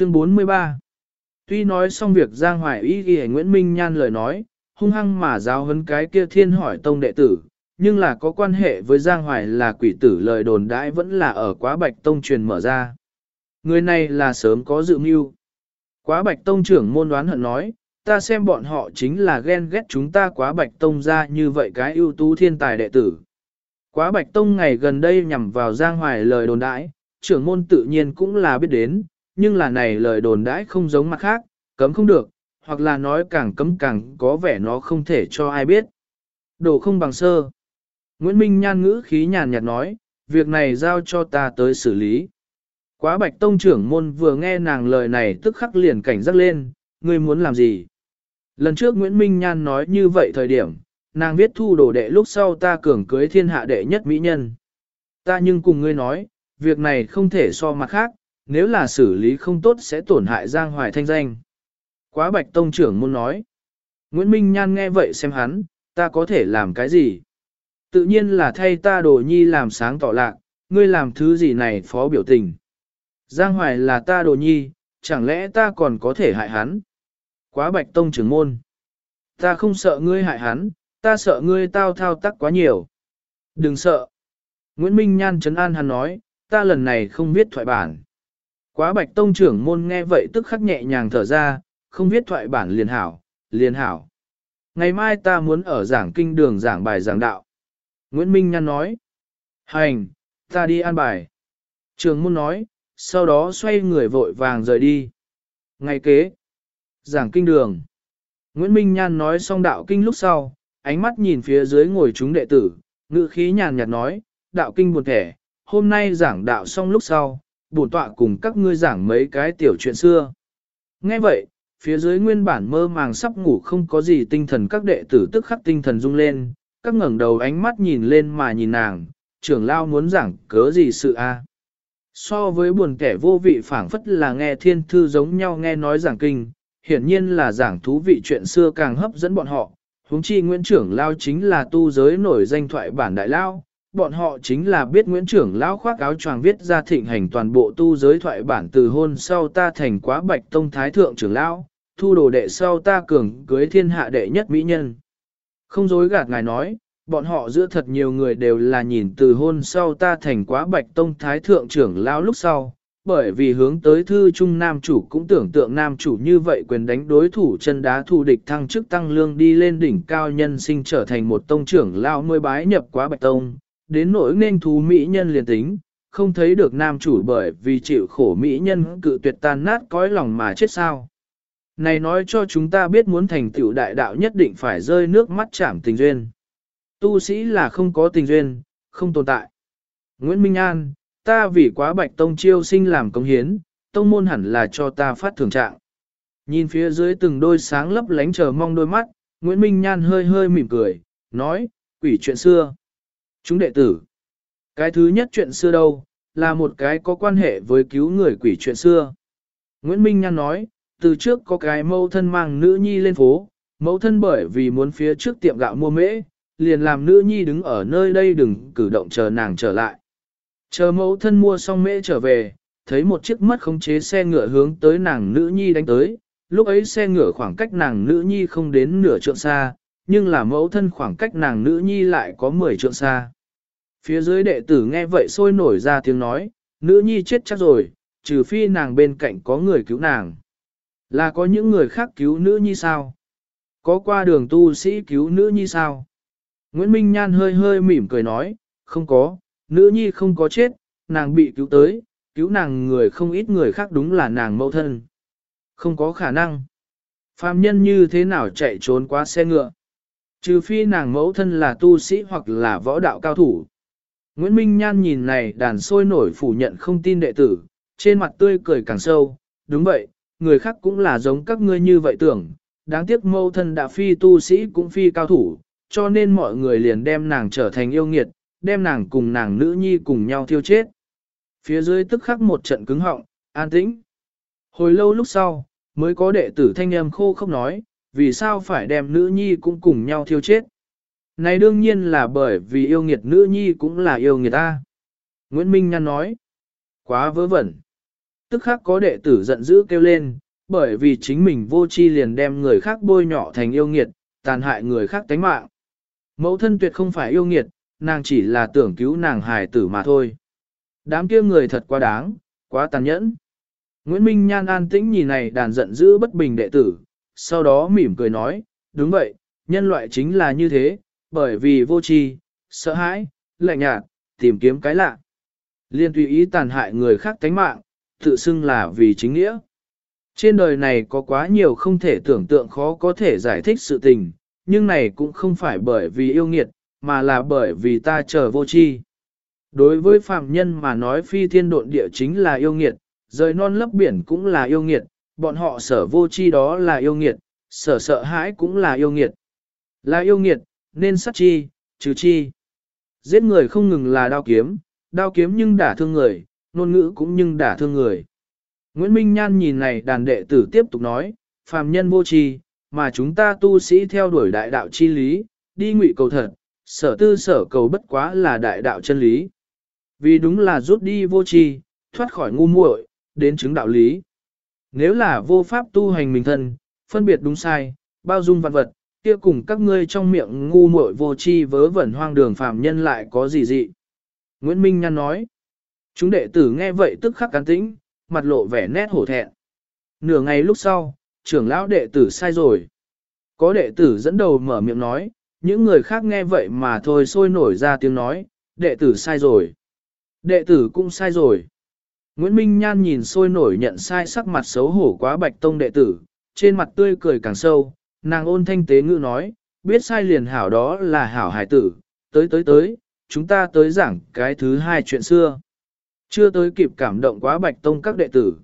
Chương 43 Tuy nói xong việc Giang Hoài ý ghi Nguyễn Minh Nhan lời nói, hung hăng mà giáo huấn cái kia thiên hỏi tông đệ tử, nhưng là có quan hệ với Giang Hoài là quỷ tử lời đồn đãi vẫn là ở quá bạch tông truyền mở ra. Người này là sớm có dự mưu. Quá bạch tông trưởng môn đoán hận nói, ta xem bọn họ chính là ghen ghét chúng ta quá bạch tông ra như vậy cái ưu tú thiên tài đệ tử. Quá bạch tông ngày gần đây nhằm vào Giang Hoài lời đồn đãi, trưởng môn tự nhiên cũng là biết đến, nhưng là này lời đồn đãi không giống mặt khác, cấm không được, hoặc là nói càng cấm càng có vẻ nó không thể cho ai biết. Đồ không bằng sơ. Nguyễn Minh nhan ngữ khí nhàn nhạt nói, việc này giao cho ta tới xử lý. Quá bạch tông trưởng môn vừa nghe nàng lời này tức khắc liền cảnh giác lên, ngươi muốn làm gì? Lần trước Nguyễn Minh Nhan nói như vậy thời điểm, nàng viết thu đồ đệ lúc sau ta cường cưới thiên hạ đệ nhất mỹ nhân. Ta nhưng cùng ngươi nói, việc này không thể so mặt khác, nếu là xử lý không tốt sẽ tổn hại Giang Hoài thanh danh. Quá bạch tông trưởng muốn nói. Nguyễn Minh Nhan nghe vậy xem hắn, ta có thể làm cái gì? Tự nhiên là thay ta đồ nhi làm sáng tỏ lạc, ngươi làm thứ gì này phó biểu tình. Giang Hoài là ta đồ nhi, chẳng lẽ ta còn có thể hại hắn? Quá bạch tông trưởng môn. Ta không sợ ngươi hại hắn, ta sợ ngươi tao thao tác quá nhiều. Đừng sợ. Nguyễn Minh Nhan trấn an hắn nói, ta lần này không viết thoại bản. Quá bạch tông trưởng môn nghe vậy tức khắc nhẹ nhàng thở ra, không viết thoại bản liền hảo, liền hảo. Ngày mai ta muốn ở giảng kinh đường giảng bài giảng đạo. Nguyễn Minh Nhan nói, hành, ta đi an bài. Trường môn nói, sau đó xoay người vội vàng rời đi. Ngày kế, giảng kinh đường. Nguyễn Minh Nhan nói xong đạo kinh lúc sau, ánh mắt nhìn phía dưới ngồi chúng đệ tử, ngữ khí nhàn nhạt nói, đạo kinh buồn thẻ, hôm nay giảng đạo xong lúc sau, bổn tọa cùng các ngươi giảng mấy cái tiểu chuyện xưa. Nghe vậy, phía dưới nguyên bản mơ màng sắp ngủ không có gì tinh thần các đệ tử tức khắc tinh thần rung lên, các ngẩng đầu ánh mắt nhìn lên mà nhìn nàng, trưởng lao muốn giảng cớ gì sự a? So với buồn kẻ vô vị phảng phất là nghe thiên thư giống nhau nghe nói giảng kinh, hiển nhiên là giảng thú vị chuyện xưa càng hấp dẫn bọn họ. Huống chi Nguyễn Trưởng Lao chính là tu giới nổi danh thoại bản đại lao, bọn họ chính là biết Nguyễn Trưởng lão khoác áo choàng viết ra thịnh hành toàn bộ tu giới thoại bản từ hôn sau ta thành quá bạch tông thái thượng trưởng lão thu đồ đệ sau ta cường cưới thiên hạ đệ nhất mỹ nhân. Không dối gạt ngài nói, bọn họ giữa thật nhiều người đều là nhìn từ hôn sau ta thành quá bạch tông thái thượng trưởng lão lúc sau, bởi vì hướng tới thư trung nam chủ cũng tưởng tượng nam chủ như vậy quyền đánh đối thủ chân đá thù địch thăng chức tăng lương đi lên đỉnh cao nhân sinh trở thành một tông trưởng lao nuôi bái nhập quá bạch tông, đến nỗi nên thú mỹ nhân liền tính, không thấy được nam chủ bởi vì chịu khổ mỹ nhân cự tuyệt tan nát cõi lòng mà chết sao. Này nói cho chúng ta biết muốn thành tựu đại đạo nhất định phải rơi nước mắt chạm tình duyên. Tu sĩ là không có tình duyên, không tồn tại. Nguyễn Minh An, ta vì quá bạch tông chiêu sinh làm công hiến, tông môn hẳn là cho ta phát thường trạng. Nhìn phía dưới từng đôi sáng lấp lánh chờ mong đôi mắt, Nguyễn Minh Nhan hơi hơi mỉm cười, nói, quỷ chuyện xưa. Chúng đệ tử. Cái thứ nhất chuyện xưa đâu, là một cái có quan hệ với cứu người quỷ chuyện xưa. Nguyễn Minh Nhan nói, từ trước có cái mâu thân mang nữ nhi lên phố, mẫu thân bởi vì muốn phía trước tiệm gạo mua mễ, liền làm nữ nhi đứng ở nơi đây đừng cử động chờ nàng trở lại. Chờ mẫu thân mua xong mễ trở về, thấy một chiếc mất khống chế xe ngựa hướng tới nàng nữ nhi đánh tới, lúc ấy xe ngựa khoảng cách nàng nữ nhi không đến nửa trượng xa, nhưng là mẫu thân khoảng cách nàng nữ nhi lại có 10 trượng xa. Phía dưới đệ tử nghe vậy sôi nổi ra tiếng nói, nữ nhi chết chắc rồi, trừ phi nàng bên cạnh có người cứu nàng. Là có những người khác cứu nữ nhi sao? Có qua đường tu sĩ cứu nữ nhi sao? Nguyễn Minh Nhan hơi hơi mỉm cười nói, không có, nữ nhi không có chết, nàng bị cứu tới, cứu nàng người không ít người khác đúng là nàng mẫu thân. Không có khả năng. Phạm nhân như thế nào chạy trốn qua xe ngựa? Trừ phi nàng mẫu thân là tu sĩ hoặc là võ đạo cao thủ. Nguyễn Minh Nhan nhìn này đàn sôi nổi phủ nhận không tin đệ tử, trên mặt tươi cười càng sâu, đúng vậy, người khác cũng là giống các ngươi như vậy tưởng, đáng tiếc mẫu thân đã phi tu sĩ cũng phi cao thủ, cho nên mọi người liền đem nàng trở thành yêu nghiệt, đem nàng cùng nàng nữ nhi cùng nhau thiêu chết. Phía dưới tức khắc một trận cứng họng, an tĩnh. Hồi lâu lúc sau, mới có đệ tử thanh âm khô không nói, vì sao phải đem nữ nhi cũng cùng nhau thiêu chết. Này đương nhiên là bởi vì yêu nghiệt nữ nhi cũng là yêu nghiệt ta. Nguyễn Minh Nhan nói, quá vớ vẩn. Tức khắc có đệ tử giận dữ kêu lên, bởi vì chính mình vô chi liền đem người khác bôi nhỏ thành yêu nghiệt, tàn hại người khác tánh mạng. Mẫu thân tuyệt không phải yêu nghiệt, nàng chỉ là tưởng cứu nàng hài tử mà thôi. Đám kia người thật quá đáng, quá tàn nhẫn. Nguyễn Minh Nhan an tĩnh nhìn này đàn giận dữ bất bình đệ tử, sau đó mỉm cười nói, đúng vậy, nhân loại chính là như thế, bởi vì vô tri, sợ hãi, lạnh nhạt, tìm kiếm cái lạ. Liên tùy ý tàn hại người khác tánh mạng, tự xưng là vì chính nghĩa. Trên đời này có quá nhiều không thể tưởng tượng khó có thể giải thích sự tình, nhưng này cũng không phải bởi vì yêu nghiệt, mà là bởi vì ta chờ vô tri. Đối với phạm nhân mà nói phi thiên độn địa chính là yêu nghiệt, rời non lấp biển cũng là yêu nghiệt, bọn họ sở vô chi đó là yêu nghiệt, sở sợ hãi cũng là yêu nghiệt. Là yêu nghiệt, nên sát chi, trừ chi. Giết người không ngừng là đao kiếm, đao kiếm nhưng đả thương người, ngôn ngữ cũng nhưng đả thương người. Nguyễn Minh Nhan nhìn này đàn đệ tử tiếp tục nói, phàm nhân vô tri, mà chúng ta tu sĩ theo đuổi đại đạo chi lý, đi ngụy cầu thật, sở tư sở cầu bất quá là đại đạo chân lý. Vì đúng là rút đi vô tri, thoát khỏi ngu muội, đến chứng đạo lý. Nếu là vô pháp tu hành mình thân, phân biệt đúng sai, bao dung vạn vật, kia cùng các ngươi trong miệng ngu muội vô tri vớ vẩn hoang đường phàm nhân lại có gì dị. Nguyễn Minh Nhan nói, chúng đệ tử nghe vậy tức khắc cán tĩnh, mặt lộ vẻ nét hổ thẹn. Nửa ngày lúc sau, trưởng lão đệ tử sai rồi. Có đệ tử dẫn đầu mở miệng nói, những người khác nghe vậy mà thôi sôi nổi ra tiếng nói, đệ tử sai rồi. Đệ tử cũng sai rồi. Nguyễn Minh Nhan nhìn sôi nổi nhận sai sắc mặt xấu hổ quá bạch tông đệ tử, trên mặt tươi cười càng sâu, nàng ôn thanh tế ngữ nói, biết sai liền hảo đó là hảo hải tử, tới tới tới, chúng ta tới giảng cái thứ hai chuyện xưa. Chưa tới kịp cảm động quá bạch tông các đệ tử.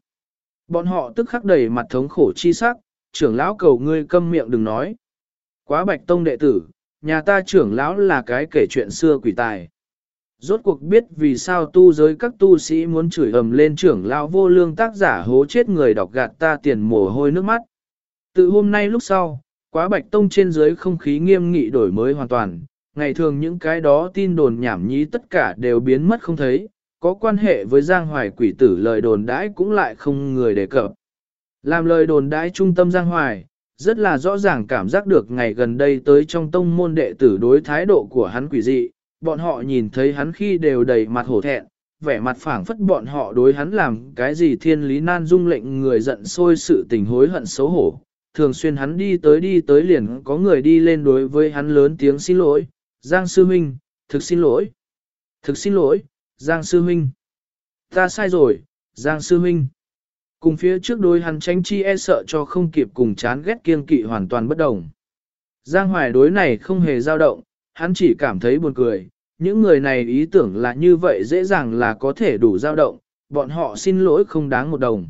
Bọn họ tức khắc đầy mặt thống khổ chi sắc, trưởng lão cầu ngươi câm miệng đừng nói. Quá bạch tông đệ tử, nhà ta trưởng lão là cái kể chuyện xưa quỷ tài. Rốt cuộc biết vì sao tu giới các tu sĩ muốn chửi ầm lên trưởng lão vô lương tác giả hố chết người đọc gạt ta tiền mồ hôi nước mắt. Từ hôm nay lúc sau, quá bạch tông trên dưới không khí nghiêm nghị đổi mới hoàn toàn, ngày thường những cái đó tin đồn nhảm nhí tất cả đều biến mất không thấy, có quan hệ với Giang Hoài quỷ tử lời đồn đãi cũng lại không người đề cập. Làm lời đồn đãi trung tâm Giang Hoài, rất là rõ ràng cảm giác được ngày gần đây tới trong tông môn đệ tử đối thái độ của hắn quỷ dị, bọn họ nhìn thấy hắn khi đều đầy mặt hổ thẹn, vẻ mặt phảng phất bọn họ đối hắn làm cái gì thiên lý nan dung lệnh người giận sôi sự tình hối hận xấu hổ. Thường xuyên hắn đi tới đi tới liền có người đi lên đối với hắn lớn tiếng xin lỗi, Giang Sư Minh, thực xin lỗi, thực xin lỗi, Giang Sư Minh. Ta sai rồi, Giang Sư Minh. Cùng phía trước đôi hắn tránh chi e sợ cho không kịp cùng chán ghét kiên kỵ hoàn toàn bất đồng. Giang Hoài đối này không hề dao động, hắn chỉ cảm thấy buồn cười. Những người này ý tưởng là như vậy dễ dàng là có thể đủ dao động, bọn họ xin lỗi không đáng một đồng.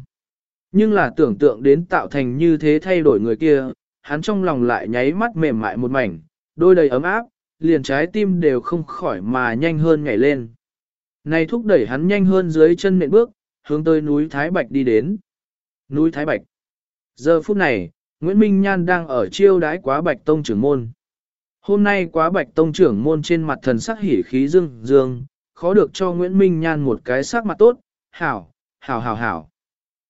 Nhưng là tưởng tượng đến tạo thành như thế thay đổi người kia, hắn trong lòng lại nháy mắt mềm mại một mảnh, đôi đầy ấm áp, liền trái tim đều không khỏi mà nhanh hơn nhảy lên. Này thúc đẩy hắn nhanh hơn dưới chân nện bước, hướng tới núi Thái Bạch đi đến. Núi Thái Bạch. Giờ phút này, Nguyễn Minh Nhan đang ở chiêu đái quá Bạch Tông trưởng môn. Hôm nay quá Bạch Tông trưởng môn trên mặt thần sắc hỉ khí dương dương, khó được cho Nguyễn Minh Nhan một cái sắc mặt tốt, hảo, hảo hảo hảo.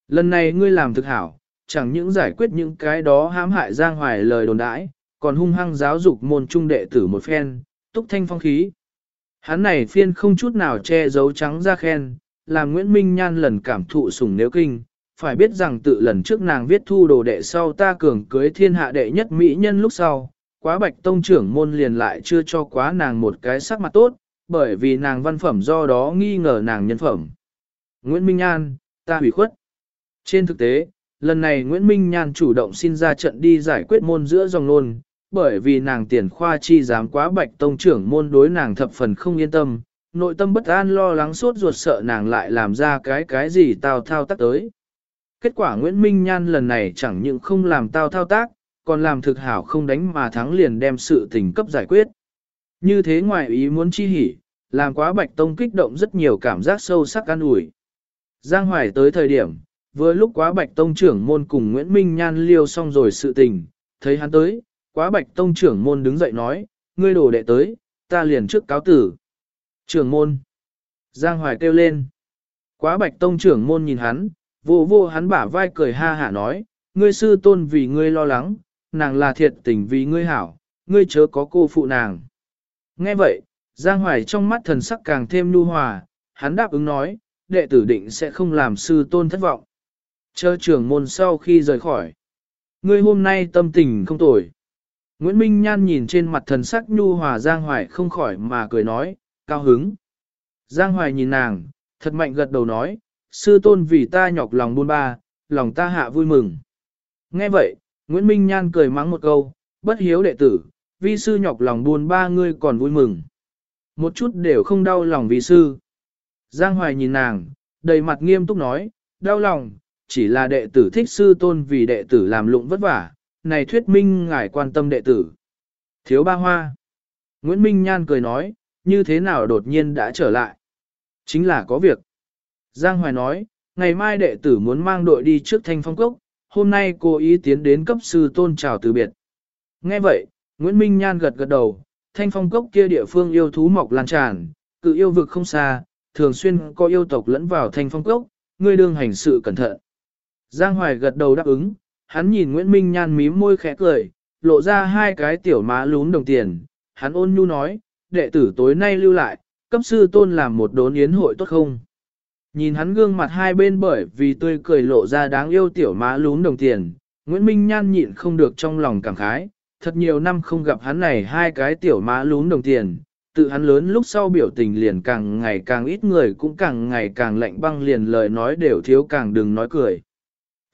Lần này ngươi làm thực hảo, chẳng những giải quyết những cái đó hãm hại giang hoài lời đồn đãi, còn hung hăng giáo dục môn trung đệ tử một phen, túc thanh phong khí. Hắn này phiên không chút nào che giấu trắng ra khen, làm Nguyễn Minh Nhan lần cảm thụ sủng nếu kinh, phải biết rằng tự lần trước nàng viết thu đồ đệ sau ta cường cưới thiên hạ đệ nhất mỹ nhân lúc sau, quá bạch tông trưởng môn liền lại chưa cho quá nàng một cái sắc mặt tốt, bởi vì nàng văn phẩm do đó nghi ngờ nàng nhân phẩm. Nguyễn Minh Nhan, ta hủy khuất. Trên thực tế, lần này Nguyễn Minh Nhan chủ động xin ra trận đi giải quyết môn giữa dòng nôn, bởi vì nàng tiền khoa chi dám quá bạch tông trưởng môn đối nàng thập phần không yên tâm, nội tâm bất an lo lắng suốt ruột sợ nàng lại làm ra cái cái gì tao thao tác tới. Kết quả Nguyễn Minh Nhan lần này chẳng những không làm tao thao tác, còn làm thực hảo không đánh mà thắng liền đem sự tình cấp giải quyết. Như thế ngoài ý muốn chi hỉ, làm quá bạch tông kích động rất nhiều cảm giác sâu sắc an ủi. Giang Hoài tới thời điểm, vừa lúc quá bạch tông trưởng môn cùng Nguyễn Minh Nhan liêu xong rồi sự tình, thấy hắn tới, quá bạch tông trưởng môn đứng dậy nói, ngươi đồ đệ tới, ta liền trước cáo tử. Trưởng môn. Giang Hoài kêu lên. Quá bạch tông trưởng môn nhìn hắn, Vô vô hắn bả vai cười ha hả nói, ngươi sư tôn vì ngươi lo lắng, nàng là thiệt tình vì ngươi hảo, ngươi chớ có cô phụ nàng. Nghe vậy, Giang Hoài trong mắt thần sắc càng thêm nhu hòa, hắn đáp ứng nói, đệ tử định sẽ không làm sư tôn thất vọng. Chờ trưởng môn sau khi rời khỏi. Ngươi hôm nay tâm tình không tồi. Nguyễn Minh Nhan nhìn trên mặt thần sắc nhu hòa Giang Hoài không khỏi mà cười nói, cao hứng. Giang Hoài nhìn nàng, thật mạnh gật đầu nói, sư tôn vì ta nhọc lòng buôn ba, lòng ta hạ vui mừng. Nghe vậy, Nguyễn Minh Nhan cười mắng một câu, bất hiếu đệ tử, vi sư nhọc lòng buồn ba ngươi còn vui mừng. Một chút đều không đau lòng vi sư. Giang Hoài nhìn nàng, đầy mặt nghiêm túc nói, đau lòng, chỉ là đệ tử thích sư tôn vì đệ tử làm lụng vất vả, này thuyết minh ngài quan tâm đệ tử. Thiếu ba hoa. Nguyễn Minh Nhan cười nói, như thế nào đột nhiên đã trở lại. Chính là có việc. Giang Hoài nói, ngày mai đệ tử muốn mang đội đi trước thanh phong cốc, hôm nay cô ý tiến đến cấp sư tôn chào từ biệt. Nghe vậy, Nguyễn Minh Nhan gật gật đầu, thanh phong cốc kia địa phương yêu thú mọc lan tràn, cự yêu vực không xa, thường xuyên có yêu tộc lẫn vào thanh phong cốc, ngươi đương hành sự cẩn thận. Giang Hoài gật đầu đáp ứng, hắn nhìn Nguyễn Minh Nhan mím môi khẽ cười, lộ ra hai cái tiểu má lún đồng tiền, hắn ôn nhu nói, đệ tử tối nay lưu lại, cấp sư tôn làm một đốn yến hội tốt không? Nhìn hắn gương mặt hai bên bởi vì tươi cười lộ ra đáng yêu tiểu má lún đồng tiền, Nguyễn Minh Nhan nhịn không được trong lòng cảm khái, thật nhiều năm không gặp hắn này hai cái tiểu má lún đồng tiền, tự hắn lớn lúc sau biểu tình liền càng ngày càng ít người cũng càng ngày càng lạnh băng liền lời nói đều thiếu càng đừng nói cười.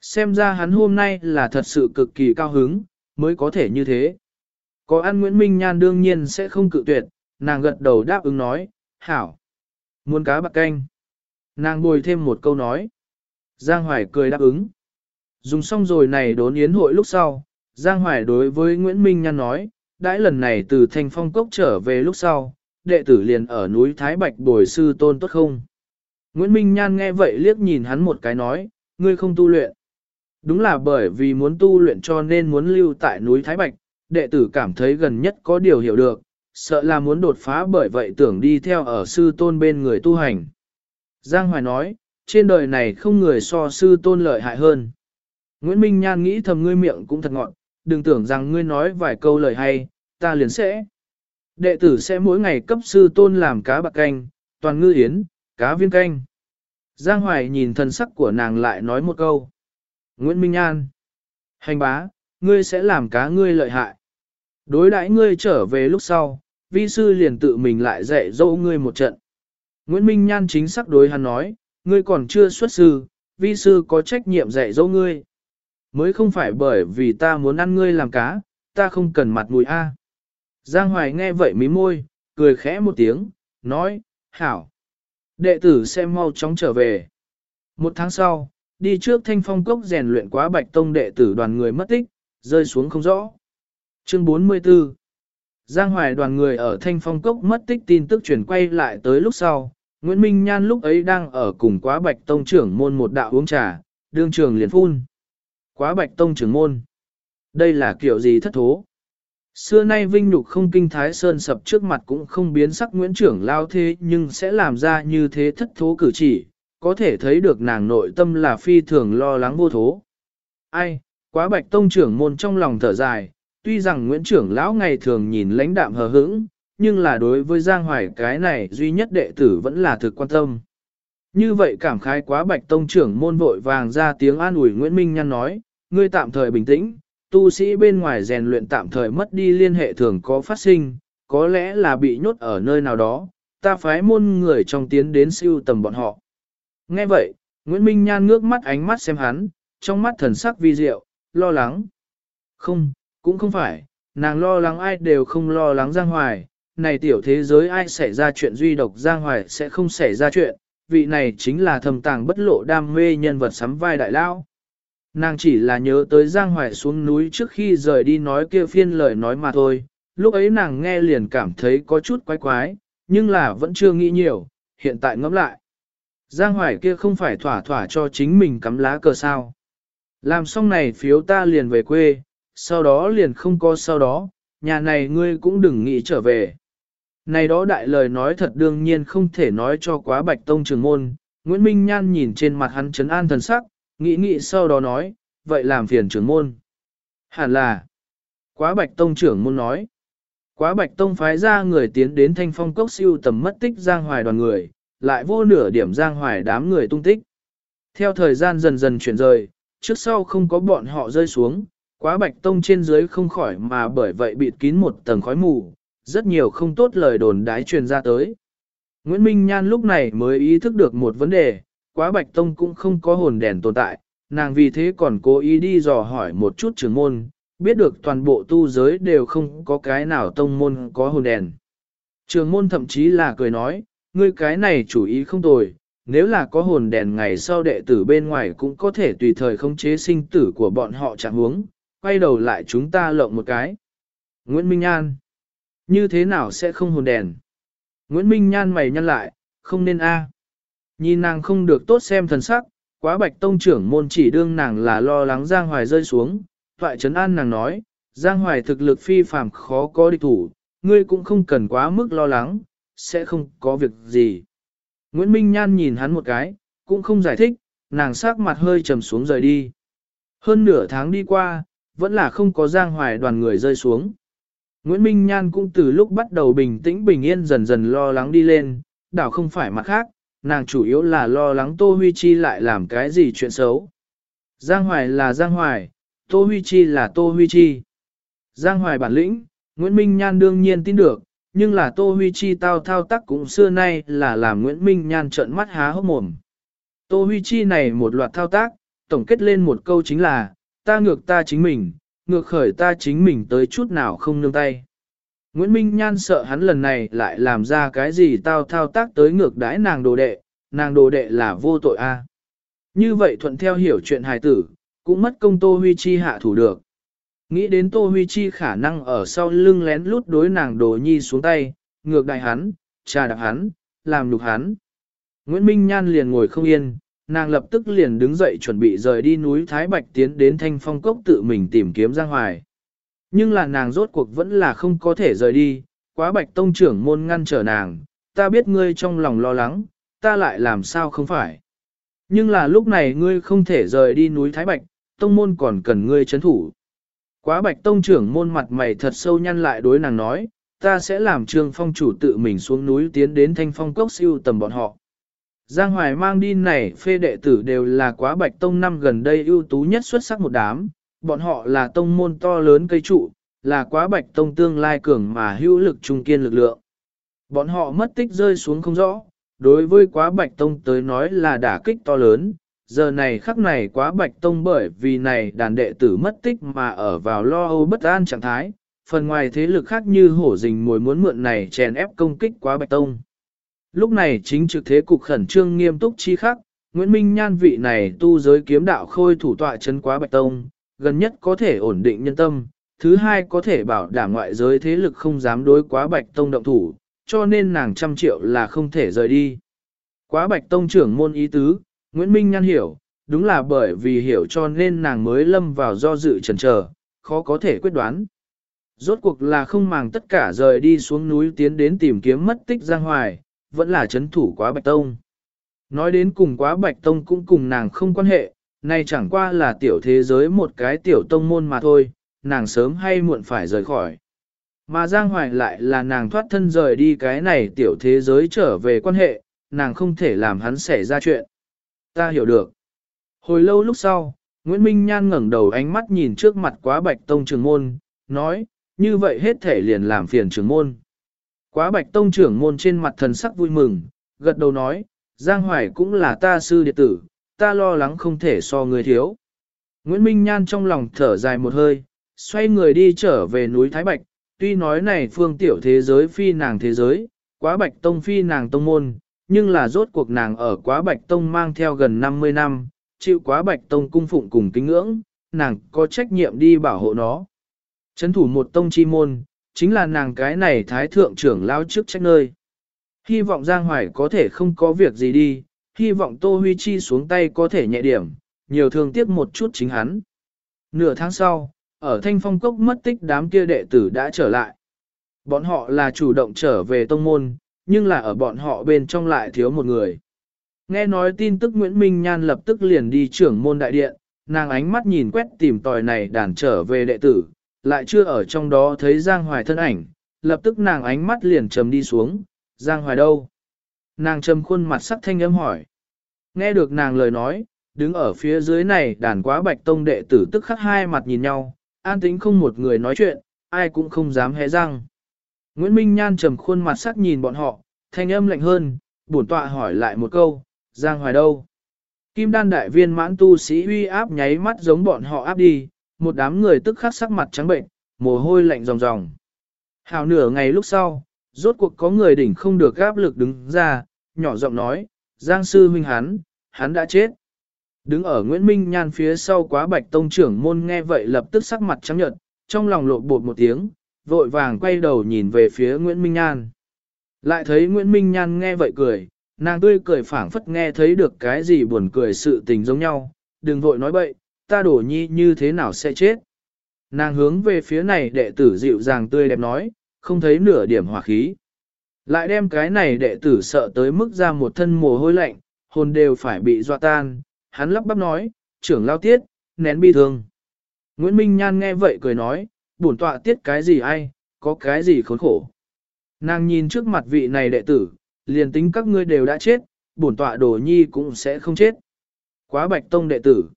Xem ra hắn hôm nay là thật sự cực kỳ cao hứng, mới có thể như thế. Có ăn Nguyễn Minh Nhan đương nhiên sẽ không cự tuyệt, nàng gật đầu đáp ứng nói, hảo. Muốn cá bạc canh. Nàng bồi thêm một câu nói. Giang Hoài cười đáp ứng. Dùng xong rồi này đốn yến hội lúc sau, Giang Hoài đối với Nguyễn Minh Nhan nói, đãi lần này từ Thanh Phong Cốc trở về lúc sau, đệ tử liền ở núi Thái Bạch bồi sư tôn tốt không? Nguyễn Minh Nhan nghe vậy liếc nhìn hắn một cái nói, ngươi không tu luyện. Đúng là bởi vì muốn tu luyện cho nên muốn lưu tại núi Thái Bạch, đệ tử cảm thấy gần nhất có điều hiểu được, sợ là muốn đột phá bởi vậy tưởng đi theo ở sư tôn bên người tu hành. Giang Hoài nói, trên đời này không người so sư tôn lợi hại hơn. Nguyễn Minh Nhan nghĩ thầm ngươi miệng cũng thật ngọn, đừng tưởng rằng ngươi nói vài câu lời hay, ta liền sẽ. Đệ tử sẽ mỗi ngày cấp sư tôn làm cá bạc canh, toàn ngư yến, cá viên canh. Giang Hoài nhìn thần sắc của nàng lại nói một câu. Nguyễn Minh An. Hành bá, ngươi sẽ làm cá ngươi lợi hại. Đối đãi ngươi trở về lúc sau, vi sư liền tự mình lại dạy dỗ ngươi một trận. Nguyễn Minh Nhan chính xác đối hắn nói, ngươi còn chưa xuất sư, vi sư có trách nhiệm dạy dỗ ngươi. Mới không phải bởi vì ta muốn ăn ngươi làm cá, ta không cần mặt mũi a. Giang Hoài nghe vậy mí môi, cười khẽ một tiếng, nói, hảo. Đệ tử xem mau chóng trở về. Một tháng sau, đi trước thanh phong cốc rèn luyện quá bạch tông đệ tử đoàn người mất tích, rơi xuống không rõ. Chương 44 Giang Hoài đoàn người ở thanh phong cốc mất tích tin tức chuyển quay lại tới lúc sau. Nguyễn Minh Nhan lúc ấy đang ở cùng quá bạch tông trưởng môn một đạo uống trà, đương trường liền phun. Quá bạch tông trưởng môn. Đây là kiểu gì thất thố? Xưa nay vinh nhục không kinh thái sơn sập trước mặt cũng không biến sắc Nguyễn trưởng lao thế nhưng sẽ làm ra như thế thất thố cử chỉ, có thể thấy được nàng nội tâm là phi thường lo lắng vô thố. Ai, quá bạch tông trưởng môn trong lòng thở dài, tuy rằng Nguyễn trưởng lão ngày thường nhìn lãnh đạm hờ hững, nhưng là đối với Giang Hoài cái này duy nhất đệ tử vẫn là thực quan tâm. Như vậy cảm khái quá bạch tông trưởng môn vội vàng ra tiếng an ủi Nguyễn Minh Nhăn nói, ngươi tạm thời bình tĩnh, tu sĩ bên ngoài rèn luyện tạm thời mất đi liên hệ thường có phát sinh, có lẽ là bị nhốt ở nơi nào đó, ta phái môn người trong tiến đến siêu tầm bọn họ. Nghe vậy, Nguyễn Minh Nhan ngước mắt ánh mắt xem hắn, trong mắt thần sắc vi diệu, lo lắng. Không, cũng không phải, nàng lo lắng ai đều không lo lắng Giang Hoài, này tiểu thế giới ai xảy ra chuyện duy độc Giang Hoài sẽ không xảy ra chuyện, vị này chính là thầm tàng bất lộ đam mê nhân vật sắm vai đại lao. Nàng chỉ là nhớ tới Giang Hoài xuống núi trước khi rời đi nói kia phiên lời nói mà thôi, lúc ấy nàng nghe liền cảm thấy có chút quái quái, nhưng là vẫn chưa nghĩ nhiều, hiện tại ngẫm lại. Giang Hoài kia không phải thỏa thỏa cho chính mình cắm lá cờ sao. Làm xong này phiếu ta liền về quê, sau đó liền không có sau đó, nhà này ngươi cũng đừng nghĩ trở về. Này đó đại lời nói thật đương nhiên không thể nói cho quá bạch tông trường môn, Nguyễn Minh Nhan nhìn trên mặt hắn trấn an thần sắc, nghĩ nghĩ sau đó nói, vậy làm phiền trưởng môn. Hẳn là, quá bạch tông trưởng môn nói. Quá bạch tông phái ra người tiến đến thanh phong cốc siêu tầm mất tích giang hoài đoàn người, lại vô nửa điểm giang hoài đám người tung tích. Theo thời gian dần dần chuyển rời, trước sau không có bọn họ rơi xuống, quá bạch tông trên dưới không khỏi mà bởi vậy bịt kín một tầng khói mù, rất nhiều không tốt lời đồn đái truyền ra tới. Nguyễn Minh Nhan lúc này mới ý thức được một vấn đề, quá bạch tông cũng không có hồn đèn tồn tại, nàng vì thế còn cố ý đi dò hỏi một chút trưởng môn, biết được toàn bộ tu giới đều không có cái nào tông môn có hồn đèn. Trường môn thậm chí là cười nói, ngươi cái này chủ ý không tồi, nếu là có hồn đèn ngày sau đệ tử bên ngoài cũng có thể tùy thời khống chế sinh tử của bọn họ chẳng huống, quay đầu lại chúng ta lộng một cái. Nguyễn Minh An, Như thế nào sẽ không hồn đèn? Nguyễn Minh Nhan mày nhăn lại, không nên a. Nhìn nàng không được tốt xem thần sắc, quá bạch tông trưởng môn chỉ đương nàng là lo lắng Giang Hoài rơi xuống, thoại trấn an nàng nói, Giang Hoài thực lực phi phàm khó có địch thủ, ngươi cũng không cần quá mức lo lắng, sẽ không có việc gì. Nguyễn Minh Nhan nhìn hắn một cái, cũng không giải thích, nàng sắc mặt hơi trầm xuống rời đi. Hơn nửa tháng đi qua, vẫn là không có Giang Hoài đoàn người rơi xuống. Nguyễn Minh Nhan cũng từ lúc bắt đầu bình tĩnh bình yên dần dần lo lắng đi lên, đảo không phải mặt khác, nàng chủ yếu là lo lắng Tô Huy Chi lại làm cái gì chuyện xấu. Giang Hoài là Giang Hoài, Tô Huy Chi là Tô Huy Chi. Giang Hoài bản lĩnh, Nguyễn Minh Nhan đương nhiên tin được, nhưng là Tô Huy Chi tao thao tác cũng xưa nay là làm Nguyễn Minh Nhan trợn mắt há hốc mồm. Tô Huy Chi này một loạt thao tác, tổng kết lên một câu chính là, ta ngược ta chính mình, ngược khởi ta chính mình tới chút nào không nương tay. Nguyễn Minh Nhan sợ hắn lần này lại làm ra cái gì tao thao tác tới ngược đãi nàng đồ đệ, nàng đồ đệ là vô tội a. Như vậy thuận theo hiểu chuyện hài tử, cũng mất công Tô Huy Chi hạ thủ được. Nghĩ đến Tô Huy Chi khả năng ở sau lưng lén lút đối nàng đồ nhi xuống tay, ngược đại hắn, trà đạp hắn, làm nhục hắn. Nguyễn Minh Nhan liền ngồi không yên, nàng lập tức liền đứng dậy chuẩn bị rời đi núi Thái Bạch tiến đến thanh phong cốc tự mình tìm kiếm Giang Hoài. Nhưng là nàng rốt cuộc vẫn là không có thể rời đi, quá Bạch Tông trưởng môn ngăn trở nàng, ta biết ngươi trong lòng lo lắng, ta lại làm sao không phải. Nhưng là lúc này ngươi không thể rời đi núi Thái Bạch, Tông môn còn cần ngươi chấn thủ. Quá Bạch Tông trưởng môn mặt mày thật sâu nhăn lại đối nàng nói, ta sẽ làm trương phong chủ tự mình xuống núi tiến đến thanh phong cốc siêu tầm bọn họ. Giang Hoài mang đi này phê đệ tử đều là quá bạch tông năm gần đây ưu tú nhất xuất sắc một đám, bọn họ là tông môn to lớn cây trụ, là quá bạch tông tương lai cường mà hữu lực trung kiên lực lượng. Bọn họ mất tích rơi xuống không rõ, đối với quá bạch tông tới nói là đả kích to lớn, giờ này khắc này quá bạch tông bởi vì này đàn đệ tử mất tích mà ở vào lo âu bất an trạng thái, phần ngoài thế lực khác như hổ rình mồi muốn mượn này chèn ép công kích quá bạch tông. Lúc này chính trực thế cục khẩn trương nghiêm túc chi khắc, Nguyễn Minh Nhan vị này tu giới kiếm đạo khôi thủ tọa chân quá bạch tông, gần nhất có thể ổn định nhân tâm, thứ hai có thể bảo đảm ngoại giới thế lực không dám đối quá bạch tông động thủ, cho nên nàng trăm triệu là không thể rời đi. Quá bạch tông trưởng môn ý tứ, Nguyễn Minh Nhan hiểu, đúng là bởi vì hiểu cho nên nàng mới lâm vào do dự chần chờ, khó có thể quyết đoán. Rốt cuộc là không màng tất cả rời đi xuống núi tiến đến tìm kiếm mất tích Giang Hoài, vẫn là chấn thủ quá Bạch Tông. Nói đến cùng quá Bạch Tông cũng cùng nàng không quan hệ, nay chẳng qua là tiểu thế giới một cái tiểu tông môn mà thôi, nàng sớm hay muộn phải rời khỏi. Mà Giang Hoài lại là nàng thoát thân rời đi cái này tiểu thế giới trở về quan hệ, nàng không thể làm hắn xảy ra chuyện. Ta hiểu được. Hồi lâu lúc sau, Nguyễn Minh Nhan ngẩng đầu ánh mắt nhìn trước mặt quá bạch tông trưởng môn, nói, như vậy hết thể liền làm phiền trưởng môn. Quá bạch tông trưởng môn trên mặt thần sắc vui mừng, gật đầu nói, Giang Hoài cũng là ta sư đệ tử, ta lo lắng không thể so người thiếu. Nguyễn Minh Nhan trong lòng thở dài một hơi, xoay người đi trở về núi Thái Bạch, tuy nói này phương tiểu thế giới phi nàng thế giới, quá bạch tông phi nàng tông môn, nhưng là rốt cuộc nàng ở quá bạch tông mang theo gần 50 năm, chịu quá bạch tông cung phụng cùng kính ngưỡng, nàng có trách nhiệm đi bảo hộ nó. Chấn thủ một tông chi môn, chính là nàng cái này thái thượng trưởng lao trước trách nơi. Hy vọng Giang Hoài có thể không có việc gì đi, hy vọng Tô Huy Chi xuống tay có thể nhẹ điểm, nhiều thương tiếc một chút chính hắn. Nửa tháng sau, ở Thanh Phong Cốc mất tích đám kia đệ tử đã trở lại. Bọn họ là chủ động trở về tông môn, nhưng là ở bọn họ bên trong lại thiếu một người. Nghe nói tin tức Nguyễn Minh Nhan lập tức liền đi trưởng môn đại điện, nàng ánh mắt nhìn quét tìm tòi này đàn trở về đệ tử, lại chưa ở trong đó thấy Giang Hoài thân ảnh, lập tức nàng ánh mắt liền trầm đi xuống, Giang Hoài đâu? Nàng trầm khuôn mặt sắc thanh âm hỏi. Nghe được nàng lời nói, đứng ở phía dưới này đàn quá bạch tông đệ tử tức khắc hai mặt nhìn nhau, an tĩnh không một người nói chuyện, ai cũng không dám hé răng. Nguyễn Minh Nhan trầm khuôn mặt sắc nhìn bọn họ, thanh âm lạnh hơn, bổn tọa hỏi lại một câu, Giang Hoài đâu? Kim đan đại viên mãn tu sĩ uy áp nháy mắt giống bọn họ áp đi, một đám người tức khắc sắc mặt trắng bệnh, mồ hôi lạnh ròng ròng. Hào nửa ngày lúc sau, rốt cuộc có người đỉnh không được áp lực đứng ra, nhỏ giọng nói, Giang sư huynh hắn, hắn đã chết. Đứng ở Nguyễn Minh Nhan phía sau quá bạch tông trưởng môn nghe vậy lập tức sắc mặt trắng nhợt, trong lòng lộ bột một tiếng, vội vàng quay đầu nhìn về phía Nguyễn Minh Nhan. Lại thấy Nguyễn Minh Nhan nghe vậy cười, nàng tươi cười phảng phất nghe thấy được cái gì buồn cười sự tình giống nhau, đừng vội nói bậy, ta đổ nhi như thế nào sẽ chết. Nàng hướng về phía này đệ tử dịu dàng tươi đẹp nói, không thấy nửa điểm hỏa khí. Lại đem cái này đệ tử sợ tới mức ra một thân mồ hôi lạnh, hồn đều phải bị dọa tan, hắn lắp bắp nói, trưởng lao tiết, nén bi thương. Nguyễn Minh Nhan nghe vậy cười nói, bổn tọa tiết cái gì ai, có cái gì khốn khổ. Nàng nhìn trước mặt vị này đệ tử, liền tính các ngươi đều đã chết, bổn tọa đồ nhi cũng sẽ không chết. Quá bạch tông đệ tử.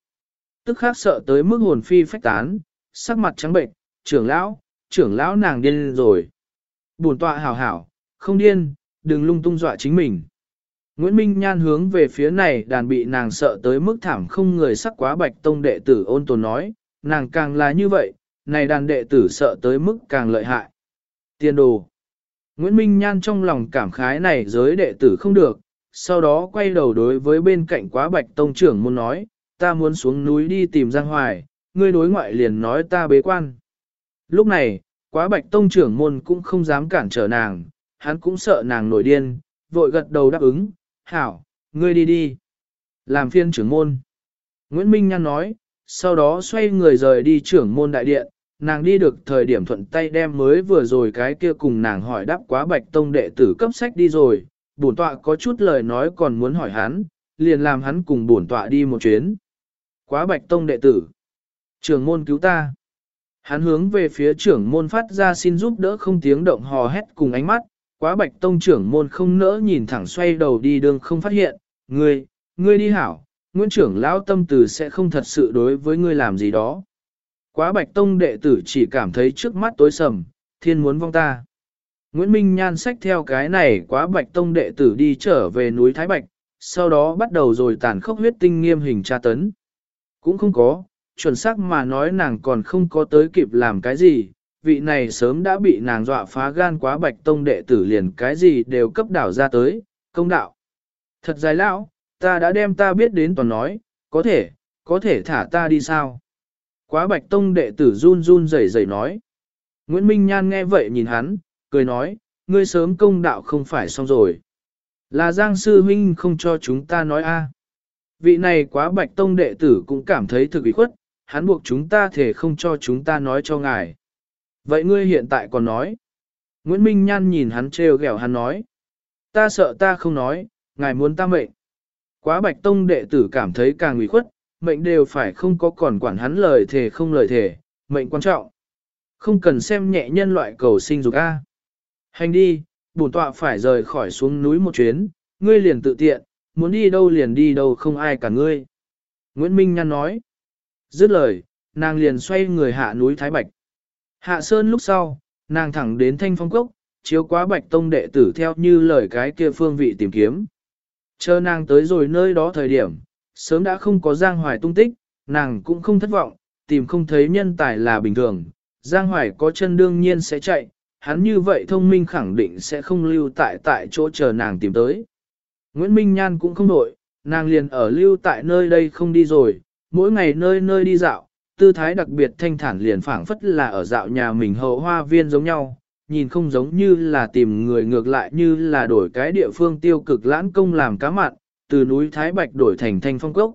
Tức khác sợ tới mức hồn phi phách tán, sắc mặt trắng bệnh, trưởng lão, trưởng lão nàng điên rồi. Bổn tọa hảo hảo, không điên, đừng lung tung dọa chính mình. Nguyễn Minh Nhan hướng về phía này đàn bị nàng sợ tới mức thảm không người sắc quá bạch tông đệ tử ôn tồn nói, nàng càng là như vậy, này đàn đệ tử sợ tới mức càng lợi hại. Tiên đồ. Nguyễn Minh Nhan trong lòng cảm khái này giới đệ tử không được, sau đó quay đầu đối với bên cạnh quá bạch tông trưởng muốn nói, ta muốn xuống núi đi tìm Giang Hoài, ngươi đối ngoại liền nói ta bế quan. Lúc này, quá bạch tông trưởng môn cũng không dám cản trở nàng, hắn cũng sợ nàng nổi điên, vội gật đầu đáp ứng, hảo, ngươi đi đi. Làm phiên trưởng môn. Nguyễn Minh Nhan nói, sau đó xoay người rời đi trưởng môn đại điện, nàng đi được thời điểm thuận tay đem mới vừa rồi cái kia cùng nàng hỏi đáp quá bạch tông đệ tử cấp sách đi rồi, bổn tọa có chút lời nói còn muốn hỏi hắn, liền làm hắn cùng bổn tọa đi một chuyến. Quá bạch tông đệ tử. Trưởng môn cứu ta. Hắn hướng về phía trưởng môn phát ra xin giúp đỡ không tiếng động hò hét cùng ánh mắt, quá bạch tông trưởng môn không nỡ nhìn thẳng xoay đầu đi đường không phát hiện, ngươi, ngươi đi hảo, Nguyễn trưởng lão tâm từ sẽ không thật sự đối với ngươi làm gì đó. Quá bạch tông đệ tử chỉ cảm thấy trước mắt tối sầm, thiên muốn vong ta. Nguyễn Minh Nhan sách theo cái này quá bạch tông đệ tử đi trở về núi Thái Bạch, sau đó bắt đầu rồi tàn khốc huyết tinh nghiêm hình tra tấn. Cũng không có, chuẩn xác mà nói nàng còn không có tới kịp làm cái gì, vị này sớm đã bị nàng dọa phá gan quá bạch tông đệ tử liền cái gì đều cấp đảo ra tới, công đạo. Thật dài lão, ta đã đem ta biết đến toàn nói, có thể, có thể thả ta đi sao? Quá bạch tông đệ tử run run rẩy rẩy nói. Nguyễn Minh Nhan nghe vậy nhìn hắn, cười nói, ngươi sớm công đạo không phải xong rồi. Là Giang Sư Huynh không cho chúng ta nói a. Vị này quá bạch tông đệ tử cũng cảm thấy thực ủy khuất, hắn buộc chúng ta thể không cho chúng ta nói cho ngài. Vậy ngươi hiện tại còn nói. Nguyễn Minh Nhan nhìn hắn trêu ghẹo hắn nói. Ta sợ ta không nói, ngài muốn ta mệnh. Quá bạch tông đệ tử cảm thấy càng ủy khuất, mệnh đều phải không có còn quản hắn lời thề không lời thề, mệnh quan trọng. Không cần xem nhẹ nhân loại cầu sinh dục A. Hành đi, bổn tọa phải rời khỏi xuống núi một chuyến, ngươi liền tự tiện, muốn đi đâu liền đi đâu không ai cả ngươi. Nguyễn Minh Nhan nói. Dứt lời, nàng liền xoay người hạ núi Thái Bạch. Hạ Sơn lúc sau, nàng thẳng đến thanh phong cốc, chiếu quá Bạch Tông đệ tử theo như lời cái kia phương vị tìm kiếm. Chờ nàng tới rồi nơi đó thời điểm, sớm đã không có Giang Hoài tung tích, nàng cũng không thất vọng, tìm không thấy nhân tài là bình thường. Giang Hoài có chân đương nhiên sẽ chạy, hắn như vậy thông minh khẳng định sẽ không lưu tại tại chỗ chờ nàng tìm tới. Nguyễn Minh Nhan cũng không đổi, nàng liền ở lưu tại nơi đây không đi rồi, mỗi ngày nơi nơi đi dạo, tư thái đặc biệt thanh thản liền phảng phất là ở dạo nhà mình hậu hoa viên giống nhau, nhìn không giống như là tìm người ngược lại như là đổi cái địa phương tiêu cực lãng công làm cá mặn, từ núi Thái Bạch đổi thành thanh phong cốc.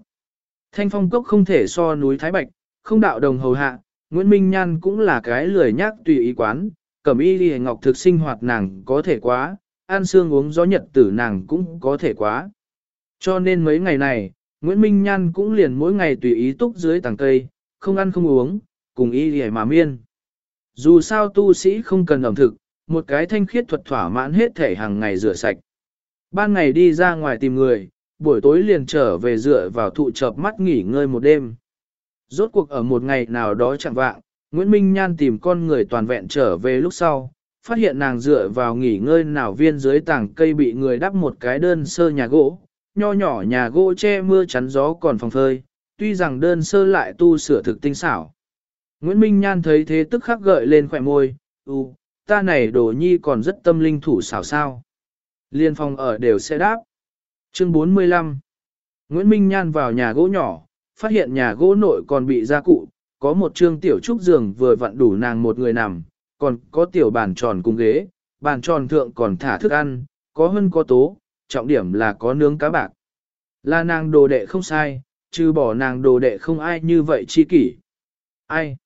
Thanh phong cốc không thể so núi Thái Bạch, không đạo đồng hầu hạ, Nguyễn Minh Nhan cũng là cái lười nhác tùy ý quán, cẩm y đi ngọc thực sinh hoạt nàng có thể quá, ăn xương uống gió nhật tử nàng cũng có thể quá. Cho nên mấy ngày này, Nguyễn Minh Nhan cũng liền mỗi ngày tùy ý túc dưới tàng cây, không ăn không uống, cùng y đi mà miên. Dù sao tu sĩ không cần ẩm thực, một cái thanh khiết thuật thỏa mãn hết thể hàng ngày rửa sạch. Ban ngày đi ra ngoài tìm người, buổi tối liền trở về dựa vào thụ chợp mắt nghỉ ngơi một đêm. Rốt cuộc ở một ngày nào đó chẳng vạng, Nguyễn Minh Nhan tìm con người toàn vẹn trở về lúc sau, phát hiện nàng dựa vào nghỉ ngơi nào viên dưới tảng cây bị người đắp một cái đơn sơ nhà gỗ, nho nhỏ nhà gỗ che mưa chắn gió còn phòng phơi, tuy rằng đơn sơ lại tu sửa thực tinh xảo. Nguyễn Minh Nhan thấy thế tức khắc gợi lên khỏe môi, u, ta này đồ nhi còn rất tâm linh thủ xảo sao. Liên phòng ở đều sẽ đáp. Chương 45 Nguyễn Minh Nhan vào nhà gỗ nhỏ, phát hiện nhà gỗ nội còn bị gia cụ, có một trương tiểu trúc giường vừa vặn đủ nàng một người nằm, còn có tiểu bàn tròn cùng ghế, bàn tròn thượng còn thả thức ăn, có hơn có tố, trọng điểm là có nướng cá bạc. Là nàng đồ đệ không sai, trừ bỏ nàng đồ đệ không ai như vậy chi kỷ. Ai?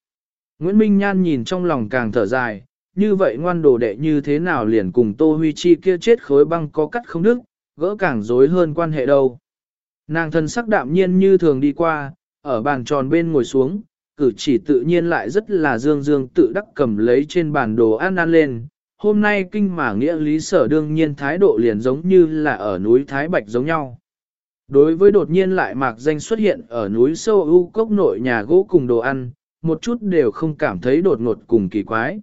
Nguyễn Minh Nhan nhìn trong lòng càng thở dài, như vậy ngoan đồ đệ như thế nào liền cùng Tô Huy Chi kia chết khối băng có cắt không đức, gỡ càng rối hơn quan hệ đâu. Nàng thân sắc đạm nhiên như thường đi qua, ở bàn tròn bên ngồi xuống, cử chỉ tự nhiên lại rất là dương dương tự đắc cầm lấy trên bàn đồ ăn ăn lên. Hôm nay kinh mà nghĩa lý sở đương nhiên thái độ liền giống như là ở núi Thái Bạch giống nhau. Đối với đột nhiên lại mạc danh xuất hiện ở núi sâu u cốc nội nhà gỗ cùng đồ ăn, một chút đều không cảm thấy đột ngột cùng kỳ quái.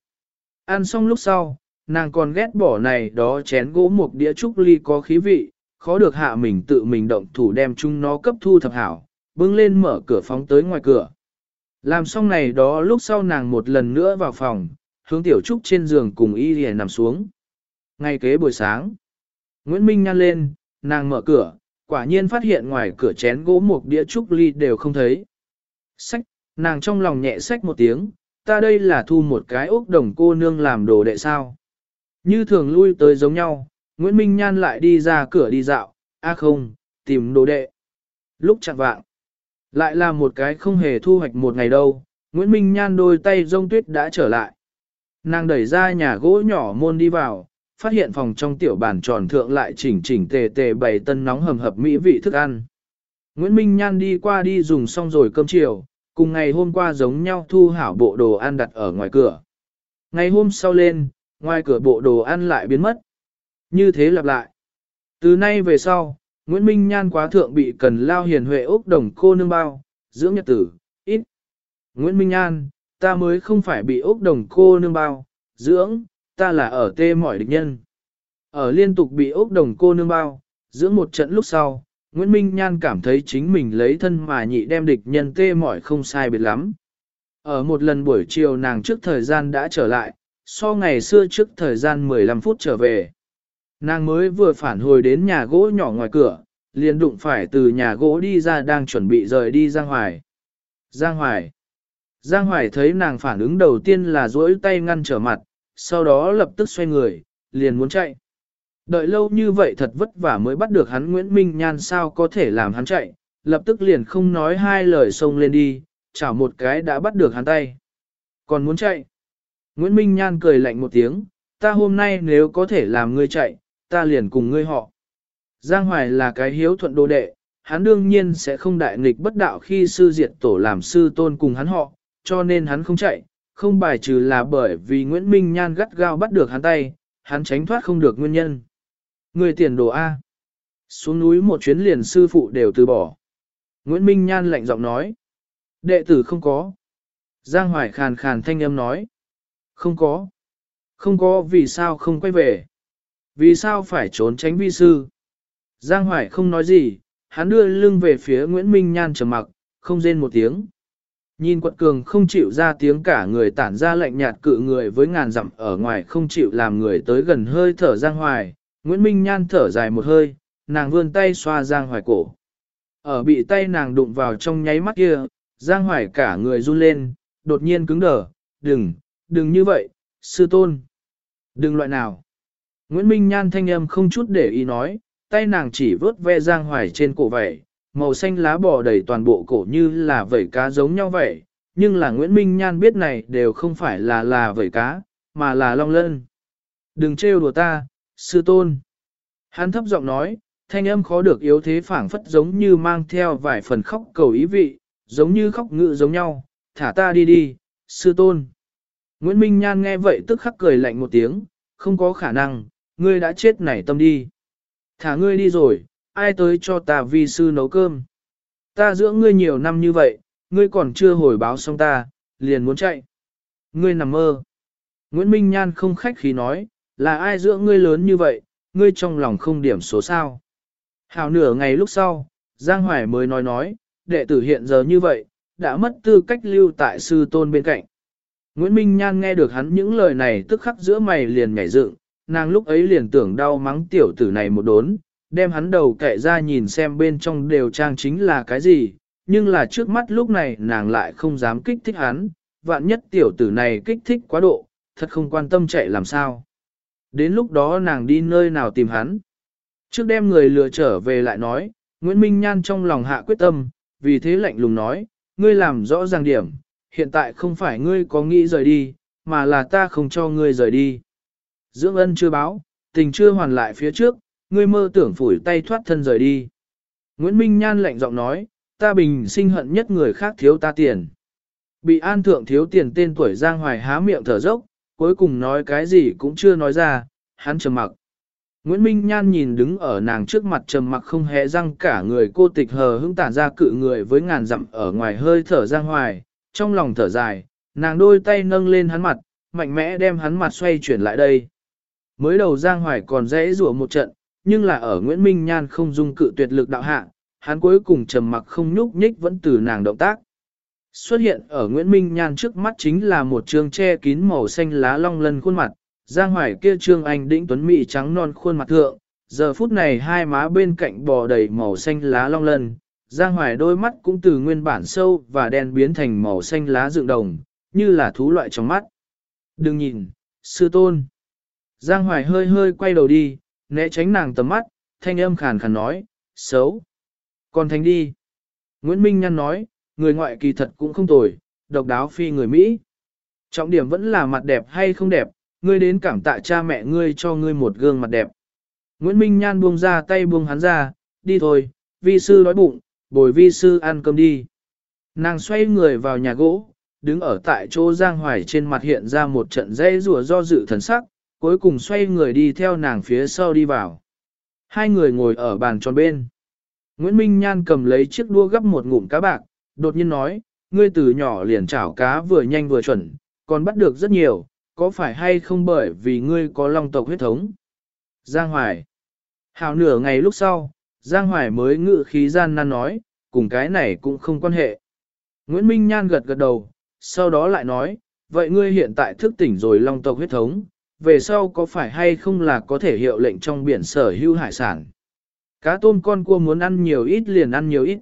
Ăn xong lúc sau, nàng còn ghét bỏ này đó chén gỗ một đĩa trúc ly có khí vị, khó được hạ mình tự mình động thủ đem chúng nó cấp thu thập hảo, bưng lên mở cửa phóng tới ngoài cửa. Làm xong này đó lúc sau nàng một lần nữa vào phòng, hướng tiểu trúc trên giường cùng y liền nằm xuống. Ngay kế buổi sáng, Nguyễn Minh nhăn lên, nàng mở cửa, quả nhiên phát hiện ngoài cửa chén gỗ một đĩa trúc ly đều không thấy. Sách, nàng trong lòng nhẹ sách một tiếng, ta đây là thu một cái ốc đồng cô nương làm đồ đệ sao. Như thường lui tới giống nhau, Nguyễn Minh Nhan lại đi ra cửa đi dạo, a à không, tìm đồ đệ. Lúc chặt vạng, lại là một cái không hề thu hoạch một ngày đâu, Nguyễn Minh Nhan đôi tay rông tuyết đã trở lại. Nàng đẩy ra nhà gỗ nhỏ môn đi vào, phát hiện phòng trong tiểu bàn tròn thượng lại chỉnh chỉnh tề tề bày tân nóng hầm hập mỹ vị thức ăn. Nguyễn Minh Nhan đi qua đi dùng xong rồi cơm chiều, cùng ngày hôm qua giống nhau thu hảo bộ đồ ăn đặt ở ngoài cửa. Ngày hôm sau lên, ngoài cửa bộ đồ ăn lại biến mất. Như thế lặp lại. Từ nay về sau, Nguyễn Minh Nhan quá thượng bị cần lao hiền huệ ốc đồng cô nương bao, dưỡng nhật tử, ít. Nguyễn Minh Nhan, ta mới không phải bị ốc đồng cô nương bao, dưỡng, ta là ở tê mỏi địch nhân. Ở liên tục bị ốc đồng cô nương bao, dưỡng một trận lúc sau, Nguyễn Minh Nhan cảm thấy chính mình lấy thân mà nhị đem địch nhân tê mỏi không sai biệt lắm. Ở một lần buổi chiều nàng trước thời gian đã trở lại, so ngày xưa trước thời gian 15 phút trở về. Nàng mới vừa phản hồi đến nhà gỗ nhỏ ngoài cửa, liền đụng phải từ nhà gỗ đi ra đang chuẩn bị rời đi Giang Hoài. Giang Hoài. Giang Hoài thấy nàng phản ứng đầu tiên là duỗi tay ngăn trở mặt, sau đó lập tức xoay người, liền muốn chạy. Đợi lâu như vậy thật vất vả mới bắt được hắn Nguyễn Minh Nhan sao có thể làm hắn chạy, lập tức liền không nói hai lời xông lên đi, chảo một cái đã bắt được hắn tay. Còn muốn chạy. Nguyễn Minh Nhan cười lạnh một tiếng, ta hôm nay nếu có thể làm ngươi chạy, ta liền cùng ngươi họ. Giang Hoài là cái hiếu thuận đồ đệ, hắn đương nhiên sẽ không đại nghịch bất đạo khi sư diệt tổ làm sư tôn cùng hắn họ, cho nên hắn không chạy, không bài trừ là bởi vì Nguyễn Minh Nhan gắt gao bắt được hắn tay, hắn tránh thoát không được nguyên nhân. Người tiền đồ A. Xuống núi một chuyến liền sư phụ đều từ bỏ. Nguyễn Minh Nhan lạnh giọng nói. Đệ tử không có. Giang Hoài khàn khàn thanh âm nói. Không có. Không có vì sao không quay về. Vì sao phải trốn tránh vi sư? Giang Hoài không nói gì, hắn đưa lưng về phía Nguyễn Minh Nhan trầm mặc, không rên một tiếng. Nhìn quật cường không chịu ra tiếng cả người tản ra lạnh nhạt cự người với ngàn dặm ở ngoài không chịu làm người tới gần hơi thở Giang Hoài. Nguyễn Minh Nhan thở dài một hơi, nàng vươn tay xoa Giang Hoài cổ. Ở bị tay nàng đụng vào trong nháy mắt kia, Giang Hoài cả người run lên, đột nhiên cứng đờ, đừng, đừng như vậy, sư tôn. Đừng loại nào. Nguyễn Minh Nhan thanh âm không chút để ý nói, tay nàng chỉ vớt ve Giang Hoài trên cổ vẩy, màu xanh lá bò đầy toàn bộ cổ như là vẩy cá giống nhau vậy, nhưng là Nguyễn Minh Nhan biết này đều không phải là là vẩy cá, mà là long lân. Đừng trêu đùa ta, sư tôn. Hắn thấp giọng nói, thanh âm khó được yếu thế phảng phất giống như mang theo vài phần khóc cầu ý vị, giống như khóc ngự giống nhau, thả ta đi đi, sư tôn. Nguyễn Minh Nhan nghe vậy tức khắc cười lạnh một tiếng, không có khả năng, ngươi đã chết nảy tâm đi. Thả ngươi đi rồi, ai tới cho ta vi sư nấu cơm. Ta dưỡng ngươi nhiều năm như vậy, ngươi còn chưa hồi báo xong ta, liền muốn chạy. Ngươi nằm mơ. Nguyễn Minh Nhan không khách khí nói, là ai dưỡng ngươi lớn như vậy, ngươi trong lòng không điểm số sao. Hào nửa ngày lúc sau, Giang Hoài mới nói nói, đệ tử hiện giờ như vậy, đã mất tư cách lưu tại sư tôn bên cạnh. Nguyễn Minh Nhan nghe được hắn những lời này tức khắc giữa mày liền nhảy dựng, nàng lúc ấy liền tưởng đau mắng tiểu tử này một đốn, đem hắn đầu kệ ra nhìn xem bên trong đều trang chính là cái gì, nhưng là trước mắt lúc này nàng lại không dám kích thích hắn, vạn nhất tiểu tử này kích thích quá độ, thật không quan tâm chạy làm sao. Đến lúc đó nàng đi nơi nào tìm hắn. Trước đem người lừa trở về lại nói, Nguyễn Minh Nhan trong lòng hạ quyết tâm, vì thế lạnh lùng nói, ngươi làm rõ ràng điểm, hiện tại không phải ngươi có nghĩ rời đi, mà là ta không cho ngươi rời đi. Dưỡng ân chưa báo, tình chưa hoàn lại phía trước, ngươi mơ tưởng phủi tay thoát thân rời đi. Nguyễn Minh Nhan lạnh giọng nói, ta bình sinh hận nhất người khác thiếu ta tiền. Bị an thượng thiếu tiền tên tuổi Giang Hoài há miệng thở dốc, cuối cùng nói cái gì cũng chưa nói ra, hắn trầm mặc. Nguyễn Minh Nhan nhìn đứng ở nàng trước mặt trầm mặc không hề răng cả người cô tịch hờ hững tản ra cự người với ngàn dặm ở ngoài hơi thở Giang Hoài, trong lòng thở dài, nàng đôi tay nâng lên hắn mặt, mạnh mẽ đem hắn mặt xoay chuyển lại đây. Mới đầu Giang Hoài còn dễ rủa một trận, nhưng là ở Nguyễn Minh Nhan không dung cự tuyệt lực đạo hạ, hắn cuối cùng trầm mặc không nhúc nhích vẫn từ nàng động tác. Xuất hiện ở Nguyễn Minh Nhan trước mắt chính là một trương che kín màu xanh lá long lân khuôn mặt, Giang Hoài kia trương anh đĩnh tuấn mỹ trắng non khuôn mặt thượng, giờ phút này hai má bên cạnh bò đầy màu xanh lá long lân, Giang Hoài đôi mắt cũng từ nguyên bản sâu và đen biến thành màu xanh lá dựng đồng, như là thú loại trong mắt. Đừng nhìn, sư tôn. Giang Hoài hơi hơi quay đầu đi, né tránh nàng tầm mắt, thanh âm khàn khàn nói, xấu. Còn thành đi. Nguyễn Minh Nhăn nói, người ngoại kỳ thật cũng không tồi, độc đáo phi người Mỹ. Trọng điểm vẫn là mặt đẹp hay không đẹp, ngươi đến cảm tạ cha mẹ ngươi cho ngươi một gương mặt đẹp. Nguyễn Minh Nhan buông ra tay buông hắn ra, đi thôi, vi sư đói bụng, bồi vi sư ăn cơm đi. Nàng xoay người vào nhà gỗ, đứng ở tại chỗ Giang Hoài trên mặt hiện ra một trận dây rùa do dự thần sắc, cuối cùng xoay người đi theo nàng phía sau đi vào. Hai người ngồi ở bàn tròn bên. Nguyễn Minh Nhan cầm lấy chiếc đua gấp một ngụm cá bạc, đột nhiên nói, ngươi từ nhỏ liền chảo cá vừa nhanh vừa chuẩn, còn bắt được rất nhiều, có phải hay không bởi vì ngươi có long tộc huyết thống? Giang Hoài. Hào nửa ngày lúc sau, Giang Hoài mới ngự khí gian nan nói, cùng cái này cũng không quan hệ. Nguyễn Minh Nhan gật gật đầu, sau đó lại nói, vậy ngươi hiện tại thức tỉnh rồi long tộc huyết thống, về sau có phải hay không là có thể hiệu lệnh trong biển sở hữu hải sản? Cá tôm con cua muốn ăn nhiều ít liền ăn nhiều ít.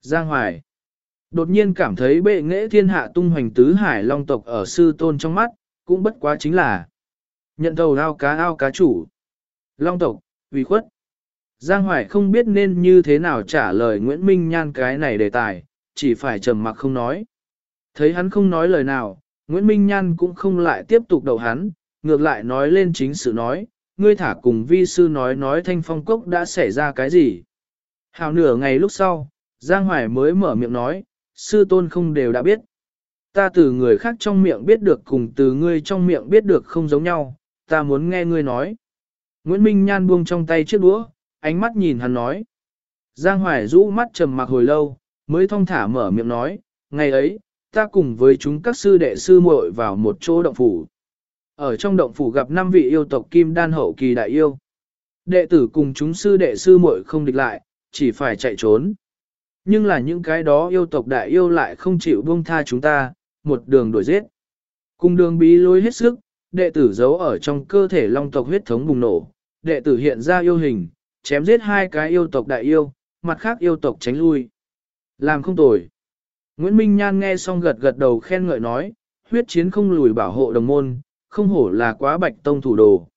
Giang Hoài. Đột nhiên cảm thấy bệ nghệ thiên hạ tung hoành tứ hải long tộc ở sư tôn trong mắt, cũng bất quá chính là nhận đầu ao cá ao cá chủ. Long tộc, vì khuất. Giang Hoài không biết nên như thế nào trả lời Nguyễn Minh Nhan cái này đề tài, chỉ phải trầm mặc không nói. Thấy hắn không nói lời nào, Nguyễn Minh Nhan cũng không lại tiếp tục đầu hắn, ngược lại nói lên chính sự nói, ngươi thả cùng vi sư nói nói thanh phong cốc đã xảy ra cái gì. Hào nửa ngày lúc sau, Giang Hoài mới mở miệng nói, sư tôn không đều đã biết. Ta từ người khác trong miệng biết được cùng từ ngươi trong miệng biết được không giống nhau, ta muốn nghe ngươi nói. Nguyễn Minh Nhan buông trong tay chiếc đũa, ánh mắt nhìn hắn nói. Giang Hoài rũ mắt trầm mặc hồi lâu, mới thong thả mở miệng nói, ngày ấy, ta cùng với chúng các sư đệ sư muội vào một chỗ động phủ. Ở trong động phủ gặp năm vị yêu tộc kim đan hậu kỳ đại yêu. Đệ tử cùng chúng sư đệ sư muội không địch lại, chỉ phải chạy trốn. Nhưng là những cái đó yêu tộc đại yêu lại không chịu buông tha chúng ta, một đường đuổi giết. Cùng đường bí lối hết sức, đệ tử giấu ở trong cơ thể long tộc huyết thống bùng nổ, đệ tử hiện ra yêu hình, chém giết hai cái yêu tộc đại yêu, mặt khác yêu tộc tránh lui. Làm không tồi. Nguyễn Minh Nhan nghe xong gật gật đầu khen ngợi nói, huyết chiến không lùi bảo hộ đồng môn, không hổ là quá bạch tông thủ đồ.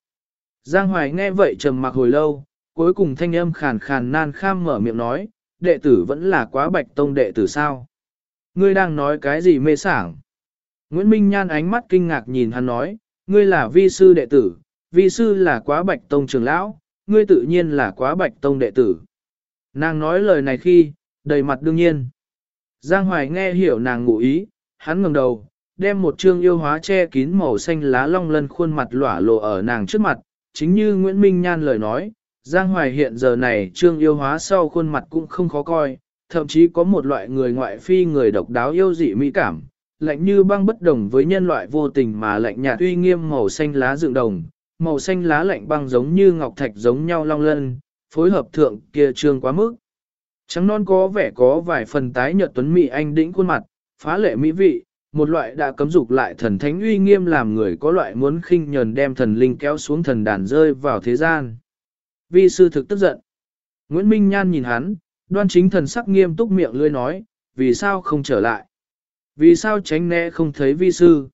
Giang Hoài nghe vậy trầm mặc hồi lâu, cuối cùng thanh âm khàn khàn nan kham mở miệng nói, đệ tử vẫn là quá bạch tông đệ tử sao? Ngươi đang nói cái gì mê sảng? Nguyễn Minh Nhan ánh mắt kinh ngạc nhìn hắn nói, ngươi là vi sư đệ tử, vi sư là quá bạch tông trưởng lão, ngươi tự nhiên là quá bạch tông đệ tử. Nàng nói lời này khi, đầy mặt đương nhiên. Giang Hoài nghe hiểu nàng ngụ ý, hắn ngẩng đầu, đem một trương yêu hóa che kín màu xanh lá long lân khuôn mặt lỏa lộ ở nàng trước mặt, chính như Nguyễn Minh Nhan lời nói, Giang Hoài hiện giờ này trương yêu hóa sau khuôn mặt cũng không khó coi, thậm chí có một loại người ngoại phi người độc đáo yêu dị mỹ cảm, lạnh như băng bất đồng với nhân loại vô tình mà lạnh nhạt uy nghiêm màu xanh lá dựng đồng, màu xanh lá lạnh băng giống như ngọc thạch giống nhau long lân, phối hợp thượng kia trương quá mức. Trắng non có vẻ có vài phần tái nhợt tuấn mỹ anh đĩnh khuôn mặt, phá lệ mỹ vị, một loại đã cấm dục lại thần thánh uy nghiêm làm người có loại muốn khinh nhờn đem thần linh kéo xuống thần đàn rơi vào thế gian. Vi sư thực tức giận. Nguyễn Minh Nhan nhìn hắn, đoan chính thần sắc nghiêm túc miệng lưỡi nói, vì sao không trở lại? Vì sao tránh né không thấy vi sư?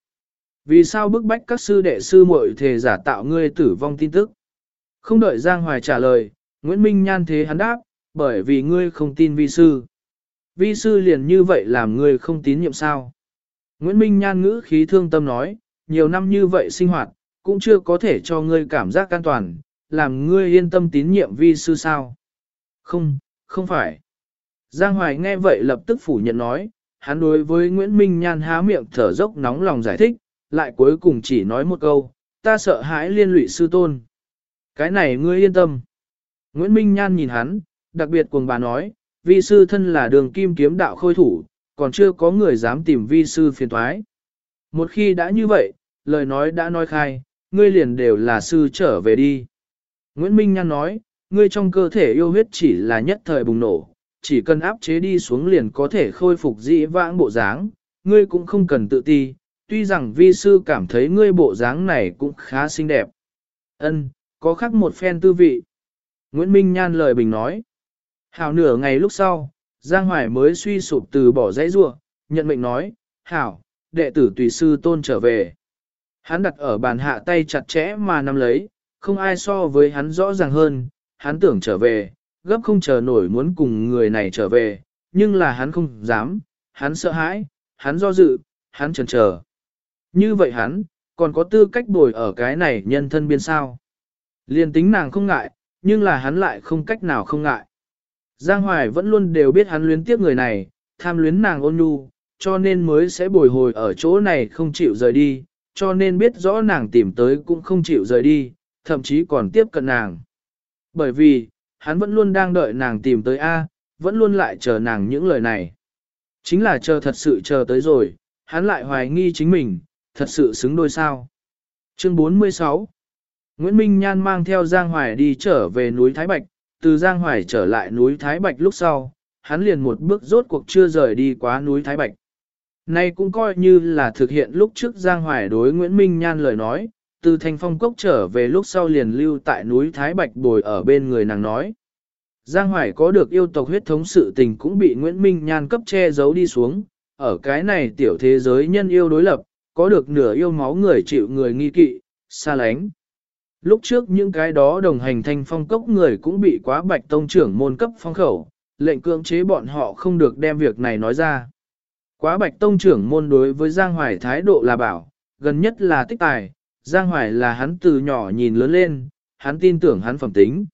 Vì sao bức bách các sư đệ sư muội thể giả tạo ngươi tử vong tin tức? Không đợi Giang Hoài trả lời, Nguyễn Minh Nhan thế hắn đáp, bởi vì ngươi không tin vi sư. Vi sư liền như vậy làm ngươi không tín nhiệm sao? Nguyễn Minh Nhan ngữ khí thương tâm nói, nhiều năm như vậy sinh hoạt, cũng chưa có thể cho ngươi cảm giác an toàn, làm ngươi yên tâm tín nhiệm vi sư sao? Không, không phải. Giang Hoài nghe vậy lập tức phủ nhận nói, hắn đối với Nguyễn Minh Nhan há miệng thở dốc nóng lòng giải thích, lại cuối cùng chỉ nói một câu, ta sợ hãi liên lụy sư tôn. Cái này ngươi yên tâm. Nguyễn Minh Nhan nhìn hắn, đặc biệt cùng bà nói, vi sư thân là đường kim kiếm đạo khôi thủ, còn chưa có người dám tìm vi sư phiền thoái. Một khi đã như vậy, lời nói đã nói khai, ngươi liền đều là sư trở về đi. Nguyễn Minh Nhan nói, ngươi trong cơ thể yêu huyết chỉ là nhất thời bùng nổ, chỉ cần áp chế đi xuống liền có thể khôi phục dĩ vãng bộ dáng, ngươi cũng không cần tự ti, tuy rằng vi sư cảm thấy ngươi bộ dáng này cũng khá xinh đẹp. Ân, có khác một phen tư vị. Nguyễn Minh Nhan lời bình nói. Hảo nửa ngày lúc sau, Giang Hoài mới suy sụp từ bỏ dãy rua, nhận mệnh nói, Hảo, đệ tử tùy sư tôn trở về. Hắn đặt ở bàn hạ tay chặt chẽ mà nắm lấy, không ai so với hắn rõ ràng hơn, hắn tưởng trở về, gấp không chờ nổi muốn cùng người này trở về, nhưng là hắn không dám, hắn sợ hãi, hắn do dự, hắn chần chờ. Như vậy hắn, còn có tư cách bồi ở cái này nhân thân biên sao. Liên tính nàng không ngại, nhưng là hắn lại không cách nào không ngại. Giang Hoài vẫn luôn đều biết hắn luyến tiếc người này, tham luyến nàng ôn nhu, cho nên mới sẽ bồi hồi ở chỗ này không chịu rời đi, cho nên biết rõ nàng tìm tới cũng không chịu rời đi, thậm chí còn tiếp cận nàng. Bởi vì, hắn vẫn luôn đang đợi nàng tìm tới A, vẫn luôn lại chờ nàng những lời này. Chính là chờ thật sự chờ tới rồi, hắn lại hoài nghi chính mình, thật sự xứng đôi sao. Chương 46 Nguyễn Minh Nhan mang theo Giang Hoài đi trở về núi Thái Bạch, từ Giang Hoài trở lại núi Thái Bạch lúc sau, hắn liền một bước rốt cuộc chưa rời đi quá núi Thái Bạch. Nay cũng coi như là thực hiện lúc trước Giang Hoài đối Nguyễn Minh Nhan lời nói, từ thành phong cốc trở về lúc sau liền lưu tại núi Thái Bạch bồi ở bên người nàng nói. Giang Hoài có được yêu tộc huyết thống sự tình cũng bị Nguyễn Minh Nhan cấp che giấu đi xuống, ở cái này tiểu thế giới nhân yêu đối lập, có được nửa yêu máu người chịu người nghi kỵ, xa lánh. Lúc trước những cái đó đồng hành thanh phong cốc người cũng bị quá bạch tông trưởng môn cấp phong khẩu, lệnh cưỡng chế bọn họ không được đem việc này nói ra. Quá bạch tông trưởng môn đối với Giang Hoài thái độ là bảo, gần nhất là tích tài, Giang Hoài là hắn từ nhỏ nhìn lớn lên, hắn tin tưởng hắn phẩm tính.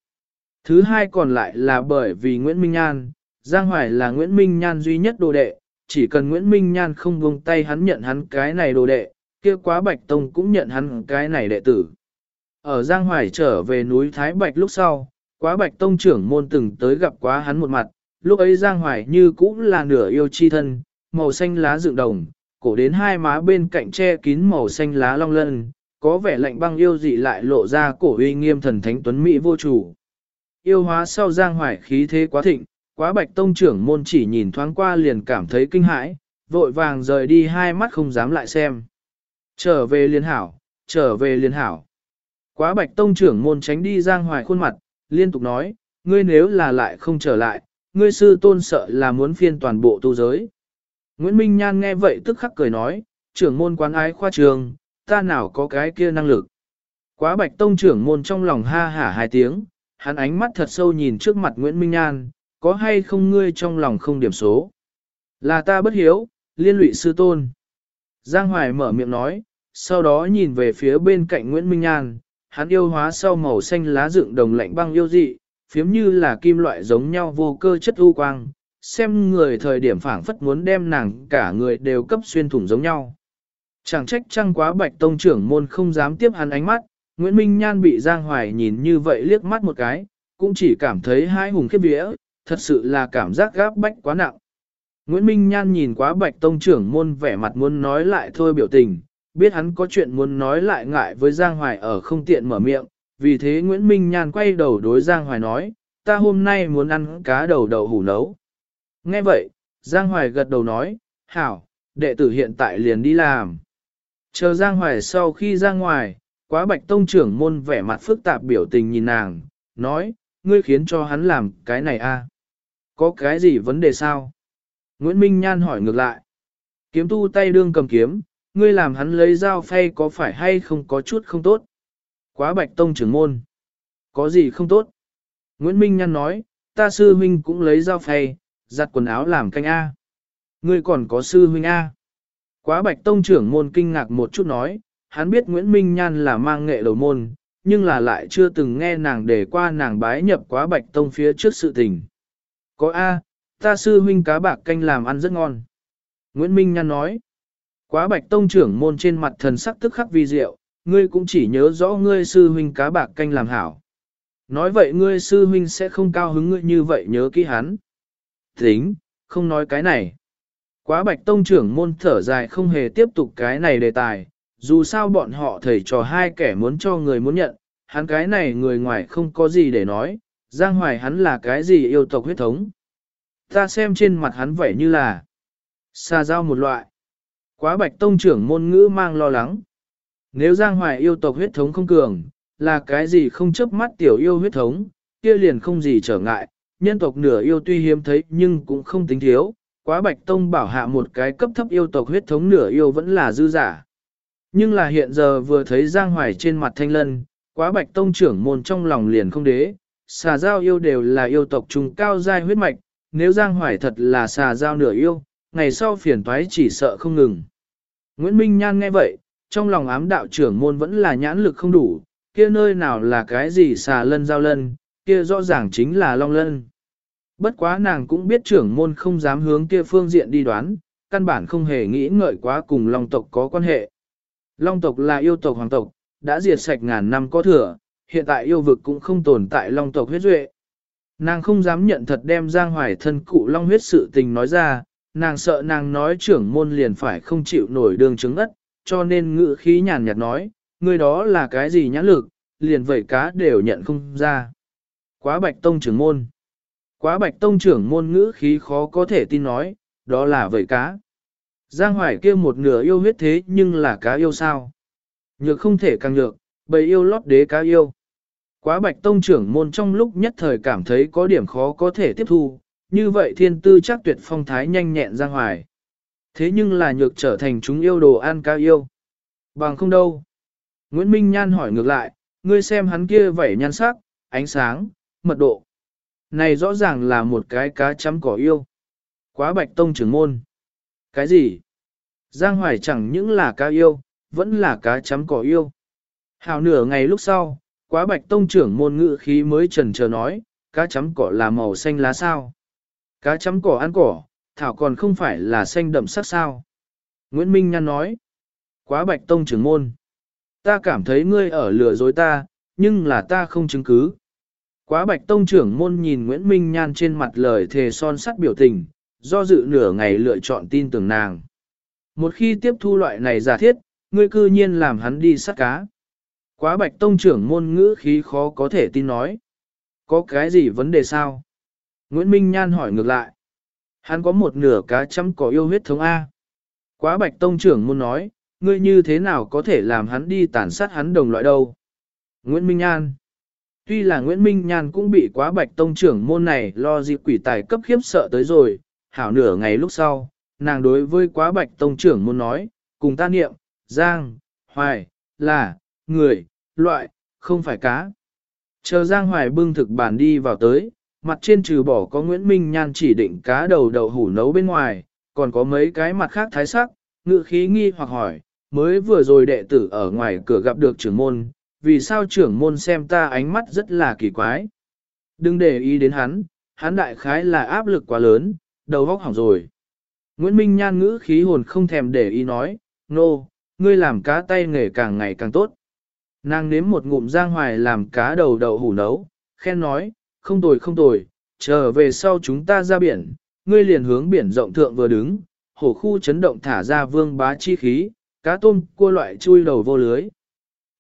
Thứ hai còn lại là bởi vì Nguyễn Minh Nhan, Giang Hoài là Nguyễn Minh Nhan duy nhất đồ đệ, chỉ cần Nguyễn Minh Nhan không buông tay hắn nhận hắn cái này đồ đệ, kia quá Bạch Tông cũng nhận hắn cái này đệ tử. Ở Giang Hoài trở về núi Thái Bạch lúc sau, quá Bạch Tông trưởng môn từng tới gặp quá hắn một mặt, lúc ấy Giang Hoài như cũng là nửa yêu chi thân, màu xanh lá dựng đồng, cổ đến hai má bên cạnh che kín màu xanh lá long lân, có vẻ lạnh băng yêu dị lại lộ ra cổ uy nghiêm thần thánh tuấn mỹ vô chủ. Yêu hóa sau Giang Hoài khí thế quá thịnh, quá Bạch Tông trưởng môn chỉ nhìn thoáng qua liền cảm thấy kinh hãi, vội vàng rời đi hai mắt không dám lại xem. Trở về liên hảo, trở về liên hảo. Quá bạch tông trưởng môn tránh đi giang hoài khuôn mặt, liên tục nói, ngươi nếu là lại không trở lại, ngươi sư tôn sợ là muốn phiên toàn bộ tu giới. Nguyễn Minh Nhan nghe vậy tức khắc cười nói, trưởng môn quán ái khoa trường, ta nào có cái kia năng lực. Quá bạch tông trưởng môn trong lòng ha hả hai tiếng, hắn ánh mắt thật sâu nhìn trước mặt Nguyễn Minh Nhan, có hay không ngươi trong lòng không điểm số. Là ta bất hiếu, liên lụy sư tôn. Giang Hoài mở miệng nói, sau đó nhìn về phía bên cạnh Nguyễn Minh An, hắn yêu hóa sau màu xanh lá dựng đồng lạnh băng yêu dị, phiếm như là kim loại giống nhau vô cơ chất u quang, xem người thời điểm phảng phất muốn đem nàng cả người đều cấp xuyên thủng giống nhau. Chẳng trách trăng quá bạch tông trưởng môn không dám tiếp hắn ánh mắt, Nguyễn Minh Nhan bị Giang Hoài nhìn như vậy liếc mắt một cái, cũng chỉ cảm thấy hai hùng khiếp vía, thật sự là cảm giác gáp bách quá nặng. Nguyễn Minh Nhan nhìn quá bạch tông trưởng môn vẻ mặt muốn nói lại thôi biểu tình, biết hắn có chuyện muốn nói lại ngại với Giang Hoài ở không tiện mở miệng, vì thế Nguyễn Minh Nhan quay đầu đối Giang Hoài nói, ta hôm nay muốn ăn cá đầu đậu hủ nấu. Nghe vậy, Giang Hoài gật đầu nói, hảo, đệ tử hiện tại liền đi làm. Chờ Giang Hoài sau khi ra ngoài, quá bạch tông trưởng môn vẻ mặt phức tạp biểu tình nhìn nàng, nói, ngươi khiến cho hắn làm cái này a? À? Có cái gì vấn đề sao? Nguyễn Minh Nhan hỏi ngược lại. Kiếm tu tay đương cầm kiếm, ngươi làm hắn lấy dao phay có phải hay không có chút không tốt? Quá bạch tông trưởng môn. Có gì không tốt? Nguyễn Minh Nhan nói, ta sư huynh cũng lấy dao phay, giặt quần áo làm canh A. Ngươi còn có sư huynh A. Quá bạch tông trưởng môn kinh ngạc một chút nói, hắn biết Nguyễn Minh Nhan là mang nghệ đầu môn, nhưng là lại chưa từng nghe nàng để qua nàng bái nhập quá bạch tông phía trước sự tình. Có A, ta sư huynh cá bạc canh làm ăn rất ngon. Nguyễn Minh Nhan nói, quá bạch tông trưởng môn trên mặt thần sắc tức khắc vi diệu, ngươi cũng chỉ nhớ rõ ngươi sư huynh cá bạc canh làm hảo. Nói vậy ngươi sư huynh sẽ không cao hứng ngươi như vậy nhớ kỹ hắn. Tính, không nói cái này. Quá bạch tông trưởng môn thở dài không hề tiếp tục cái này đề tài, dù sao bọn họ thầy trò hai kẻ muốn cho người muốn nhận, hắn cái này người ngoài không có gì để nói, Giang Hoài hắn là cái gì yêu tộc huyết thống. Ta xem trên mặt hắn vẻ như là xa giao một loại. Quá bạch tông trưởng môn ngữ mang lo lắng. Nếu Giang Hoài yêu tộc huyết thống không cường, là cái gì không chấp mắt tiểu yêu huyết thống, kia liền không gì trở ngại, nhân tộc nửa yêu tuy hiếm thấy nhưng cũng không tính thiếu, quá bạch tông bảo hạ một cái cấp thấp yêu tộc huyết thống nửa yêu vẫn là dư giả. Nhưng là hiện giờ vừa thấy Giang Hoài trên mặt thanh lân, quá bạch tông trưởng môn trong lòng liền không đế, xà giao yêu đều là yêu tộc trùng cao giai huyết mạch, nếu Giang Hoài thật là xà giao nửa yêu, ngày sau phiền toái chỉ sợ không ngừng. Nguyễn Minh Nhan nghe vậy, trong lòng ám đạo trưởng môn vẫn là nhãn lực không đủ, kia nơi nào là cái gì xà lân giao lân, kia rõ ràng chính là long lân. Bất quá nàng cũng biết trưởng môn không dám hướng kia phương diện đi đoán, căn bản không hề nghĩ ngợi quá cùng long tộc có quan hệ. Long tộc là yêu tộc hoàng tộc, đã diệt sạch ngàn năm có thừa, hiện tại yêu vực cũng không tồn tại long tộc huyết duệ. Nàng không dám nhận thật đem giang hoài thân cụ long huyết sự tình nói ra, nàng sợ nàng nói trưởng môn liền phải không chịu nổi đường chứng ất, cho nên ngữ khí nhàn nhạt nói, người đó là cái gì nhãn lực, liền vậy cá đều nhận không ra. Quá bạch tông trưởng môn. Quá bạch tông trưởng môn ngữ khí khó có thể tin nói, đó là vậy cá. Giang hoài kia một nửa yêu huyết thế nhưng là cá yêu sao. Nhược không thể càng nhược, bầy yêu lót đế cá yêu. Quá bạch tông trưởng môn trong lúc nhất thời cảm thấy có điểm khó có thể tiếp thu, như vậy thiên tư chắc tuyệt phong thái nhanh nhẹn Giang hoài. Thế nhưng là nhược trở thành chúng yêu đồ ăn cá yêu. Bằng không đâu. Nguyễn Minh Nhan hỏi ngược lại, ngươi xem hắn kia vảy nhan sắc, ánh sáng, mật độ. Này rõ ràng là một cái cá chấm cỏ yêu. Quá bạch tông trưởng môn. Cái gì? Giang Hoài chẳng những là cá yêu, vẫn là cá chấm cỏ yêu. Hào nửa ngày lúc sau, quá bạch tông trưởng môn ngự khí mới trần chờ nói, cá chấm cỏ là màu xanh lá sao. Cá chấm cỏ ăn cỏ, thảo còn không phải là xanh đậm sắc sao. Nguyễn Minh Nhan nói, quá bạch tông trưởng môn. Ta cảm thấy ngươi ở lừa dối ta, nhưng là ta không chứng cứ. Quá bạch tông trưởng môn nhìn Nguyễn Minh Nhan trên mặt lời thề son sắt biểu tình, do dự nửa ngày lựa chọn tin tưởng nàng. Một khi tiếp thu loại này giả thiết, ngươi cư nhiên làm hắn đi sát cá. Quá bạch tông trưởng môn ngữ khí khó có thể tin nói. Có cái gì vấn đề sao? Nguyễn Minh Nhan hỏi ngược lại. Hắn có một nửa cá chấm có yêu huyết thống A. Quá bạch tông trưởng môn nói, ngươi như thế nào có thể làm hắn đi tàn sát hắn đồng loại đâu? Nguyễn Minh Nhan Tuy là Nguyễn Minh Nhan cũng bị quá bạch tông trưởng môn này lo dịp quỷ tài cấp khiếp sợ tới rồi, hảo nửa ngày lúc sau, nàng đối với quá bạch tông trưởng môn nói, cùng ta niệm, giang, hoài, là, người, loại, không phải cá. Chờ giang hoài bưng thực bản đi vào tới, mặt trên trừ bỏ có Nguyễn Minh Nhan chỉ định cá đầu đậu hủ nấu bên ngoài, còn có mấy cái mặt khác thái sắc, ngự khí nghi hoặc hỏi, mới vừa rồi đệ tử ở ngoài cửa gặp được trưởng môn, vì sao trưởng môn xem ta ánh mắt rất là kỳ quái. Đừng để ý đến hắn, hắn đại khái là áp lực quá lớn, đầu óc hỏng rồi. Nguyễn Minh Nhan ngữ khí hồn không thèm để ý nói, nô, no, ngươi làm cá tay nghề càng ngày càng tốt. Nàng nếm một ngụm giang hoài làm cá đầu đậu hủ nấu, khen nói, không tồi không tồi, trở về sau chúng ta ra biển, ngươi liền hướng biển rộng thượng vừa đứng, hổ khu chấn động thả ra vương bá chi khí, cá tôm cua loại chui đầu vô lưới.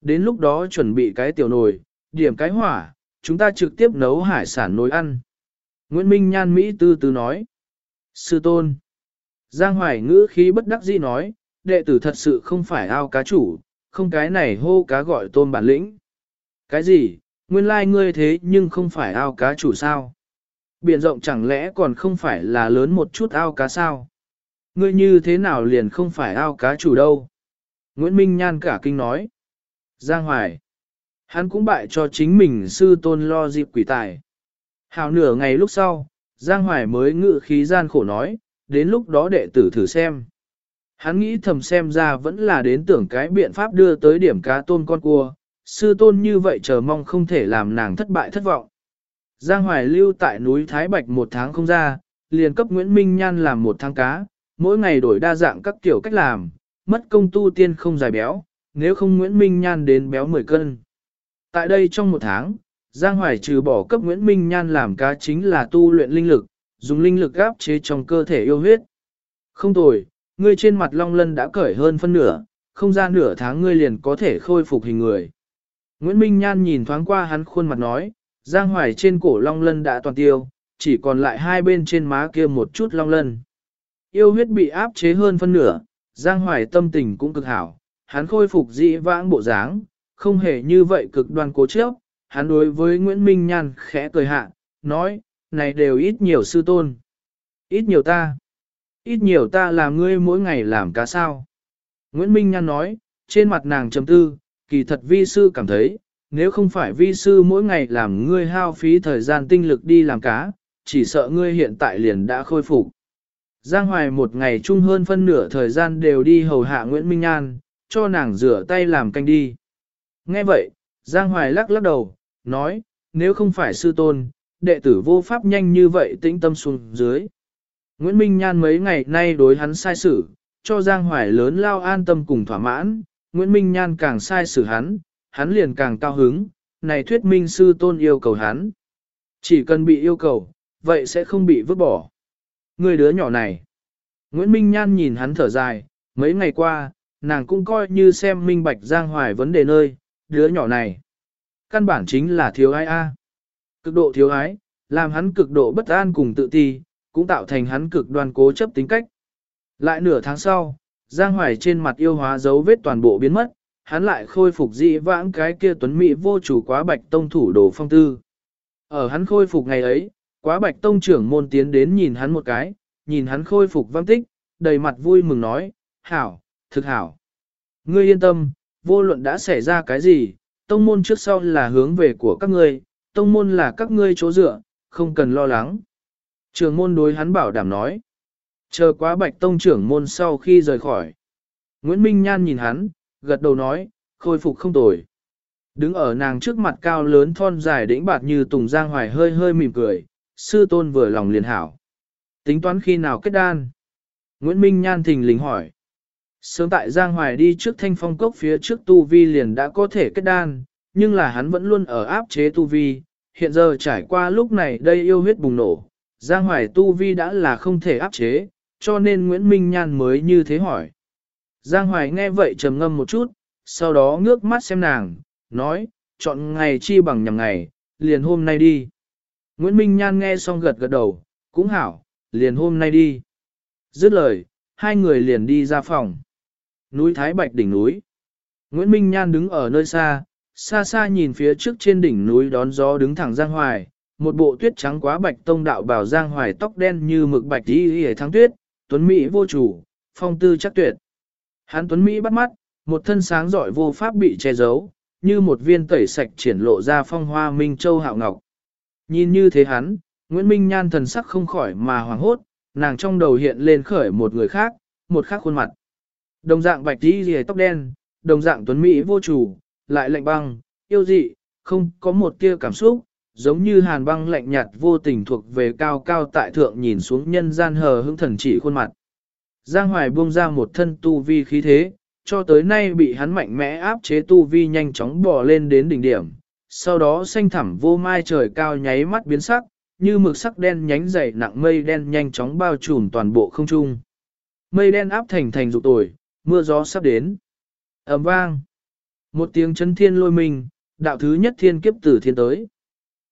Đến lúc đó chuẩn bị cái tiểu nồi, điểm cái hỏa, chúng ta trực tiếp nấu hải sản nồi ăn. Nguyễn Minh Nhan Mỹ tư tư nói. Sư tôn. Giang Hoài ngữ khí bất đắc dĩ nói, đệ tử thật sự không phải ao cá chủ, không cái này hô cá gọi tôm bản lĩnh. Cái gì, nguyên lai like ngươi thế nhưng không phải ao cá chủ sao? Biển rộng chẳng lẽ còn không phải là lớn một chút ao cá sao? Ngươi như thế nào liền không phải ao cá chủ đâu? Nguyễn Minh Nhan cả kinh nói. Giang Hoài. Hắn cũng bại cho chính mình sư tôn lo dịp quỷ tài. Hào nửa ngày lúc sau, Giang Hoài mới ngự khí gian khổ nói, đến lúc đó đệ tử thử xem. Hắn nghĩ thầm xem ra vẫn là đến tưởng cái biện pháp đưa tới điểm cá tôn con cua, sư tôn như vậy chờ mong không thể làm nàng thất bại thất vọng. Giang Hoài lưu tại núi Thái Bạch một tháng không ra, liền cấp Nguyễn Minh Nhan làm một tháng cá, mỗi ngày đổi đa dạng các kiểu cách làm, mất công tu tiên không dài béo, nếu không Nguyễn Minh Nhan đến béo 10 cân. Tại đây trong một tháng, Giang Hoài trừ bỏ cấp Nguyễn Minh Nhan làm cá chính là tu luyện linh lực, dùng linh lực áp chế trong cơ thể yêu huyết. Không tồi, ngươi trên mặt long lân đã cởi hơn phân nửa, không ra nửa tháng ngươi liền có thể khôi phục hình người. Nguyễn Minh Nhan nhìn thoáng qua hắn khuôn mặt nói, Giang Hoài trên cổ long lân đã toàn tiêu, chỉ còn lại hai bên trên má kia một chút long lân. Yêu huyết bị áp chế hơn phân nửa, Giang Hoài tâm tình cũng cực hảo, hắn khôi phục dị vãng bộ dáng, không hề như vậy cực đoan cố chấp, hắn đối với Nguyễn Minh Nhan khẽ cười hạ, nói, này đều ít nhiều sư tôn. Ít nhiều ta. Ít nhiều ta làm ngươi mỗi ngày làm cá sao. Nguyễn Minh Nhan nói, trên mặt nàng trầm tư, kỳ thật vi sư cảm thấy, nếu không phải vi sư mỗi ngày làm ngươi hao phí thời gian tinh lực đi làm cá, chỉ sợ ngươi hiện tại liền đã khôi phục. Giang Hoài một ngày chung hơn phân nửa thời gian đều đi hầu hạ Nguyễn Minh Nhan, cho nàng rửa tay làm canh đi. Nghe vậy, Giang Hoài lắc lắc đầu, nói, nếu không phải sư tôn, đệ tử vô pháp nhanh như vậy tĩnh tâm xuống dưới. Nguyễn Minh Nhan mấy ngày nay đối hắn sai xử, cho Giang Hoài lớn lao an tâm cùng thỏa mãn, Nguyễn Minh Nhan càng sai xử hắn, hắn liền càng cao hứng, này thuyết minh sư tôn yêu cầu hắn. Chỉ cần bị yêu cầu, vậy sẽ không bị vứt bỏ. Người đứa nhỏ này. Nguyễn Minh Nhan nhìn hắn thở dài, mấy ngày qua, nàng cũng coi như xem minh bạch Giang Hoài vấn đề nơi, đứa nhỏ này. Căn bản chính là thiếu ai a. Cực độ thiếu ái, làm hắn cực độ bất an cùng tự ti, cũng tạo thành hắn cực đoan cố chấp tính cách. Lại nửa tháng sau, Giang Hoài trên mặt yêu hóa dấu vết toàn bộ biến mất, hắn lại khôi phục dị vãng cái kia tuấn mỹ vô chủ quá bạch tông thủ đồ phong tư. Ở hắn khôi phục ngày ấy, quá bạch tông trưởng môn tiến đến nhìn hắn một cái, nhìn hắn khôi phục văng tích, đầy mặt vui mừng nói, hảo, thực hảo. Ngươi yên tâm, vô luận đã xảy ra cái gì, tông môn trước sau là hướng về của các ngươi, tông môn là các ngươi chỗ dựa, không cần lo lắng. Trường môn đối hắn bảo đảm nói. Chờ quá bạch tông trưởng môn sau khi rời khỏi. Nguyễn Minh Nhan nhìn hắn, gật đầu nói, khôi phục không tồi. Đứng ở nàng trước mặt cao lớn thon dài đĩnh bạt như Tùng Giang Hoài hơi hơi mỉm cười, sư tôn vừa lòng liền hảo. Tính toán khi nào kết đan? Nguyễn Minh Nhan thình lình hỏi. Sớm tại Giang Hoài đi trước thanh phong cốc phía trước tu vi liền đã có thể kết đan, nhưng là hắn vẫn luôn ở áp chế tu vi, hiện giờ trải qua lúc này đây yêu huyết bùng nổ, Giang Hoài tu vi đã là không thể áp chế, cho nên Nguyễn Minh Nhan mới như thế hỏi. Giang Hoài nghe vậy trầm ngâm một chút, sau đó ngước mắt xem nàng, nói, chọn ngày chi bằng nhằm ngày, liền hôm nay đi. Nguyễn Minh Nhan nghe xong gật gật đầu, cũng hảo, liền hôm nay đi. Dứt lời, hai người liền đi ra phòng. Núi Thái Bạch đỉnh núi. Nguyễn Minh Nhan đứng ở nơi xa, xa xa nhìn phía trước trên đỉnh núi đón gió đứng thẳng Giang Hoài, một bộ tuyết trắng quá bạch tông đạo bảo Giang Hoài tóc đen như mực bạch đi hề thắng tuyết, tuấn Mỹ vô chủ, phong tư chắc tuyệt. Hắn tuấn Mỹ bắt mắt, một thân sáng giỏi vô pháp bị che giấu, như một viên tẩy sạch triển lộ ra phong hoa minh châu hạo ngọc. Nhìn như thế hắn, Nguyễn Minh Nhan thần sắc không khỏi mà hoàng hốt, nàng trong đầu hiện lên khởi một người khác, một khác khuôn mặt. Đồng dạng bạch đi rìa tóc đen, đồng dạng tuấn Mỹ vô chủ, lại lạnh băng, yêu dị, không có một tia cảm xúc, giống như hàn băng lạnh nhạt vô tình thuộc về cao cao tại thượng nhìn xuống nhân gian hờ hững thần chỉ khuôn mặt. Giang Hoài buông ra một thân tu vi khí thế, cho tới nay bị hắn mạnh mẽ áp chế tu vi nhanh chóng bò lên đến đỉnh điểm, sau đó xanh thẳm vô mai trời cao nháy mắt biến sắc, như mực sắc đen nhánh dày nặng mây đen nhanh chóng bao trùm toàn bộ không trung. Mây đen áp thành thành rụt tồi, mưa gió sắp đến. ầm vang. Một tiếng chấn thiên lôi mình, đạo thứ nhất thiên kiếp tử thiên tới.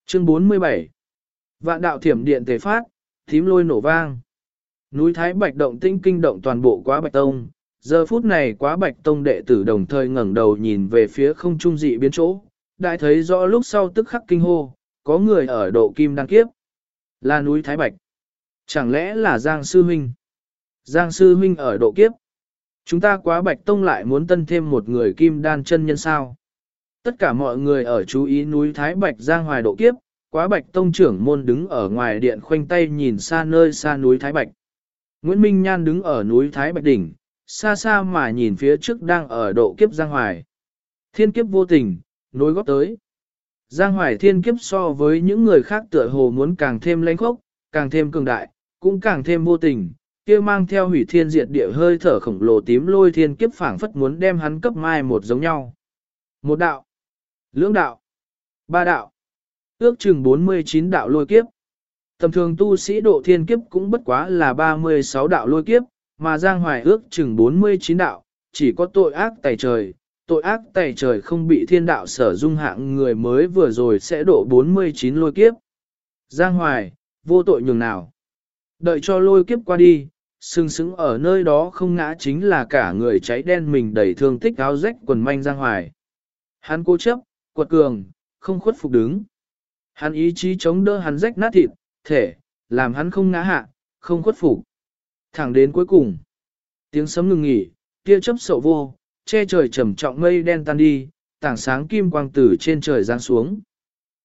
Chương 47 Vạn đạo thiểm điện tề phát, thím lôi nổ vang. Núi Thái Bạch động tinh kinh động toàn bộ quá Bạch Tông. Giờ phút này quá Bạch Tông đệ tử đồng thời ngẩng đầu nhìn về phía không trung dị biến chỗ. Đại thấy rõ lúc sau tức khắc kinh hô, có người ở độ kim đăng kiếp. Là núi Thái Bạch. Chẳng lẽ là Giang Sư Huynh? Giang Sư Huynh ở độ kiếp. Chúng ta quá Bạch Tông lại muốn tân thêm một người kim đan chân nhân sao? Tất cả mọi người ở chú ý núi Thái Bạch Giang Hoài độ kiếp, quá Bạch Tông trưởng môn đứng ở ngoài điện khoanh tay nhìn xa nơi xa núi Thái Bạch. Nguyễn Minh Nhan đứng ở núi Thái Bạch Đỉnh, xa xa mà nhìn phía trước đang ở độ kiếp Giang Hoài. Thiên kiếp vô tình, nối góp tới. Giang Hoài thiên kiếp so với những người khác tựa hồ muốn càng thêm lãnh khốc, càng thêm cường đại, cũng càng thêm vô tình, kia mang theo hủy thiên diệt địa hơi thở khổng lồ tím lôi thiên kiếp phảng phất muốn đem hắn cấp mai một giống nhau. Một đạo, lưỡng đạo, ba đạo, ước chừng 49 đạo lôi kiếp. Tầm thường tu sĩ độ thiên kiếp cũng bất quá là 36 đạo lôi kiếp, mà Giang Hoài ước chừng 49 đạo, chỉ có tội ác tày trời, tội ác tày trời không bị thiên đạo sở dung hạng người mới vừa rồi sẽ độ 49 lôi kiếp. Giang Hoài, vô tội nhường nào. Đợi cho lôi kiếp qua đi, sừng sững ở nơi đó không ngã chính là cả người cháy đen mình đầy thương tích áo rách quần manh Giang Hoài. Hắn cố chấp, quật cường, không khuất phục đứng. Hắn ý chí chống đỡ hắn rách nát thịt, thể, làm hắn không ngã hạ, không khuất phục. Thẳng đến cuối cùng, tiếng sấm ngừng nghỉ, tia chấp sậu vô, che trời trầm trọng mây đen tan đi, tảng sáng kim quang từ trên trời giáng xuống.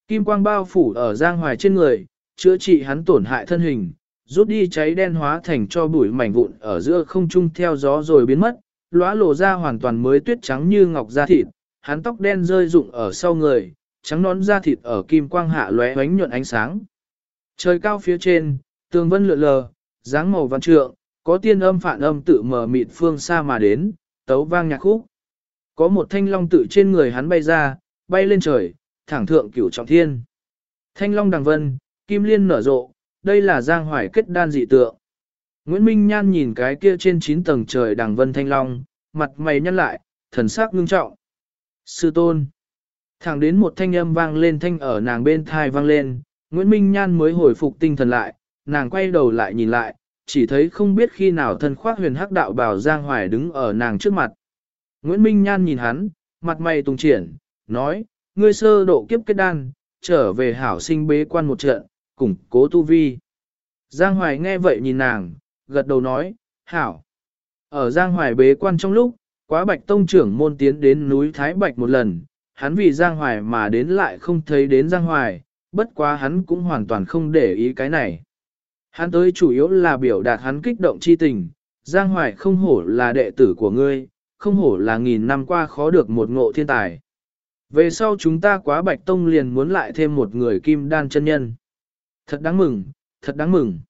Kim quang bao phủ ở giang hoài trên người, chữa trị hắn tổn hại thân hình, rút đi cháy đen hóa thành cho bụi mảnh vụn ở giữa không trung theo gió rồi biến mất, lóa lộ ra hoàn toàn mới tuyết trắng như ngọc da thịt, hắn tóc đen rơi rụng ở sau người, trắng nón da thịt ở kim quang hạ lóe ánh nhuận ánh sáng. Trời cao phía trên, tường vân lượn lờ, dáng màu văn trượng, có tiên âm phản âm tự mở mịt phương xa mà đến, tấu vang nhạc khúc. Có một thanh long tự trên người hắn bay ra, bay lên trời, thẳng thượng cửu trọng thiên. Thanh long đằng vân, kim liên nở rộ, đây là giang hoài kết đan dị tượng. Nguyễn Minh Nhan nhìn cái kia trên 9 tầng trời đằng vân thanh long, mặt mày nhăn lại, thần sắc ngưng trọng. Sư tôn. Thẳng đến một thanh âm vang lên thanh ở nàng bên thai vang lên, Nguyễn Minh Nhan mới hồi phục tinh thần lại, nàng quay đầu lại nhìn lại, chỉ thấy không biết khi nào thân khoác huyền hắc đạo bảo Giang Hoài đứng ở nàng trước mặt. Nguyễn Minh Nhan nhìn hắn, mặt mày tùng triển, nói, ngươi sơ độ kiếp kết đan, trở về hảo sinh bế quan một trận, củng cố tu vi. Giang Hoài nghe vậy nhìn nàng, gật đầu nói, hảo. Ở Giang Hoài bế quan trong lúc, quá bạch tông trưởng môn tiến đến núi Thái Bạch một lần, hắn vì Giang Hoài mà đến lại không thấy đến Giang Hoài, bất quá hắn cũng hoàn toàn không để ý cái này. Hắn tới chủ yếu là biểu đạt hắn kích động chi tình, Giang Hoài không hổ là đệ tử của ngươi, không hổ là nghìn năm qua khó được một ngộ thiên tài. Về sau chúng ta quá bạch tông liền muốn lại thêm một người kim đan chân nhân. Thật đáng mừng, thật đáng mừng.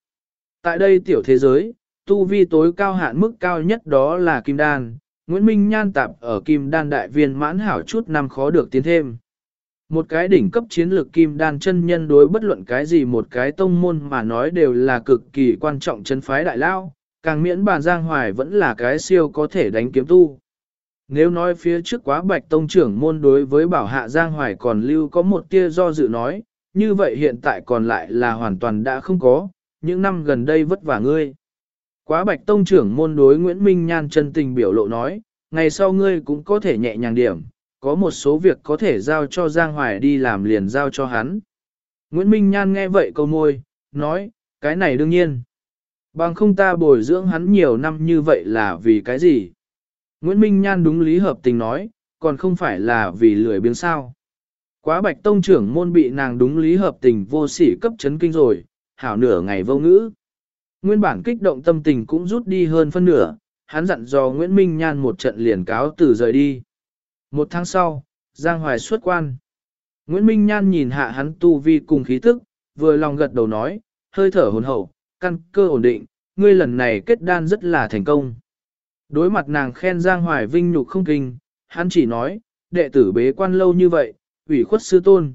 Tại đây tiểu thế giới, tu vi tối cao hạn mức cao nhất đó là kim đan, Nguyễn Minh Nhan tạp ở kim đan đại viên mãn hảo chút năm khó được tiến thêm. Một cái đỉnh cấp chiến lược kim đan chân nhân đối bất luận cái gì một cái tông môn mà nói đều là cực kỳ quan trọng chân phái đại lao, càng miễn bàn Giang Hoài vẫn là cái siêu có thể đánh kiếm tu. Nếu nói phía trước quá bạch tông trưởng môn đối với bảo hạ Giang Hoài còn lưu có một tia do dự nói, như vậy hiện tại còn lại là hoàn toàn đã không có, những năm gần đây vất vả ngươi. Quá bạch tông trưởng môn đối Nguyễn Minh Nhan chân tình biểu lộ nói, ngày sau ngươi cũng có thể nhẹ nhàng điểm, có một số việc có thể giao cho Giang Hoài đi làm liền giao cho hắn. Nguyễn Minh Nhan nghe vậy câu môi, nói, cái này đương nhiên. Bằng không ta bồi dưỡng hắn nhiều năm như vậy là vì cái gì? Nguyễn Minh Nhan đúng lý hợp tình nói, còn không phải là vì lười biếng sao. Quá bạch tông trưởng môn bị nàng đúng lý hợp tình vô sỉ cấp chấn kinh rồi, hảo nửa ngày vô ngữ. Nguyên bản kích động tâm tình cũng rút đi hơn phân nửa, hắn dặn dò Nguyễn Minh Nhan một trận liền cáo từ rời đi. Một tháng sau, Giang Hoài xuất quan. Nguyễn Minh Nhan nhìn hạ hắn tu vi cùng khí tức, vừa lòng gật đầu nói, hơi thở hồn hậu, căn cơ ổn định, ngươi lần này kết đan rất là thành công. Đối mặt nàng khen Giang Hoài vinh nhục không kinh, hắn chỉ nói, đệ tử bế quan lâu như vậy, ủy khuất sư tôn.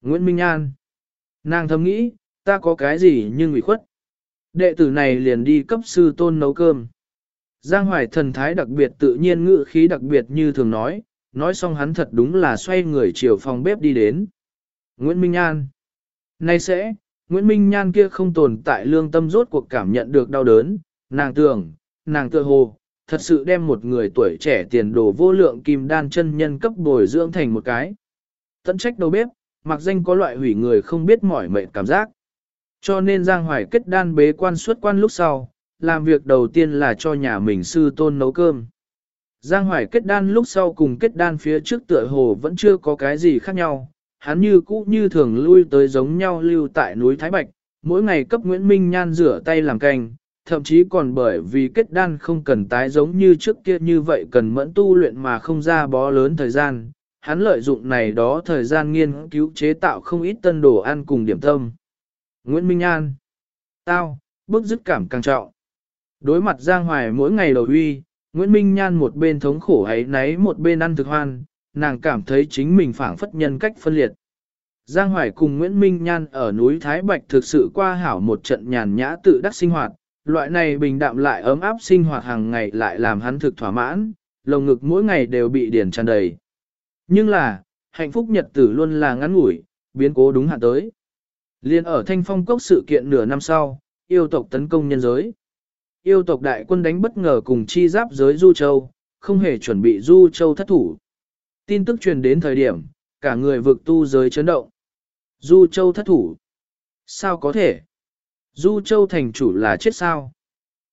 Nguyễn Minh An. Nàng thầm nghĩ, ta có cái gì nhưng ủy khuất. Đệ tử này liền đi cấp sư tôn nấu cơm. Giang Hoài thần thái đặc biệt tự nhiên ngữ khí đặc biệt như thường nói, nói xong hắn thật đúng là xoay người chiều phòng bếp đi đến. Nguyễn Minh An. Nay sẽ, Nguyễn Minh Nhan kia không tồn tại lương tâm rốt cuộc cảm nhận được đau đớn, nàng tưởng, nàng tự hồ, thật sự đem một người tuổi trẻ tiền đồ vô lượng kim đan chân nhân cấp bồi dưỡng thành một cái. Tận trách đầu bếp, mặc danh có loại hủy người không biết mỏi mệt cảm giác. Cho nên Giang Hoài kết đan bế quan xuất quan lúc sau, làm việc đầu tiên là cho nhà mình sư tôn nấu cơm. Giang Hoài kết đan lúc sau cùng kết đan phía trước tựa hồ vẫn chưa có cái gì khác nhau, hắn như cũ như thường lui tới giống nhau lưu tại núi Thái Bạch, mỗi ngày cấp Nguyễn Minh Nhan rửa tay làm canh, thậm chí còn bởi vì kết đan không cần tái giống như trước kia như vậy cần mẫn tu luyện mà không ra bó lớn thời gian, hắn lợi dụng này đó thời gian nghiên cứu chế tạo không ít tân đồ ăn cùng điểm tâm. Nguyễn Minh An Tao, bức dứt cảm càng trọng. Đối mặt Giang Hoài mỗi ngày đầu huy, Nguyễn Minh Nhan một bên thống khổ ấy náy một bên ăn thực hoan, nàng cảm thấy chính mình phản phất nhân cách phân liệt. Giang Hoài cùng Nguyễn Minh Nhan ở núi Thái Bạch thực sự qua hảo một trận nhàn nhã tự đắc sinh hoạt, loại này bình đạm lại ấm áp sinh hoạt hàng ngày lại làm hắn thực thỏa mãn, lồng ngực mỗi ngày đều bị điển tràn đầy. Nhưng là, hạnh phúc nhật tử luôn là ngắn ngủi, biến cố đúng hạn tới. Liên ở thanh phong cốc sự kiện nửa năm sau, yêu tộc tấn công nhân giới. Yêu tộc đại quân đánh bất ngờ cùng chi giáp giới Du Châu, không hề chuẩn bị Du Châu thất thủ. Tin tức truyền đến thời điểm, cả người vực tu giới chấn động. Du Châu thất thủ. Sao có thể? Du Châu thành chủ là chết sao?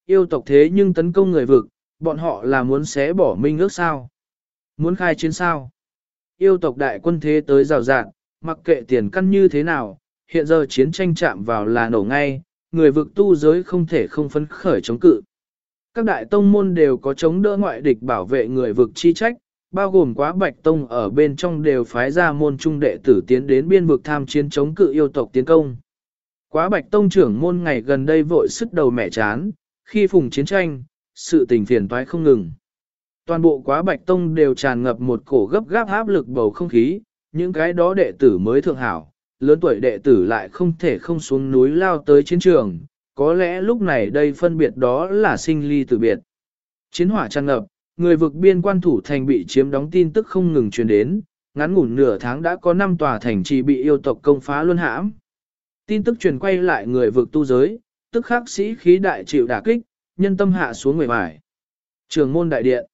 Yêu tộc thế nhưng tấn công người vực, bọn họ là muốn xé bỏ minh ước sao? Muốn khai chiến sao? Yêu tộc đại quân thế tới rào rạng, mặc kệ tiền căn như thế nào, hiện giờ chiến tranh chạm vào là nổ ngay, người vực tu giới không thể không phấn khởi chống cự. Các đại tông môn đều có chống đỡ ngoại địch bảo vệ người vực chi trách, bao gồm quá bạch tông ở bên trong đều phái ra môn trung đệ tử tiến đến biên vực tham chiến chống cự yêu tộc tiến công. Quá bạch tông trưởng môn ngày gần đây vội sức đầu mẹ chán, khi phùng chiến tranh, sự tình phiền toái không ngừng. Toàn bộ quá bạch tông đều tràn ngập một cổ gấp gáp áp lực bầu không khí, những cái đó đệ tử mới thượng hảo, lớn tuổi đệ tử lại không thể không xuống núi lao tới chiến trường, có lẽ lúc này đây phân biệt đó là sinh ly tử biệt. Chiến hỏa tràn ngập, người vực biên quan thủ thành bị chiếm đóng tin tức không ngừng truyền đến, ngắn ngủn nửa tháng đã có 5 tòa thành trì bị yêu tộc công phá luân hãm. Tin tức truyền quay lại người vực tu giới, tức khắc sĩ khí đại chịu đả kích, nhân tâm hạ xuống người vải. Trường môn đại điện.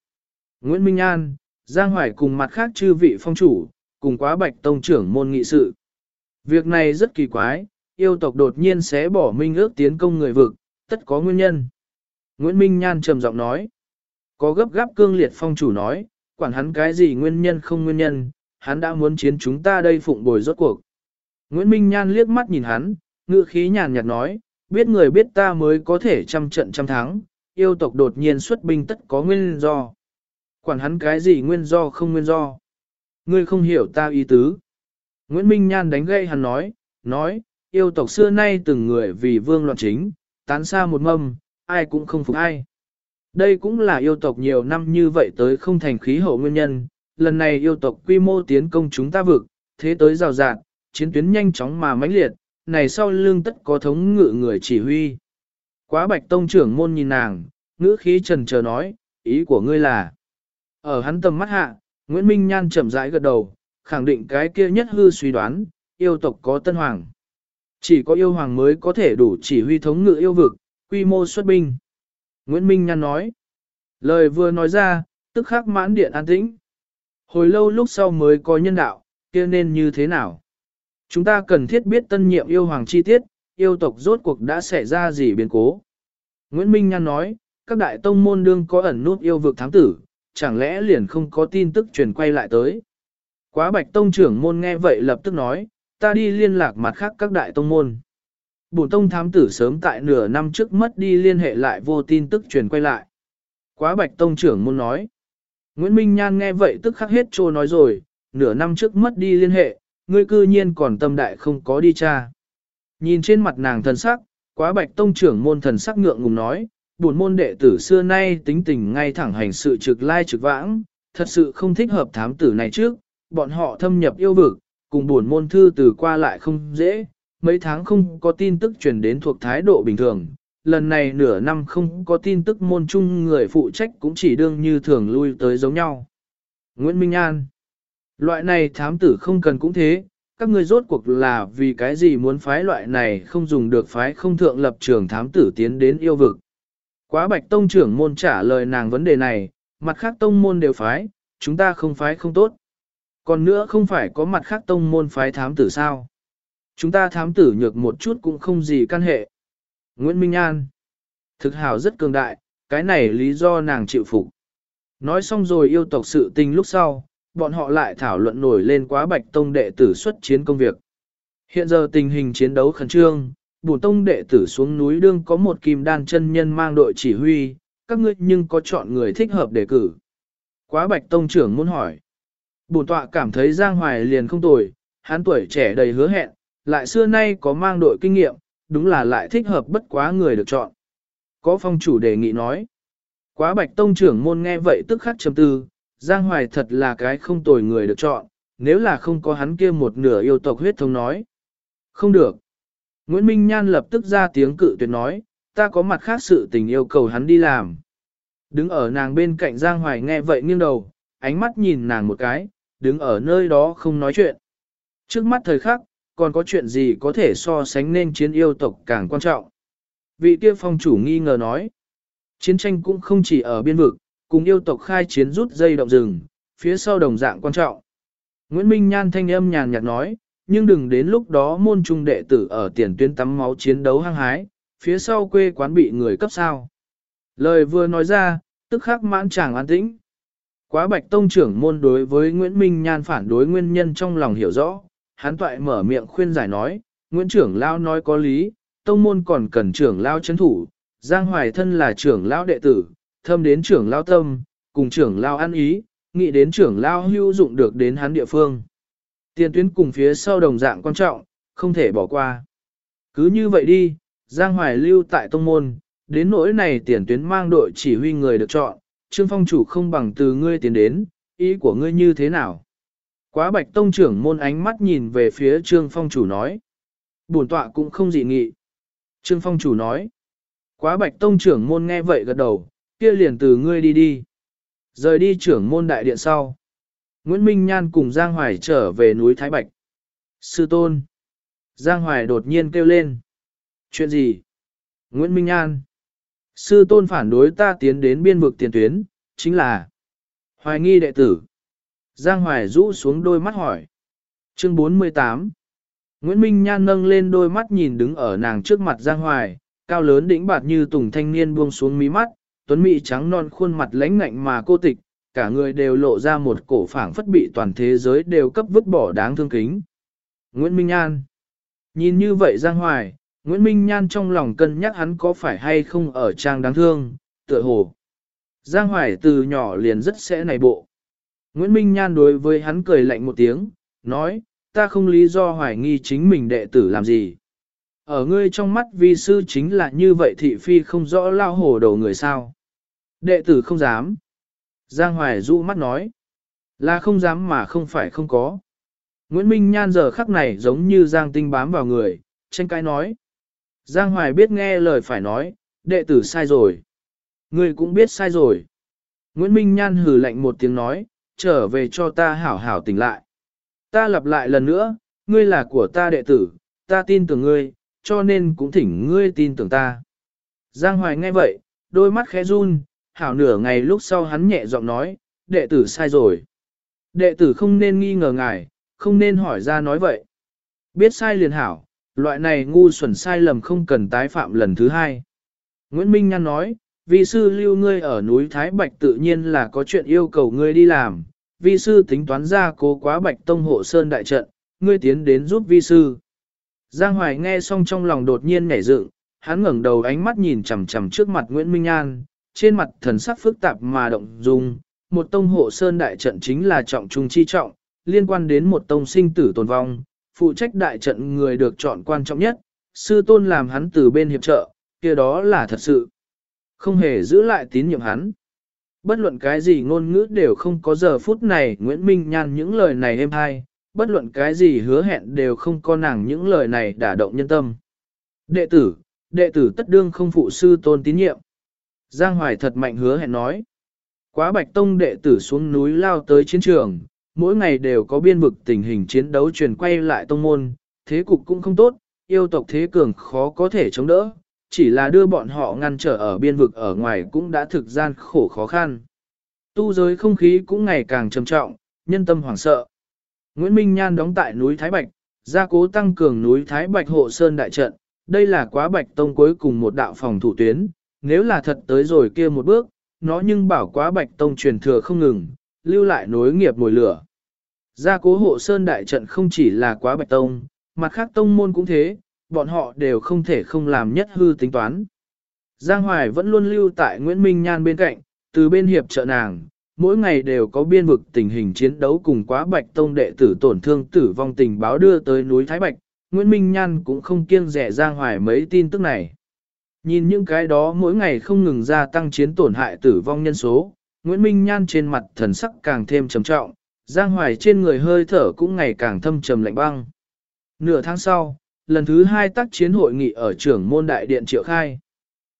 Nguyễn Minh An, Giang Hoài cùng mặt khác chư vị phong chủ, cùng quá bạch tông trưởng môn nghị sự. Việc này rất kỳ quái, yêu tộc đột nhiên sẽ bỏ minh ước tiến công người vực, tất có nguyên nhân. Nguyễn Minh Nhan trầm giọng nói. Có gấp gáp cương liệt phong chủ nói, quản hắn cái gì nguyên nhân không nguyên nhân, hắn đã muốn chiến chúng ta đây phụng bồi rốt cuộc. Nguyễn Minh Nhan liếc mắt nhìn hắn, ngựa khí nhàn nhạt nói, biết người biết ta mới có thể trăm trận trăm thắng, yêu tộc đột nhiên xuất binh tất có nguyên do. Quản hắn cái gì nguyên do không nguyên do. Ngươi không hiểu ta ý tứ. Nguyễn Minh Nhan đánh gây hắn nói, nói, yêu tộc xưa nay từng người vì vương loạn chính, tán xa một mâm, ai cũng không phục ai. Đây cũng là yêu tộc nhiều năm như vậy tới không thành khí hậu nguyên nhân, lần này yêu tộc quy mô tiến công chúng ta vực, thế tới rào rạt, chiến tuyến nhanh chóng mà mãnh liệt, này sau lưng tất có thống ngự người chỉ huy. Quá bạch tông trưởng môn nhìn nàng, ngữ khí trần chờ nói, ý của ngươi là. Ở hắn tầm mắt hạ, Nguyễn Minh Nhan chậm rãi gật đầu, khẳng định cái kia nhất hư suy đoán, yêu tộc có tân hoàng. Chỉ có yêu hoàng mới có thể đủ chỉ huy thống ngự yêu vực, quy mô xuất binh. Nguyễn Minh Nhan nói. Lời vừa nói ra, tức khắc mãn điện an tĩnh. Hồi lâu lúc sau mới có nhân đạo, kia nên như thế nào? Chúng ta cần thiết biết tân nhiệm yêu hoàng chi tiết, yêu tộc rốt cuộc đã xảy ra gì biến cố. Nguyễn Minh Nhan nói, các đại tông môn đương có ẩn nút yêu vực thám tử, chẳng lẽ liền không có tin tức truyền quay lại tới. Quá bạch tông trưởng môn nghe vậy lập tức nói, ta đi liên lạc mặt khác các đại tông môn. Bùn tông thám tử sớm tại nửa năm trước mất đi liên hệ lại vô tin tức truyền quay lại. Quá bạch tông trưởng môn nói. Nguyễn Minh Nhan nghe vậy tức khắc hết trô nói rồi, nửa năm trước mất đi liên hệ, ngươi cư nhiên còn tâm đại không có đi cha. Nhìn trên mặt nàng thần sắc, quá bạch tông trưởng môn thần sắc ngượng ngùng nói, buồn môn đệ tử xưa nay tính tình ngay thẳng hành sự trực lai trực vãng, thật sự không thích hợp thám tử này trước, bọn họ thâm nhập yêu vực, cùng buồn môn thư từ qua lại không dễ, mấy tháng không có tin tức truyền đến thuộc thái độ bình thường, lần này nửa năm không có tin tức môn chung người phụ trách cũng chỉ đương như thường lui tới giống nhau. Nguyễn Minh An Loại này thám tử không cần cũng thế, các ngươi rốt cuộc là vì cái gì muốn phái loại này không dùng được phái không thượng lập trường thám tử tiến đến yêu vực. Quá bạch tông trưởng môn trả lời nàng vấn đề này, mặt khác tông môn đều phái, chúng ta không phái không tốt. Còn nữa không phải có mặt khác tông môn phái thám tử sao. Chúng ta thám tử nhược một chút cũng không gì căn hệ. Nguyễn Minh An Thực hào rất cường đại, cái này lý do nàng chịu phục. Nói xong rồi yêu tộc sự tình lúc sau, bọn họ lại thảo luận nổi lên quá bạch tông đệ tử xuất chiến công việc. Hiện giờ tình hình chiến đấu khẩn trương, bổn tông đệ tử xuống núi đương có một kim đan chân nhân mang đội chỉ huy, các ngươi nhưng có chọn người thích hợp để cử. Quá bạch tông trưởng muốn hỏi. Bổn tọa cảm thấy Giang Hoài liền không tồi, hắn tuổi trẻ đầy hứa hẹn, lại xưa nay có mang đội kinh nghiệm, đúng là lại thích hợp bất quá người được chọn. Có phong chủ đề nghị nói. Quá bạch tông trưởng môn nghe vậy tức khắc chấm tư, Giang Hoài thật là cái không tồi người được chọn, nếu là không có hắn kia một nửa yêu tộc huyết thống nói. Không được. Nguyễn Minh Nhan lập tức ra tiếng cự tuyệt nói, ta có mặt khác sự tình yêu cầu hắn đi làm. Đứng ở nàng bên cạnh Giang Hoài nghe vậy nghiêng đầu, ánh mắt nhìn nàng một cái, đứng ở nơi đó không nói chuyện. Trước mắt thời khắc, còn có chuyện gì có thể so sánh nên chiến yêu tộc càng quan trọng. Vị kia phong chủ nghi ngờ nói, chiến tranh cũng không chỉ ở biên vực, cùng yêu tộc khai chiến rút dây động rừng, phía sau đồng dạng quan trọng. Nguyễn Minh Nhan thanh âm nhàn nhạt nói, nhưng đừng đến lúc đó môn trung đệ tử ở tiền tuyến tắm máu chiến đấu hăng hái, phía sau quê quán bị người cấp sao. Lời vừa nói ra, tức khắc mãn chàng an tĩnh. Quá bạch tông trưởng môn đối với Nguyễn Minh Nhan phản đối nguyên nhân trong lòng hiểu rõ, hắn toại mở miệng khuyên giải nói, Nguyễn trưởng lao nói có lý, tông môn còn cần trưởng lao chấn thủ, Giang Hoài thân là trưởng lao đệ tử, thâm đến trưởng lao tâm, cùng trưởng lao ăn ý, nghĩ đến trưởng lao hữu dụng được đến hắn địa phương. Tiền tuyến cùng phía sau đồng dạng quan trọng, không thể bỏ qua. Cứ như vậy đi, Giang Hoài lưu tại tông môn, đến nỗi này tiền tuyến mang đội chỉ huy người được chọn, Trương Phong chủ không bằng từ ngươi tiến đến, ý của ngươi như thế nào? Quá bạch tông trưởng môn ánh mắt nhìn về phía Trương Phong chủ nói. Bổn tọa cũng không dị nghị. Trương Phong chủ nói. Quá bạch tông trưởng môn nghe vậy gật đầu, kia liền từ ngươi đi đi. Rời đi trưởng môn đại điện sau. Nguyễn Minh Nhan cùng Giang Hoài trở về núi Thái Bạch. Sư tôn. Giang Hoài đột nhiên kêu lên. Chuyện gì? Nguyễn Minh Nhan. Sư tôn phản đối ta tiến đến biên vực tiền tuyến, chính là Hoài nghi đệ tử. Giang Hoài rũ xuống đôi mắt hỏi. Chương 48 Nguyễn Minh Nhan nâng lên đôi mắt nhìn đứng ở nàng trước mặt Giang Hoài, cao lớn đĩnh bạt như tùng thanh niên buông xuống mí mắt, tuấn mỹ trắng non khuôn mặt lãnh ngạnh mà cô tịch, cả người đều lộ ra một cổ phảng phất bị toàn thế giới đều cấp vứt bỏ đáng thương kính. Nguyễn Minh Nhan Nhìn như vậy Giang Hoài, Nguyễn Minh Nhan trong lòng cân nhắc hắn có phải hay không ở trang đáng thương, tựa hồ. Giang Hoài từ nhỏ liền rất sẽ này bộ. Nguyễn Minh Nhan đối với hắn cười lạnh một tiếng, nói, ta không lý do hoài nghi chính mình đệ tử làm gì. Ở ngươi trong mắt vi sư chính là như vậy thị phi không rõ lao hổ đầu người sao. Đệ tử không dám. Giang Hoài dụ mắt nói, là không dám mà không phải không có. Nguyễn Minh Nhan giờ khắc này giống như Giang Tinh bám vào người, tranh cãi nói. Giang Hoài biết nghe lời phải nói, đệ tử sai rồi. Ngươi cũng biết sai rồi. Nguyễn Minh Nhan hừ lạnh một tiếng nói, trở về cho ta hảo hảo tỉnh lại. Ta lặp lại lần nữa, ngươi là của ta đệ tử, ta tin tưởng ngươi, cho nên cũng thỉnh ngươi tin tưởng ta. Giang Hoài nghe vậy, đôi mắt khẽ run, hảo nửa ngày lúc sau hắn nhẹ giọng nói, đệ tử sai rồi. Đệ tử không nên nghi ngờ ngài, không nên hỏi ra nói vậy. Biết sai liền hảo, loại này ngu xuẩn sai lầm không cần tái phạm lần thứ hai. Nguyễn Minh Nhan nói, vi sư lưu ngươi ở núi Thái Bạch tự nhiên là có chuyện yêu cầu ngươi đi làm, vi sư tính toán ra cố quá Bạch Tông hộ sơn đại trận, ngươi tiến đến giúp vi sư. Giang Hoài nghe xong trong lòng đột nhiên nhảy dựng, hắn ngẩng đầu ánh mắt nhìn chằm chằm trước mặt Nguyễn Minh Nhan, trên mặt thần sắc phức tạp mà động dung, một tông hộ sơn đại trận chính là trọng trung chi trọng, liên quan đến một tông sinh tử tồn vong, phụ trách đại trận người được chọn quan trọng nhất, sư tôn làm hắn từ bên hiệp trợ, kia đó là thật sự. Không hề giữ lại tín nhiệm hắn. Bất luận cái gì ngôn ngữ đều không có giờ phút này Nguyễn Minh Nhan những lời này êm hay, bất luận cái gì hứa hẹn đều không có nàng những lời này đả động nhân tâm. Đệ tử, đệ tử tất đương không phụ sư tôn tín nhiệm. Giang Hoài thật mạnh hứa hẹn nói. Quá bạch tông đệ tử xuống núi lao tới chiến trường, mỗi ngày đều có biên vực tình hình chiến đấu truyền quay lại tông môn, thế cục cũng không tốt, yêu tộc thế cường khó có thể chống đỡ, chỉ là đưa bọn họ ngăn trở ở biên vực ở ngoài cũng đã thực gian khổ khó khăn. Tu giới không khí cũng ngày càng trầm trọng, nhân tâm hoảng sợ. Nguyễn Minh Nhan đóng tại núi Thái Bạch, gia cố tăng cường núi Thái Bạch hộ sơn đại trận, đây là quá bạch tông cuối cùng một đạo phòng thủ tuyến, nếu là thật tới rồi kia một bước, nó nhưng bảo quá bạch tông truyền thừa không ngừng, lưu lại nối nghiệp mồi lửa. Gia cố hộ sơn đại trận không chỉ là quá bạch tông, mặt khác tông môn cũng thế, bọn họ đều không thể không làm nhất hư tính toán. Giang Hoài vẫn luôn lưu tại Nguyễn Minh Nhan bên cạnh, từ bên hiệp trợ nàng, mỗi ngày đều có biên vực tình hình chiến đấu cùng quá bạch tông đệ tử tổn thương tử vong tình báo đưa tới núi Thái Bạch, Nguyễn Minh Nhan cũng không kiêng rẻ Giang Hoài mấy tin tức này. Nhìn những cái đó mỗi ngày không ngừng gia tăng chiến tổn hại tử vong nhân số, Nguyễn Minh Nhan trên mặt thần sắc càng thêm trầm trọng, Giang Hoài trên người hơi thở cũng ngày càng thâm trầm lạnh băng. Nửa tháng sau, lần thứ hai tác chiến hội nghị ở trưởng môn đại điện triệu khai.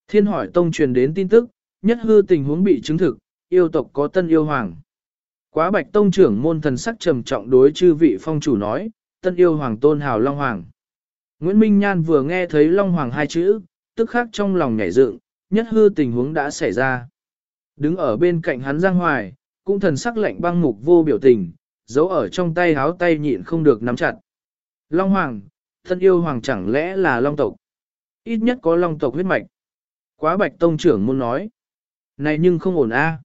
Thiên hỏi tông truyền đến tin tức, nhất hư tình huống bị chứng thực, yêu tộc có tân yêu hoàng. Quá bạch tông trưởng môn thần sắc trầm trọng đối chư vị phong chủ nói, tân yêu hoàng tôn hào Long Hoàng. Nguyễn Minh Nhan vừa nghe thấy Long Hoàng hai chữ, tức khắc trong lòng nhảy dựng, nhất hư tình huống đã xảy ra. Đứng ở bên cạnh hắn Giang Hoài, cũng thần sắc lạnh băng mục vô biểu tình, giấu ở trong tay háo tay nhịn không được nắm chặt. Long Hoàng, thân yêu Hoàng chẳng lẽ là Long tộc? Ít nhất có Long tộc huyết mạch. Quá bạch tông trưởng muốn nói. Này nhưng không ổn a.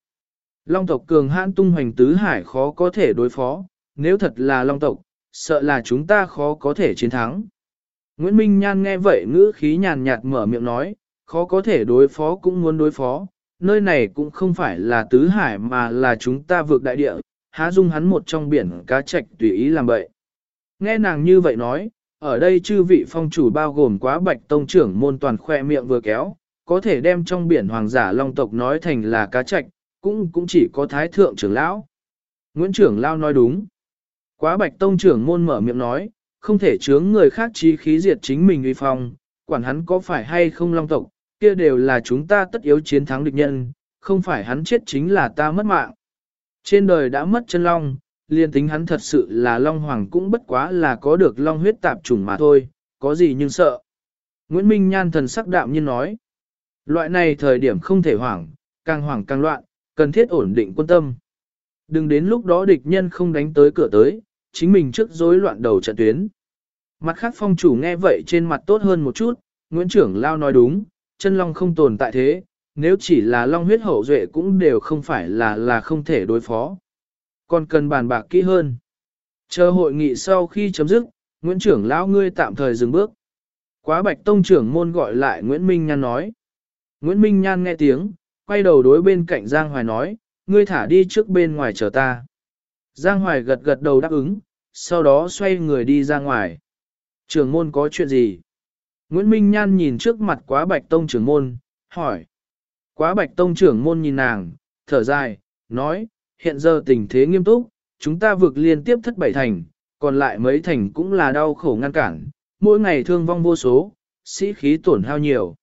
Long tộc cường hãn tung hoành tứ hải khó có thể đối phó, nếu thật là Long tộc, sợ là chúng ta khó có thể chiến thắng. Nguyễn Minh Nhan nghe vậy ngữ khí nhàn nhạt mở miệng nói, khó có thể đối phó cũng muốn đối phó, nơi này cũng không phải là tứ hải mà là chúng ta vượt đại địa, há dung hắn một trong biển cá trạch tùy ý làm vậy. Nghe nàng như vậy nói, ở đây chư vị phong chủ bao gồm quá bạch tông trưởng môn toàn khoe miệng vừa kéo, có thể đem trong biển hoàng giả long tộc nói thành là cá trạch, cũng cũng chỉ có thái thượng trưởng lão. Nguyễn trưởng lão nói đúng. Quá bạch tông trưởng môn mở miệng nói, không thể chướng người khác chi khí diệt chính mình uy phong, quản hắn có phải hay không long tộc, kia đều là chúng ta tất yếu chiến thắng địch nhân, không phải hắn chết chính là ta mất mạng. Trên đời đã mất chân long, liên tính hắn thật sự là long hoàng cũng bất quá là có được long huyết tạp trùng mà thôi, có gì nhưng sợ. Nguyễn Minh Nhan thần sắc đạm nhiên nói, loại này thời điểm không thể hoảng, càng hoảng càng loạn, cần thiết ổn định quân tâm. Đừng đến lúc đó địch nhân không đánh tới cửa tới, chính mình trước rối loạn đầu trận tuyến. Mặt khác phong chủ nghe vậy trên mặt tốt hơn một chút, Nguyễn Trưởng Lao nói đúng, chân long không tồn tại thế, nếu chỉ là long huyết hậu duệ cũng đều không phải là là không thể đối phó. Còn cần bàn bạc kỹ hơn. Chờ hội nghị sau khi chấm dứt, Nguyễn Trưởng Lão ngươi tạm thời dừng bước. Quá bạch tông trưởng môn gọi lại Nguyễn Minh Nhan nói. Nguyễn Minh Nhan nghe tiếng, quay đầu đối bên cạnh Giang Hoài nói, ngươi thả đi trước bên ngoài chờ ta. Giang Hoài gật gật đầu đáp ứng, sau đó xoay người đi ra ngoài. Trưởng môn có chuyện gì? Nguyễn Minh Nhan nhìn trước mặt quá bạch tông trưởng môn, hỏi. Quá bạch tông trưởng môn nhìn nàng, thở dài, nói, hiện giờ tình thế nghiêm túc, chúng ta vượt liên tiếp thất bảy thành, còn lại mấy thành cũng là đau khổ ngăn cản, mỗi ngày thương vong vô số, sĩ khí tổn hao nhiều.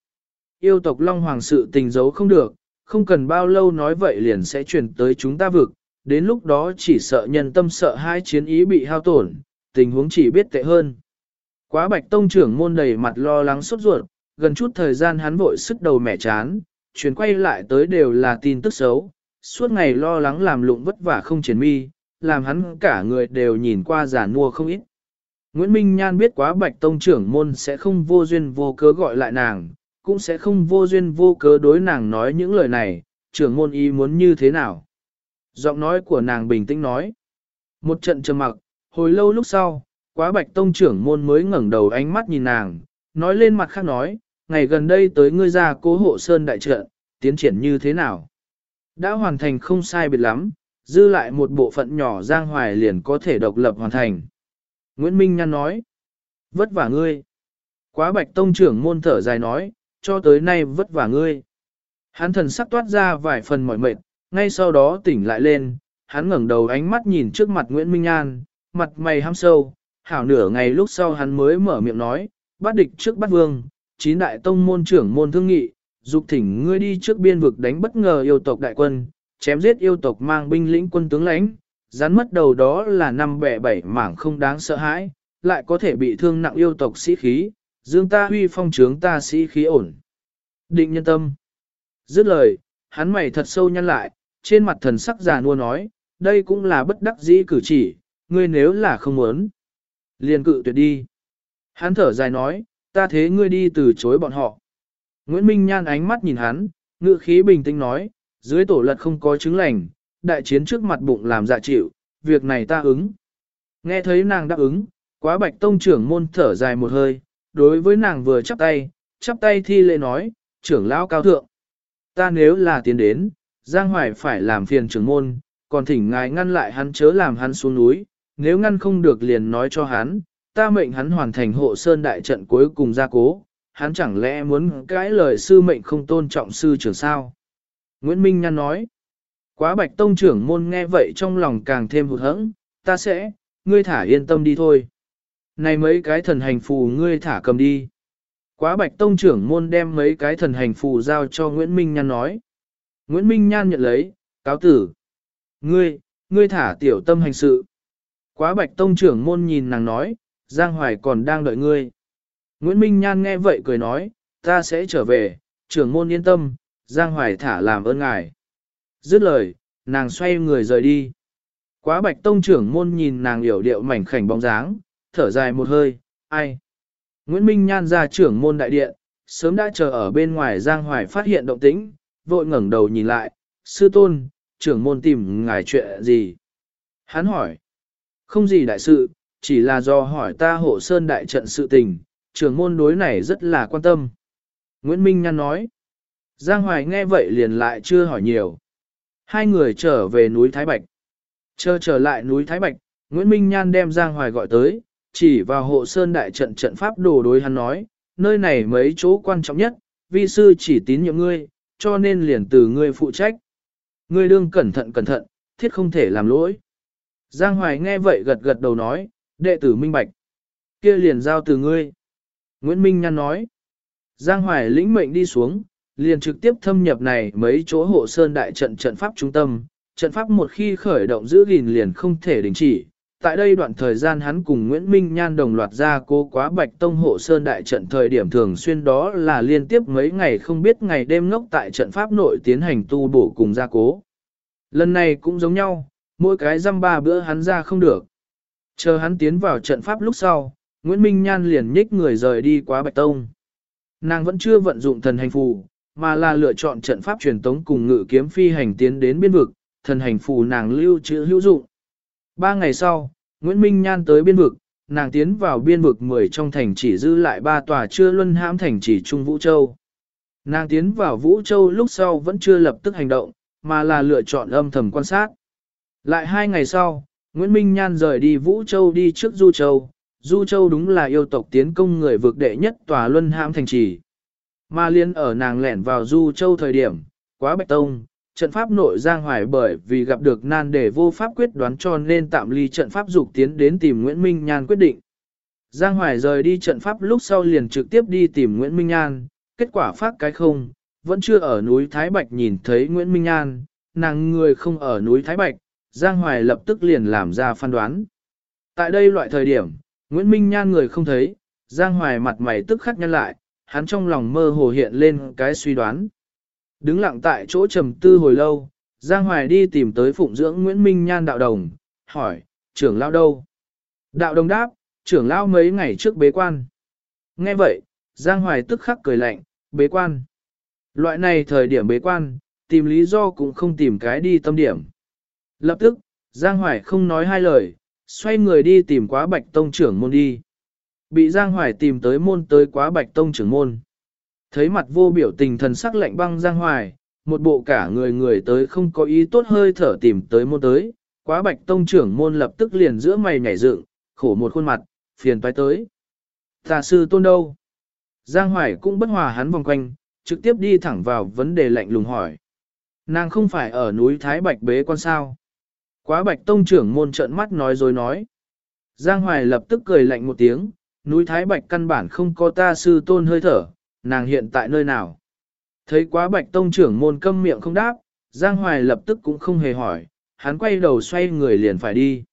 Yêu tộc Long Hoàng sự tình giấu không được, không cần bao lâu nói vậy liền sẽ truyền tới chúng ta vực, đến lúc đó chỉ sợ nhân tâm sợ hai chiến ý bị hao tổn, tình huống chỉ biết tệ hơn. Quá bạch tông trưởng môn đầy mặt lo lắng sốt ruột, gần chút thời gian hắn vội sức đầu mẻ chán, chuyển quay lại tới đều là tin tức xấu, suốt ngày lo lắng làm lụng vất vả không triển mi, làm hắn cả người đều nhìn qua giả mua không ít. Nguyễn Minh Nhan biết quá bạch tông trưởng môn sẽ không vô duyên vô cớ gọi lại nàng, cũng sẽ không vô duyên vô cớ đối nàng nói những lời này, trưởng môn ý muốn như thế nào. Giọng nói của nàng bình tĩnh nói. Một trận trầm mặc, hồi lâu lúc sau, quá bạch tông trưởng môn mới ngẩng đầu ánh mắt nhìn nàng, nói lên mặt khác nói, ngày gần đây tới ngươi ra cố hộ sơn đại trận, tiến triển như thế nào. Đã hoàn thành không sai biệt lắm, dư lại một bộ phận nhỏ Giang Hoài liền có thể độc lập hoàn thành. Nguyễn Minh Nhan nói, vất vả ngươi. Quá bạch tông trưởng môn thở dài nói, cho tới nay vất vả ngươi. Hắn thần sắc toát ra vài phần mỏi mệt, ngay sau đó tỉnh lại lên, hắn ngẩng đầu ánh mắt nhìn trước mặt Nguyễn Minh Nhan, mặt mày ham sâu, hảo nửa ngày lúc sau hắn mới mở miệng nói, bắt địch trước bắt vương, chín đại tông môn trưởng môn thương nghị, dục thỉnh ngươi đi trước biên vực đánh bất ngờ yêu tộc đại quân, chém giết yêu tộc mang binh lĩnh quân tướng lãnh, rắn mất đầu đó là năm bẻ bảy mảng không đáng sợ hãi, lại có thể bị thương nặng yêu tộc sĩ khí, dương ta huy phong trướng ta sĩ khí ổn. Định nhân tâm. Dứt lời, hắn mày thật sâu nhăn lại, trên mặt thần sắc già nua nói, đây cũng là bất đắc dĩ cử chỉ, ngươi nếu là không muốn. Liền cự tuyệt đi. Hắn thở dài nói, ta thế ngươi đi từ chối bọn họ. Nguyễn Minh Nhan ánh mắt nhìn hắn, ngựa khí bình tĩnh nói, dưới tổ lật không có chứng lành, đại chiến trước mặt bụng làm dạ chịu, việc này ta ứng. Nghe thấy nàng đáp ứng, quá bạch tông trưởng môn thở dài một hơi, đối với nàng vừa chắp tay, chắp tay thi lễ nói, trưởng lão cao thượng. Ta nếu là tiến đến, Giang Hoài phải làm phiền trưởng môn, còn thỉnh ngài ngăn lại hắn chớ làm hắn xuống núi, nếu ngăn không được liền nói cho hắn, ta mệnh hắn hoàn thành hộ sơn đại trận cuối cùng gia cố, hắn chẳng lẽ muốn cãi lời sư mệnh không tôn trọng sư trưởng sao? Nguyễn Minh Nhan nói, quá bạch tông trưởng môn nghe vậy trong lòng càng thêm hụt hẫng, ta sẽ, ngươi thả yên tâm đi thôi. Này mấy cái thần hành phù ngươi thả cầm đi. Quá bạch tông trưởng môn đem mấy cái thần hành phù giao cho Nguyễn Minh Nhan nói. Nguyễn Minh Nhan nhận lấy, cáo tử. Ngươi, ngươi thả tiểu tâm hành sự. Quá bạch tông trưởng môn nhìn nàng nói, Giang Hoài còn đang đợi ngươi. Nguyễn Minh Nhan nghe vậy cười nói, ta sẽ trở về, trưởng môn yên tâm, Giang Hoài thả làm ơn ngài. Dứt lời, nàng xoay người rời đi. Quá bạch tông trưởng môn nhìn nàng hiểu điệu mảnh khảnh bóng dáng, thở dài một hơi, ai. Nguyễn Minh Nhan ra trưởng môn đại điện, sớm đã chờ ở bên ngoài Giang Hoài phát hiện động tĩnh, vội ngẩng đầu nhìn lại, sư tôn, trưởng môn tìm ngài chuyện gì? Hắn hỏi, không gì đại sự, chỉ là do hỏi ta hộ sơn đại trận sự tình, trưởng môn đối này rất là quan tâm. Nguyễn Minh Nhan nói, Giang Hoài nghe vậy liền lại chưa hỏi nhiều. Hai người trở về núi Thái Bạch. Chờ trở lại núi Thái Bạch, Nguyễn Minh Nhan đem Giang Hoài gọi tới, chỉ vào hộ sơn đại trận trận pháp đồ đối hắn nói, nơi này mấy chỗ quan trọng nhất, vi sư chỉ tín nhiệm ngươi, cho nên liền từ ngươi phụ trách. Ngươi đương cẩn thận cẩn thận, thiết không thể làm lỗi. Giang Hoài nghe vậy gật gật đầu nói, đệ tử minh bạch. kia liền giao từ ngươi. Nguyễn Minh Nhan nói, Giang Hoài lĩnh mệnh đi xuống, liền trực tiếp thâm nhập này mấy chỗ hộ sơn đại trận trận pháp trung tâm. Trận pháp một khi khởi động giữ gìn liền không thể đình chỉ, tại đây đoạn thời gian hắn cùng Nguyễn Minh Nhan đồng loạt ra cố quá bạch tông hộ sơn đại trận thời điểm thường xuyên đó là liên tiếp mấy ngày không biết ngày đêm ngốc tại trận pháp nội tiến hành tu bổ cùng gia cố. Lần này cũng giống nhau, mỗi cái răm ba bữa hắn ra không được. Chờ hắn tiến vào trận pháp lúc sau, Nguyễn Minh Nhan liền nhích người rời đi quá bạch tông. Nàng vẫn chưa vận dụng thần hành phù, mà là lựa chọn trận pháp truyền tống cùng ngự kiếm phi hành tiến đến biên vực, thần hành phù nàng lưu trữ hữu dụng. Ba ngày sau, Nguyễn Minh Nhan tới biên vực, nàng tiến vào biên vực 10 trong thành chỉ dư lại ba tòa chưa luân hãm thành chỉ Trung Vũ Châu. Nàng tiến vào Vũ Châu lúc sau vẫn chưa lập tức hành động, mà là lựa chọn âm thầm quan sát. Lại hai ngày sau, Nguyễn Minh Nhan rời đi Vũ Châu đi trước Du Châu. Du Châu đúng là yêu tộc tiến công người vực đệ nhất tòa luân hãm thành trì. Mà liên ở nàng lẻn vào Du Châu thời điểm, quá bạch tông, trận pháp nội Giang Hoài bởi vì gặp được nan để vô pháp quyết đoán cho nên tạm ly trận pháp dục tiến đến tìm Nguyễn Minh Nhan quyết định. Giang Hoài rời đi trận pháp lúc sau liền trực tiếp đi tìm Nguyễn Minh Nhan, kết quả phát cái không, vẫn chưa ở núi Thái Bạch nhìn thấy Nguyễn Minh Nhan, nàng người không ở núi Thái Bạch, Giang Hoài lập tức liền làm ra phán đoán. Tại đây loại thời điểm, Nguyễn Minh Nhan người không thấy, Giang Hoài mặt mày tức khắc nhân lại, hắn trong lòng mơ hồ hiện lên cái suy đoán. Đứng lặng tại chỗ trầm tư hồi lâu, Giang Hoài đi tìm tới phụng dưỡng Nguyễn Minh Nhan đạo đồng, hỏi, trưởng lao đâu? Đạo đồng đáp, trưởng lao mấy ngày trước bế quan. Nghe vậy, Giang Hoài tức khắc cười lạnh, bế quan. Loại này thời điểm bế quan, tìm lý do cũng không tìm cái đi tâm điểm. Lập tức, Giang Hoài không nói hai lời, xoay người đi tìm quá bạch tông trưởng môn đi. Bị Giang Hoài tìm tới môn tới quá bạch tông trưởng môn. Thấy mặt vô biểu tình thần sắc lạnh băng Giang Hoài, một bộ cả người người tới không có ý tốt hơi thở tìm tới môn tới, quá bạch tông trưởng môn lập tức liền giữa mày nhảy dựng, khổ một khuôn mặt, phiền toái tới. Tà sư tôn đâu? Giang Hoài cũng bất hòa hắn vòng quanh, trực tiếp đi thẳng vào vấn đề lạnh lùng hỏi. Nàng không phải ở núi Thái Bạch bế quan sao? Quá bạch tông trưởng môn trợn mắt nói rồi nói. Giang Hoài lập tức cười lạnh một tiếng, núi Thái Bạch căn bản không có ta sư tôn hơi thở, nàng hiện tại nơi nào? Thấy quá bạch tông trưởng môn câm miệng không đáp, Giang Hoài lập tức cũng không hề hỏi, hắn quay đầu xoay người liền phải đi.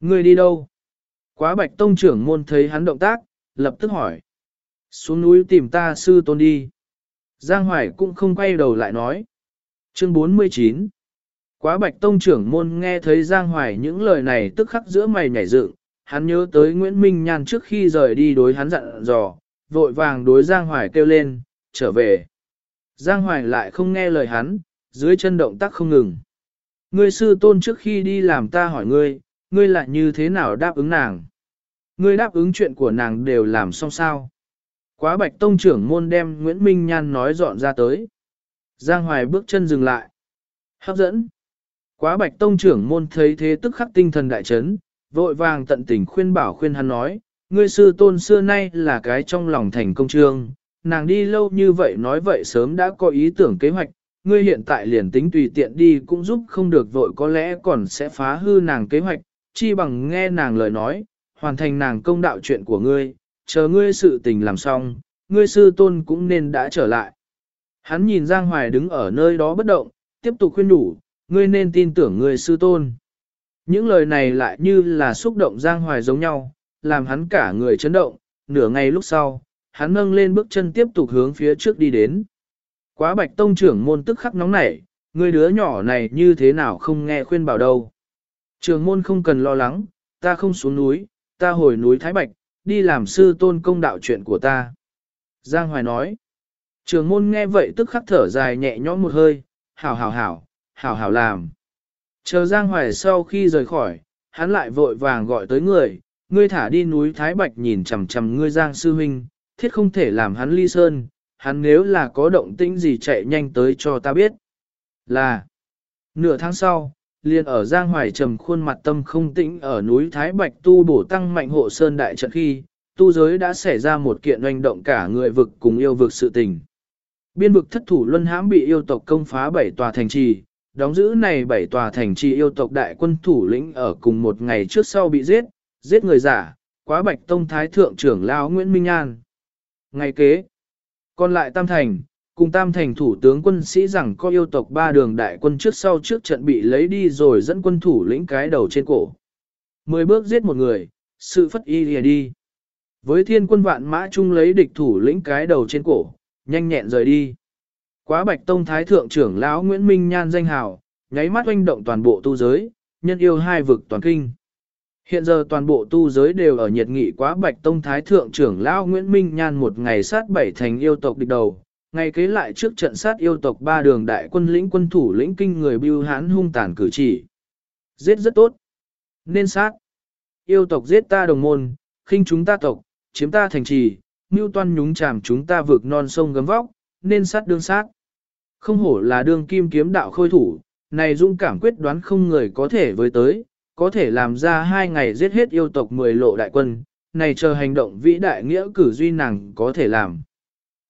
Người đi đâu? Quá bạch tông trưởng môn thấy hắn động tác, lập tức hỏi. Xuống núi tìm ta sư tôn đi. Giang Hoài cũng không quay đầu lại nói. Chương 49 Quá bạch tông trưởng môn nghe thấy Giang Hoài những lời này tức khắc giữa mày nhảy dựng, hắn nhớ tới Nguyễn Minh Nhan trước khi rời đi đối hắn dặn dò, vội vàng đối Giang Hoài kêu lên, trở về. Giang Hoài lại không nghe lời hắn, dưới chân động tác không ngừng. Ngươi sư tôn trước khi đi làm ta hỏi ngươi, ngươi lại như thế nào đáp ứng nàng? Ngươi đáp ứng chuyện của nàng đều làm xong sao? Quá bạch tông trưởng môn đem Nguyễn Minh Nhan nói dọn ra tới. Giang Hoài bước chân dừng lại. Hấp dẫn. Quá bạch tông trưởng môn thấy thế tức khắc tinh thần đại chấn, vội vàng tận tình khuyên bảo khuyên hắn nói, ngươi sư tôn xưa nay là cái trong lòng thành công trương, nàng đi lâu như vậy nói vậy sớm đã có ý tưởng kế hoạch, ngươi hiện tại liền tính tùy tiện đi cũng giúp không được vội có lẽ còn sẽ phá hư nàng kế hoạch, chi bằng nghe nàng lời nói, hoàn thành nàng công đạo chuyện của ngươi, chờ ngươi sự tình làm xong, ngươi sư tôn cũng nên đã trở lại. Hắn nhìn Giang Hoài đứng ở nơi đó bất động, tiếp tục khuyên đủ, ngươi nên tin tưởng ngươi sư tôn. Những lời này lại như là xúc động Giang Hoài giống nhau, làm hắn cả người chấn động, nửa ngày lúc sau, hắn nâng lên bước chân tiếp tục hướng phía trước đi đến. Quá bạch tông trưởng môn tức khắc nóng nảy, người đứa nhỏ này như thế nào không nghe khuyên bảo đâu. Trường môn không cần lo lắng, ta không xuống núi, ta hồi núi Thái Bạch, đi làm sư tôn công đạo chuyện của ta. Giang Hoài nói. Trường môn nghe vậy tức khắc thở dài nhẹ nhõm một hơi, hảo hảo hảo, hảo hảo làm. Chờ Giang Hoài sau khi rời khỏi, hắn lại vội vàng gọi tới người, ngươi thả đi núi Thái Bạch nhìn chằm chằm ngươi Giang Sư Huynh, thiết không thể làm hắn ly sơn, hắn nếu là có động tĩnh gì chạy nhanh tới cho ta biết. Là, nửa tháng sau, liền ở Giang Hoài trầm khuôn mặt tâm không tĩnh ở núi Thái Bạch tu bổ tăng mạnh hộ sơn đại trận khi, tu giới đã xảy ra một kiện oanh động cả người vực cùng yêu vực sự tình. Biên vực thất thủ luân hãm bị yêu tộc công phá bảy tòa thành trì, đóng giữ này bảy tòa thành trì yêu tộc đại quân thủ lĩnh ở cùng một ngày trước sau bị giết, giết người giả, quá bạch tông thái thượng trưởng lao Nguyễn Minh An. Ngày kế, còn lại tam thành, cùng tam thành thủ tướng quân sĩ rằng có yêu tộc ba đường đại quân trước sau trước trận bị lấy đi rồi dẫn quân thủ lĩnh cái đầu trên cổ. Mười bước giết một người, sự phất y lìa đi. Với thiên quân vạn mã chung lấy địch thủ lĩnh cái đầu trên cổ, nhanh nhẹn rời đi. Quá bạch tông thái thượng trưởng lão Nguyễn Minh Nhan danh hào, nháy mắt oanh động toàn bộ tu giới, nhân yêu hai vực toàn kinh. Hiện giờ toàn bộ tu giới đều ở nhiệt nghị quá bạch tông thái thượng trưởng lão Nguyễn Minh Nhan một ngày sát bảy thành yêu tộc địch đầu, ngày kế lại trước trận sát yêu tộc ba đường đại quân lĩnh quân thủ lĩnh kinh người bưu hãn hung tàn cử chỉ. Giết rất tốt. Nên sát. Yêu tộc giết ta đồng môn, khinh chúng ta tộc, chiếm ta thành trì, mưu toan nhúng chàm chúng ta vượt non sông gấm vóc, nên sát đương sát. Không hổ là đương kim kiếm đạo khôi thủ, này dung cảm quyết đoán không người có thể với tới, có thể làm ra hai ngày giết hết yêu tộc mười lộ đại quân, này chờ hành động vĩ đại nghĩa cử duy nàng có thể làm.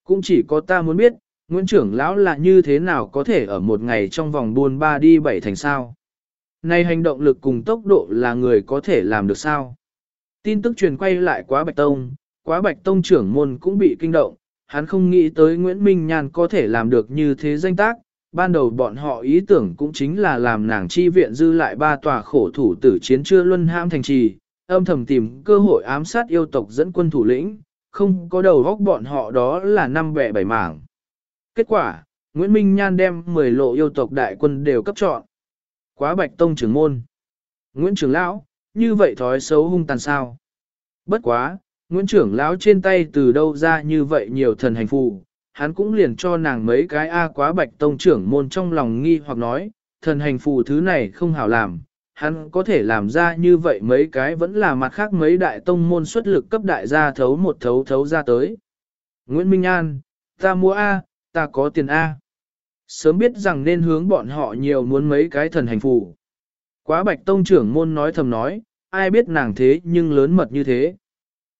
Cũng chỉ có ta muốn biết, Nguyễn trưởng lão là như thế nào có thể ở một ngày trong vòng buôn ba đi bảy thành sao. Này hành động lực cùng tốc độ là người có thể làm được sao. Tin tức truyền quay lại quá bạch tông, quá bạch tông trưởng môn cũng bị kinh động, hắn không nghĩ tới Nguyễn Minh Nhan có thể làm được như thế danh tác, ban đầu bọn họ ý tưởng cũng chính là làm nàng chi viện dư lại ba tòa khổ thủ tử chiến chưa luân ham thành trì, âm thầm tìm cơ hội ám sát yêu tộc dẫn quân thủ lĩnh, không có đầu góc bọn họ đó là năm bẻ bảy mảng. Kết quả, Nguyễn Minh Nhan đem 10 lộ yêu tộc đại quân đều cấp chọn. Quá bạch tông trưởng môn. Nguyễn trưởng lão, như vậy thói xấu hung tàn sao? Bất quá, Nguyễn trưởng lão trên tay từ đâu ra như vậy nhiều thần hành phù, hắn cũng liền cho nàng mấy cái A quá bạch tông trưởng môn trong lòng nghi hoặc nói, thần hành phù thứ này không hảo làm, hắn có thể làm ra như vậy mấy cái vẫn là mặt khác mấy đại tông môn xuất lực cấp đại gia thấu một thấu thấu ra tới. Nguyễn Minh An, ta mua A, ta có tiền A. Sớm biết rằng nên hướng bọn họ nhiều muốn mấy cái thần hành phù. Quá bạch tông trưởng môn nói thầm nói, ai biết nàng thế nhưng lớn mật như thế.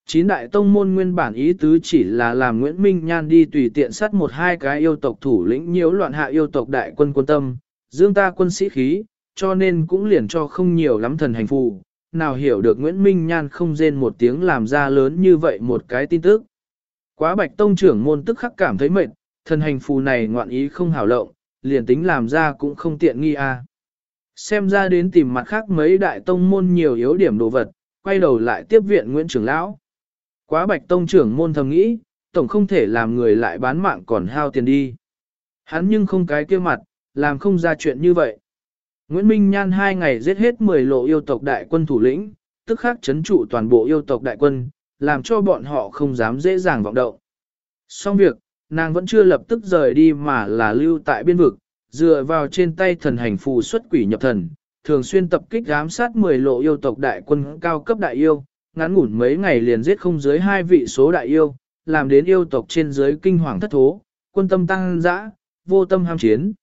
Chín đại tông môn nguyên bản ý tứ chỉ là làm Nguyễn Minh Nhan đi tùy tiện sát một hai cái yêu tộc thủ lĩnh nhiễu loạn hạ yêu tộc đại quân quân tâm, dương ta quân sĩ khí, cho nên cũng liền cho không nhiều lắm thần hành phù. Nào hiểu được Nguyễn Minh Nhan không rên một tiếng làm ra lớn như vậy một cái tin tức. Quá bạch tông trưởng môn tức khắc cảm thấy mệt, thần hành phù này ngoạn ý không hảo lộng, liền tính làm ra cũng không tiện nghi a. À. Xem ra đến tìm mặt khác mấy đại tông môn nhiều yếu điểm đồ vật, quay đầu lại tiếp viện Nguyễn trưởng lão. Quá bạch tông trưởng môn thầm nghĩ, tổng không thể làm người lại bán mạng còn hao tiền đi. Hắn nhưng không cái kia mặt, làm không ra chuyện như vậy. Nguyễn Minh Nhan hai ngày giết hết 10 lộ yêu tộc đại quân thủ lĩnh, tức khắc chấn trụ toàn bộ yêu tộc đại quân, làm cho bọn họ không dám dễ dàng vọng động. Xong việc, nàng vẫn chưa lập tức rời đi mà là lưu tại biên vực, dựa vào trên tay thần hành phù xuất quỷ nhập thần, thường xuyên tập kích giám sát 10 lộ yêu tộc đại quân cao cấp đại yêu, ngắn ngủn mấy ngày liền giết không dưới hai vị số đại yêu, làm đến yêu tộc trên dưới kinh hoàng thất thố, quân tâm tăng dã, vô tâm ham chiến.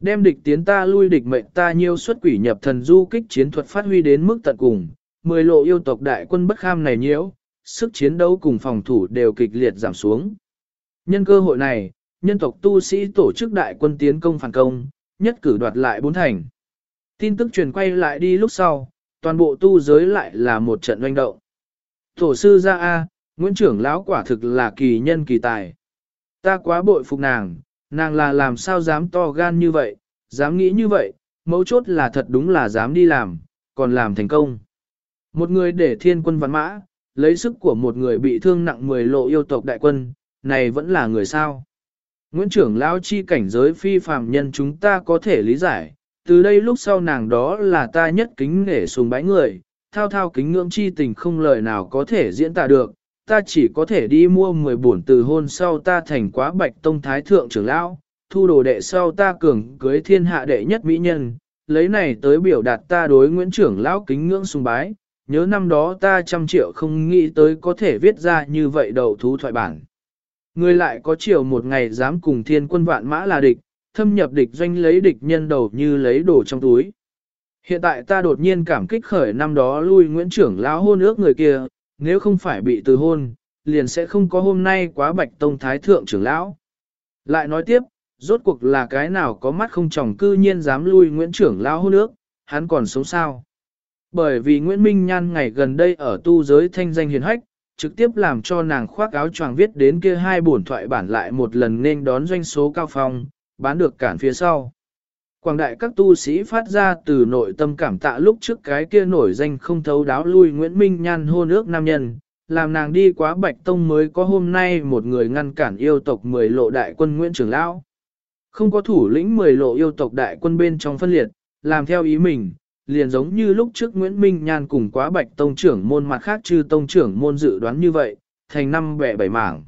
Đem địch tiến ta lui địch mệnh ta nhiêu xuất quỷ nhập thần du kích chiến thuật phát huy đến mức tận cùng, mười lộ yêu tộc đại quân bất kham này nhiễu, sức chiến đấu cùng phòng thủ đều kịch liệt giảm xuống. Nhân cơ hội này, nhân tộc tu sĩ tổ chức đại quân tiến công phản công, nhất cử đoạt lại bốn thành. Tin tức truyền quay lại đi lúc sau, toàn bộ tu giới lại là một trận doanh động. Tổ sư gia A, Nguyễn trưởng lão quả thực là kỳ nhân kỳ tài. Ta quá bội phục nàng, nàng là làm sao dám to gan như vậy, dám nghĩ như vậy, mấu chốt là thật đúng là dám đi làm, còn làm thành công. Một người để thiên quân văn mã, lấy sức của một người bị thương nặng 10 lộ yêu tộc đại quân, này vẫn là người sao. Nguyễn trưởng lão chi cảnh giới phi phàm nhân chúng ta có thể lý giải, từ đây lúc sau nàng đó là ta nhất kính nể sùng bái người, thao thao kính ngưỡng chi tình không lời nào có thể diễn tả được, ta chỉ có thể đi mua 10 buồn từ hôn sau ta thành quá bạch tông thái thượng trưởng lão, thu đồ đệ sau ta cường cưới thiên hạ đệ nhất mỹ nhân, lấy này tới biểu đạt ta đối Nguyễn trưởng lão kính ngưỡng sùng bái, nhớ năm đó ta trăm triệu không nghĩ tới có thể viết ra như vậy đầu thú thoại bản. Người lại có chiều một ngày dám cùng thiên quân vạn mã là địch, thâm nhập địch doanh lấy địch nhân đầu như lấy đồ trong túi. Hiện tại ta đột nhiên cảm kích khởi năm đó lui Nguyễn trưởng lão hôn ước người kia, nếu không phải bị từ hôn, liền sẽ không có hôm nay quá bạch tông thái thượng trưởng lão. Lại nói tiếp, rốt cuộc là cái nào có mắt không tròng cư nhiên dám lui Nguyễn trưởng lão hôn ước, hắn còn sống sao. Bởi vì Nguyễn Minh Nhan ngày gần đây ở tu giới thanh danh hiền hách, trực tiếp làm cho nàng khoác áo choàng viết đến kia hai bổn thoại bản lại một lần nên đón doanh số cao phong, bán được cản phía sau. Quảng đại các tu sĩ phát ra từ nội tâm cảm tạ lúc trước cái kia nổi danh không thấu đáo lui Nguyễn Minh Nhan hôn ước nam nhân, làm nàng đi quá bạch tông mới có hôm nay một người ngăn cản yêu tộc mười lộ đại quân Nguyễn Trường Lão. Không có thủ lĩnh mười lộ yêu tộc đại quân bên trong phân liệt, làm theo ý mình, liền giống như lúc trước Nguyễn Minh Nhan cùng quá bạch tông trưởng môn mặt khác chư tông trưởng môn dự đoán như vậy, thành năm bẻ bảy mảng.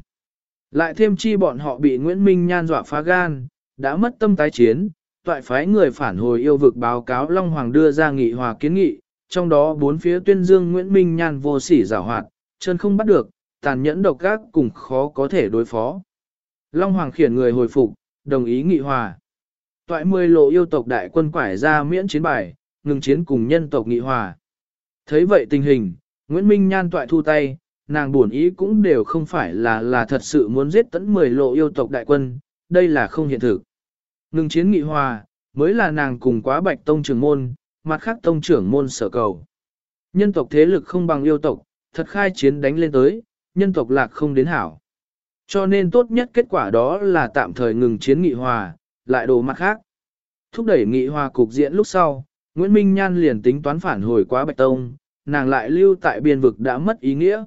Lại thêm chi bọn họ bị Nguyễn Minh Nhan dọa phá gan, đã mất tâm tái chiến, toại phái người phản hồi yêu vực báo cáo Long Hoàng đưa ra nghị hòa kiến nghị, trong đó bốn phía tuyên dương Nguyễn Minh Nhan vô sỉ giảo hoạt, chân không bắt được, tàn nhẫn độc ác cùng khó có thể đối phó. Long Hoàng khiển người hồi phục, đồng ý nghị hòa. Toại mười lộ yêu tộc đại quân quải ra miễn chiến bài, ngừng chiến cùng nhân tộc nghị hòa. Thấy vậy tình hình, Nguyễn Minh Nhan toại thu tay, nàng buồn ý cũng đều không phải là là thật sự muốn giết tấn mười lộ yêu tộc đại quân, đây là không hiện thực. Ngừng chiến nghị hòa, mới là nàng cùng quá bạch tông trưởng môn, mặt khác tông trưởng môn sở cầu. Nhân tộc thế lực không bằng yêu tộc, thật khai chiến đánh lên tới, nhân tộc lạc không đến hảo. Cho nên tốt nhất kết quả đó là tạm thời ngừng chiến nghị hòa, lại đồ mặt khác. Thúc đẩy nghị hòa cục diện lúc sau, Nguyễn Minh Nhan liền tính toán phản hồi quá bạch tông, nàng lại lưu tại biên vực đã mất ý nghĩa.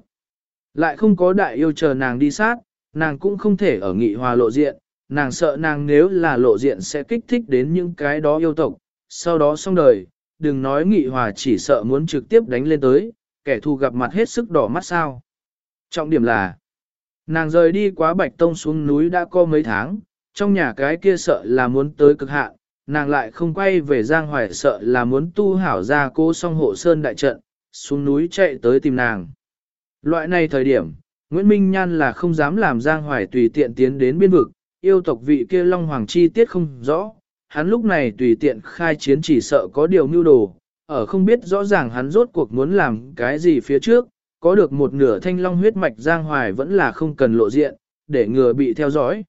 Lại không có đại yêu chờ nàng đi sát, nàng cũng không thể ở nghị hòa lộ diện, nàng sợ nàng nếu là lộ diện sẽ kích thích đến những cái đó yêu tộc, sau đó xong đời, đừng nói nghị hòa chỉ sợ muốn trực tiếp đánh lên tới, kẻ thù gặp mặt hết sức đỏ mắt sao. Trọng điểm là, nàng rời đi quá bạch tông xuống núi đã có mấy tháng, trong nhà cái kia sợ là muốn tới cực hạn, nàng lại không quay về Giang Hoài sợ là muốn tu hảo ra cô song hộ sơn đại trận, xuống núi chạy tới tìm nàng. Loại này thời điểm, Nguyễn Minh Nhan là không dám làm Giang Hoài tùy tiện tiến đến biên vực, yêu tộc vị kia Long Hoàng chi tiết không rõ, hắn lúc này tùy tiện khai chiến chỉ sợ có điều mưu đồ, ở không biết rõ ràng hắn rốt cuộc muốn làm cái gì phía trước, có được một nửa thanh long huyết mạch Giang Hoài vẫn là không cần lộ diện, để ngừa bị theo dõi.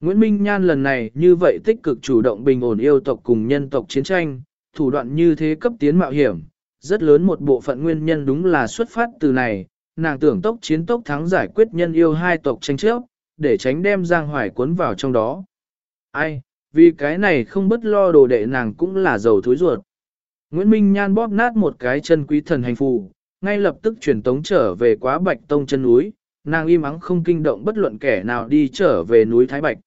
Nguyễn Minh Nhan lần này như vậy tích cực chủ động bình ổn yêu tộc cùng nhân tộc chiến tranh, thủ đoạn như thế cấp tiến mạo hiểm, rất lớn một bộ phận nguyên nhân đúng là xuất phát từ này, nàng tưởng tốc chiến tốc thắng giải quyết nhân yêu hai tộc tranh chấp, để tránh đem Giang Hoài cuốn vào trong đó. Ai, vì cái này không bất lo đồ đệ nàng cũng là giàu thối ruột. Nguyễn Minh Nhan bóp nát một cái chân quý thần hành phù, ngay lập tức truyền tống trở về quá bạch tông chân núi, nàng im ắng không kinh động bất luận kẻ nào đi trở về núi Thái Bạch.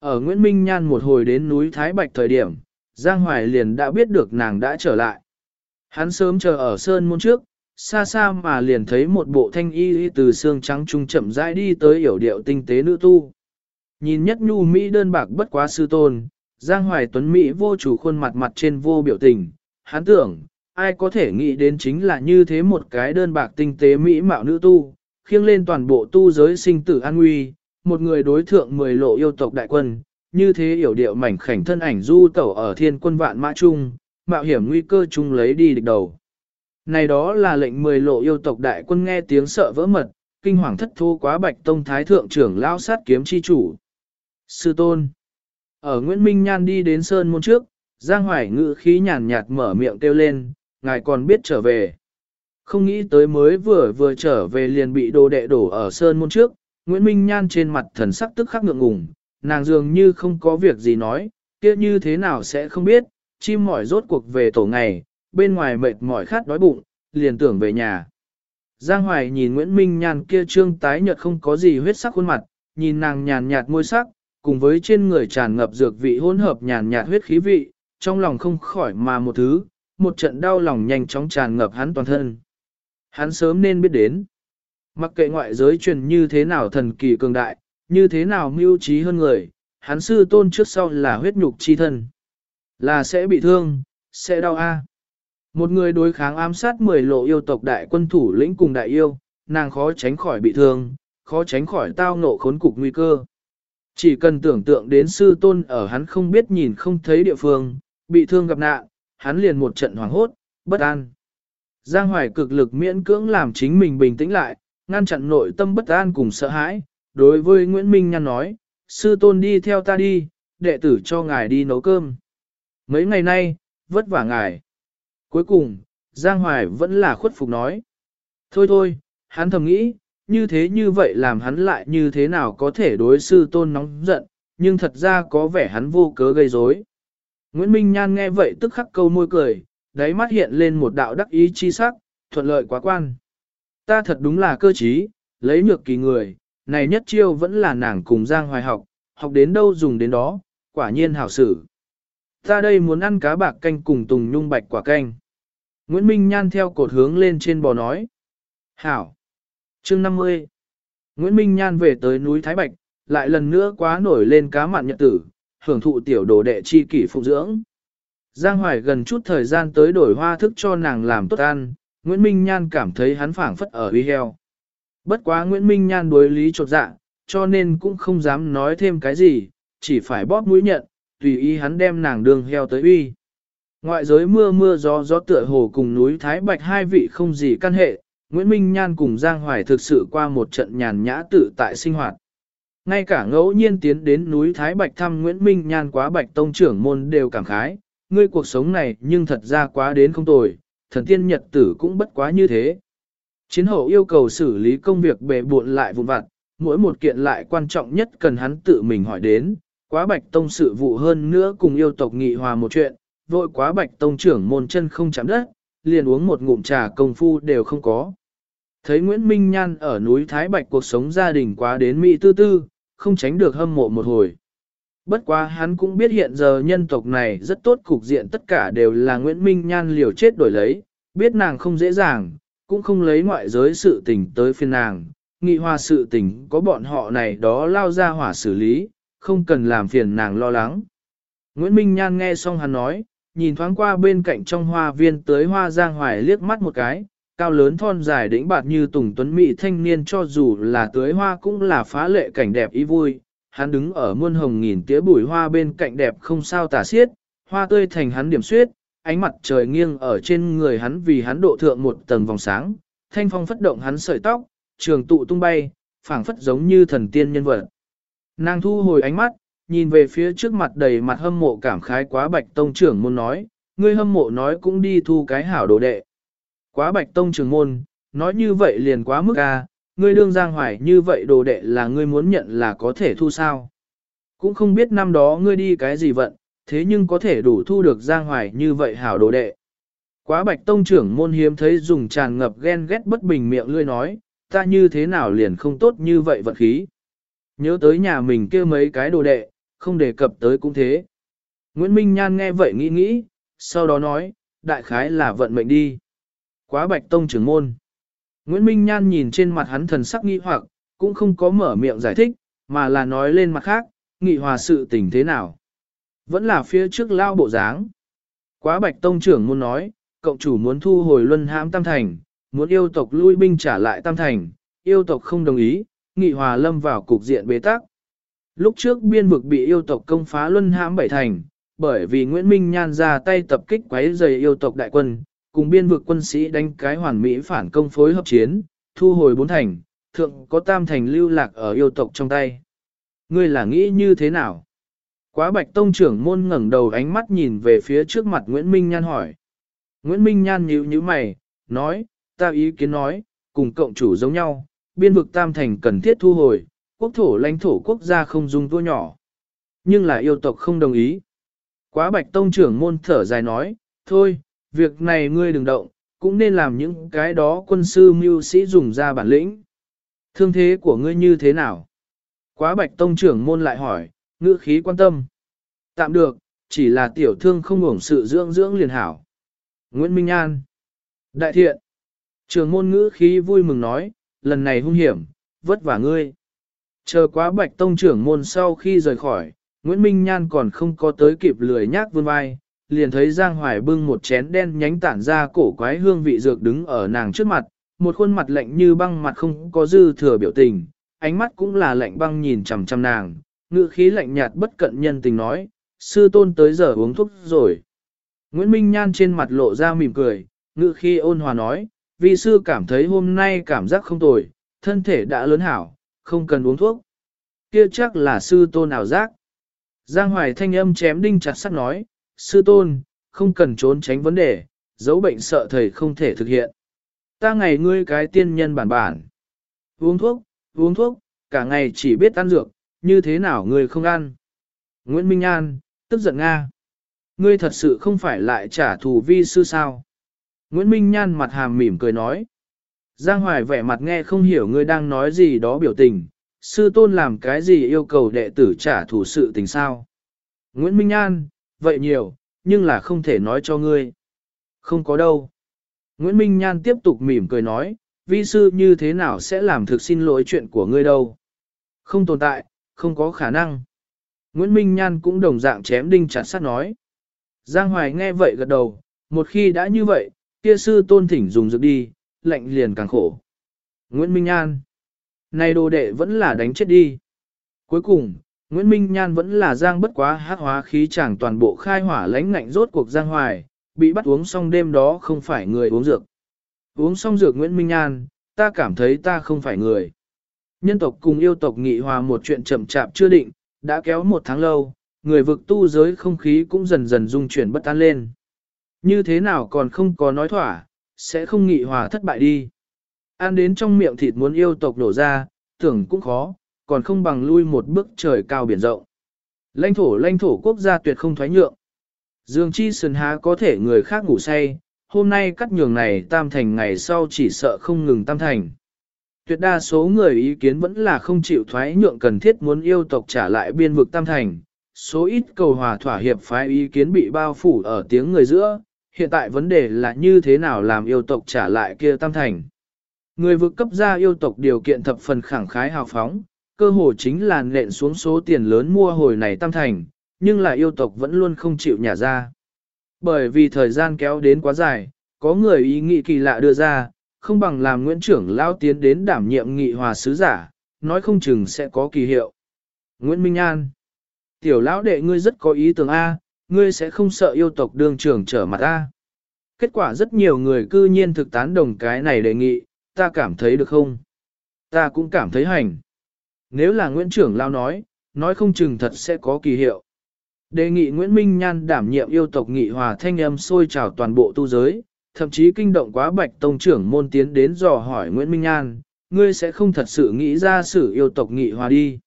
Ở Nguyễn Minh Nhan một hồi đến núi Thái Bạch thời điểm, Giang Hoài liền đã biết được nàng đã trở lại. Hắn sớm chờ ở sơn môn trước, xa xa mà liền thấy một bộ thanh y từ xương trắng trung chậm rãi đi tới hiểu điệu tinh tế nữ tu. Nhìn nhất nhu Mỹ đơn bạc bất quá sư tôn, Giang Hoài Tuấn Mỹ vô chủ khuôn mặt mặt trên vô biểu tình, hắn tưởng, ai có thể nghĩ đến chính là như thế một cái đơn bạc tinh tế Mỹ mạo nữ tu, khiêng lên toàn bộ tu giới sinh tử an nguy, một người đối thượng mười lộ yêu tộc đại quân, như thế hiểu điệu mảnh khảnh thân ảnh du tẩu ở thiên quân vạn mã trung, mạo hiểm nguy cơ chung lấy đi địch đầu. Này đó là lệnh mười lộ yêu tộc đại quân nghe tiếng sợ vỡ mật, kinh hoàng thất thu quá bạch tông thái thượng trưởng lao sát kiếm chi chủ. Sư tôn. Ở Nguyễn Minh Nhan đi đến Sơn môn trước, Giang Hoài ngự khí nhàn nhạt mở miệng kêu lên, ngài còn biết trở về. Không nghĩ tới mới vừa vừa trở về liền bị đồ đệ đổ ở Sơn môn trước, Nguyễn Minh Nhan trên mặt thần sắc tức khắc ngượng ngùng, nàng dường như không có việc gì nói, kia như thế nào sẽ không biết, chim mỏi rốt cuộc về tổ ngày, bên ngoài mệt mỏi khát đói bụng, liền tưởng về nhà. Giang Hoài nhìn Nguyễn Minh Nhan kia trương tái nhợt không có gì huyết sắc khuôn mặt, nhìn nàng nhàn nhạt môi sắc, cùng với trên người tràn ngập dược vị hỗn hợp nhàn nhạt huyết khí vị, trong lòng không khỏi mà một thứ, một trận đau lòng nhanh chóng tràn ngập hắn toàn thân. Hắn sớm nên biết đến. Mặc kệ ngoại giới truyền như thế nào thần kỳ cường đại, như thế nào mưu trí hơn người, hắn sư tôn trước sau là huyết nhục chi thân. Là sẽ bị thương, sẽ đau a. Một người đối kháng ám sát 10 lộ yêu tộc đại quân thủ lĩnh cùng đại yêu, nàng khó tránh khỏi bị thương, khó tránh khỏi tao ngộ khốn cục nguy cơ. Chỉ cần tưởng tượng đến sư tôn ở hắn không biết nhìn không thấy địa phương, bị thương gặp nạn, hắn liền một trận hoảng hốt, bất an. Giang Hoài cực lực miễn cưỡng làm chính mình bình tĩnh lại, ngăn chặn nội tâm bất an cùng sợ hãi. Đối với Nguyễn Minh Nhan nói, sư tôn đi theo ta đi, đệ tử cho ngài đi nấu cơm. Mấy ngày nay, vất vả ngài. Cuối cùng, Giang Hoài vẫn là khuất phục nói. Thôi thôi, hắn thầm nghĩ, như thế như vậy làm hắn lại như thế nào có thể đối sư tôn nóng giận, nhưng thật ra có vẻ hắn vô cớ gây rối. Nguyễn Minh Nhan nghe vậy tức khắc câu môi cười, đáy mắt hiện lên một đạo đắc ý chi sắc, thuận lợi quá quan. Ta thật đúng là cơ trí, lấy nhược kỳ người, này nhất chiêu vẫn là nàng cùng Giang Hoài học, học đến đâu dùng đến đó, quả nhiên hảo sử. Ta đây muốn ăn cá bạc canh cùng tùng nhung bạch quả canh. Nguyễn Minh Nhan theo cột hướng lên trên bò nói. Hảo. chương 50. Nguyễn Minh Nhan về tới núi Thái Bạch, lại lần nữa quá nổi lên cá mặn nhật tử, hưởng thụ tiểu đồ đệ chi kỷ phụng dưỡng. Giang Hoài gần chút thời gian tới đổi hoa thức cho nàng làm tốt ăn, Nguyễn Minh Nhan cảm thấy hắn phảng phất ở uy heo. Bất quá Nguyễn Minh Nhan đối lý trột dạ, cho nên cũng không dám nói thêm cái gì, chỉ phải bóp mũi nhận, tùy ý hắn đem nàng đường heo tới uy. Ngoại giới mưa mưa gió gió tựa hồ cùng núi Thái Bạch hai vị không gì căn hệ, Nguyễn Minh Nhan cùng Giang Hoài thực sự qua một trận nhàn nhã tự tại sinh hoạt. Ngay cả ngẫu nhiên tiến đến núi Thái Bạch thăm Nguyễn Minh Nhan quá Bạch Tông trưởng môn đều cảm khái, ngươi cuộc sống này nhưng thật ra quá đến không tồi, thần tiên nhật tử cũng bất quá như thế. Chiến hậu yêu cầu xử lý công việc bề buộn lại vụn vặt, mỗi một kiện lại quan trọng nhất cần hắn tự mình hỏi đến, quá Bạch Tông sự vụ hơn nữa cùng yêu tộc nghị hòa một chuyện, vội quá Bạch Tông trưởng môn chân không chạm đất, liền uống một ngụm trà công phu đều không có. Thấy Nguyễn Minh Nhan ở núi Thái Bạch cuộc sống gia đình quá đến Mỹ tư tư, không tránh được hâm mộ một hồi. Bất quá hắn cũng biết hiện giờ nhân tộc này rất tốt cục diện tất cả đều là Nguyễn Minh Nhan liều chết đổi lấy, biết nàng không dễ dàng, cũng không lấy ngoại giới sự tình tới phiên nàng, nghị hòa sự tình có bọn họ này đó lao ra hỏa xử lý, không cần làm phiền nàng lo lắng. Nguyễn Minh Nhan nghe xong hắn nói, nhìn thoáng qua bên cạnh trong hoa viên tới hoa giang hoài liếc mắt một cái, cao lớn thon dài đĩnh bạt như tùng tuấn mỹ thanh niên cho dù là tưới hoa cũng là phá lệ cảnh đẹp ý vui, hắn đứng ở muôn hồng nghìn tía bùi hoa bên cạnh đẹp không sao tả xiết, hoa tươi thành hắn điểm suyết, ánh mặt trời nghiêng ở trên người hắn vì hắn độ thượng một tầng vòng sáng, thanh phong phất động hắn sợi tóc, trường tụ tung bay, phảng phất giống như thần tiên nhân vật. Nàng thu hồi ánh mắt, nhìn về phía trước mặt đầy mặt hâm mộ cảm khái quá bạch tông trưởng môn nói, ngươi hâm mộ nói cũng đi thu cái hảo đồ đệ. Quá bạch tông trưởng môn, nói như vậy liền quá mức a, ngươi đương giang hoài như vậy đồ đệ là ngươi muốn nhận là có thể thu sao. Cũng không biết năm đó ngươi đi cái gì vận, thế nhưng có thể đủ thu được giang hoài như vậy hảo đồ đệ. Quá bạch tông trưởng môn hiếm thấy dùng tràn ngập ghen ghét bất bình miệng lươi nói, ta như thế nào liền không tốt như vậy vận khí. Nhớ tới nhà mình kia mấy cái đồ đệ, không đề cập tới cũng thế. Nguyễn Minh Nhan nghe vậy nghĩ nghĩ, sau đó nói, đại khái là vận mệnh đi. Quá bạch tông trưởng môn. Nguyễn Minh Nhan nhìn trên mặt hắn thần sắc nghi hoặc, cũng không có mở miệng giải thích, mà là nói lên mặt khác, nghị hòa sự tình thế nào. Vẫn là phía trước lao bộ dáng. Quá bạch tông trưởng muốn nói, cộng chủ muốn thu hồi luân hãm tam thành, muốn yêu tộc lui binh trả lại tam thành, yêu tộc không đồng ý, nghị hòa lâm vào cục diện bế tắc. Lúc trước biên vực bị yêu tộc công phá luân hãm bảy thành, bởi vì Nguyễn Minh Nhan ra tay tập kích quấy rầy yêu tộc đại quân, cùng biên vực quân sĩ đánh cái hoàn mỹ phản công phối hợp chiến, thu hồi bốn thành, thượng có tam thành lưu lạc ở yêu tộc trong tay. Ngươi là nghĩ như thế nào? Quá bạch tông trưởng môn ngẩng đầu ánh mắt nhìn về phía trước mặt Nguyễn Minh Nhan hỏi. Nguyễn Minh Nhan nhíu nhíu mày, nói, ta ý kiến nói, cùng cộng chủ giống nhau, biên vực tam thành cần thiết thu hồi, quốc thổ lãnh thổ quốc gia không dùng thua nhỏ. Nhưng là yêu tộc không đồng ý. Quá bạch tông trưởng môn thở dài nói, thôi, việc này ngươi đừng động, cũng nên làm những cái đó quân sư mưu sĩ dùng ra bản lĩnh. Thương thế của ngươi như thế nào? Quá bạch tông trưởng môn lại hỏi, ngữ khí quan tâm. Tạm được, chỉ là tiểu thương không hưởng sự dưỡng dưỡng liền hảo. Nguyễn Minh An. Đại thiện. Trường môn ngữ khí vui mừng nói, lần này hung hiểm, vất vả ngươi. Chờ quá bạch tông trưởng môn sau khi rời khỏi, Nguyễn Minh Nhan còn không có tới kịp lười nhác vươn vai, liền thấy Giang Hoài bưng một chén đen nhánh tản ra cổ quái hương vị dược đứng ở nàng trước mặt, một khuôn mặt lạnh như băng mặt không có dư thừa biểu tình, ánh mắt cũng là lạnh băng nhìn chằm chằm nàng, ngữ khí lạnh nhạt bất cận nhân tình nói, sư tôn tới giờ uống thuốc rồi. Nguyễn Minh Nhan trên mặt lộ ra mỉm cười, ngữ khí ôn hòa nói, vì sư cảm thấy hôm nay cảm giác không tồi, thân thể đã lớn hảo, không cần uống thuốc. Kia chắc là sư tôn ảo giác. Giang Hoài thanh âm chém đinh chặt sắt nói, sư tôn, không cần trốn tránh vấn đề, dấu bệnh sợ thầy không thể thực hiện. Ta ngày ngươi cái tiên nhân bản bản. Uống thuốc, uống thuốc, cả ngày chỉ biết ăn dược, như thế nào ngươi không ăn. Nguyễn Minh An, tức giận Nga. Ngươi thật sự không phải lại trả thù vi sư sao. Nguyễn Minh Nhan mặt hàm mỉm cười nói. Giang Hoài vẻ mặt nghe không hiểu ngươi đang nói gì đó biểu tình, sư tôn làm cái gì yêu cầu đệ tử trả thù sự tình sao. Nguyễn Minh Nhan, vậy nhiều, nhưng là không thể nói cho ngươi. Không có đâu. Nguyễn Minh Nhan tiếp tục mỉm cười nói, vi sư như thế nào sẽ làm thực xin lỗi chuyện của ngươi đâu. Không tồn tại, không có khả năng. Nguyễn Minh Nhan cũng đồng dạng chém đinh chặt sắt nói. Giang Hoài nghe vậy gật đầu, một khi đã như vậy, kia sư tôn thỉnh dùng dược đi, lạnh liền càng khổ. Nguyễn Minh Nhan. Này đồ đệ vẫn là đánh chết đi. Cuối cùng, Nguyễn Minh Nhan vẫn là giang bất quá hát hóa khí chẳng toàn bộ khai hỏa lãnh ngạnh rốt cuộc giang hoài, bị bắt uống xong đêm đó không phải người uống dược. Uống xong dược Nguyễn Minh Nhan, ta cảm thấy ta không phải người. Nhân tộc cùng yêu tộc nghị hòa một chuyện chậm chạp chưa định, đã kéo một tháng lâu, người vực tu giới không khí cũng dần dần dung chuyển bất an lên. Như thế nào còn không có nói thỏa, sẽ không nghị hòa thất bại đi. Ăn đến trong miệng thịt muốn yêu tộc đổ ra, tưởng cũng khó, còn không bằng lui một bước trời cao biển rộng. Lãnh thổ lãnh thổ quốc gia tuyệt không thoái nhượng. Dương chi sơn há có thể người khác ngủ say, hôm nay cắt nhường này tam thành ngày sau chỉ sợ không ngừng tam thành. Tuyệt đa số người ý kiến vẫn là không chịu thoái nhượng cần thiết muốn yêu tộc trả lại biên vực tam thành. Số ít cầu hòa thỏa hiệp phái ý kiến bị bao phủ ở tiếng người giữa, hiện tại vấn đề là như thế nào làm yêu tộc trả lại kia tam thành. Người vực cấp ra yêu tộc điều kiện thập phần khẳng khái hào phóng, cơ hồ chính là nện xuống số tiền lớn mua hồi này tam thành, nhưng là yêu tộc vẫn luôn không chịu nhả ra. Bởi vì thời gian kéo đến quá dài, có người ý nghĩ kỳ lạ đưa ra, không bằng làm Nguyễn trưởng lao tiến đến đảm nhiệm nghị hòa sứ giả, nói không chừng sẽ có kỳ hiệu. Nguyễn Minh An. Tiểu lão đệ ngươi rất có ý tưởng A, ngươi sẽ không sợ yêu tộc đương trưởng trở mặt ta. Kết quả rất nhiều người cư nhiên thực tán đồng cái này đề nghị, ta cảm thấy được không? Ta cũng cảm thấy hành. Nếu là Nguyễn trưởng lao nói, nói không chừng thật sẽ có kỳ hiệu. Đề nghị Nguyễn Minh Nhan đảm nhiệm yêu tộc nghị hòa thanh âm sôi trào toàn bộ tu giới, thậm chí kinh động quá bạch tông trưởng môn tiến đến dò hỏi Nguyễn Minh Nhan, ngươi sẽ không thật sự nghĩ ra sự yêu tộc nghị hòa đi.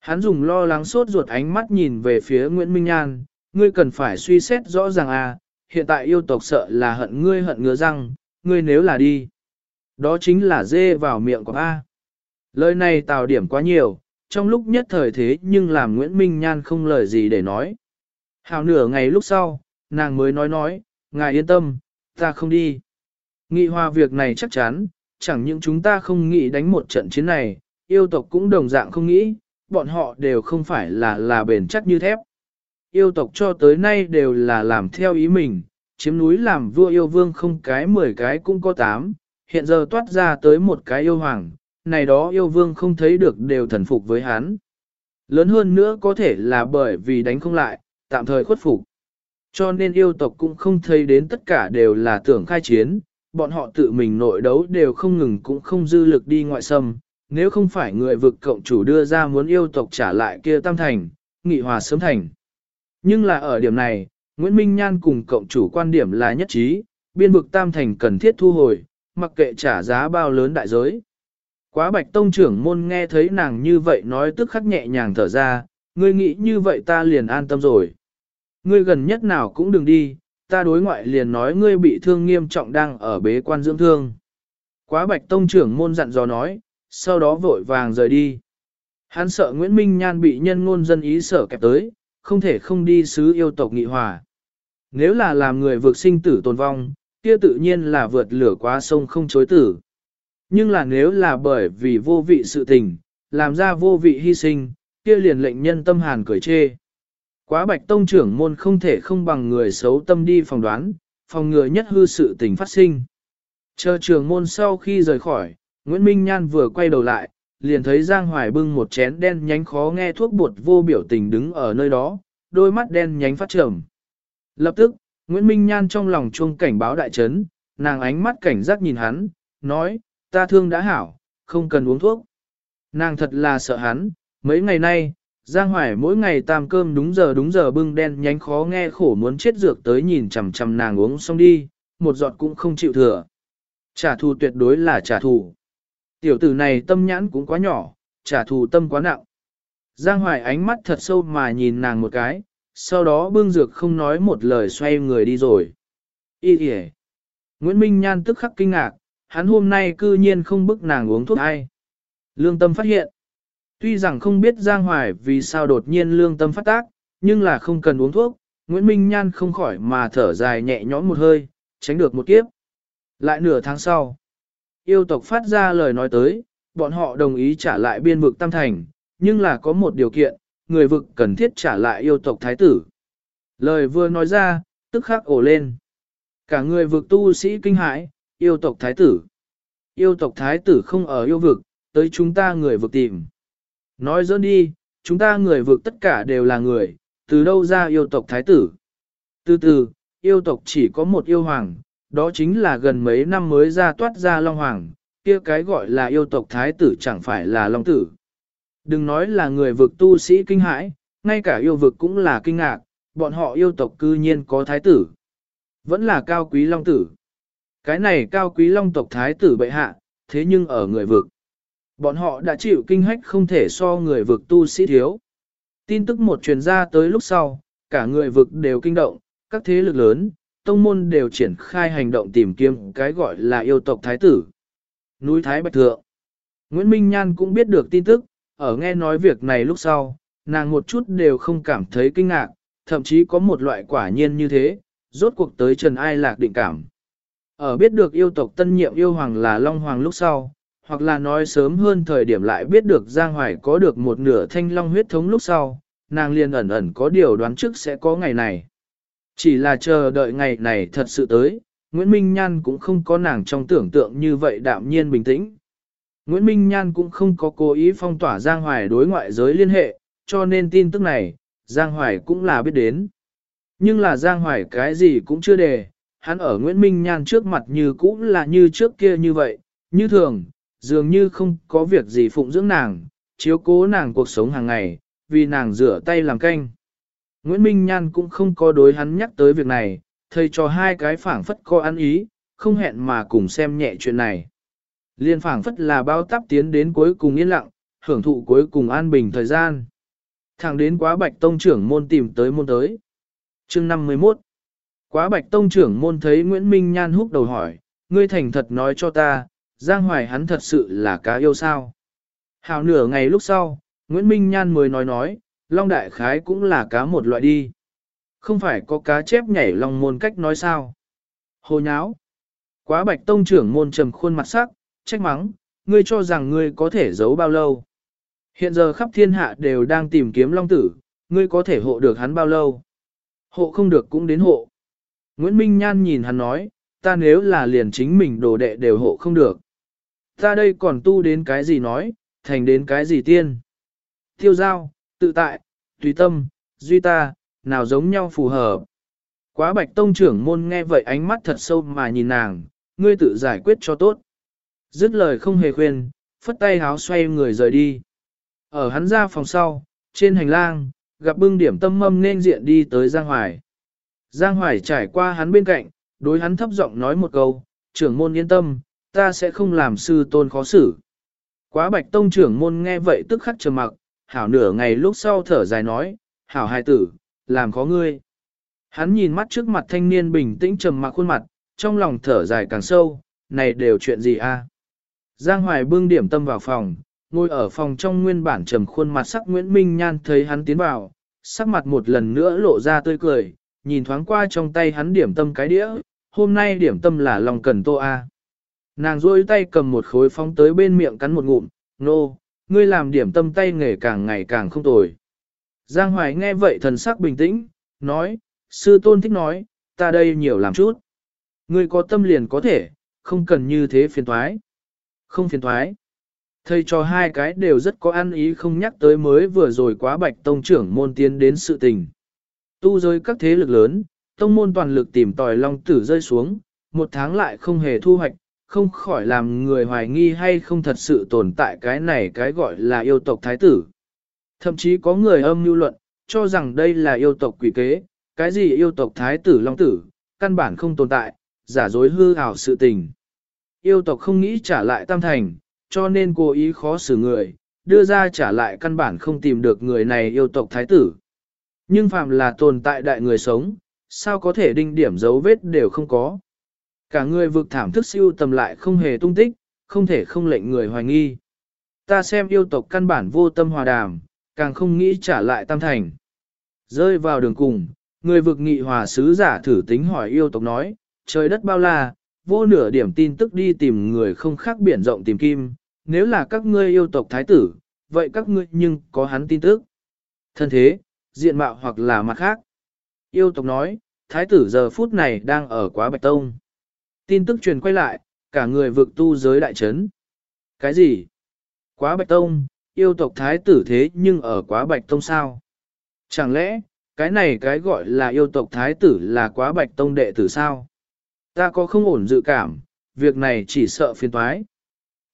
Hắn dùng lo lắng sốt ruột ánh mắt nhìn về phía Nguyễn Minh Nhan, ngươi cần phải suy xét rõ ràng à, hiện tại yêu tộc sợ là hận ngươi hận ngứa răng, ngươi nếu là đi. Đó chính là dê vào miệng của A. Lời này tào điểm quá nhiều, trong lúc nhất thời thế nhưng làm Nguyễn Minh Nhan không lời gì để nói. Hào nửa ngày lúc sau, nàng mới nói nói, ngài yên tâm, ta không đi. Nghị hòa việc này chắc chắn, chẳng những chúng ta không nghĩ đánh một trận chiến này, yêu tộc cũng đồng dạng không nghĩ, bọn họ đều không phải là là bền chắc như thép. Yêu tộc cho tới nay đều là làm theo ý mình, chiếm núi làm vua yêu vương không cái mười cái cũng có tám, hiện giờ toát ra tới một cái yêu hoàng, này đó yêu vương không thấy được đều thần phục với hắn. Lớn hơn nữa có thể là bởi vì đánh không lại, tạm thời khuất phục. Cho nên yêu tộc cũng không thấy đến tất cả đều là tưởng khai chiến, bọn họ tự mình nội đấu đều không ngừng cũng không dư lực đi ngoại xâm. Nếu không phải người vực cộng chủ đưa ra muốn yêu tộc trả lại kia tam thành, nghị hòa sớm thành. Nhưng là ở điểm này, Nguyễn Minh Nhan cùng cộng chủ quan điểm là nhất trí, biên vực tam thành cần thiết thu hồi, mặc kệ trả giá bao lớn đại giới. Quá bạch tông trưởng môn nghe thấy nàng như vậy nói tức khắc nhẹ nhàng thở ra, ngươi nghĩ như vậy ta liền an tâm rồi. Ngươi gần nhất nào cũng đừng đi, ta đối ngoại liền nói ngươi bị thương nghiêm trọng đang ở bế quan dưỡng thương. Quá bạch tông trưởng môn dặn dò nói, sau đó vội vàng rời đi. Hắn sợ Nguyễn Minh Nhan bị nhân ngôn dân ý sở kẹp tới, không thể không đi sứ yêu tộc nghị hòa. Nếu là làm người vượt sinh tử tồn vong, kia tự nhiên là vượt lửa qua sông không chối tử. Nhưng là nếu là bởi vì vô vị sự tình, làm ra vô vị hy sinh, kia liền lệnh nhân tâm hàn cười chê. Quá bạch tông trưởng môn không thể không bằng người xấu tâm đi phòng đoán, phòng ngừa nhất hư sự tình phát sinh. Chờ trưởng môn sau khi rời khỏi, Nguyễn Minh Nhan vừa quay đầu lại, liền thấy Giang Hoài bưng một chén đen nhánh khó nghe thuốc bột vô biểu tình đứng ở nơi đó, đôi mắt đen nhánh phát trầm. Lập tức, Nguyễn Minh Nhan trong lòng chuông cảnh báo đại chấn, nàng ánh mắt cảnh giác nhìn hắn, nói, ta thương đã hảo, không cần uống thuốc. Nàng thật là sợ hắn, mấy ngày nay, Giang Hoài mỗi ngày tam cơm đúng giờ đúng giờ bưng đen nhánh khó nghe khổ muốn chết dược tới nhìn chằm chằm nàng uống xong đi, một giọt cũng không chịu thừa. Trả thù tuyệt đối là trả thù. Tiểu tử này tâm nhãn cũng quá nhỏ, trả thù tâm quá nặng. Giang Hoài ánh mắt thật sâu mà nhìn nàng một cái, sau đó bương dược không nói một lời xoay người đi rồi. Ý kìa. Nguyễn Minh Nhan tức khắc kinh ngạc, hắn hôm nay cư nhiên không bức nàng uống thuốc ai. Lương tâm phát hiện. Tuy rằng không biết Giang Hoài vì sao đột nhiên lương tâm phát tác, nhưng là không cần uống thuốc, Nguyễn Minh Nhan không khỏi mà thở dài nhẹ nhõm một hơi, tránh được một kiếp. Lại nửa tháng sau, yêu tộc phát ra lời nói tới, bọn họ đồng ý trả lại biên vực Tam Thành, nhưng là có một điều kiện, người vực cần thiết trả lại yêu tộc thái tử. Lời vừa nói ra, tức khắc ổ lên. Cả người vực tu sĩ kinh hãi, yêu tộc thái tử. Yêu tộc thái tử không ở yêu vực, tới chúng ta người vực tìm. Nói dỡn đi, chúng ta người vực tất cả đều là người, từ đâu ra yêu tộc thái tử. Từ từ, yêu tộc chỉ có một yêu hoàng, đó chính là gần mấy năm mới ra toát ra Long Hoàng, kia cái gọi là yêu tộc thái tử chẳng phải là Long Tử. Đừng nói là người vực tu sĩ kinh hãi, ngay cả yêu vực cũng là kinh ngạc, bọn họ yêu tộc cư nhiên có thái tử. Vẫn là cao quý Long Tử. Cái này cao quý Long tộc thái tử bệ hạ, thế nhưng ở người vực. Bọn họ đã chịu kinh hách không thể so người vực tu sĩ thiếu. Tin tức một truyền ra tới lúc sau, cả người vực đều kinh động, các thế lực lớn, tông môn đều triển khai hành động tìm kiếm cái gọi là yêu tộc thái tử. Núi Thái Bạch Thượng Nguyễn Minh Nhan cũng biết được tin tức, ở nghe nói việc này lúc sau, nàng một chút đều không cảm thấy kinh ngạc, thậm chí có một loại quả nhiên như thế, rốt cuộc tới Trần Ai Lạc định cảm. Ở biết được yêu tộc tân nhiệm yêu hoàng là Long Hoàng lúc sau, hoặc là nói sớm hơn thời điểm lại biết được Giang Hoài có được một nửa thanh long huyết thống lúc sau, nàng liền ẩn ẩn có điều đoán trước sẽ có ngày này. Chỉ là chờ đợi ngày này thật sự tới, Nguyễn Minh Nhan cũng không có nàng trong tưởng tượng như vậy đạm nhiên bình tĩnh. Nguyễn Minh Nhan cũng không có cố ý phong tỏa Giang Hoài đối ngoại giới liên hệ, cho nên tin tức này, Giang Hoài cũng là biết đến. Nhưng là Giang Hoài cái gì cũng chưa đề, hắn ở Nguyễn Minh Nhan trước mặt như cũ là như trước kia như vậy, như thường, dường như không có việc gì phụng dưỡng nàng, chiếu cố nàng cuộc sống hàng ngày, vì nàng rửa tay làm canh. Nguyễn Minh Nhan cũng không có đối hắn nhắc tới việc này, thầy cho hai cái phảng phất coi ăn ý, không hẹn mà cùng xem nhẹ chuyện này. Liên phảng phất là bao tắp tiến đến cuối cùng yên lặng, hưởng thụ cuối cùng an bình thời gian. Thẳng đến quá bạch tông trưởng môn tìm tới môn tới. chương 51 Quá bạch tông trưởng môn thấy Nguyễn Minh Nhan húc đầu hỏi, ngươi thành thật nói cho ta, Giang Hoài hắn thật sự là cá yêu sao. Hào nửa ngày lúc sau, Nguyễn Minh Nhan mới nói nói, Long Đại Khái cũng là cá một loại đi. Không phải có cá chép nhảy long môn cách nói sao. Hồ nháo. Quá bạch tông trưởng môn trầm khuôn mặt sắc, trách mắng, ngươi cho rằng ngươi có thể giấu bao lâu. Hiện giờ khắp thiên hạ đều đang tìm kiếm long tử, ngươi có thể hộ được hắn bao lâu. Hộ không được cũng đến hộ. Nguyễn Minh Nhan nhìn hắn nói, ta nếu là liền chính mình đồ đệ đều hộ không được. Ta đây còn tu đến cái gì nói, thành đến cái gì tiên. Tiêu giao, tự tại, tùy tâm, duy ta, nào giống nhau phù hợp. Quá bạch tông trưởng môn nghe vậy ánh mắt thật sâu mà nhìn nàng, ngươi tự giải quyết cho tốt. Dứt lời không hề khuyên, phất tay háo xoay người rời đi. Ở hắn ra phòng sau, trên hành lang, gặp bưng điểm tâm mâm nên diện đi tới Giang Hoài. Giang Hoài trải qua hắn bên cạnh, đối hắn thấp giọng nói một câu, trưởng môn yên tâm, ta sẽ không làm sư tôn khó xử. Quá bạch tông trưởng môn nghe vậy tức khắc trầm mặc, hảo nửa ngày lúc sau thở dài nói, hảo hài tử, làm khó ngươi. Hắn nhìn mắt trước mặt thanh niên bình tĩnh trầm mặc khuôn mặt, trong lòng thở dài càng sâu, này đều chuyện gì a? Giang Hoài bưng điểm tâm vào phòng, ngồi ở phòng trong nguyên bản trầm khuôn mặt sắc Nguyễn Minh Nhan thấy hắn tiến vào, sắc mặt một lần nữa lộ ra tươi cười, nhìn thoáng qua trong tay hắn điểm tâm cái đĩa, hôm nay điểm tâm là lòng cần tô a. Nàng duỗi tay cầm một khối phóng tới bên miệng cắn một ngụm, nô, ngươi làm điểm tâm tay nghề càng ngày càng không tồi. Giang Hoài nghe vậy thần sắc bình tĩnh, nói, sư tôn thích nói, ta đây nhiều làm chút. Ngươi có tâm liền có thể, không cần như thế phiền thoái. Không phiền thoái. Thầy cho hai cái đều rất có ăn ý không nhắc tới mới vừa rồi quá bạch tông trưởng môn tiến đến sự tình. Tu giới các thế lực lớn, tông môn toàn lực tìm tòi long tử rơi xuống, một tháng lại không hề thu hoạch, không khỏi làm người hoài nghi hay không thật sự tồn tại cái này cái gọi là yêu tộc thái tử. Thậm chí có người âm mưu luận, cho rằng đây là yêu tộc quỷ kế, cái gì yêu tộc thái tử long tử, căn bản không tồn tại, giả dối hư ảo sự tình. Yêu tộc không nghĩ trả lại tam thành, cho nên cố ý khó xử người, đưa ra trả lại căn bản không tìm được người này yêu tộc thái tử. Nhưng phạm là tồn tại đại người sống, sao có thể đinh điểm dấu vết đều không có. Cả người vực thảm thức siêu tầm lại không hề tung tích, không thể không lệnh người hoài nghi. Ta xem yêu tộc căn bản vô tâm hòa đàm, càng không nghĩ trả lại tam thành. Rơi vào đường cùng, người vực nghị hòa sứ giả thử tính hỏi yêu tộc nói, trời đất bao la, vô nửa điểm tin tức đi tìm người không khác biển rộng tìm kim, nếu là các ngươi yêu tộc thái tử, vậy các ngươi nhưng có hắn tin tức. Thân thế, diện mạo hoặc là mặt khác. Yêu tộc nói, thái tử giờ phút này đang ở quá bạch tông. Tin tức truyền quay lại, cả người vực tu giới đại chấn. Cái gì? Quá bạch tông, yêu tộc thái tử thế nhưng ở quá bạch tông sao? Chẳng lẽ, cái này cái gọi là yêu tộc thái tử là quá bạch tông đệ tử sao? Ta có không ổn dự cảm, việc này chỉ sợ phiền toái.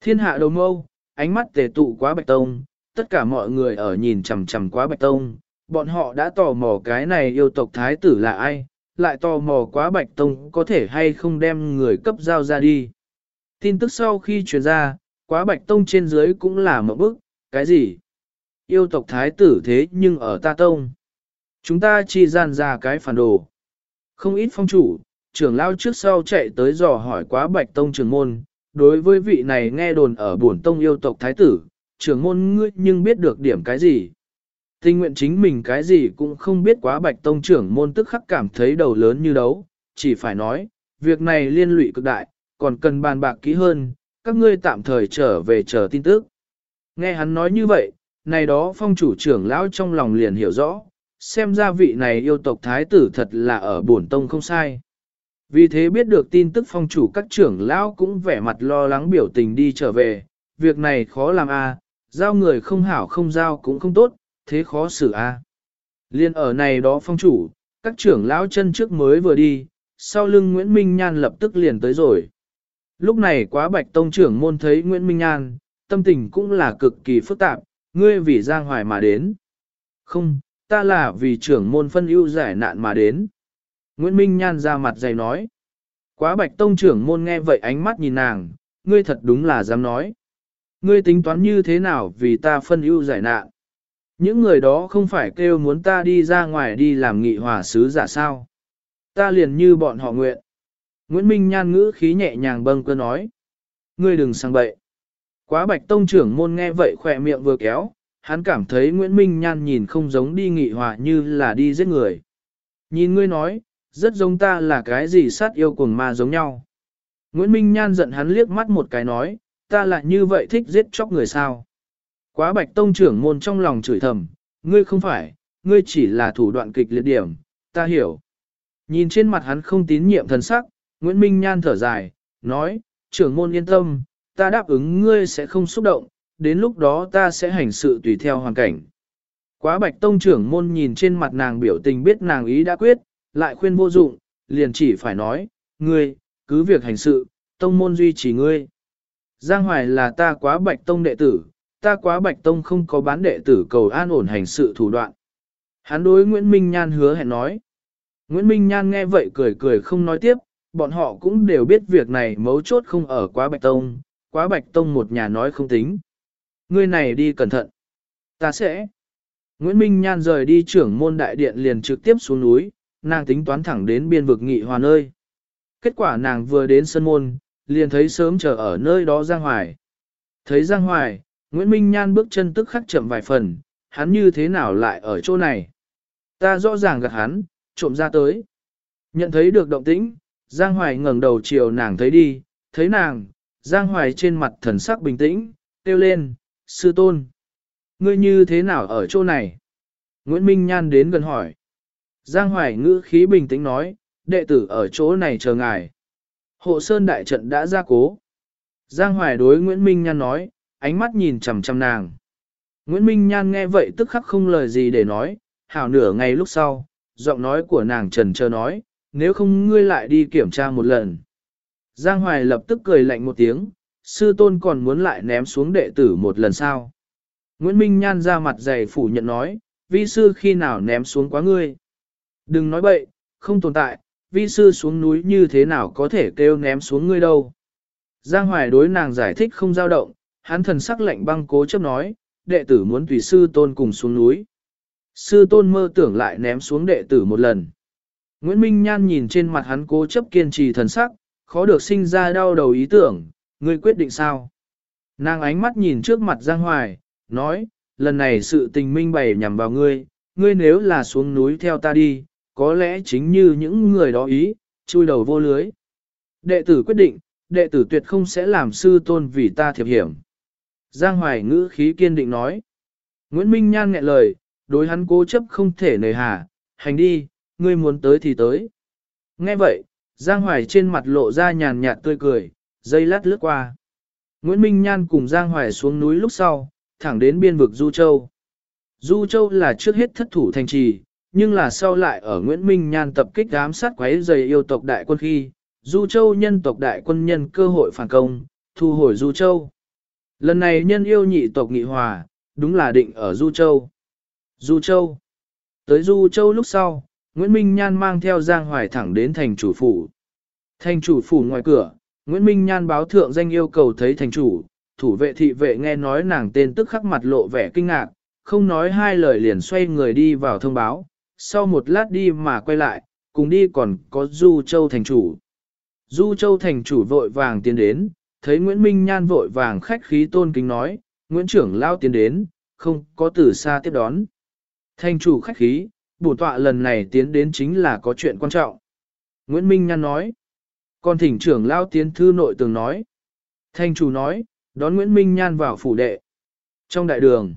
Thiên hạ đầu mâu, ánh mắt tề tụ quá bạch tông, tất cả mọi người ở nhìn chằm chằm quá bạch tông, bọn họ đã tò mò cái này yêu tộc thái tử là ai, lại tò mò quá bạch tông có thể hay không đem người cấp giao ra đi. Tin tức sau khi truyền ra, quá bạch tông trên dưới cũng là một bức, cái gì? Yêu tộc thái tử thế nhưng ở ta tông. Chúng ta chỉ gian ra cái phản đồ. Không ít phong chủ, trưởng lao trước sau chạy tới dò hỏi quá bạch tông trưởng môn, đối với vị này nghe đồn ở bổn tông yêu tộc thái tử, trưởng môn ngươi nhưng biết được điểm cái gì tình nguyện chính mình cái gì cũng không biết quá bạch tông trưởng môn tức khắc cảm thấy đầu lớn như đấu, chỉ phải nói, việc này liên lụy cực đại, còn cần bàn bạc kỹ hơn, các ngươi tạm thời trở về chờ tin tức. Nghe hắn nói như vậy, này đó phong chủ trưởng lão trong lòng liền hiểu rõ, xem ra vị này yêu tộc thái tử thật là ở bổn tông không sai. Vì thế biết được tin tức phong chủ các trưởng lão cũng vẻ mặt lo lắng biểu tình đi trở về, việc này khó làm a, giao người không hảo không giao cũng không tốt, thế khó xử a. Liên ở này đó phong chủ, các trưởng lão chân trước mới vừa đi, sau lưng Nguyễn Minh Nhan lập tức liền tới rồi. Lúc này quá bạch tông trưởng môn thấy Nguyễn Minh Nhan, tâm tình cũng là cực kỳ phức tạp, ngươi vì Giang Hoài mà đến. Không, ta là vì trưởng môn phân ưu giải nạn mà đến. Nguyễn Minh Nhan ra mặt dày nói. Quá bạch tông trưởng môn nghe vậy ánh mắt nhìn nàng, ngươi thật đúng là dám nói. Ngươi tính toán như thế nào vì ta phân ưu giải nạn. Những người đó không phải kêu muốn ta đi ra ngoài đi làm nghị hòa sứ giả sao. Ta liền như bọn họ nguyện. Nguyễn Minh Nhan ngữ khí nhẹ nhàng bâng cơ nói. Ngươi đừng sang bậy. Quá bạch tông trưởng môn nghe vậy khỏe miệng vừa kéo, hắn cảm thấy Nguyễn Minh Nhan nhìn không giống đi nghị hòa như là đi giết người. Nhìn ngươi nói, rất giống ta là cái gì sát yêu cùng ma giống nhau. Nguyễn Minh Nhan giận hắn liếc mắt một cái nói, ta lại như vậy thích giết chóc người sao. Quá bạch tông trưởng môn trong lòng chửi thầm, ngươi không phải, ngươi chỉ là thủ đoạn kịch liệt điểm, ta hiểu. Nhìn trên mặt hắn không tín nhiệm thần sắc, Nguyễn Minh Nhan thở dài, nói, trưởng môn yên tâm, ta đáp ứng ngươi sẽ không xúc động, đến lúc đó ta sẽ hành sự tùy theo hoàn cảnh. Quá bạch tông trưởng môn nhìn trên mặt nàng biểu tình biết nàng ý đã quyết, lại khuyên vô dụng, liền chỉ phải nói, ngươi, cứ việc hành sự, tông môn duy trì ngươi. Giang Hoài là ta quá bạch tông đệ tử, ta quá bạch tông không có bán đệ tử cầu an ổn hành sự thủ đoạn. Hắn đối Nguyễn Minh Nhan hứa hẹn nói. Nguyễn Minh Nhan nghe vậy cười cười không nói tiếp, bọn họ cũng đều biết việc này mấu chốt không ở quá bạch tông, quá bạch tông một nhà nói không tính. Ngươi này đi cẩn thận. Ta sẽ. Nguyễn Minh Nhan rời đi trưởng môn đại điện liền trực tiếp xuống núi, nàng tính toán thẳng đến biên vực nghị hòa nơi. Kết quả nàng vừa đến sân môn, liền thấy sớm chờ ở nơi đó Giang Hoài. Thấy Giang Hoài, Nguyễn Minh Nhan bước chân tức khắc chậm vài phần, hắn như thế nào lại ở chỗ này? Ta rõ ràng gạt hắn, trộm ra tới. Nhận thấy được động tĩnh, Giang Hoài ngẩng đầu chiều nàng thấy đi, thấy nàng, Giang Hoài trên mặt thần sắc bình tĩnh, kêu lên, sư tôn. Ngươi như thế nào ở chỗ này? Nguyễn Minh Nhan đến gần hỏi. Giang Hoài ngữ khí bình tĩnh nói, đệ tử ở chỗ này chờ ngài. Hộ Sơn đại trận đã ra cố. Giang Hoài đối Nguyễn Minh Nhan nói, ánh mắt nhìn chằm chằm nàng. Nguyễn Minh Nhan nghe vậy tức khắc không lời gì để nói, hảo nửa ngày lúc sau, giọng nói của nàng trần trơ nói, nếu không ngươi lại đi kiểm tra một lần. Giang Hoài lập tức cười lạnh một tiếng, sư tôn còn muốn lại ném xuống đệ tử một lần sao. Nguyễn Minh Nhan ra mặt dày phủ nhận nói, vi sư khi nào ném xuống quá ngươi. Đừng nói bậy, không tồn tại, vi sư xuống núi như thế nào có thể kêu ném xuống ngươi đâu. Giang Hoài đối nàng giải thích không dao động, hắn thần sắc lạnh băng cố chấp nói, đệ tử muốn tùy sư tôn cùng xuống núi. Sư tôn mơ tưởng lại ném xuống đệ tử một lần. Nguyễn Minh Nhan nhìn trên mặt hắn cố chấp kiên trì thần sắc, khó được sinh ra đau đầu ý tưởng, ngươi quyết định sao? Nàng ánh mắt nhìn trước mặt Giang Hoài, nói, lần này sự tình minh bày nhằm vào ngươi, ngươi nếu là xuống núi theo ta đi, có lẽ chính như những người đó ý, chui đầu vô lưới. Đệ tử quyết định, đệ tử tuyệt không sẽ làm sư tôn vì ta thiệp hiểm. Giang Hoài ngữ khí kiên định nói. Nguyễn Minh Nhan nghẹn lời, đối hắn cố chấp không thể nề hà, hành đi, ngươi muốn tới thì tới. Nghe vậy, Giang Hoài trên mặt lộ ra nhàn nhạt tươi cười, dây lát lướt qua. Nguyễn Minh Nhan cùng Giang Hoài xuống núi lúc sau, thẳng đến biên vực Du Châu. Du Châu là trước hết thất thủ thành trì, nhưng là sau lại ở Nguyễn Minh Nhan tập kích ám sát quấy dày yêu tộc đại quân khi, Du Châu nhân tộc đại quân nhân cơ hội phản công, thu hồi Du Châu. Lần này nhân yêu nhị tộc nghị hòa, đúng là định ở Du Châu. Du Châu. Tới Du Châu lúc sau, Nguyễn Minh Nhan mang theo Giang Hoài thẳng đến thành chủ phủ. Thành chủ phủ ngoài cửa, Nguyễn Minh Nhan báo thượng danh yêu cầu thấy thành chủ, thủ vệ thị vệ nghe nói nàng tên tức khắc mặt lộ vẻ kinh ngạc, không nói hai lời liền xoay người đi vào thông báo, sau một lát đi mà quay lại, cùng đi còn có Du Châu thành chủ. Du Châu thành chủ vội vàng tiến đến, thấy Nguyễn Minh Nhan vội vàng khách khí tôn kính nói, Nguyễn trưởng lao tiến đến, không có từ xa tiếp đón. Thành chủ khách khí, bổ tọa lần này tiến đến chính là có chuyện quan trọng. Nguyễn Minh Nhan nói, còn thỉnh trưởng lao tiến thư nội tường nói. Thành chủ nói, đón Nguyễn Minh Nhan vào phủ đệ. Trong đại đường,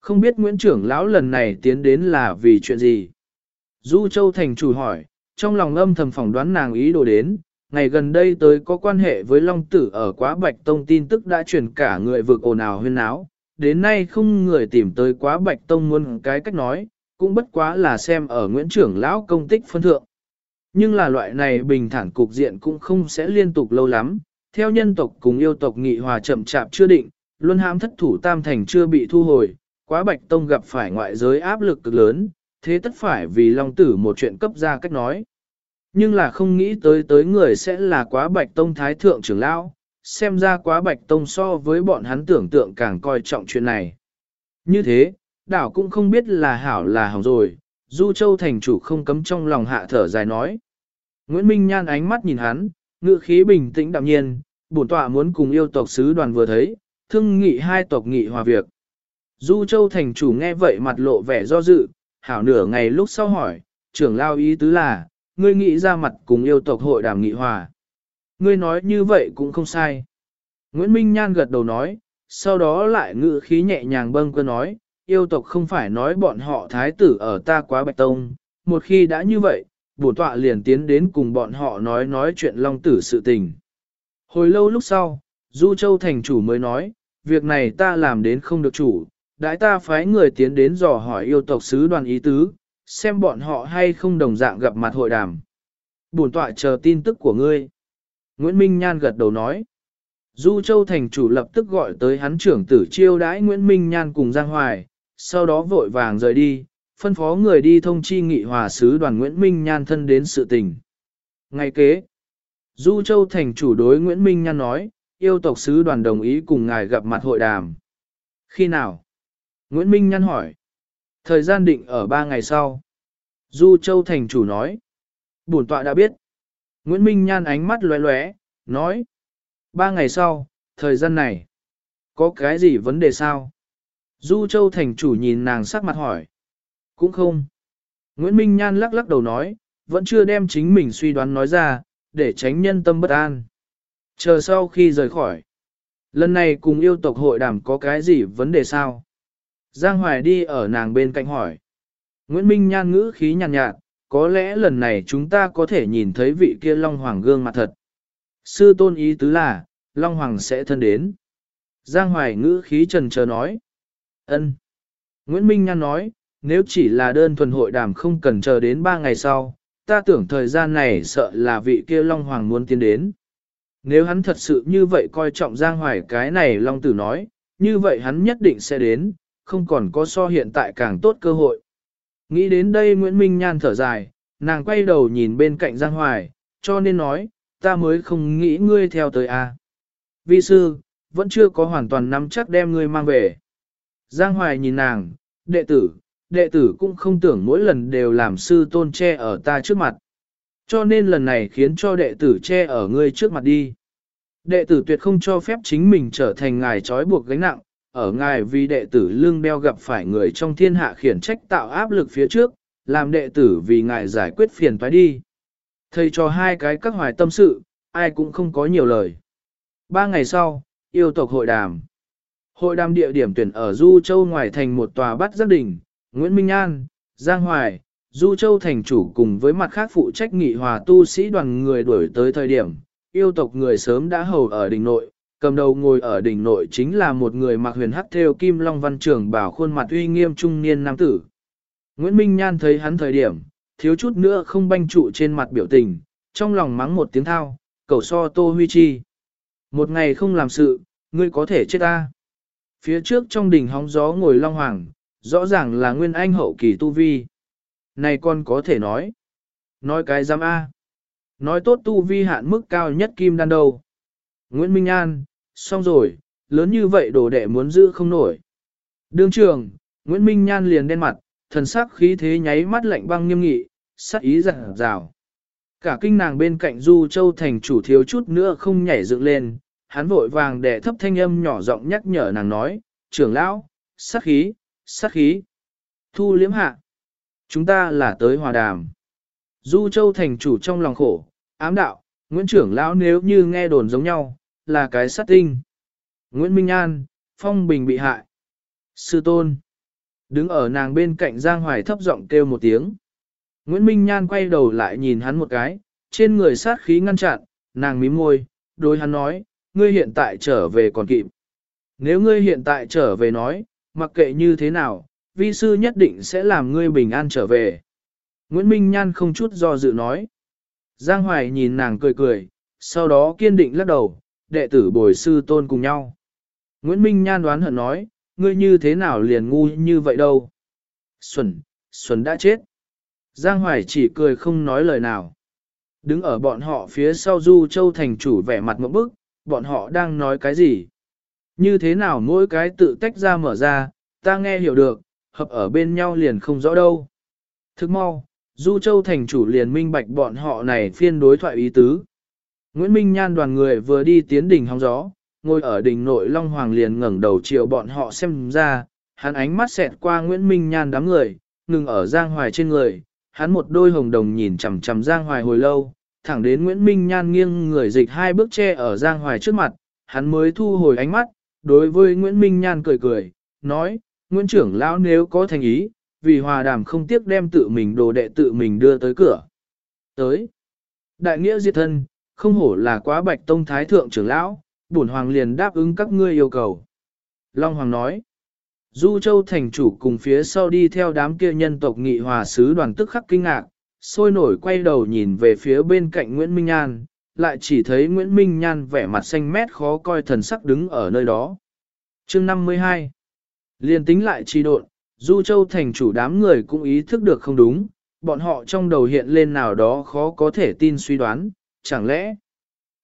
không biết Nguyễn trưởng lão lần này tiến đến là vì chuyện gì. Du Châu thành chủ hỏi, trong lòng âm thầm phỏng đoán nàng ý đồ đến, ngày gần đây tới có quan hệ với Long Tử ở quá Bạch Tông tin tức đã truyền cả người vực ồn ào huyên náo, đến nay không người tìm tới quá Bạch Tông muốn cái cách nói, cũng bất quá là xem ở Nguyễn trưởng lão công tích phân thượng. Nhưng là loại này bình thản cục diện cũng không sẽ liên tục lâu lắm, theo nhân tộc cùng yêu tộc nghị hòa chậm chạp chưa định, luôn hãm thất thủ tam thành chưa bị thu hồi, quá Bạch Tông gặp phải ngoại giới áp lực cực lớn, thế tất phải vì Long Tử một chuyện cấp ra cách nói. Nhưng là không nghĩ tới tới người sẽ là quá Bạch Tông Thái Thượng trưởng lão, xem ra quá Bạch Tông so với bọn hắn tưởng tượng càng coi trọng chuyện này. Như thế, đảo cũng không biết là hảo là hỏng rồi, Du Châu thành chủ không cấm trong lòng hạ thở dài nói. Nguyễn Minh nhan ánh mắt nhìn hắn, ngự khí bình tĩnh đạm nhiên, bổn tọa muốn cùng yêu tộc sứ đoàn vừa thấy, thương nghị hai tộc nghị hòa việc. Du Châu thành chủ nghe vậy mặt lộ vẻ do dự, hảo nửa ngày lúc sau hỏi, trưởng lao ý tứ là, ngươi nghĩ ra mặt cùng yêu tộc hội đàm nghị hòa. Ngươi nói như vậy cũng không sai. Nguyễn Minh Nhan gật đầu nói, sau đó lại ngự khí nhẹ nhàng bâng cơ nói, yêu tộc không phải nói bọn họ thái tử ở ta quá bạch tông, một khi đã như vậy, bổn tọa liền tiến đến cùng bọn họ nói nói chuyện long tử sự tình. Hồi lâu lúc sau, Du Châu thành chủ mới nói, việc này ta làm đến không được chủ, đại ta phái người tiến đến dò hỏi yêu tộc sứ đoàn ý tứ, xem bọn họ hay không đồng dạng gặp mặt hội đàm. Bổn tọa chờ tin tức của ngươi. Nguyễn Minh Nhan gật đầu nói. Du Châu thành chủ lập tức gọi tới hắn trưởng tử chiêu đãi Nguyễn Minh Nhan cùng Giang Hoài, sau đó vội vàng rời đi, phân phó người đi thông chi nghị hòa sứ đoàn Nguyễn Minh Nhan thân đến sự tình. Ngay kế, Du Châu thành chủ đối Nguyễn Minh Nhan nói, yêu tộc sứ đoàn đồng ý cùng ngài gặp mặt hội đàm. Khi nào? Nguyễn Minh Nhan hỏi. Thời gian định ở ba ngày sau. Du Châu thành chủ nói. Bổn tọa đã biết. Nguyễn Minh Nhan ánh mắt lóe lóe, nói. Ba ngày sau, thời gian này. Có cái gì vấn đề sao? Du Châu thành chủ nhìn nàng sắc mặt hỏi. Cũng không. Nguyễn Minh Nhan lắc lắc đầu nói, vẫn chưa đem chính mình suy đoán nói ra, để tránh nhân tâm bất an. Chờ sau khi rời khỏi. Lần này cùng yêu tộc hội đàm có cái gì vấn đề sao? Giang Hoài đi ở nàng bên cạnh hỏi. Nguyễn Minh Nhan ngữ khí nhàn nhạt, nhạt, có lẽ lần này chúng ta có thể nhìn thấy vị kia Long Hoàng gương mặt thật. Sư tôn ý tứ là, Long Hoàng sẽ thân đến. Giang Hoài ngữ khí trần chờ nói. ân. Nguyễn Minh Nhan nói, nếu chỉ là đơn thuần hội đàm không cần chờ đến ba ngày sau, ta tưởng thời gian này sợ là vị kia Long Hoàng muốn tiến đến. Nếu hắn thật sự như vậy coi trọng Giang Hoài cái này Long Tử nói, như vậy hắn nhất định sẽ đến, không còn có so hiện tại càng tốt cơ hội. Nghĩ đến đây Nguyễn Minh Nhan thở dài, nàng quay đầu nhìn bên cạnh Giang Hoài, cho nên nói, ta mới không nghĩ ngươi theo tới a. À. Vi sư, vẫn chưa có hoàn toàn nắm chắc đem ngươi mang về. Giang Hoài nhìn nàng, đệ tử, đệ tử cũng không tưởng mỗi lần đều làm sư tôn che ở ta trước mặt. Cho nên lần này khiến cho đệ tử che ở ngươi trước mặt đi. Đệ tử tuyệt không cho phép chính mình trở thành ngài trói buộc gánh nặng, ở ngài vì đệ tử lương đeo gặp phải người trong thiên hạ khiển trách tạo áp lực phía trước, làm đệ tử vì ngài giải quyết phiền toái đi. Thầy cho hai cái các hoài tâm sự, ai cũng không có nhiều lời. Ba ngày sau, yêu tộc hội đàm. Hội đàm địa điểm tuyển ở Du Châu ngoài thành một tòa bắt giác đình, Nguyễn Minh An, Giang Hoài, Du Châu thành chủ cùng với mặt khác phụ trách nghị hòa tu sĩ đoàn người đuổi tới thời điểm, yêu tộc người sớm đã hầu ở đỉnh nội, cầm đầu ngồi ở đỉnh nội chính là một người mặc huyền hắc theo kim long văn trưởng bảo khuôn mặt uy nghiêm trung niên nam tử. Nguyễn Minh Nhan thấy hắn thời điểm, thiếu chút nữa không banh trụ trên mặt biểu tình, trong lòng mắng một tiếng thao, cầu so tô huy chi. Một ngày không làm sự, ngươi có thể chết ta. Phía trước trong đỉnh hóng gió ngồi long hoàng, rõ ràng là nguyên anh hậu kỳ tu vi. Này con có thể nói. Nói cái giam A. Nói tốt tu vi hạn mức cao nhất kim đan đầu Nguyễn Minh An, xong rồi, lớn như vậy đồ đệ muốn giữ không nổi. Đương trường, Nguyễn Minh Nhan liền đen mặt, thần sắc khí thế nháy mắt lạnh băng nghiêm nghị, sắc ý rạng rào. Cả kinh nàng bên cạnh Du Châu thành chủ thiếu chút nữa không nhảy dựng lên, hắn vội vàng để thấp thanh âm nhỏ giọng nhắc nhở nàng nói, trưởng lão, sắc khí, sắc khí. Thu liếm hạ. Chúng ta là tới hòa đàm. Du Châu thành chủ trong lòng khổ, ám đạo, Nguyễn trưởng lão nếu như nghe đồn giống nhau, là cái sát tinh. Nguyễn Minh An, Phong Bình bị hại. Sư tôn. Đứng ở nàng bên cạnh Giang Hoài thấp giọng kêu một tiếng. Nguyễn Minh Nhan quay đầu lại nhìn hắn một cái, trên người sát khí ngăn chặn, nàng mím môi, đối hắn nói, ngươi hiện tại trở về còn kịp. Nếu ngươi hiện tại trở về nói, mặc kệ như thế nào, vi sư nhất định sẽ làm ngươi bình an trở về. Nguyễn Minh Nhan không chút do dự nói. Giang Hoài nhìn nàng cười cười, sau đó kiên định lắc đầu, đệ tử bồi sư tôn cùng nhau. Nguyễn Minh Nhan đoán hận nói, ngươi như thế nào liền ngu như vậy đâu. Xuân, Xuân đã chết. Giang Hoài chỉ cười không nói lời nào. Đứng ở bọn họ phía sau Du Châu thành chủ vẻ mặt ngậm bức, bọn họ đang nói cái gì? Như thế nào mỗi cái tự tách ra mở ra, ta nghe hiểu được, hợp ở bên nhau liền không rõ đâu. Thức mau, Du Châu thành chủ liền minh bạch bọn họ này phiên đối thoại ý tứ. Nguyễn Minh Nhan đoàn người vừa đi tiến đỉnh hóng gió, ngồi ở đỉnh nội Long Hoàng liền ngẩng đầu chiều bọn họ xem ra, hắn ánh mắt xẹt qua Nguyễn Minh Nhan đám người, ngừng ở Giang Hoài trên người, hắn một đôi hồng đồng nhìn chằm chằm Giang Hoài hồi lâu, thẳng đến Nguyễn Minh Nhan nghiêng người dịch hai bước che ở Giang Hoài trước mặt, hắn mới thu hồi ánh mắt, đối với Nguyễn Minh Nhan cười cười, nói, Nguyễn trưởng lão nếu có thành ý, vì hòa đàm không tiếc đem tự mình đồ đệ tự mình đưa tới cửa. Tới, đại nghĩa diệt thân, không hổ là quá bạch tông thái thượng trưởng lão, bổn hoàng liền đáp ứng các ngươi yêu cầu. Long Hoàng nói, Du Châu thành chủ cùng phía sau đi theo đám kia nhân tộc nghị hòa sứ đoàn tức khắc kinh ngạc, sôi nổi quay đầu nhìn về phía bên cạnh Nguyễn Minh Nhan, lại chỉ thấy Nguyễn Minh Nhan vẻ mặt xanh mét khó coi thần sắc đứng ở nơi đó. chương 52 Liên tính lại trì độn, Du Châu thành chủ đám người cũng ý thức được không đúng, bọn họ trong đầu hiện lên nào đó khó có thể tin suy đoán, chẳng lẽ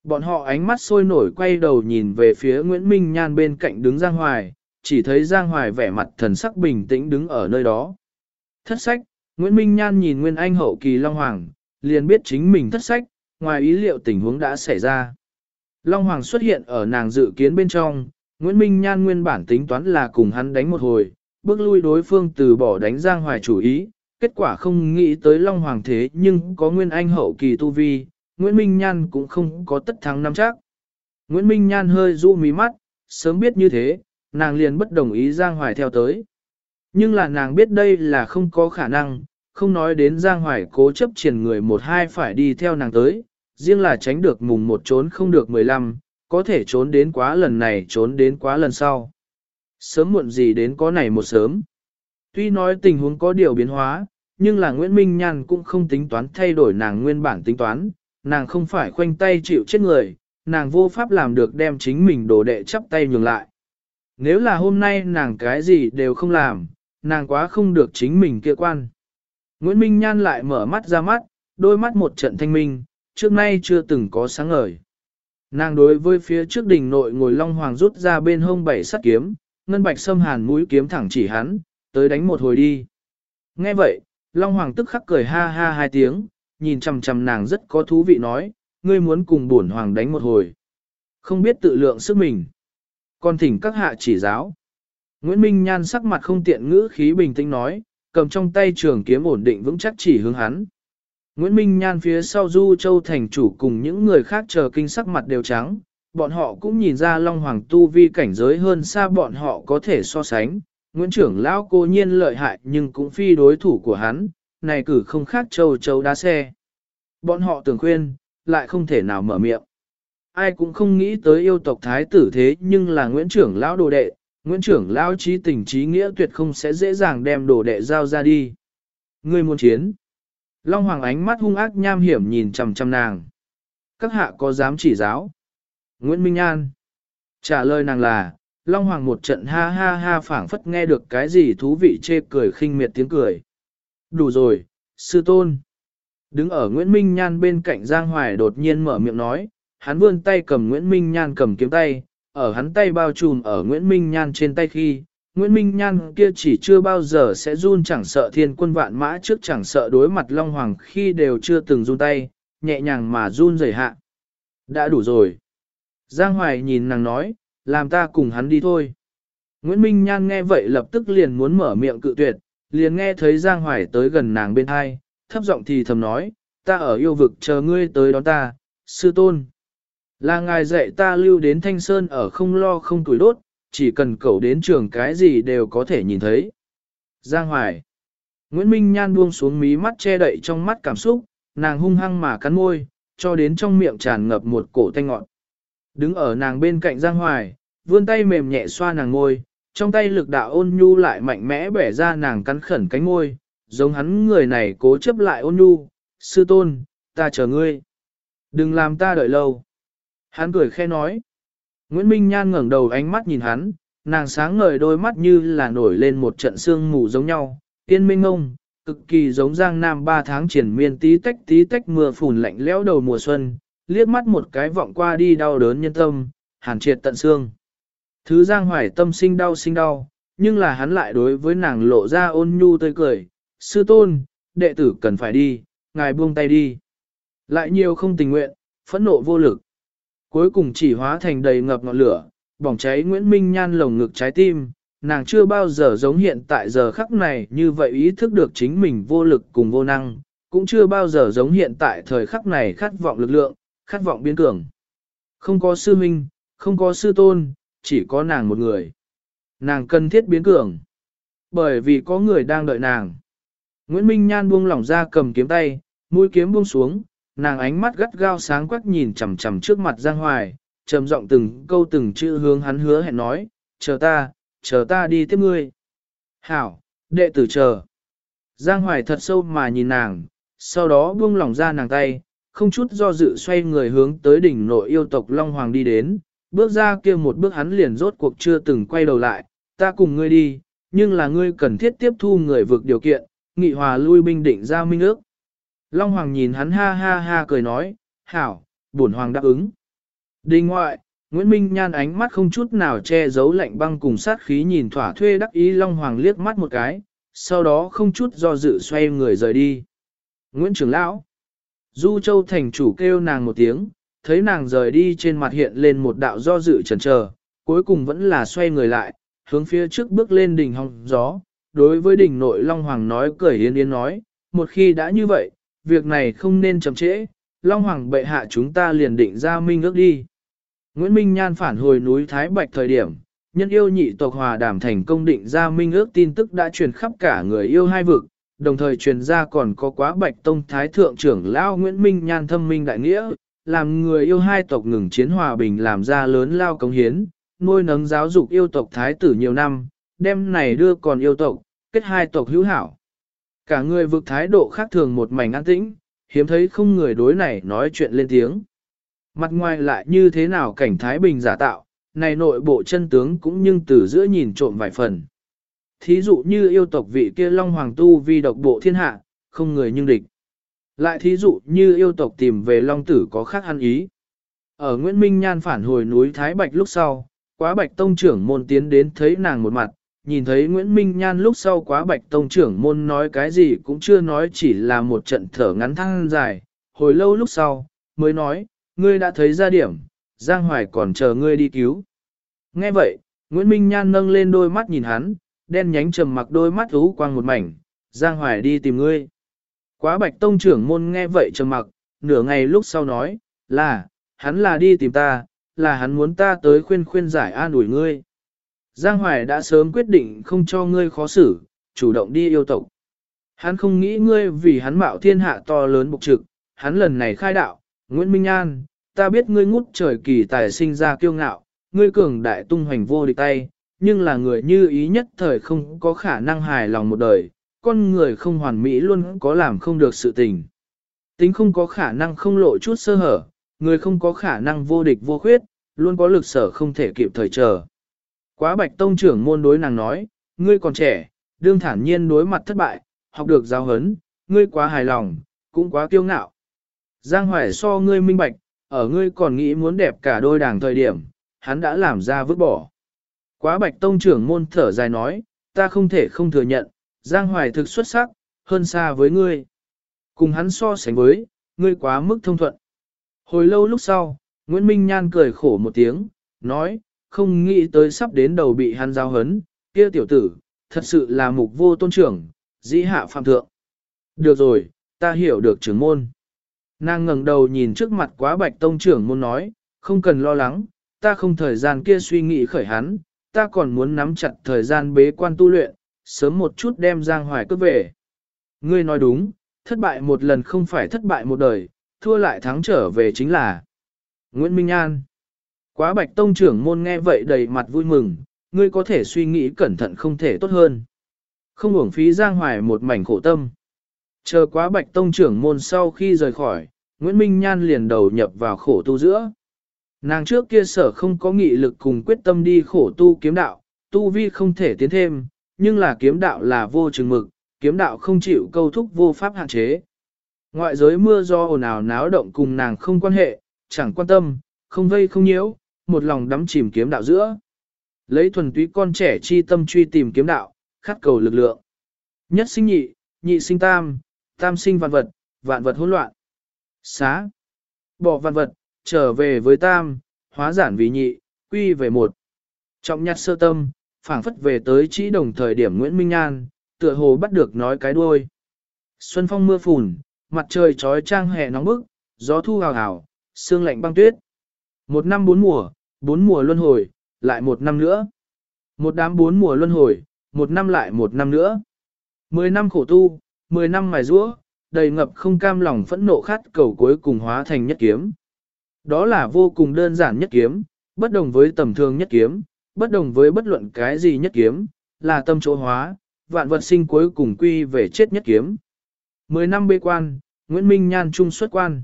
Bọn họ ánh mắt sôi nổi quay đầu nhìn về phía Nguyễn Minh Nhan bên cạnh đứng Giang Hoài, chỉ thấy Giang Hoài vẻ mặt thần sắc bình tĩnh đứng ở nơi đó. Thất sách, Nguyễn Minh Nhan nhìn Nguyên Anh hậu kỳ Long Hoàng, liền biết chính mình thất sách, ngoài ý liệu tình huống đã xảy ra. Long Hoàng xuất hiện ở nàng dự kiến bên trong, Nguyễn Minh Nhan nguyên bản tính toán là cùng hắn đánh một hồi, bước lui đối phương từ bỏ đánh Giang Hoài chủ ý, kết quả không nghĩ tới Long Hoàng thế nhưng có Nguyên Anh hậu kỳ tu vi, Nguyễn Minh Nhan cũng không có tất thắng năm chắc. Nguyễn Minh Nhan hơi dụ mí mắt, sớm biết như thế, nàng liền bất đồng ý Giang Hoài theo tới. Nhưng là nàng biết đây là không có khả năng, không nói đến Giang Hoài cố chấp triển người một hai phải đi theo nàng tới, riêng là tránh được mùng một trốn không được mười lăm, có thể trốn đến quá lần này trốn đến quá lần sau. Sớm muộn gì đến có này một sớm. Tuy nói tình huống có điều biến hóa, nhưng là Nguyễn Minh Nhan cũng không tính toán thay đổi nàng nguyên bản tính toán, nàng không phải khoanh tay chịu chết người, nàng vô pháp làm được đem chính mình đồ đệ chắp tay nhường lại. Nếu là hôm nay nàng cái gì đều không làm, nàng quá không được chính mình kia quan. Nguyễn Minh Nhan lại mở mắt ra mắt, đôi mắt một trận thanh minh, trước nay chưa từng có sáng ngời. Nàng đối với phía trước đỉnh nội ngồi Long Hoàng rút ra bên hông bảy sắt kiếm, ngân bạch xâm hàn mũi kiếm thẳng chỉ hắn, tới đánh một hồi đi. Nghe vậy, Long Hoàng tức khắc cười ha ha hai tiếng, nhìn chằm chằm nàng rất có thú vị nói, ngươi muốn cùng bổn hoàng đánh một hồi. Không biết tự lượng sức mình. Còn thỉnh các hạ chỉ giáo. Nguyễn Minh Nhan sắc mặt không tiện ngữ khí bình tĩnh nói, cầm trong tay trường kiếm ổn định vững chắc chỉ hướng hắn. Nguyễn Minh Nhan phía sau Du Châu thành chủ cùng những người khác chờ kinh sắc mặt đều trắng, bọn họ cũng nhìn ra Long Hoàng tu vi cảnh giới hơn xa bọn họ có thể so sánh. Nguyễn trưởng lão cô nhiên lợi hại nhưng cũng phi đối thủ của hắn, này cử không khác châu châu đá xe. Bọn họ tưởng khuyên, lại không thể nào mở miệng. Ai cũng không nghĩ tới yêu tộc thái tử thế nhưng là Nguyễn trưởng lão đồ đệ, Nguyễn trưởng lão trí tình trí nghĩa tuyệt không sẽ dễ dàng đem đồ đệ giao ra đi. Ngươi muốn chiến. Long Hoàng ánh mắt hung ác nham hiểm nhìn chằm chằm nàng. Các hạ có dám chỉ giáo? Nguyễn Minh An. Trả lời nàng là, Long Hoàng một trận ha ha ha phảng phất nghe được cái gì thú vị chê cười khinh miệt tiếng cười. Đủ rồi, sư tôn. Đứng ở Nguyễn Minh Nhan bên cạnh Giang Hoài đột nhiên mở miệng nói, hắn vươn tay cầm Nguyễn Minh Nhan cầm kiếm tay, ở hắn tay bao trùm ở Nguyễn Minh Nhan trên tay khi, Nguyễn Minh Nhan kia chỉ chưa bao giờ sẽ run chẳng sợ thiên quân vạn mã trước chẳng sợ đối mặt Long Hoàng khi đều chưa từng run tay, nhẹ nhàng mà run rời hạ. Đã đủ rồi. Giang Hoài nhìn nàng nói, làm ta cùng hắn đi thôi. Nguyễn Minh Nhan nghe vậy lập tức liền muốn mở miệng cự tuyệt, liền nghe thấy Giang Hoài tới gần nàng bên hai, thấp giọng thì thầm nói, ta ở yêu vực chờ ngươi tới đón ta, sư tôn. Là ngài dạy ta lưu đến thanh sơn ở không lo không tuổi đốt, chỉ cần cậu đến trường cái gì đều có thể nhìn thấy. Giang Hoài Nguyễn Minh Nhan buông xuống mí mắt che đậy trong mắt cảm xúc, nàng hung hăng mà cắn môi, cho đến trong miệng tràn ngập một cổ thanh ngọn. Đứng ở nàng bên cạnh Giang Hoài, vươn tay mềm nhẹ xoa nàng ngôi, trong tay lực đạo ôn nhu lại mạnh mẽ bẻ ra nàng cắn khẩn cánh ngôi, giống hắn người này cố chấp lại ôn nhu, sư tôn, ta chờ ngươi. Đừng làm ta đợi lâu. Hắn cười khe nói. Nguyễn Minh Nhan ngẩng đầu ánh mắt nhìn hắn, nàng sáng ngời đôi mắt như là nổi lên một trận sương mù giống nhau, tiên minh ngông, cực kỳ giống giang nam ba tháng triển miên tí tách tí tách mưa phùn lạnh lẽo đầu mùa xuân, liếc mắt một cái vọng qua đi đau đớn nhân tâm, hàn triệt tận xương. Thứ giang hoài tâm sinh đau sinh đau, nhưng là hắn lại đối với nàng lộ ra ôn nhu tươi cười, sư tôn, đệ tử cần phải đi, ngài buông tay đi. Lại nhiều không tình nguyện, phẫn nộ vô lực. Cuối cùng chỉ hóa thành đầy ngập ngọn lửa, bỏng cháy Nguyễn Minh Nhan lồng ngực trái tim, nàng chưa bao giờ giống hiện tại giờ khắc này như vậy ý thức được chính mình vô lực cùng vô năng, cũng chưa bao giờ giống hiện tại thời khắc này khát vọng lực lượng, khát vọng biến cường. Không có sư minh, không có sư tôn, chỉ có nàng một người. Nàng cần thiết biến cường. Bởi vì có người đang đợi nàng. Nguyễn Minh Nhan buông lỏng ra cầm kiếm tay, mũi kiếm buông xuống, nàng ánh mắt gắt gao sáng quắc nhìn chằm chằm trước mặt Giang Hoài, trầm giọng từng câu từng chữ hướng hắn hứa hẹn nói, chờ ta, chờ ta đi tiếp ngươi. Hảo, đệ tử chờ. Giang Hoài thật sâu mà nhìn nàng, sau đó buông lỏng ra nàng tay, không chút do dự xoay người hướng tới đỉnh nội yêu tộc Long Hoàng đi đến, bước ra kia một bước hắn liền rốt cuộc chưa từng quay đầu lại, ta cùng ngươi đi, nhưng là ngươi cần thiết tiếp thu người vượt điều kiện, nghị hòa lui binh định ra minh ước. Long Hoàng nhìn hắn ha ha ha cười nói, hảo, bổn Hoàng đáp ứng. Đình ngoại, Nguyễn Minh Nhan ánh mắt không chút nào che giấu lạnh băng cùng sát khí nhìn thỏa thuê đắc ý Long Hoàng liếc mắt một cái, sau đó không chút do dự xoay người rời đi. Nguyễn Trường Lão Du Châu thành chủ kêu nàng một tiếng, thấy nàng rời đi trên mặt hiện lên một đạo do dự chần chờ, cuối cùng vẫn là xoay người lại, hướng phía trước bước lên đỉnh hong gió. Đối với đỉnh nội Long Hoàng nói cười yên yên nói, một khi đã như vậy, việc này không nên chậm trễ, Long Hoàng bệ hạ chúng ta liền định ra minh ước đi. Nguyễn Minh Nhan phản hồi núi Thái Bạch thời điểm, nhân yêu nhị tộc hòa đàm thành công định ra minh ước tin tức đã truyền khắp cả người yêu hai vực, đồng thời truyền ra còn có quá Bạch Tông Thái Thượng trưởng lão Nguyễn Minh Nhan thâm minh đại nghĩa, làm người yêu hai tộc ngừng chiến hòa bình làm ra lớn lao công hiến, nuôi nấng giáo dục yêu tộc Thái tử nhiều năm, đem này đưa còn yêu tộc, kết hai tộc hữu hảo. Cả người vực thái độ khác thường một mảnh an tĩnh, hiếm thấy không người đối này nói chuyện lên tiếng. Mặt ngoài lại như thế nào cảnh Thái Bình giả tạo, này nội bộ chân tướng cũng nhưng từ giữa nhìn trộm vài phần. Thí dụ như yêu tộc vị kia Long Hoàng Tu vi độc bộ thiên hạ, không người nhưng địch. Lại thí dụ như yêu tộc tìm về Long Tử có khác ăn ý. Ở Nguyễn Minh Nhan phản hồi núi Thái Bạch lúc sau, quá Bạch Tông trưởng môn tiến đến thấy nàng một mặt, nhìn thấy Nguyễn Minh Nhan lúc sau quá Bạch Tông trưởng môn nói cái gì cũng chưa nói chỉ là một trận thở ngắn thăng dài, hồi lâu lúc sau, mới nói, ngươi đã thấy ra điểm, Giang Hoài còn chờ ngươi đi cứu. Nghe vậy, Nguyễn Minh Nhan nâng lên đôi mắt nhìn hắn, đen nhánh trầm mặc đôi mắt ú quang một mảnh, Giang Hoài đi tìm ngươi. Quá bạch tông trưởng môn nghe vậy trầm mặc, nửa ngày lúc sau nói, là, hắn là đi tìm ta, là hắn muốn ta tới khuyên khuyên giải an ủi ngươi. Giang Hoài đã sớm quyết định không cho ngươi khó xử, chủ động đi yêu tộc. Hắn không nghĩ ngươi vì hắn mạo thiên hạ to lớn bục trực, hắn lần này khai đạo, Nguyễn Minh An, ta biết ngươi ngút trời kỳ tài sinh ra kiêu ngạo, ngươi cường đại tung hoành vô địch tay, nhưng là người như ý nhất thời không có khả năng hài lòng một đời, con người không hoàn mỹ luôn có làm không được sự tình. Tính không có khả năng không lộ chút sơ hở, người không có khả năng vô địch vô khuyết, luôn có lực sở không thể kịp thời chờ. Quá bạch tông trưởng môn đối nàng nói, ngươi còn trẻ, đương thản nhiên đối mặt thất bại, học được giáo hấn, ngươi quá hài lòng, cũng quá kiêu ngạo. Giang Hoài so ngươi minh bạch, ở ngươi còn nghĩ muốn đẹp cả đôi đảng thời điểm, hắn đã làm ra vứt bỏ. Quá bạch tông trưởng môn thở dài nói, ta không thể không thừa nhận, Giang Hoài thực xuất sắc, hơn xa với ngươi. Cùng hắn so sánh với, ngươi quá mức thông thuận. Hồi lâu lúc sau, Nguyễn Minh Nhan cười khổ một tiếng, nói, không nghĩ tới sắp đến đầu bị hắn giao hấn, kia tiểu tử, thật sự là mục vô tôn trưởng, dĩ hạ phạm thượng. Được rồi, ta hiểu được trưởng môn. Nàng ngẩng đầu nhìn trước mặt quá bạch tông trưởng môn nói, không cần lo lắng, ta không thời gian kia suy nghĩ khởi hắn, ta còn muốn nắm chặt thời gian bế quan tu luyện, sớm một chút đem Giang Hoài cướp về. Ngươi nói đúng, thất bại một lần không phải thất bại một đời, thua lại thắng trở về chính là Nguyễn Minh An. Quá bạch tông trưởng môn nghe vậy đầy mặt vui mừng, ngươi có thể suy nghĩ cẩn thận không thể tốt hơn. Không uổng phí Giang Hoài một mảnh khổ tâm. Chờ quá bạch tông trưởng môn sau khi rời khỏi, Nguyễn Minh Nhan liền đầu nhập vào khổ tu giữa. Nàng trước kia sở không có nghị lực cùng quyết tâm đi khổ tu kiếm đạo, tu vi không thể tiến thêm, nhưng là kiếm đạo là vô chừng mực, kiếm đạo không chịu câu thúc vô pháp hạn chế. Ngoại giới mưa do ồn ào náo động cùng nàng không quan hệ, chẳng quan tâm, không vây không nhiễu, một lòng đắm chìm kiếm đạo giữa. Lấy thuần túy con trẻ chi tâm truy tìm kiếm đạo, khát cầu lực lượng. Nhất sinh nhị, nhị sinh tam, tam sinh vạn vật, vạn vật hỗn loạn. Xá. Bỏ vạn vật, trở về với tam, hóa giản vì nhị, quy về một. Trọng nhặt sơ tâm, phảng phất về tới chỉ đồng thời điểm Nguyễn Minh An, tựa hồ bắt được nói cái đuôi. Xuân phong mưa phùn, mặt trời trói trang hè nóng bức, gió thu hào hào, sương lạnh băng tuyết. Một năm bốn mùa, bốn mùa luân hồi, lại một năm nữa. Một đám bốn mùa luân hồi, một năm lại một năm nữa. Mười năm khổ tu, mười năm mài rũa, đầy ngập không cam lòng phẫn nộ khát cầu cuối cùng hóa thành nhất kiếm. Đó là vô cùng đơn giản nhất kiếm, bất đồng với tầm thường nhất kiếm, bất đồng với bất luận cái gì nhất kiếm, là tâm chỗ hóa, vạn vật sinh cuối cùng quy về chết nhất kiếm. Mười năm bê quan, Nguyễn Minh Nhan trung xuất quan.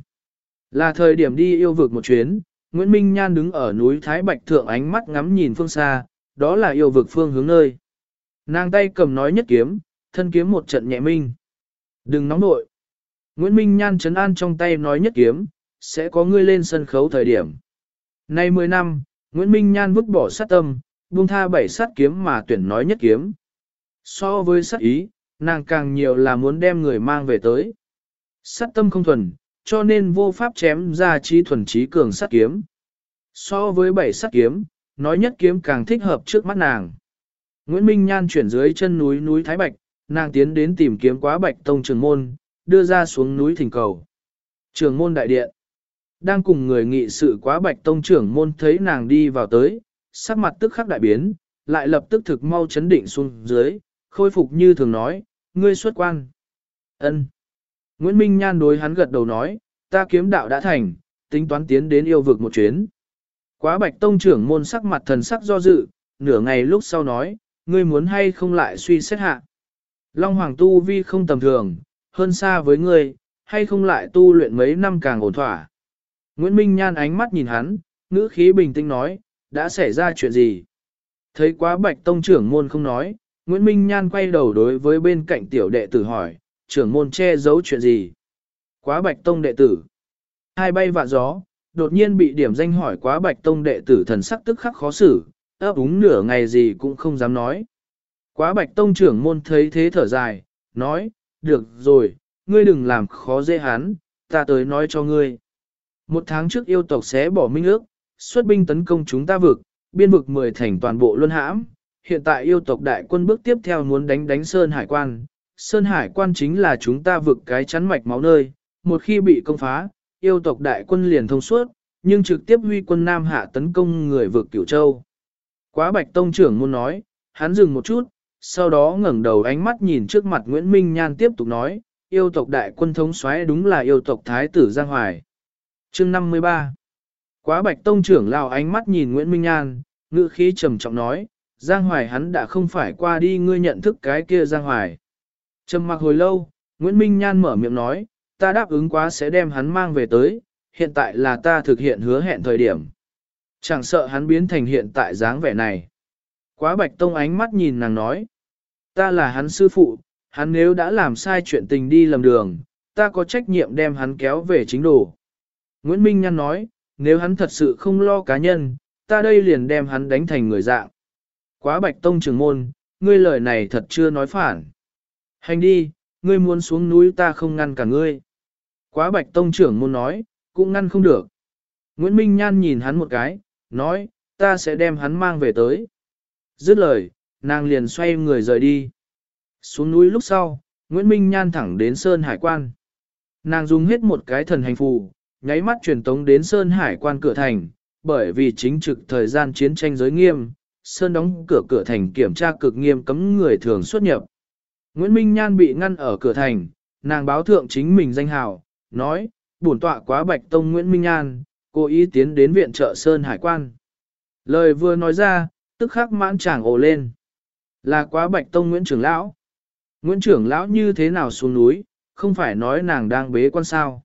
Là thời điểm đi yêu vực một chuyến, Nguyễn Minh Nhan đứng ở núi Thái Bạch Thượng ánh mắt ngắm nhìn phương xa, đó là yêu vực phương hướng nơi. Nàng tay cầm nói nhất kiếm, thân kiếm một trận nhẹ minh. Đừng nóng nội. Nguyễn Minh Nhan chấn an trong tay nói nhất kiếm, sẽ có ngươi lên sân khấu thời điểm. Nay 10 năm, Nguyễn Minh Nhan vứt bỏ sát tâm, buông tha bảy sát kiếm mà tuyển nói nhất kiếm. So với sát ý, nàng càng nhiều là muốn đem người mang về tới. Sát tâm không thuần, cho nên vô pháp chém ra chi thuần trí cường sát kiếm. So với bảy sát kiếm, nói nhất kiếm càng thích hợp trước mắt nàng. Nguyễn Minh Nhan chuyển dưới chân núi núi Thái Bạch, nàng tiến đến tìm kiếm quá Bạch Tông Trường Môn, đưa ra xuống núi thỉnh cầu. Trường Môn Đại Điện Đang cùng người nghị sự quá Bạch Tông Trưởng Môn thấy nàng đi vào tới, sắc mặt tức khắc đại biến, lại lập tức thực mau chấn định xuống dưới, khôi phục như thường nói, ngươi xuất quan. ân Nguyễn Minh Nhan đối hắn gật đầu nói, ta kiếm đạo đã thành, tính toán tiến đến yêu vực một chuyến. Quá bạch tông trưởng môn sắc mặt thần sắc do dự, nửa ngày lúc sau nói, ngươi muốn hay không lại suy xét hạ. Long Hoàng tu vi không tầm thường, hơn xa với ngươi, hay không lại tu luyện mấy năm càng ổn thỏa. Nguyễn Minh Nhan ánh mắt nhìn hắn, ngữ khí bình tĩnh nói, đã xảy ra chuyện gì? Thấy quá bạch tông trưởng môn không nói, Nguyễn Minh Nhan quay đầu đối với bên cạnh tiểu đệ tử hỏi, trưởng môn che giấu chuyện gì? Quá bạch tông đệ tử. Hai bay vạ gió, đột nhiên bị điểm danh hỏi quá bạch tông đệ tử thần sắc tức khắc khó xử, ấp úng nửa ngày gì cũng không dám nói. Quá bạch tông trưởng môn thấy thế thở dài, nói, được rồi, ngươi đừng làm khó dễ hắn, ta tới nói cho ngươi. Một tháng trước yêu tộc sẽ bỏ minh ước, xuất binh tấn công chúng ta vực, biên vực mười thành toàn bộ luân hãm. Hiện tại yêu tộc đại quân bước tiếp theo muốn đánh đánh Sơn Hải quan. Sơn Hải quan chính là chúng ta vực cái chắn mạch máu nơi, một khi bị công phá, yêu tộc đại quân liền thông suốt, nhưng trực tiếp huy quân Nam Hạ tấn công người vực Cửu Châu. Quá bạch tông trưởng muốn nói, hắn dừng một chút, sau đó ngẩng đầu ánh mắt nhìn trước mặt Nguyễn Minh Nhan tiếp tục nói, yêu tộc đại quân thống xoáy đúng là yêu tộc Thái tử Giang Hoài. Chương 53 Quá bạch tông trưởng lao ánh mắt nhìn Nguyễn Minh Nhan, ngữ khí trầm trọng nói, Giang Hoài hắn đã không phải qua đi ngươi nhận thức cái kia Giang Hoài. Trầm mặc hồi lâu, Nguyễn Minh Nhan mở miệng nói, ta đáp ứng quá sẽ đem hắn mang về tới, hiện tại là ta thực hiện hứa hẹn thời điểm. Chẳng sợ hắn biến thành hiện tại dáng vẻ này. Quá bạch tông ánh mắt nhìn nàng nói, ta là hắn sư phụ, hắn nếu đã làm sai chuyện tình đi lầm đường, ta có trách nhiệm đem hắn kéo về chính đồ. Nguyễn Minh Nhan nói, nếu hắn thật sự không lo cá nhân, ta đây liền đem hắn đánh thành người dạng. Quá bạch tông trường môn, ngươi lời này thật chưa nói phản. Hành đi, ngươi muốn xuống núi ta không ngăn cả ngươi. Quá bạch tông trưởng môn nói, cũng ngăn không được. Nguyễn Minh Nhan nhìn hắn một cái, nói, ta sẽ đem hắn mang về tới. Dứt lời, nàng liền xoay người rời đi. Xuống núi lúc sau, Nguyễn Minh Nhan thẳng đến Sơn Hải quan. Nàng dùng hết một cái thần hành phù, nháy mắt truyền tống đến Sơn Hải quan cửa thành, bởi vì chính trực thời gian chiến tranh giới nghiêm, Sơn đóng cửa cửa thành kiểm tra cực nghiêm cấm người thường xuất nhập. Nguyễn Minh Nhan bị ngăn ở cửa thành, nàng báo thượng chính mình danh hào, nói, bổn tọa quá bạch tông Nguyễn Minh Nhan, cố ý tiến đến viện trợ Sơn Hải quan. Lời vừa nói ra, tức khắc mãn chàng ồ lên. Là quá bạch tông Nguyễn trưởng lão. Nguyễn trưởng lão như thế nào xuống núi, không phải nói nàng đang bế quan sao.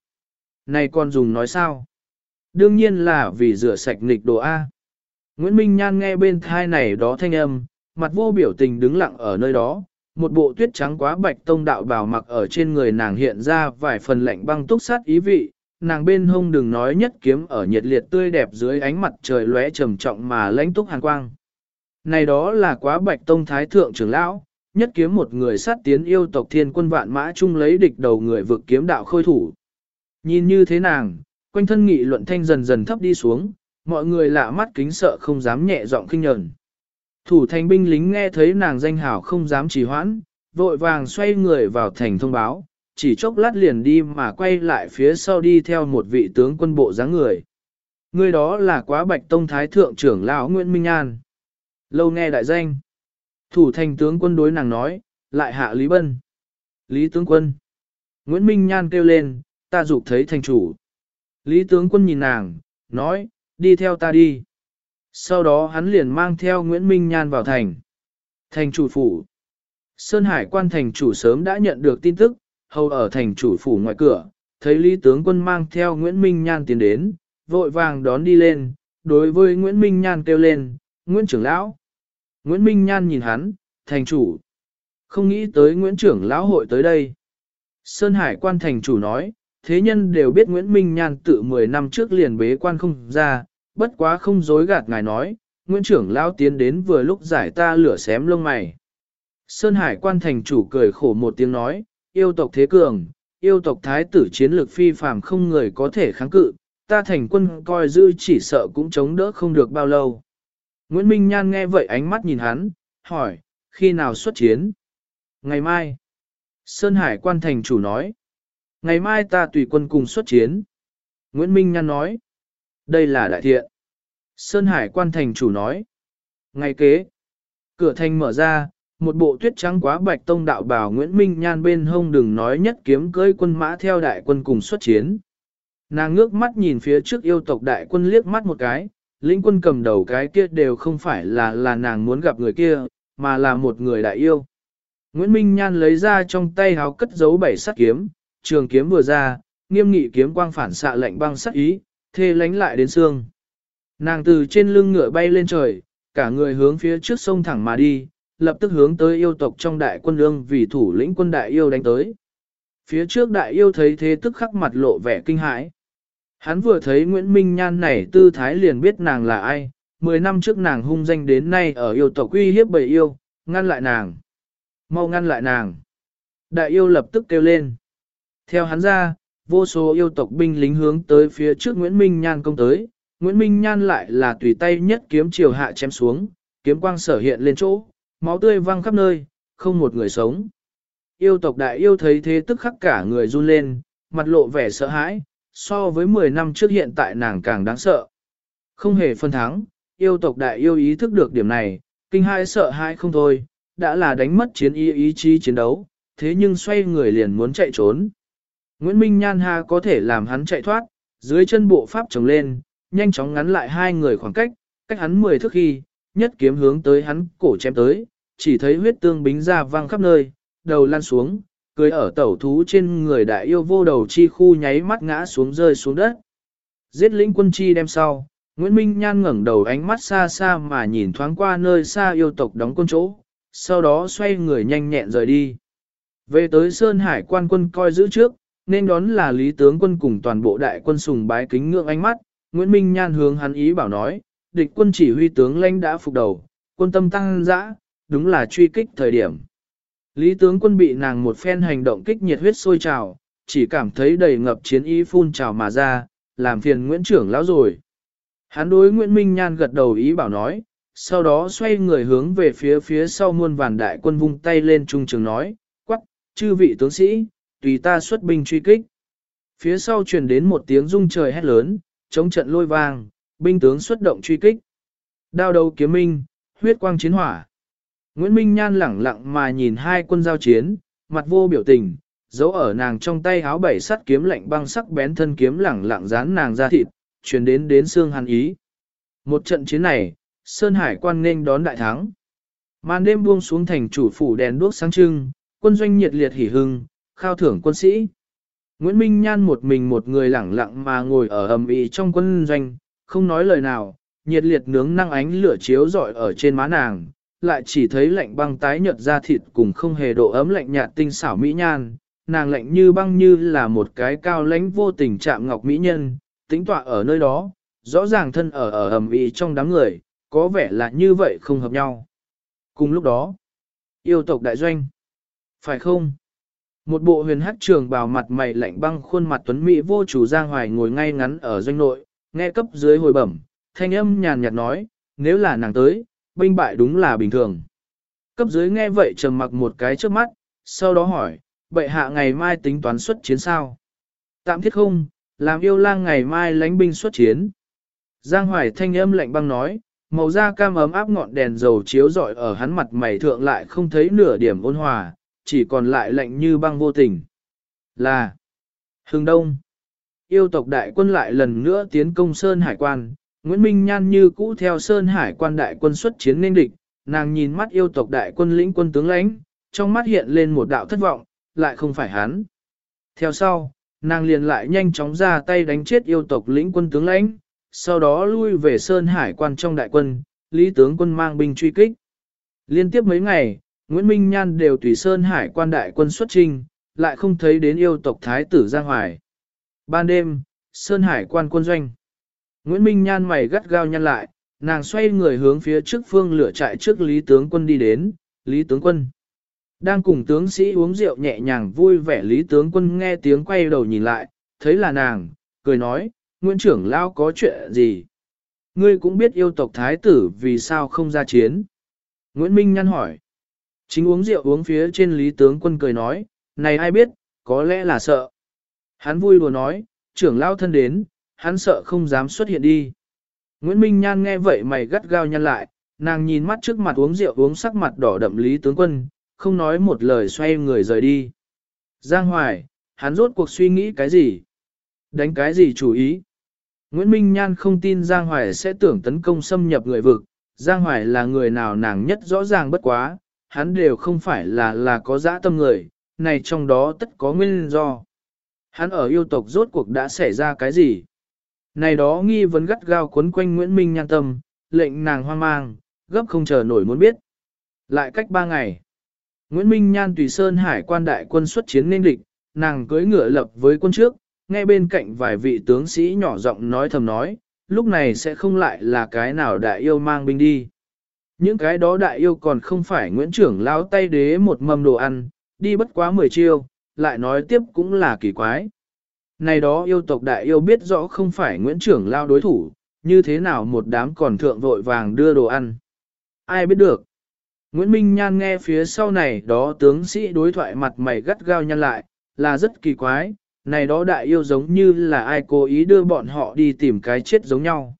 Này con dùng nói sao? Đương nhiên là vì rửa sạch nghịch đồ A. Nguyễn Minh Nhan nghe bên thai này đó thanh âm, mặt vô biểu tình đứng lặng ở nơi đó, một bộ tuyết trắng quá bạch tông đạo bào mặc ở trên người nàng hiện ra vài phần lạnh băng túc sát ý vị, nàng bên hông đừng nói nhất kiếm ở nhiệt liệt tươi đẹp dưới ánh mặt trời lóe trầm trọng mà lãnh túc hàn quang. Này đó là quá bạch tông thái thượng trưởng lão, nhất kiếm một người sát tiến yêu tộc thiên quân vạn mã chung lấy địch đầu người vực kiếm đạo khôi thủ. Nhìn như thế nàng, quanh thân nghị luận thanh dần dần thấp đi xuống, mọi người lạ mắt kính sợ không dám nhẹ giọng kinh nhờn. Thủ thành binh lính nghe thấy nàng danh hảo không dám trì hoãn, vội vàng xoay người vào thành thông báo, chỉ chốc lát liền đi mà quay lại phía sau đi theo một vị tướng quân bộ dáng người. Người đó là quá bạch tông thái thượng trưởng lão Nguyễn Minh An. Lâu nghe đại danh. Thủ thành tướng quân đối nàng nói, lại hạ Lý Bân. Lý tướng quân. Nguyễn Minh Nhan kêu lên, ta dục thấy thành chủ. Lý tướng quân nhìn nàng, nói, đi theo ta đi. Sau đó hắn liền mang theo Nguyễn Minh Nhan vào thành. Thành chủ phủ. Sơn Hải quan thành chủ sớm đã nhận được tin tức, hầu ở thành chủ phủ ngoài cửa, thấy Lý tướng quân mang theo Nguyễn Minh Nhan tiến đến, vội vàng đón đi lên, đối với Nguyễn Minh Nhan kêu lên, Nguyễn trưởng lão. Nguyễn Minh Nhan nhìn hắn, thành chủ. Không nghĩ tới Nguyễn trưởng lão hội tới đây. Sơn Hải quan thành chủ nói, thế nhân đều biết Nguyễn Minh Nhan tự 10 năm trước liền bế quan không ra, bất quá không dối gạt ngài nói, Nguyễn trưởng lão tiến đến vừa lúc giải ta lửa xém lông mày. Sơn Hải quan thành chủ cười khổ một tiếng nói, yêu tộc thế cường, yêu tộc thái tử chiến lược phi phàm không người có thể kháng cự, ta thành quân coi dư chỉ sợ cũng chống đỡ không được bao lâu. Nguyễn Minh Nhan nghe vậy ánh mắt nhìn hắn, hỏi, khi nào xuất chiến? Ngày mai. Sơn Hải quan thành chủ nói. Ngày mai ta tùy quân cùng xuất chiến. Nguyễn Minh Nhan nói. Đây là đại thiện. Sơn Hải quan thành chủ nói. Ngày kế. Cửa thành mở ra, một bộ tuyết trắng quá bạch tông đạo bảo Nguyễn Minh Nhan bên hông đừng nói nhất kiếm cưỡi quân mã theo đại quân cùng xuất chiến. Nàng ngước mắt nhìn phía trước yêu tộc đại quân liếc mắt một cái, lĩnh quân cầm đầu cái kia đều không phải là là nàng muốn gặp người kia, mà là một người đại yêu. Nguyễn Minh Nhan lấy ra trong tay háo cất giấu bảy sắt kiếm, trường kiếm vừa ra, nghiêm nghị kiếm quang phản xạ lệnh băng sắc ý, thê lánh lại đến xương. Nàng từ trên lưng ngựa bay lên trời, cả người hướng phía trước sông thẳng mà đi, lập tức hướng tới yêu tộc trong đại quân lương vì thủ lĩnh quân đại yêu đánh tới. Phía trước đại yêu thấy thế tức khắc mặt lộ vẻ kinh hãi. Hắn vừa thấy Nguyễn Minh Nhan này tư thái liền biết nàng là ai, mười năm trước nàng hung danh đến nay ở yêu tộc uy hiếp bầy yêu, ngăn lại nàng. Mau ngăn lại nàng. Đại yêu lập tức kêu lên. Theo hắn ra, vô số yêu tộc binh lính hướng tới phía trước Nguyễn Minh Nhan công tới, Nguyễn Minh Nhan lại là tùy tay nhất kiếm chiều hạ chém xuống, kiếm quang sở hiện lên chỗ, máu tươi văng khắp nơi, không một người sống. Yêu tộc đại yêu thấy thế tức khắc cả người run lên, mặt lộ vẻ sợ hãi, so với 10 năm trước hiện tại nàng càng đáng sợ. Không hề phân thắng, yêu tộc đại yêu ý thức được điểm này, kinh hai sợ hãi không thôi, đã là đánh mất chiến ý ý chí chiến đấu, thế nhưng xoay người liền muốn chạy trốn. Nguyễn Minh Nhan Ha có thể làm hắn chạy thoát, dưới chân bộ pháp trồng lên, nhanh chóng ngắn lại hai người khoảng cách, cách hắn 10 thước khi, nhất kiếm hướng tới hắn cổ chém tới, chỉ thấy huyết tương bính ra văng khắp nơi, đầu lăn xuống, cưới ở tẩu thú trên người đại yêu vô đầu chi khu nháy mắt ngã xuống rơi xuống đất. Giết lĩnh quân chi đem sau, Nguyễn Minh Nhan ngẩng đầu ánh mắt xa xa mà nhìn thoáng qua nơi xa yêu tộc đóng quân chỗ, sau đó xoay người nhanh nhẹn rời đi. Về tới Sơn Hải quan quân coi giữ trước, nên đón là Lý Tướng quân cùng toàn bộ đại quân sùng bái kính ngưỡng ánh mắt, Nguyễn Minh Nhan hướng hắn ý bảo nói, địch quân chỉ huy tướng lãnh đã phục đầu, quân tâm tăng dã, đúng là truy kích thời điểm. Lý tướng quân bị nàng một phen hành động kích nhiệt huyết sôi trào, chỉ cảm thấy đầy ngập chiến ý phun trào mà ra, làm phiền Nguyễn trưởng lão rồi. Hắn đối Nguyễn Minh Nhan gật đầu ý bảo nói, sau đó xoay người hướng về phía phía sau muôn vàn đại quân vung tay lên trung trường nói, quắc, chư vị tướng sĩ, tùy ta xuất binh truy kích. Phía sau truyền đến một tiếng rung trời hét lớn, chống trận lôi vang, binh tướng xuất động truy kích. Đao đầu kiếm minh, huyết quang chiến hỏa. Nguyễn Minh Nhan lẳng lặng mà nhìn hai quân giao chiến, mặt vô biểu tình, giấu ở nàng trong tay áo bảy sắt kiếm lạnh băng sắc bén thân kiếm lẳng lặng dán nàng ra thịt, truyền đến đến xương hàn ý. Một trận chiến này, Sơn Hải quan nên đón đại thắng. Màn đêm buông xuống thành chủ phủ đèn đuốc sáng trưng, quân doanh nhiệt liệt hỉ hưng, khao thưởng quân sĩ. Nguyễn Minh Nhan một mình một người lẳng lặng mà ngồi ở ầm ĩ trong quân doanh, không nói lời nào, nhiệt liệt nướng năng ánh lửa chiếu rọi ở trên má nàng, lại chỉ thấy lạnh băng tái nhợt da thịt cùng không hề độ ấm lạnh nhạt tinh xảo mỹ nhan, nàng lạnh như băng như là một cái cao lãnh vô tình chạm ngọc mỹ nhân, tính tọa ở nơi đó, rõ ràng thân ở ở ầm ĩ trong đám người, có vẻ là như vậy không hợp nhau. Cùng lúc đó, yêu tộc đại doanh, phải không? Một bộ huyền hắc trường bào mặt mày lạnh băng khuôn mặt tuấn mỹ vô chủ Giang Hoài ngồi ngay ngắn ở doanh nội, nghe cấp dưới hồi bẩm, thanh âm nhàn nhạt nói, nếu là nàng tới, binh bại đúng là bình thường. Cấp dưới nghe vậy trầm mặc một cái trước mắt, sau đó hỏi, bệ hạ ngày mai tính toán xuất chiến sao? Tạm thiết không, làm yêu lang ngày mai lánh binh xuất chiến. Giang Hoài thanh âm lạnh băng nói, màu da cam ấm áp ngọn đèn dầu chiếu rọi ở hắn mặt mày thượng lại không thấy nửa điểm ôn hòa, chỉ còn lại lạnh như băng vô tình. Là Hưng Đông Yêu tộc đại quân lại lần nữa tiến công Sơn Hải quan, Nguyễn Minh Nhan như cũ theo Sơn Hải quan đại quân xuất chiến nên địch, nàng nhìn mắt yêu tộc đại quân lĩnh quân tướng lãnh, trong mắt hiện lên một đạo thất vọng, lại không phải hắn. Theo sau, nàng liền lại nhanh chóng ra tay đánh chết yêu tộc lĩnh quân tướng lãnh, sau đó lui về Sơn Hải quan trong đại quân, Lý tướng quân mang binh truy kích. Liên tiếp mấy ngày, Nguyễn Minh Nhan đều tùy Sơn Hải quan đại quân xuất trinh, lại không thấy đến yêu tộc Thái tử Giang Hoài. Ban đêm, Sơn Hải quan quân doanh. Nguyễn Minh Nhan mày gắt gao nhăn lại, nàng xoay người hướng phía trước phương lửa trại trước Lý tướng quân đi đến, Lý tướng quân. Đang cùng tướng sĩ uống rượu nhẹ nhàng vui vẻ Lý tướng quân nghe tiếng quay đầu nhìn lại, thấy là nàng, cười nói, Nguyễn trưởng lao có chuyện gì? Ngươi cũng biết yêu tộc thái tử vì sao không ra chiến. Nguyễn Minh Nhan hỏi. Chính uống rượu uống phía trên lý tướng quân cười nói, này ai biết, có lẽ là sợ. Hắn vui đùa nói, trưởng lao thân đến, hắn sợ không dám xuất hiện đi. Nguyễn Minh Nhan nghe vậy mày gắt gao nhăn lại, nàng nhìn mắt trước mặt uống rượu uống sắc mặt đỏ đậm lý tướng quân, không nói một lời xoay người rời đi. Giang Hoài, hắn rốt cuộc suy nghĩ cái gì? Đánh cái gì chủ ý? Nguyễn Minh Nhan không tin Giang Hoài sẽ tưởng tấn công xâm nhập người vực, Giang Hoài là người nào nàng nhất rõ ràng bất quá, hắn đều không phải là là có dã tâm người, này trong đó tất có nguyên do. Hắn ở yêu tộc rốt cuộc đã xảy ra cái gì? Này đó nghi vấn gắt gao quấn quanh Nguyễn Minh Nhan tâm, lệnh nàng hoang mang, gấp không chờ nổi muốn biết. Lại cách ba ngày, Nguyễn Minh Nhan tùy Sơn Hải quan đại quân xuất chiến nên địch, nàng cưỡi ngựa lập với quân trước, nghe bên cạnh vài vị tướng sĩ nhỏ giọng nói thầm nói, lúc này sẽ không lại là cái nào đại yêu mang binh đi. Những cái đó đại yêu còn không phải Nguyễn trưởng lao tay đế một mâm đồ ăn, đi bất quá 10 chiêu, lại nói tiếp cũng là kỳ quái. Này đó yêu tộc đại yêu biết rõ không phải Nguyễn trưởng lao đối thủ, như thế nào một đám còn thượng vội vàng đưa đồ ăn. Ai biết được. Nguyễn Minh Nhan nghe phía sau này đó tướng sĩ đối thoại mặt mày gắt gao nhăn lại, là rất kỳ quái, này đó đại yêu giống như là ai cố ý đưa bọn họ đi tìm cái chết giống nhau.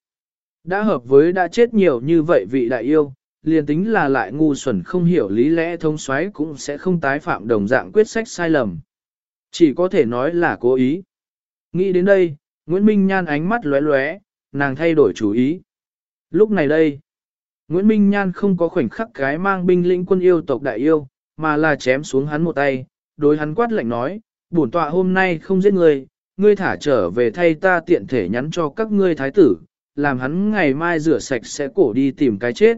Đã hợp với đã chết nhiều như vậy vị đại yêu, liền tính là lại ngu xuẩn không hiểu lý lẽ thông xoáy cũng sẽ không tái phạm đồng dạng quyết sách sai lầm. Chỉ có thể nói là cố ý. Nghĩ đến đây, Nguyễn Minh Nhan ánh mắt lóe lóe, nàng thay đổi chủ ý. Lúc này đây, Nguyễn Minh Nhan không có khoảnh khắc cái mang binh lĩnh quân yêu tộc đại yêu, mà là chém xuống hắn một tay, đối hắn quát lạnh nói, bổn tọa hôm nay không giết ngươi, ngươi thả trở về thay ta tiện thể nhắn cho các ngươi thái tử, làm hắn ngày mai rửa sạch sẽ cổ đi tìm cái chết.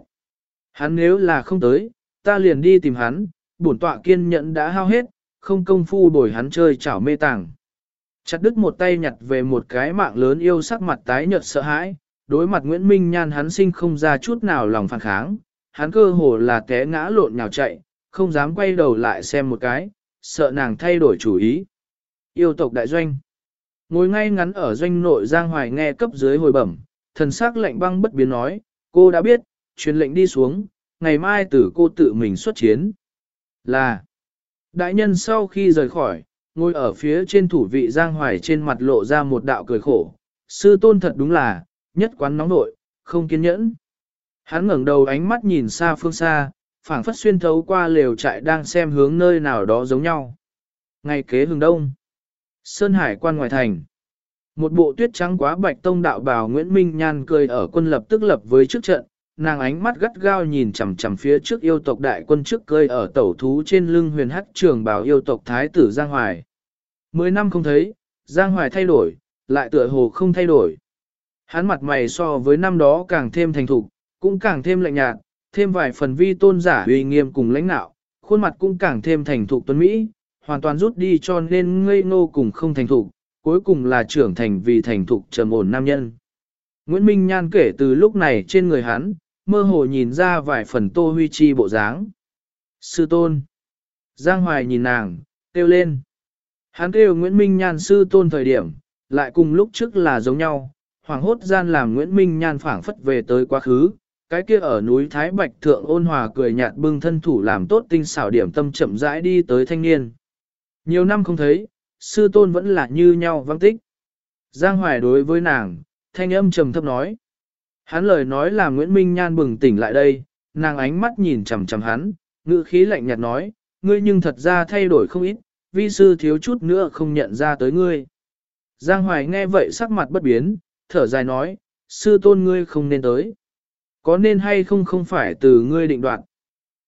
Hắn nếu là không tới, ta liền đi tìm hắn, bổn tọa kiên nhẫn đã hao hết, không công phu bồi hắn chơi chảo mê tàng. Chặt đứt một tay nhặt về một cái mạng lớn yêu sắc mặt tái nhợt sợ hãi, đối mặt Nguyễn Minh Nhan hắn sinh không ra chút nào lòng phản kháng, hắn cơ hồ là té ngã lộn nhào chạy, không dám quay đầu lại xem một cái, sợ nàng thay đổi chủ ý. Yêu tộc đại doanh. Ngồi ngay ngắn ở doanh nội Giang Hoài nghe cấp dưới hồi bẩm, thần sắc lạnh băng bất biến nói, cô đã biết, truyền lệnh đi xuống, ngày mai tử cô tự mình xuất chiến. Là, đại nhân sau khi rời khỏi, ngồi ở phía trên thủ vị Giang Hoài trên mặt lộ ra một đạo cười khổ, sư tôn thật đúng là, nhất quán nóng nội, không kiên nhẫn. Hắn ngẩng đầu ánh mắt nhìn xa phương xa, phảng phất xuyên thấu qua lều trại đang xem hướng nơi nào đó giống nhau. Ngày kế hừng đông, Sơn Hải quan ngoài thành. Một bộ tuyết trắng quá bạch tông đạo bào Nguyễn Minh Nhan cười ở quân lập tức lập với trước trận, nàng ánh mắt gắt gao nhìn chằm chằm phía trước yêu tộc đại quân trước cơi ở tẩu thú trên lưng huyền hắc trường bảo yêu tộc thái tử Giang Hoài. Mười năm không thấy, Giang Hoài thay đổi, lại tựa hồ không thay đổi. Hắn mặt mày so với năm đó càng thêm thành thục, cũng càng thêm lạnh nhạt, thêm vài phần vi tôn giả uy nghiêm cùng lãnh nạo, khuôn mặt cũng càng thêm thành thục tuấn Mỹ, hoàn toàn rút đi cho nên ngây ngô cùng không thành thục, cuối cùng là trưởng thành vì thành thục trầm ổn nam nhân. Nguyễn Minh Nhan kể từ lúc này trên người hắn, mơ hồ nhìn ra vài phần tô huy chi bộ dáng. Sư tôn. Giang Hoài nhìn nàng, kêu lên. Hắn kêu Nguyễn Minh Nhan sư tôn thời điểm, lại cùng lúc trước là giống nhau, hoàng hốt gian làm Nguyễn Minh Nhan phảng phất về tới quá khứ, cái kia ở núi Thái Bạch Thượng ôn hòa cười nhạt bưng thân thủ làm tốt tinh xảo điểm tâm chậm rãi đi tới thanh niên. Nhiều năm không thấy, sư tôn vẫn là như nhau văng tích. Giang Hoài đối với nàng, thanh âm trầm thấp nói. Hắn lời nói là Nguyễn Minh Nhan bừng tỉnh lại đây, nàng ánh mắt nhìn chằm chằm hắn, ngữ khí lạnh nhạt nói, ngươi nhưng thật ra thay đổi không ít, vi sư thiếu chút nữa không nhận ra tới ngươi. Giang Hoài nghe vậy sắc mặt bất biến, thở dài nói, sư tôn ngươi không nên tới. Có nên hay không không phải từ ngươi định đoạt.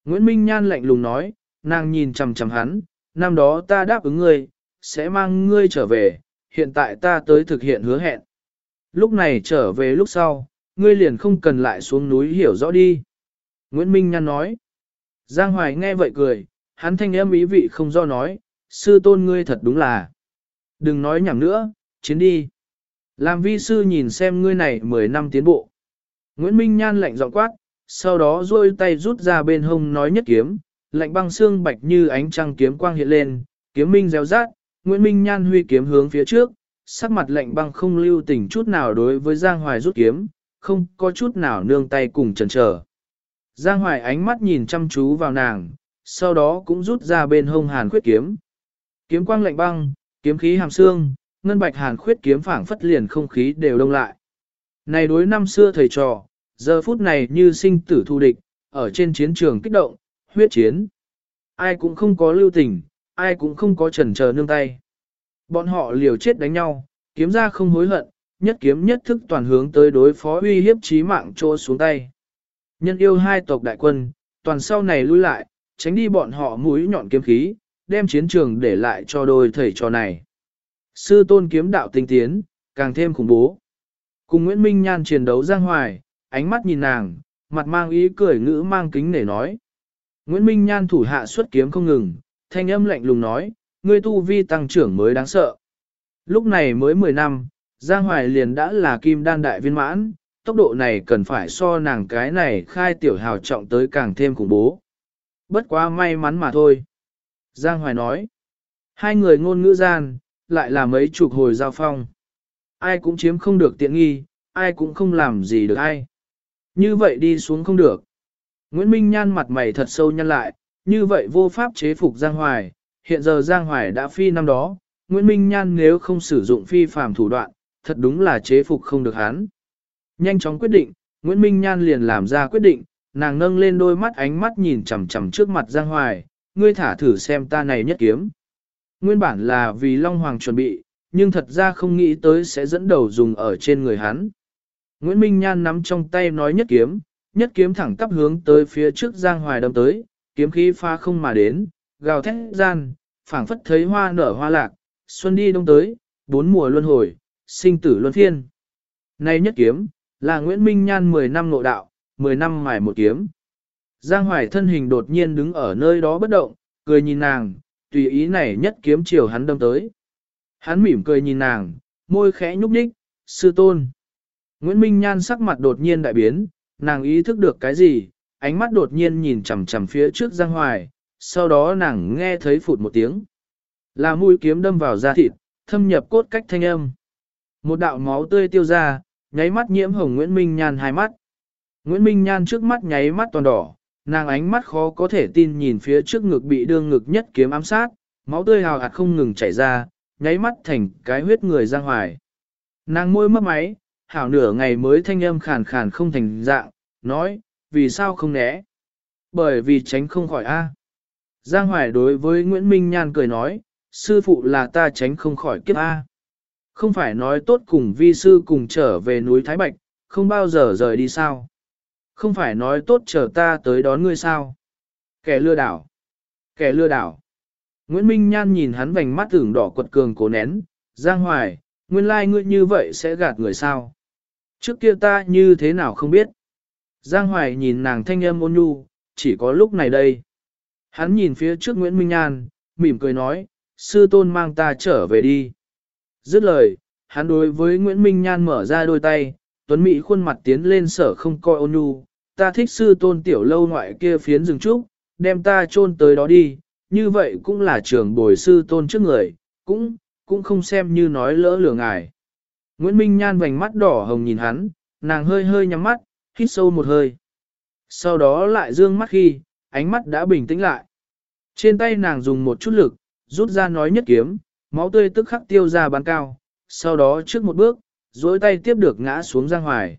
Nguyễn Minh Nhan lạnh lùng nói, nàng nhìn chằm chằm hắn, năm đó ta đáp ứng ngươi, sẽ mang ngươi trở về, hiện tại ta tới thực hiện hứa hẹn. Lúc này trở về lúc sau, ngươi liền không cần lại xuống núi hiểu rõ đi. Nguyễn Minh Nhan nói. Giang Hoài nghe vậy cười, hắn thanh âm ý vị không do nói, sư tôn ngươi thật đúng là. Đừng nói nhảm nữa, chiến đi. Làm vi sư nhìn xem ngươi này 10 năm tiến bộ. Nguyễn Minh Nhan lạnh giọng quát, sau đó duỗi tay rút ra bên hông nói nhất kiếm, lạnh băng xương bạch như ánh trăng kiếm quang hiện lên, kiếm minh réo rát, Nguyễn Minh Nhan huy kiếm hướng phía trước, sắc mặt lạnh băng không lưu tình chút nào đối với Giang Hoài rút kiếm, không có chút nào nương tay cùng chần chờ. Giang Hoài ánh mắt nhìn chăm chú vào nàng, sau đó cũng rút ra bên hông hàn khuyết kiếm. Kiếm quang lạnh băng, kiếm khí hàm xương, ngân bạch hàn khuyết kiếm phảng phất liền không khí đều đông lại. Này đối năm xưa thầy trò, giờ phút này như sinh tử thu địch, ở trên chiến trường kích động, huyết chiến. Ai cũng không có lưu tình, ai cũng không có chần chờ nương tay. Bọn họ liều chết đánh nhau, kiếm ra không hối hận, nhất kiếm nhất thức toàn hướng tới đối phó uy hiếp chí mạng trô xuống tay. Nhân yêu hai tộc đại quân, toàn sau này lui lại, tránh đi bọn họ mũi nhọn kiếm khí, đem chiến trường để lại cho đôi thầy trò này. Sư tôn kiếm đạo tinh tiến, càng thêm khủng bố. Cùng Nguyễn Minh Nhan chiến đấu giang hoài, ánh mắt nhìn nàng, mặt mang ý cười ngữ mang kính để nói. Nguyễn Minh Nhan thủ hạ xuất kiếm không ngừng, thanh âm lạnh lùng nói, ngươi tu vi tăng trưởng mới đáng sợ. Lúc này mới 10 năm, Giang Hoài liền đã là kim đan đại viên mãn, tốc độ này cần phải so nàng cái này khai tiểu hào trọng tới càng thêm khủng bố. Bất quá may mắn mà thôi. Giang Hoài nói, hai người ngôn ngữ gian, lại là mấy chục hồi giao phong. Ai cũng chiếm không được tiện nghi, ai cũng không làm gì được ai. Như vậy đi xuống không được. Nguyễn Minh Nhan mặt mày thật sâu nhăn lại, như vậy vô pháp chế phục Giang Hoài, hiện giờ Giang Hoài đã phi năm đó, Nguyễn Minh Nhan nếu không sử dụng phi phàm thủ đoạn, thật đúng là chế phục không được hắn. Nhanh chóng quyết định, Nguyễn Minh Nhan liền làm ra quyết định, nàng nâng lên đôi mắt ánh mắt nhìn chằm chằm trước mặt Giang Hoài, ngươi thả thử xem ta này nhất kiếm. Nguyên bản là vì Long Hoàng chuẩn bị, nhưng thật ra không nghĩ tới sẽ dẫn đầu dùng ở trên người hắn. Nguyễn Minh Nhan nắm trong tay nói nhất kiếm, nhất kiếm thẳng tắp hướng tới phía trước Giang Hoài đâm tới, kiếm khí pha không mà đến, gào thét gian, phảng phất thấy hoa nở hoa lạc, xuân đi đông tới, bốn mùa luân hồi, sinh tử luân phiên. Nay nhất kiếm, là Nguyễn Minh Nhan 10 năm nội đạo, 10 năm mài một kiếm. Giang Hoài thân hình đột nhiên đứng ở nơi đó bất động, cười nhìn nàng, tùy ý này nhất kiếm chiều hắn đâm tới. Hắn mỉm cười nhìn nàng, môi khẽ nhúc nhích, sư tôn. Nguyễn Minh Nhan sắc mặt đột nhiên đại biến, nàng ý thức được cái gì, ánh mắt đột nhiên nhìn chằm chằm phía trước Giang Hoài, sau đó nàng nghe thấy phụt một tiếng. Là mũi kiếm đâm vào da thịt, thâm nhập cốt cách thanh âm. Một đạo máu tươi tiêu ra, nháy mắt nhiễm hồng Nguyễn Minh Nhan hai mắt. Nguyễn Minh Nhan trước mắt nháy mắt toàn đỏ, nàng ánh mắt khó có thể tin nhìn phía trước ngực bị đương ngực nhất kiếm ám sát, máu tươi hào hạt không ngừng chảy ra, nháy mắt thành cái huyết người Giang Hoài. Nàng môi mấp máy, hảo nửa ngày mới thanh âm khàn khàn không thành dạng, nói, vì sao không né? Bởi vì tránh không khỏi A. Giang Hoài đối với Nguyễn Minh Nhan cười nói, sư phụ là ta tránh không khỏi kiếp A. Không phải nói tốt cùng vi sư cùng trở về núi Thái Bạch, không bao giờ rời đi sao. Không phải nói tốt chờ ta tới đón ngươi sao? Kẻ lừa đảo. Kẻ lừa đảo. Nguyễn Minh Nhan nhìn hắn vành mắt tưởng đỏ quật cường cố nén, Giang Hoài, nguyên lai ngươi như vậy sẽ gạt người sao? Trước kia ta như thế nào không biết? Giang Hoài nhìn nàng thanh âm ôn nhu, chỉ có lúc này đây. Hắn nhìn phía trước Nguyễn Minh Nhan, mỉm cười nói, sư tôn mang ta trở về đi. Dứt lời, hắn đối với Nguyễn Minh Nhan mở ra đôi tay, Tuấn Mỹ khuôn mặt tiến lên sở không coi ôn nhu, ta thích sư tôn tiểu lâu ngoại kia phiến rừng trúc, đem ta chôn tới đó đi, như vậy cũng là trường bồi sư tôn trước người, cũng, cũng không xem như nói lỡ lừa ngài. Nguyễn Minh Nhan vành mắt đỏ hồng nhìn hắn, nàng hơi hơi nhắm mắt, hít sâu một hơi. Sau đó lại dương mắt khi, ánh mắt đã bình tĩnh lại. Trên tay nàng dùng một chút lực, rút ra nói nhất kiếm, máu tươi tức khắc tiêu ra bán cao, sau đó trước một bước, duỗi tay tiếp được ngã xuống Giang Hoài.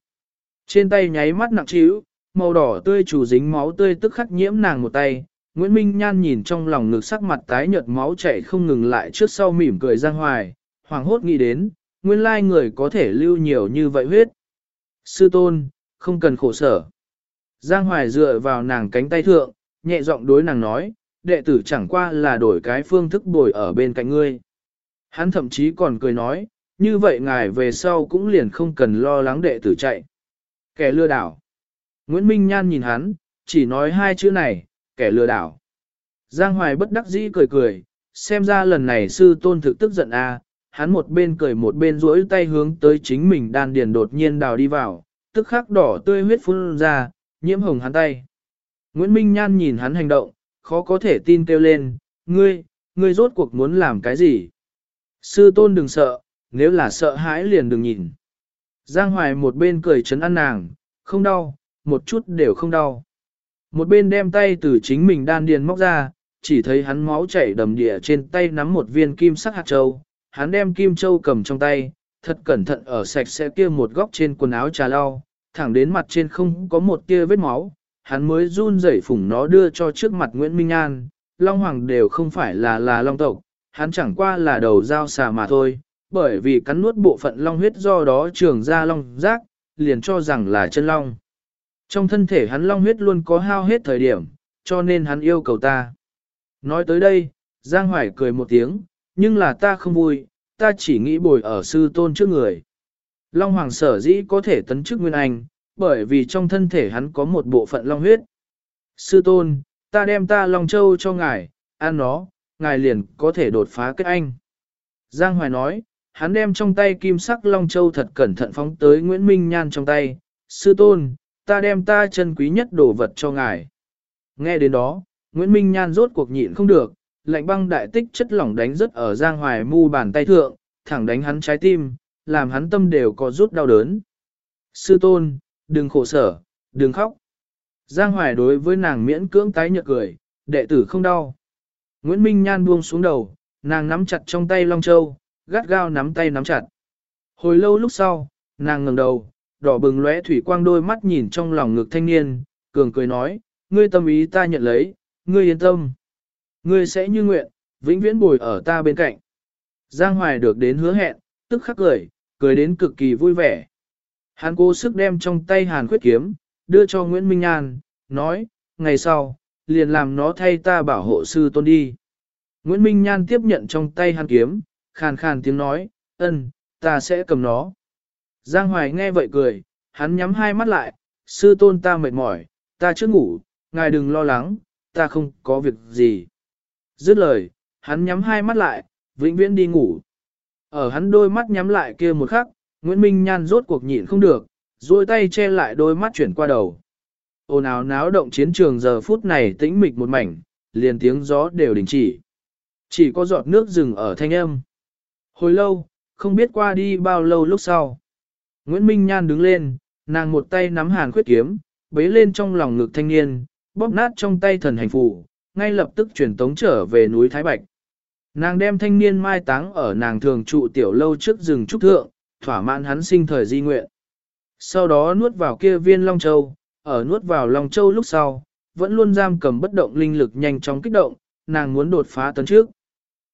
Trên tay nháy mắt nặng trĩu, màu đỏ tươi chủ dính máu tươi tức khắc nhiễm nàng một tay. Nguyễn Minh Nhan nhìn trong lòng ngực sắc mặt tái nhợt máu chảy không ngừng lại trước sau mỉm cười Giang Hoài, hoàng hốt nghĩ đến, nguyên lai người có thể lưu nhiều như vậy huyết. Sư tôn, không cần khổ sở. Giang Hoài dựa vào nàng cánh tay thượng, nhẹ giọng đối nàng nói, đệ tử chẳng qua là đổi cái phương thức bồi ở bên cạnh ngươi. Hắn thậm chí còn cười nói, như vậy ngài về sau cũng liền không cần lo lắng đệ tử chạy. Kẻ lừa đảo. Nguyễn Minh Nhan nhìn hắn, chỉ nói hai chữ này, kẻ lừa đảo. Giang Hoài bất đắc dĩ cười cười, xem ra lần này sư tôn thực tức giận a, hắn một bên cười một bên duỗi tay hướng tới chính mình đan điền đột nhiên đào đi vào, tức khắc đỏ tươi huyết phun ra, nhiễm hồng hắn tay. Nguyễn Minh Nhan nhìn hắn hành động, khó có thể tin kêu lên, ngươi, ngươi rốt cuộc muốn làm cái gì? Sư tôn đừng sợ, nếu là sợ hãi liền đừng nhìn. Giang Hoài một bên cười chấn an nàng, không đau, một chút đều không đau. Một bên đem tay từ chính mình đan điền móc ra, chỉ thấy hắn máu chảy đầm địa trên tay nắm một viên kim sắc hạt châu, hắn đem kim châu cầm trong tay, thật cẩn thận ở sạch sẽ kia một góc trên quần áo trà lau, thẳng đến mặt trên không có một tia vết máu, hắn mới run rẩy phủng nó đưa cho trước mặt Nguyễn Minh An, Long Hoàng đều không phải là là Long tộc, hắn chẳng qua là đầu dao xà mà thôi, bởi vì cắn nuốt bộ phận Long huyết do đó trường ra Long giác, liền cho rằng là chân Long. Trong thân thể hắn Long huyết luôn có hao hết thời điểm, cho nên hắn yêu cầu ta. Nói tới đây, Giang Hoài cười một tiếng, nhưng là ta không vui, ta chỉ nghĩ bồi ở sư tôn trước người. Long Hoàng sở dĩ có thể tấn chức Nguyên Anh, bởi vì trong thân thể hắn có một bộ phận long huyết. Sư tôn, ta đem ta Long Châu cho ngài, ăn nó, ngài liền có thể đột phá kết anh. Giang Hoài nói, hắn đem trong tay kim sắc Long Châu thật cẩn thận phóng tới Nguyễn Minh Nhan trong tay. Sư tôn, ta đem ta chân quý nhất đồ vật cho ngài. Nghe đến đó, Nguyễn Minh Nhan rốt cuộc nhịn không được, lạnh băng đại tích chất lỏng đánh rất ở Giang Hoài mu bàn tay thượng, thẳng đánh hắn trái tim, làm hắn tâm đều có rút đau đớn. Sư tôn, đừng khổ sở, đừng khóc. Giang Hoài đối với nàng miễn cưỡng tái nhợt cười, đệ tử không đau. Nguyễn Minh Nhan buông xuống đầu, nàng nắm chặt trong tay Long Châu, gắt gao nắm tay nắm chặt. Hồi lâu lúc sau, nàng ngẩng đầu, đỏ bừng lóe thủy quang đôi mắt nhìn trong lòng ngực thanh niên, cường cười nói, ngươi tâm ý ta nhận lấy, ngươi yên tâm. Ngươi sẽ như nguyện, vĩnh viễn bồi ở ta bên cạnh. Giang Hoài được đến hứa hẹn, tức khắc cười, cười đến cực kỳ vui vẻ. Hắn cố sức đem trong tay hàn khuyết kiếm, đưa cho Nguyễn Minh Nhan, nói, ngày sau, liền làm nó thay ta bảo hộ sư tôn đi. Nguyễn Minh Nhan tiếp nhận trong tay hàn kiếm, khàn khàn tiếng nói, ân, ta sẽ cầm nó. Giang Hoài nghe vậy cười, hắn nhắm hai mắt lại, sư tôn ta mệt mỏi, ta chưa ngủ, ngài đừng lo lắng, ta không có việc gì. Dứt lời, hắn nhắm hai mắt lại, vĩnh viễn đi ngủ. Ở hắn đôi mắt nhắm lại kia một khắc, Nguyễn Minh Nhan rốt cuộc nhịn không được, duỗi tay che lại đôi mắt chuyển qua đầu. Ồn ào náo động chiến trường giờ phút này tĩnh mịch một mảnh, liền tiếng gió đều đình chỉ. Chỉ có giọt nước rừng ở thanh âm. Hồi lâu, không biết qua đi bao lâu lúc sau. Nguyễn Minh Nhan đứng lên, nàng một tay nắm hàn khuyết kiếm, bế lên trong lòng ngực thanh niên, bóp nát trong tay thần hành phủ, ngay lập tức chuyển tống trở về núi Thái Bạch. Nàng đem thanh niên mai táng ở nàng thường trụ tiểu lâu trước rừng trúc thượng, thỏa mãn hắn sinh thời di nguyện. Sau đó nuốt vào kia viên Long Châu, ở nuốt vào Long Châu lúc sau, vẫn luôn giam cầm bất động linh lực nhanh chóng kích động, nàng muốn đột phá tấn trước.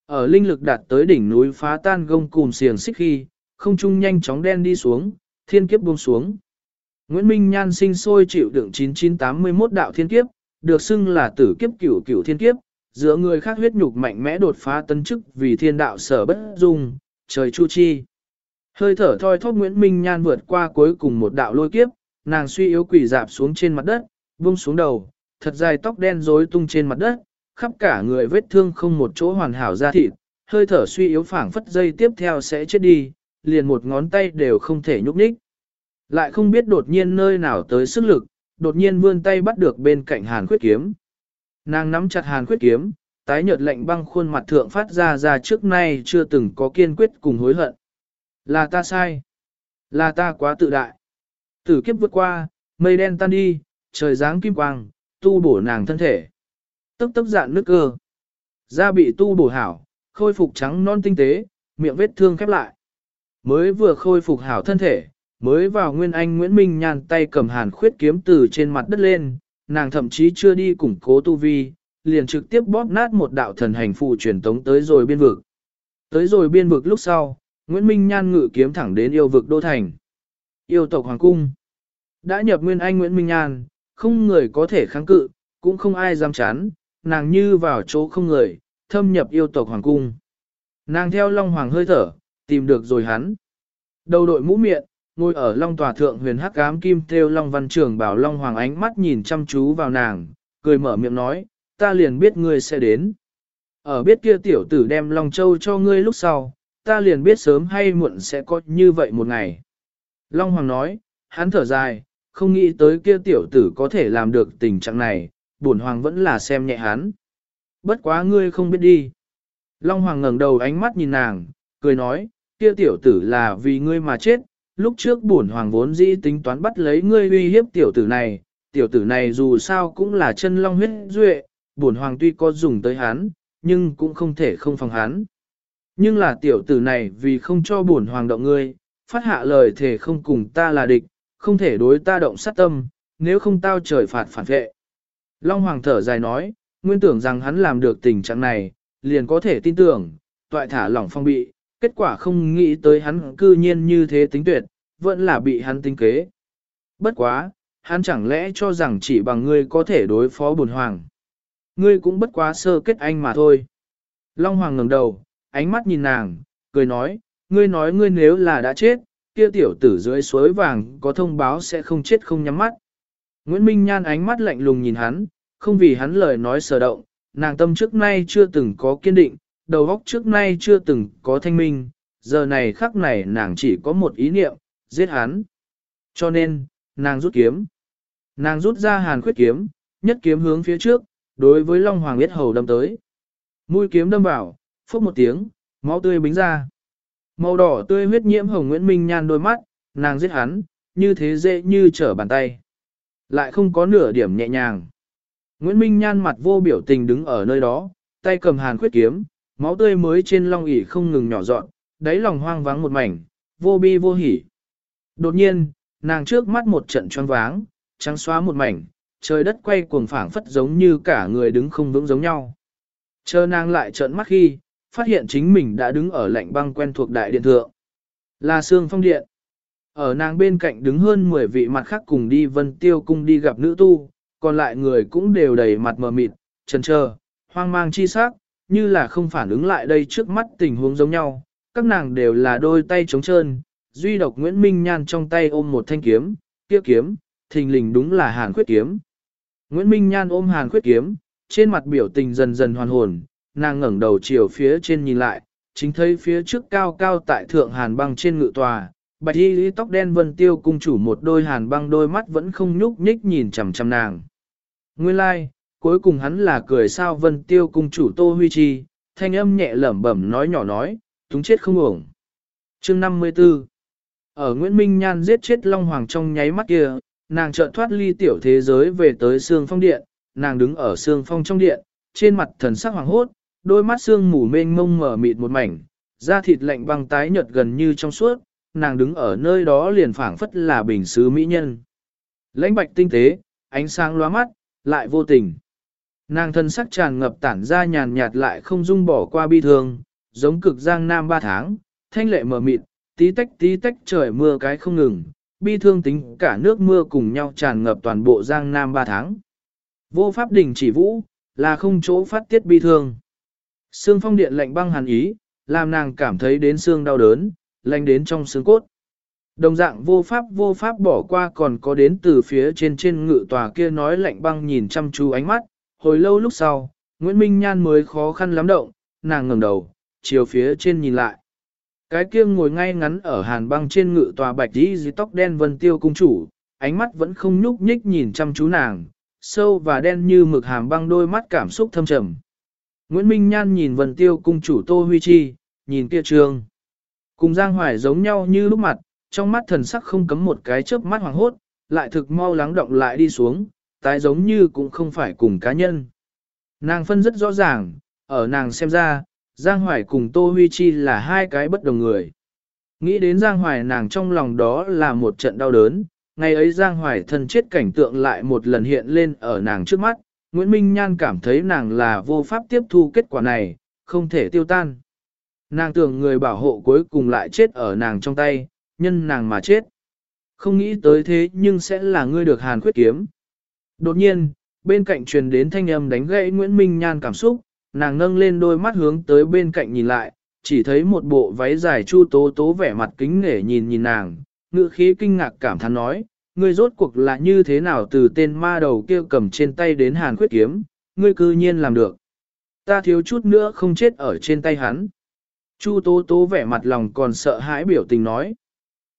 Ở linh lực đạt tới đỉnh núi phá tan gông cùm xiềng xích khi, không trung nhanh chóng đen đi xuống, thiên kiếp buông xuống. Nguyễn Minh Nhan sinh sôi chịu đựng 9981 đạo thiên kiếp, được xưng là tử kiếp cửu cửu thiên kiếp, giữa người khác huyết nhục mạnh mẽ đột phá tấn chức vì thiên đạo sở bất dung, trời chu chi. Hơi thở thoi thóp Nguyễn Minh Nhan vượt qua cuối cùng một đạo lôi kiếp, nàng suy yếu quỷ dạp xuống trên mặt đất, buông xuống đầu, thật dài tóc đen rối tung trên mặt đất, khắp cả người vết thương không một chỗ hoàn hảo ra thịt, hơi thở suy yếu phảng phất dây tiếp theo sẽ chết đi, liền một ngón tay đều không thể nhúc nhích. Lại không biết đột nhiên nơi nào tới sức lực, đột nhiên vươn tay bắt được bên cạnh hàn khuyết kiếm. Nàng nắm chặt hàn khuyết kiếm, tái nhợt lạnh băng khuôn mặt thượng phát ra ra trước nay chưa từng có kiên quyết cùng hối hận. Là ta sai. Là ta quá tự đại. Tử kiếp vượt qua, mây đen tan đi, trời dáng kim quang, tu bổ nàng thân thể. Tức tức dạn nước cơ. Da bị tu bổ hảo, khôi phục trắng non tinh tế, miệng vết thương khép lại. Mới vừa khôi phục hảo thân thể, mới vào Nguyên Anh Nguyễn Minh nhàn tay cầm hàn khuyết kiếm từ trên mặt đất lên, nàng thậm chí chưa đi củng cố tu vi, liền trực tiếp bóp nát một đạo thần hành phụ truyền tống tới rồi biên vực. Tới rồi biên vực lúc sau, Nguyễn Minh Nhan ngự kiếm thẳng đến yêu vực Đô Thành. Yêu tộc Hoàng Cung. Đã nhập Nguyên Anh Nguyễn Minh Nhan, không người có thể kháng cự, cũng không ai dám chán, nàng như vào chỗ không người, thâm nhập yêu tộc Hoàng Cung. Nàng theo Long Hoàng hơi thở, tìm được rồi hắn. Đầu đội mũ miệng, ngồi ở Long Tòa Thượng huyền hắc ám kim theo Long Văn Trường bảo Long Hoàng ánh mắt nhìn chăm chú vào nàng, cười mở miệng nói, ta liền biết ngươi sẽ đến. Ở biết kia tiểu tử đem Long Châu cho ngươi lúc sau, ta liền biết sớm hay muộn sẽ có như vậy một ngày. Long Hoàng nói, hắn thở dài, không nghĩ tới kia tiểu tử có thể làm được tình trạng này, bổn Hoàng vẫn là xem nhẹ hắn. Bất quá ngươi không biết đi. Long Hoàng ngẩng đầu ánh mắt nhìn nàng, cười nói, kia tiểu tử là vì ngươi mà chết, lúc trước bổn Hoàng vốn dĩ tính toán bắt lấy ngươi uy hiếp tiểu tử này, tiểu tử này dù sao cũng là chân long huyết duệ, bổn Hoàng tuy có dùng tới hắn, nhưng cũng không thể không phòng hắn. Nhưng là tiểu tử này vì không cho bổn hoàng động ngươi, phát hạ lời thể không cùng ta là địch, không thể đối ta động sát tâm, nếu không tao trời phạt phản vệ. Long hoàng thở dài nói, nguyên tưởng rằng hắn làm được tình trạng này, liền có thể tin tưởng, toại thả lỏng phong bị, kết quả không nghĩ tới hắn cư nhiên như thế tính tuyệt, vẫn là bị hắn tính kế. Bất quá, hắn chẳng lẽ cho rằng chỉ bằng ngươi có thể đối phó bổn hoàng. Ngươi cũng bất quá sơ kết anh mà thôi. Long hoàng ngẩng đầu, ánh mắt nhìn nàng, cười nói, ngươi nói ngươi nếu là đã chết, kia tiểu tử dưới suối vàng có thông báo sẽ không chết không nhắm mắt. Nguyễn Minh Nhan ánh mắt lạnh lùng nhìn hắn, không vì hắn lời nói sở động, nàng tâm trước nay chưa từng có kiên định, đầu óc trước nay chưa từng có thanh minh, giờ này khắc này nàng chỉ có một ý niệm, giết hắn. Cho nên, nàng rút kiếm. Nàng rút ra hàn khuyết kiếm, nhất kiếm hướng phía trước, đối với Long Hoàng biết hầu đâm tới. Mũi kiếm đâm vào, phốc một tiếng, máu tươi bính ra. Màu đỏ tươi huyết nhiễm hồng Nguyễn Minh nhan đôi mắt, nàng giết hắn, như thế dễ như trở bàn tay. Lại không có nửa điểm nhẹ nhàng. Nguyễn Minh nhan mặt vô biểu tình đứng ở nơi đó, tay cầm hàn khuyết kiếm, máu tươi mới trên long ỉ không ngừng nhỏ dọn, đáy lòng hoang vắng một mảnh, vô bi vô hỉ. Đột nhiên, nàng trước mắt một trận choáng váng, trắng xóa một mảnh, trời đất quay cuồng phảng phất giống như cả người đứng không vững giống nhau. Chờ nàng lại trợn mắt khi, phát hiện chính mình đã đứng ở lạnh băng quen thuộc đại điện thượng. Là Sương Phong Điện. Ở nàng bên cạnh đứng hơn 10 vị mặt khác cùng đi vân tiêu cung đi gặp nữ tu, còn lại người cũng đều đầy mặt mờ mịt, chần chờ, hoang mang chi sắc, như là không phản ứng lại đây trước mắt tình huống giống nhau. Các nàng đều là đôi tay trống trơn, duy độc Nguyễn Minh Nhan trong tay ôm một thanh kiếm, kia kiếm, thình lình đúng là hàn khuyết kiếm. Nguyễn Minh Nhan ôm hàn khuyết kiếm, trên mặt biểu tình dần dần hoàn hồn, nàng ngẩng đầu chiều phía trên nhìn lại, chính thấy phía trước cao cao tại thượng hàn băng trên ngự tòa, bạch y lý tóc đen vân tiêu cung chủ một đôi hàn băng đôi mắt vẫn không nhúc nhích nhìn chằm chằm nàng. Nguyên lai, like, cuối cùng hắn là cười sao vân tiêu cung chủ Tô Huy Chi, thanh âm nhẹ lẩm bẩm nói nhỏ nói, túng chết không ổng. Chương 54 Ở Nguyễn Minh Nhan giết chết Long Hoàng trong nháy mắt kia, nàng chợt thoát ly tiểu thế giới về tới xương Phong Điện, nàng đứng ở xương Phong trong điện, trên mặt thần sắc hoàng hốt, đôi mắt xương mù mênh mông mở mịt một mảnh, da thịt lạnh băng tái nhợt gần như trong suốt, nàng đứng ở nơi đó liền phảng phất là bình sứ mỹ nhân. Lãnh bạch tinh tế, ánh sáng lóa mắt, lại vô tình. Nàng thân sắc tràn ngập tản ra nhàn nhạt lại không dung bỏ qua bi thương, giống cực giang nam ba tháng, thanh lệ mở mịt, tí tách tí tách trời mưa cái không ngừng, bi thương tính cả nước mưa cùng nhau tràn ngập toàn bộ Giang Nam ba tháng. Vô pháp đình chỉ vũ, là không chỗ phát tiết bi thương. Sương phong điện lạnh băng hàn ý, làm nàng cảm thấy đến xương đau đớn, lạnh đến trong xương cốt. Đồng dạng vô pháp vô pháp bỏ qua còn có đến từ phía trên trên ngự tòa kia nói lạnh băng nhìn chăm chú ánh mắt, hồi lâu lúc sau, Nguyễn Minh Nhan mới khó khăn lắm động, nàng ngẩng đầu, chiều phía trên nhìn lại. Cái kia ngồi ngay ngắn ở hàn băng trên ngự tòa bạch đi dưới tóc đen vân tiêu cung chủ, ánh mắt vẫn không nhúc nhích nhìn chăm chú nàng, sâu và đen như mực hàm băng đôi mắt cảm xúc thâm trầm. Nguyễn Minh Nhan nhìn vân tiêu cung chủ Tô Huy Chi, nhìn kia trường. Cùng Giang Hoài giống nhau như lúc mặt, trong mắt thần sắc không cấm một cái chớp mắt hoàng hốt, lại thực mau lắng động lại đi xuống, tái giống như cũng không phải cùng cá nhân. Nàng phân rất rõ ràng, ở nàng xem ra, Giang Hoài cùng Tô Huy Chi là hai cái bất đồng người. Nghĩ đến Giang Hoài nàng trong lòng đó là một trận đau đớn, ngày ấy Giang Hoài thân chết cảnh tượng lại một lần hiện lên ở nàng trước mắt, Nguyễn Minh Nhan cảm thấy nàng là vô pháp tiếp thu kết quả này, không thể tiêu tan. Nàng tưởng người bảo hộ cuối cùng lại chết ở nàng trong tay, nhân nàng mà chết. Không nghĩ tới thế nhưng sẽ là ngươi được hàn khuyết kiếm. Đột nhiên, bên cạnh truyền đến thanh âm đánh gãy Nguyễn Minh Nhan cảm xúc, nàng nâng lên đôi mắt hướng tới bên cạnh nhìn lại, chỉ thấy một bộ váy dài chu tố tố vẻ mặt kính nể nhìn nhìn nàng, ngữ khí kinh ngạc cảm thán nói, ngươi rốt cuộc là như thế nào từ tên ma đầu kia cầm trên tay đến hàn khuyết kiếm, ngươi cư nhiên làm được. Ta thiếu chút nữa không chết ở trên tay hắn. Chu tố tố vẻ mặt lòng còn sợ hãi biểu tình nói.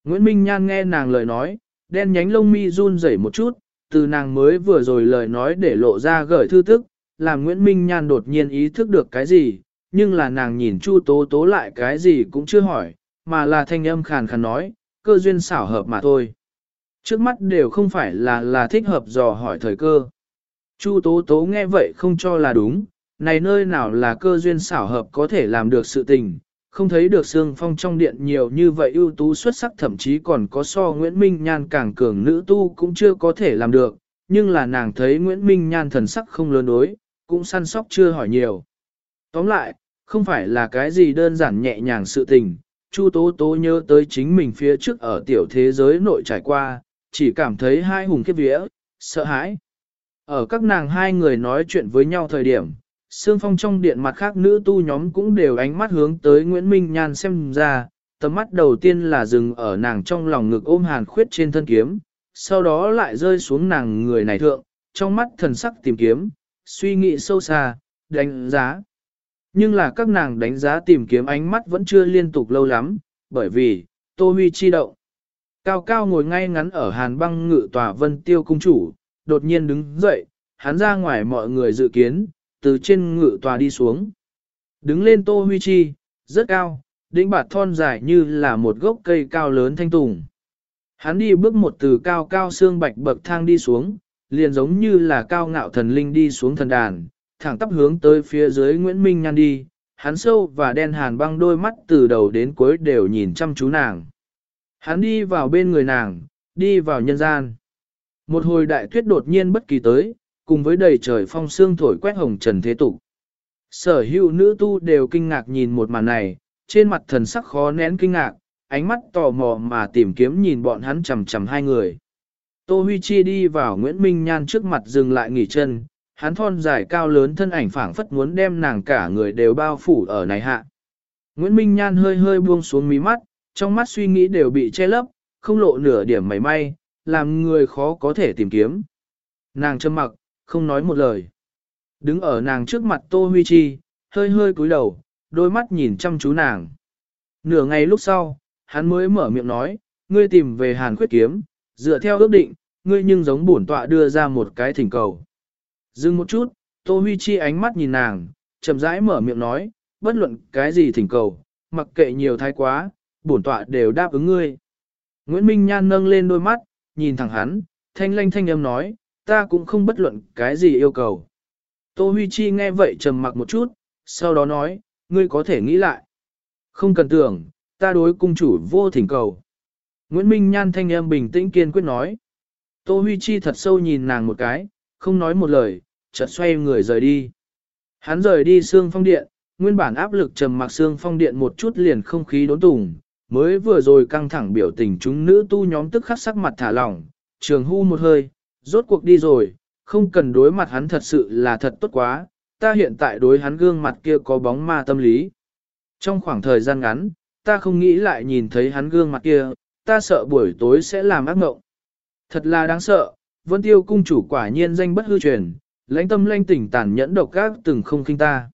Nguyễn Minh Nhan nghe nàng lời nói, đen nhánh lông mi run rẩy một chút, từ nàng mới vừa rồi lời nói để lộ ra gởi thư tức, làm Nguyễn Minh Nhan đột nhiên ý thức được cái gì, nhưng là nàng nhìn Chu Tố Tố lại cái gì cũng chưa hỏi, mà là thanh âm khàn khàn nói, cơ duyên xảo hợp mà thôi. Trước mắt đều không phải là là thích hợp dò hỏi thời cơ. Chu Tố Tố nghe vậy không cho là đúng, này nơi nào là cơ duyên xảo hợp có thể làm được sự tình, không thấy được Sương Phong trong điện nhiều như vậy ưu tú xuất sắc thậm chí còn có so Nguyễn Minh Nhan càng cường nữ tu cũng chưa có thể làm được, nhưng là nàng thấy Nguyễn Minh Nhan thần sắc không lớn đối, cũng săn sóc chưa hỏi nhiều. Tóm lại, không phải là cái gì đơn giản nhẹ nhàng sự tình, Chu Tố Tố nhớ tới chính mình phía trước ở tiểu thế giới nội trải qua, chỉ cảm thấy hai hùng khiếp vía, sợ hãi. Ở các nàng hai người nói chuyện với nhau thời điểm, Sương Phong trong điện mặt khác nữ tu nhóm cũng đều ánh mắt hướng tới Nguyễn Minh Nhan xem ra, tầm mắt đầu tiên là dừng ở nàng trong lòng ngực ôm hàn khuyết trên thân kiếm, sau đó lại rơi xuống nàng người này thượng, trong mắt thần sắc tìm kiếm, suy nghĩ sâu xa, đánh giá. Nhưng là các nàng đánh giá tìm kiếm ánh mắt vẫn chưa liên tục lâu lắm, bởi vì, Tô Huy chi động. Cao cao ngồi ngay ngắn ở hàn băng ngự tòa vân tiêu cung chủ, đột nhiên đứng dậy, hắn ra ngoài mọi người dự kiến, từ trên ngự tòa đi xuống. Đứng lên Tô Huy Chi, rất cao, đỉnh bạt thon dài như là một gốc cây cao lớn thanh tùng. Hắn đi bước một từ cao cao xương bạch bậc thang đi xuống, liền giống như là cao ngạo thần linh đi xuống thần đàn, thẳng tắp hướng tới phía dưới Nguyễn Minh Nhan đi, hắn sâu và đen hàn băng đôi mắt từ đầu đến cuối đều nhìn chăm chú nàng. Hắn đi vào bên người nàng, đi vào nhân gian. Một hồi đại tuyết đột nhiên bất kỳ tới, cùng với đầy trời phong sương thổi quét hồng trần thế tục. Sở hữu nữ tu đều kinh ngạc nhìn một màn này, trên mặt thần sắc khó nén kinh ngạc, ánh mắt tò mò mà tìm kiếm nhìn bọn hắn chầm chầm hai người. Tô Huy Chi đi vào Nguyễn Minh Nhan trước mặt dừng lại nghỉ chân, hắn thon dài cao lớn thân ảnh phảng phất muốn đem nàng cả người đều bao phủ ở này hạ. Nguyễn Minh Nhan hơi hơi buông xuống mí mắt, trong mắt suy nghĩ đều bị che lấp, không lộ nửa điểm mảy may, làm người khó có thể tìm kiếm. Nàng châm mặc, không nói một lời. Đứng ở nàng trước mặt Tô Huy Chi, hơi hơi cúi đầu, đôi mắt nhìn chăm chú nàng. Nửa ngày lúc sau, hắn mới mở miệng nói, ngươi tìm về hàn khuyết kiếm, dựa theo ước định, ngươi nhưng giống bổn tọa đưa ra một cái thỉnh cầu. Dừng một chút, Tô Huy Chi ánh mắt nhìn nàng, chậm rãi mở miệng nói, bất luận cái gì thỉnh cầu, mặc kệ nhiều thái quá, bổn tọa đều đáp ứng ngươi. Nguyễn Minh Nhan nâng lên đôi mắt, nhìn thẳng hắn, thanh lanh thanh âm nói, ta cũng không bất luận cái gì yêu cầu. Tô Huy Chi nghe vậy trầm mặc một chút, sau đó nói, ngươi có thể nghĩ lại. Không cần tưởng, ta đối cung chủ vô thỉnh cầu. Nguyễn Minh Nhan thanh âm bình tĩnh kiên quyết nói. Tô Huy Chi thật sâu nhìn nàng một cái, không nói một lời, chợt xoay người rời đi. Hắn rời đi xương phong điện, nguyên bản áp lực trầm mặc xương phong điện một chút liền không khí đốn tủng, mới vừa rồi căng thẳng biểu tình chúng nữ tu nhóm tức khắc sắc mặt thả lỏng, trường hu một hơi, rốt cuộc đi rồi, không cần đối mặt hắn thật sự là thật tốt quá, ta hiện tại đối hắn gương mặt kia có bóng ma tâm lý. Trong khoảng thời gian ngắn, ta không nghĩ lại nhìn thấy hắn gương mặt kia, ta sợ buổi tối sẽ làm ác mộng. Thật là đáng sợ, vân tiêu cung chủ quả nhiên danh bất hư truyền, lãnh tâm lãnh tỉnh tàn nhẫn độc ác, từng không kinh ta.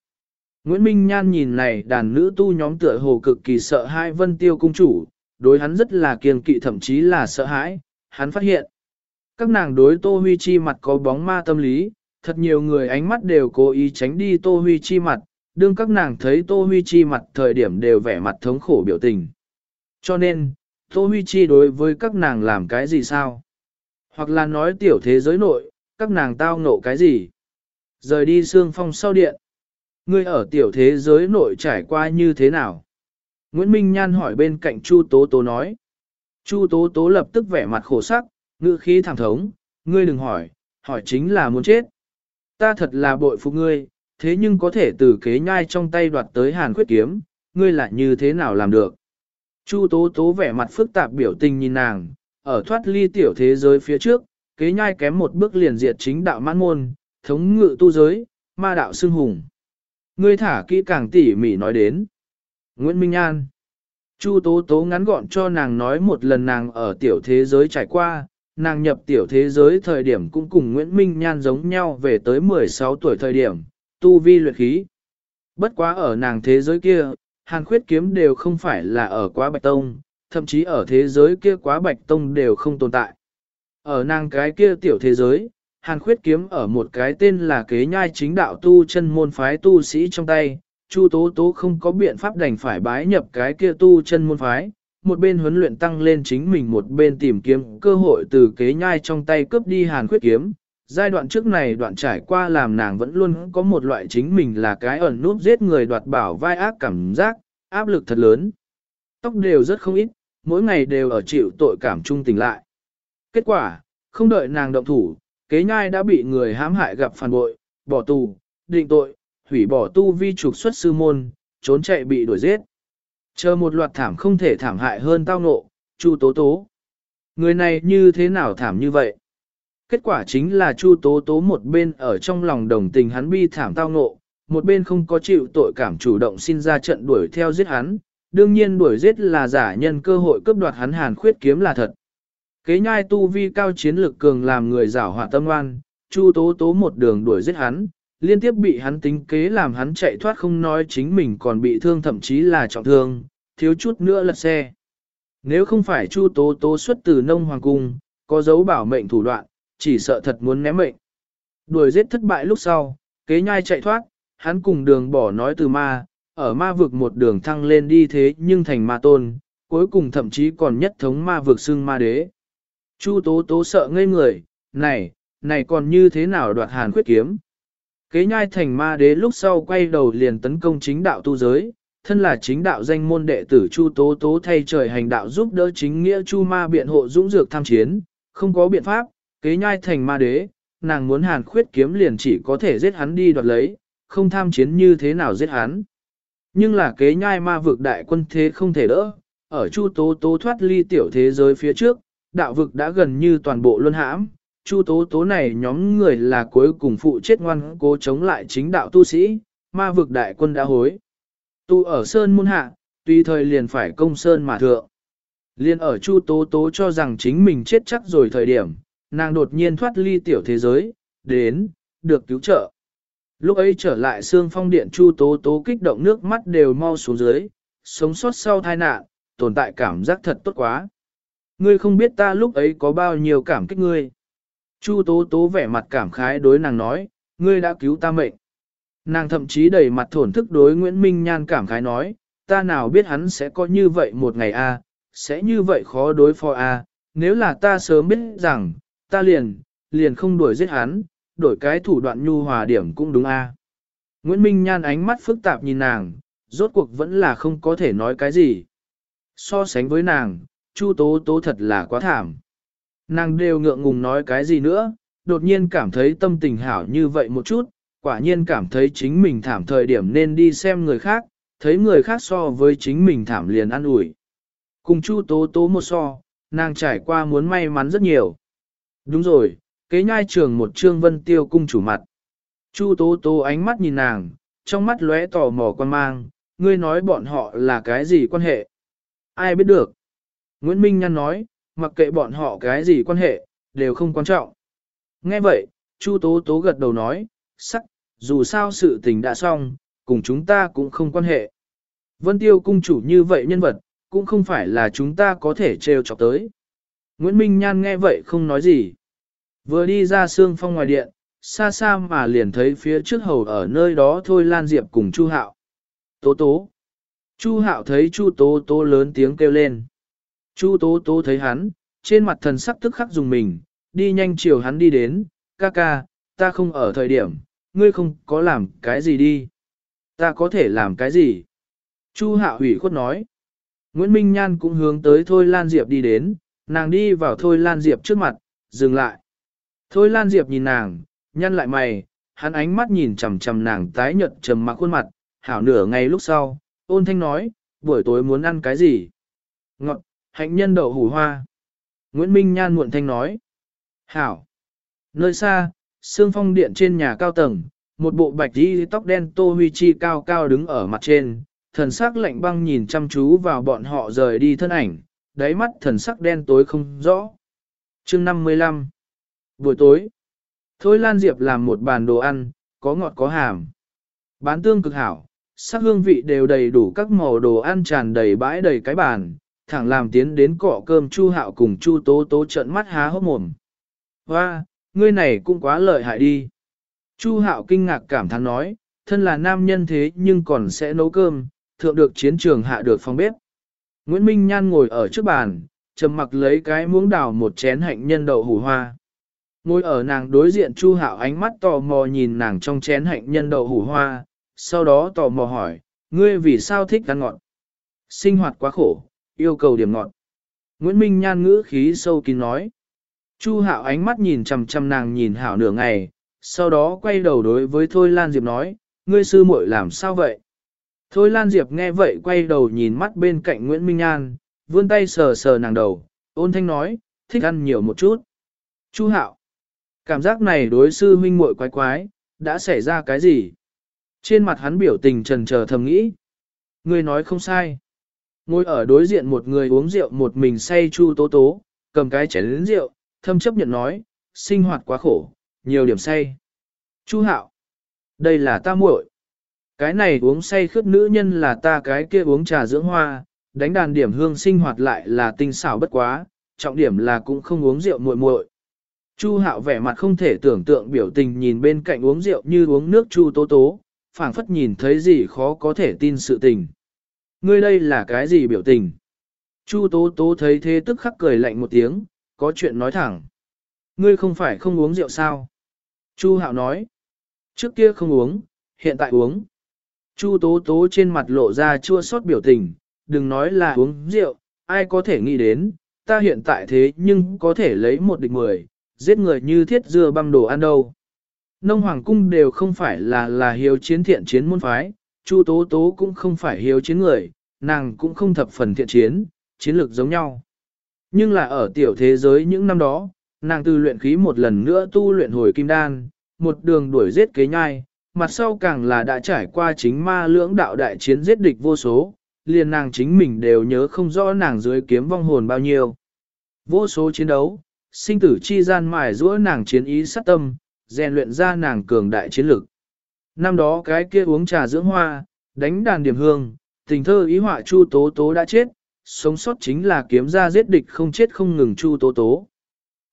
Nguyễn Minh Nhan nhìn này đàn nữ tu nhóm tựa hồ cực kỳ sợ hai vân tiêu cung chủ, đối hắn rất là kiêng kỵ thậm chí là sợ hãi, hắn phát hiện. Các nàng đối Tô Huy Chi mặt có bóng ma tâm lý, thật nhiều người ánh mắt đều cố ý tránh đi Tô Huy Chi mặt, đương các nàng thấy Tô Huy Chi mặt thời điểm đều vẻ mặt thống khổ biểu tình. Cho nên, Tô Huy Chi đối với các nàng làm cái gì sao? Hoặc là nói tiểu thế giới nội, các nàng tao ngộ cái gì? Rời đi xương phong sau điện. Ngươi ở tiểu thế giới nội trải qua như thế nào? Nguyễn Minh Nhan hỏi bên cạnh Chu Tố Tố nói. Chu Tố Tố lập tức vẻ mặt khổ sắc, ngữ khí thẳng thống, ngươi đừng hỏi, hỏi chính là muốn chết. Ta thật là bội phục ngươi, thế nhưng có thể từ kế nhai trong tay đoạt tới hàn khuyết kiếm, ngươi lại như thế nào làm được? Chu Tố Tố vẻ mặt phức tạp biểu tình nhìn nàng, ở thoát ly tiểu thế giới phía trước, kế nhai kém một bước liền diệt chính đạo mãn môn, thống ngự tu giới, ma đạo xưng hùng. Ngươi thả kỹ càng tỉ mỉ nói đến. Nguyễn Minh An Chu Tố Tố ngắn gọn cho nàng nói một lần nàng ở tiểu thế giới trải qua, nàng nhập tiểu thế giới thời điểm cũng cùng Nguyễn Minh Nhan giống nhau về tới 16 tuổi thời điểm, tu vi luyện khí. Bất quá ở nàng thế giới kia, hàn khuyết kiếm đều không phải là ở quá bạch tông, thậm chí ở thế giới kia quá bạch tông đều không tồn tại. Ở nàng cái kia tiểu thế giới, hàn khuyết kiếm ở một cái tên là kế nhai chính đạo tu chân môn phái tu sĩ trong tay, Chu Tố Tố không có biện pháp đành phải bái nhập cái kia tu chân môn phái, một bên huấn luyện tăng lên chính mình một bên tìm kiếm cơ hội từ kế nhai trong tay cướp đi hàn khuyết kiếm. Giai đoạn trước này đoạn trải qua làm nàng vẫn luôn có một loại chính mình là cái ẩn núp giết người đoạt bảo vai ác cảm giác, áp lực thật lớn. Tóc đều rất không ít, mỗi ngày đều ở chịu tội cảm trung tình lại. Kết quả, không đợi nàng động thủ, kế nhai đã bị người hãm hại gặp phản bội, bỏ tù, định tội, hủy bỏ tu vi trục xuất sư môn, trốn chạy bị đuổi giết. Chờ một loạt thảm không thể thảm hại hơn tao nộ, Chu Tố Tố. Người này như thế nào thảm như vậy? Kết quả chính là Chu Tố Tố một bên ở trong lòng đồng tình hắn bi thảm tao nộ, một bên không có chịu tội cảm chủ động xin ra trận đuổi theo giết hắn, đương nhiên đuổi giết là giả nhân cơ hội cướp đoạt hắn hàn khuyết kiếm là thật. Kế nhai tu vi cao chiến lực cường làm người giảo hỏa tâm oan, Chu Tố Tố một đường đuổi giết hắn, liên tiếp bị hắn tính kế làm hắn chạy thoát không nói chính mình còn bị thương thậm chí là trọng thương, thiếu chút nữa lật xe. Nếu không phải Chu Tố Tố xuất từ nông hoàng cung, có dấu bảo mệnh thủ đoạn, chỉ sợ thật muốn ném mệnh. Đuổi giết thất bại lúc sau, kế nhai chạy thoát, hắn cùng đường bỏ nói từ ma, ở ma vực một đường thăng lên đi thế nhưng thành ma tôn, cuối cùng thậm chí còn nhất thống ma vực xưng ma đế. Chu tố tố sợ ngây người, này, này còn như thế nào đoạt hàn khuyết kiếm. Kế nhai thành ma đế lúc sau quay đầu liền tấn công chính đạo tu giới, thân là chính đạo danh môn đệ tử Chu Tố Tố thay trời hành đạo giúp đỡ chính nghĩa Chu Ma biện hộ dũng dược tham chiến, không có biện pháp, kế nhai thành ma đế, nàng muốn hàn khuyết kiếm liền chỉ có thể giết hắn đi đoạt lấy, không tham chiến như thế nào giết hắn. Nhưng là kế nhai ma vực đại quân thế không thể đỡ, ở Chu Tố Tố thoát ly tiểu thế giới phía trước, đạo vực đã gần như toàn bộ luân hãm, Chu Tố Tố này nhóm người là cuối cùng phụ chết ngoan cố chống lại chính đạo tu sĩ, ma vực đại quân đã hối. Tu ở Sơn Môn Hạ, tùy thời liền phải công Sơn mà thượng. Liên ở Chu Tố Tố cho rằng chính mình chết chắc rồi thời điểm, nàng đột nhiên thoát ly tiểu thế giới, đến, được cứu trợ. Lúc ấy trở lại xương phong điện Chu Tố Tố kích động nước mắt đều mau xuống dưới, sống sót sau tai nạn, tồn tại cảm giác thật tốt quá. Ngươi không biết ta lúc ấy có bao nhiêu cảm kích ngươi. Chu Tố Tố vẻ mặt cảm khái đối nàng nói, ngươi đã cứu ta mệnh. Nàng thậm chí đầy mặt thổn thức đối Nguyễn Minh Nhan cảm khái nói, ta nào biết hắn sẽ có như vậy một ngày a, sẽ như vậy khó đối phó a, nếu là ta sớm biết rằng, ta liền, liền không đuổi giết hắn, đổi cái thủ đoạn nhu hòa điểm cũng đúng a. Nguyễn Minh Nhan ánh mắt phức tạp nhìn nàng, rốt cuộc vẫn là không có thể nói cái gì. So sánh với nàng, Chu Tố Tố thật là quá thảm. Nàng đều ngượng ngùng nói cái gì nữa, đột nhiên cảm thấy tâm tình hảo như vậy một chút, quả nhiên cảm thấy chính mình thảm thời điểm nên đi xem người khác, thấy người khác so với chính mình thảm liền ăn ủi. cùng Chu Tố Tố một so, nàng trải qua muốn may mắn rất nhiều. Đúng rồi, kế nhai trường một trương vân tiêu cung chủ mặt. Chu Tố Tố ánh mắt nhìn nàng, trong mắt lóe tò mò quan mang, ngươi nói bọn họ là cái gì quan hệ? Ai biết được? Nguyễn Minh Nhan nói, mặc kệ bọn họ cái gì quan hệ, đều không quan trọng. Nghe vậy, Chu Tố Tố gật đầu nói, sắc, dù sao sự tình đã xong, cùng chúng ta cũng không quan hệ. Vân Tiêu cung chủ như vậy nhân vật, cũng không phải là chúng ta có thể trêu chọc tới. Nguyễn Minh Nhan nghe vậy không nói gì. Vừa đi ra sương phong ngoài điện, xa xa mà liền thấy phía trước hầu ở nơi đó thôi Lan Diệp cùng Chu Hạo. Tố tố. Chu Hạo thấy Chu Tố Tố lớn tiếng kêu lên. Chu Tố Tố thấy hắn, trên mặt thần sắc tức khắc dùng mình, đi nhanh chiều hắn đi đến, ca ca, ta không ở thời điểm, ngươi không có làm cái gì đi. Ta có thể làm cái gì? Chu Hạ hủy khuất nói. Nguyễn Minh Nhan cũng hướng tới Thôi Lan Diệp đi đến, nàng đi vào Thôi Lan Diệp trước mặt, dừng lại. Thôi Lan Diệp nhìn nàng, nhăn lại mày, hắn ánh mắt nhìn chằm chằm nàng tái nhợt trầm mặc khuôn mặt, hảo nửa ngày lúc sau, ôn thanh nói, buổi tối muốn ăn cái gì? Ngọt, hạnh nhân đậu hủ hoa. Nguyễn Minh Nhan muộn thanh nói, hảo. Nơi xa, xương phong điện trên nhà cao tầng, một bộ bạch đi tóc đen tô huy chi cao cao đứng ở mặt trên, thần sắc lạnh băng nhìn chăm chú vào bọn họ rời đi thân ảnh, đáy mắt thần sắc đen tối không rõ. chương 55 Buổi tối, Thôi Lan Diệp làm một bàn đồ ăn, có ngọt có hàm. Bán tương cực hảo, sắc hương vị đều đầy đủ các màu đồ ăn tràn đầy bãi đầy cái bàn, thẳng làm tiến đến cọ cơm Chu Hạo cùng Chu Tố Tố trợn mắt há hốc mồm. Hoa, ngươi này cũng quá lợi hại đi. Chu Hạo kinh ngạc cảm thán nói, thân là nam nhân thế nhưng còn sẽ nấu cơm, thượng được chiến trường hạ được phòng bếp. Nguyễn Minh Nhan ngồi ở trước bàn, trầm mặc lấy cái muỗng đào một chén hạnh nhân đậu hủ hoa. Ngồi ở nàng đối diện Chu Hạo ánh mắt tò mò nhìn nàng trong chén hạnh nhân đậu hủ hoa, sau đó tò mò hỏi, ngươi vì sao thích ăn ngọt? Sinh hoạt quá khổ, yêu cầu điểm ngọn. Nguyễn Minh Nhan ngữ khí sâu kín nói. Chu Hạo ánh mắt nhìn chằm chằm nàng nhìn Hảo nửa ngày, sau đó quay đầu đối với Thôi Lan Diệp nói, ngươi sư muội làm sao vậy? Thôi Lan Diệp nghe vậy quay đầu nhìn mắt bên cạnh Nguyễn Minh Nhan, vươn tay sờ sờ nàng đầu, ôn thanh nói, thích ăn nhiều một chút. Chu Hạo, cảm giác này đối sư huynh muội quái quái, đã xảy ra cái gì? Trên mặt hắn biểu tình trần chờ thầm nghĩ. Ngươi nói không sai. Ngồi ở đối diện một người uống rượu một mình say chu tố tố, cầm cái chén lĩnh rượu, thâm chấp nhận nói, sinh hoạt quá khổ, nhiều điểm say. Chu Hạo, đây là ta muội. Cái này uống say khướt nữ nhân là ta cái kia uống trà dưỡng hoa, đánh đàn điểm hương sinh hoạt lại là tinh xảo bất quá, trọng điểm là cũng không uống rượu muội muội. Chu Hạo vẻ mặt không thể tưởng tượng biểu tình nhìn bên cạnh uống rượu như uống nước Chu Tố Tố, phảng phất nhìn thấy gì khó có thể tin sự tình. Ngươi đây là cái gì biểu tình? Chu Tố Tố thấy thế tức khắc cười lạnh một tiếng, có chuyện nói thẳng. Ngươi không phải không uống rượu sao? Chu Hạo nói. Trước kia không uống, hiện tại uống. Chu Tố Tố trên mặt lộ ra chua xót biểu tình, đừng nói là uống rượu, ai có thể nghĩ đến, ta hiện tại thế nhưng có thể lấy một địch mười, giết người như thiết dưa băm đồ ăn đâu. Nông Hoàng Cung đều không phải là là hiếu chiến thiện chiến môn phái, Chu Tố Tố cũng không phải hiếu chiến người, nàng cũng không thập phần thiện chiến, chiến lược giống nhau. Nhưng là ở tiểu thế giới những năm đó, nàng từ luyện khí một lần nữa tu luyện hồi kim đan, một đường đuổi giết kế nhai, mặt sau càng là đã trải qua chính ma lưỡng đạo đại chiến giết địch vô số, liền nàng chính mình đều nhớ không rõ nàng dưới kiếm vong hồn bao nhiêu. Vô số chiến đấu, sinh tử chi gian mài giữa nàng chiến ý sát tâm, rèn luyện ra nàng cường đại chiến lực. Năm đó cái kia uống trà dưỡng hoa, đánh đàn điểm hương, tình thơ ý họa Chu Tố Tố đã chết, sống sót chính là kiếm ra giết địch không chết không ngừng Chu Tố Tố.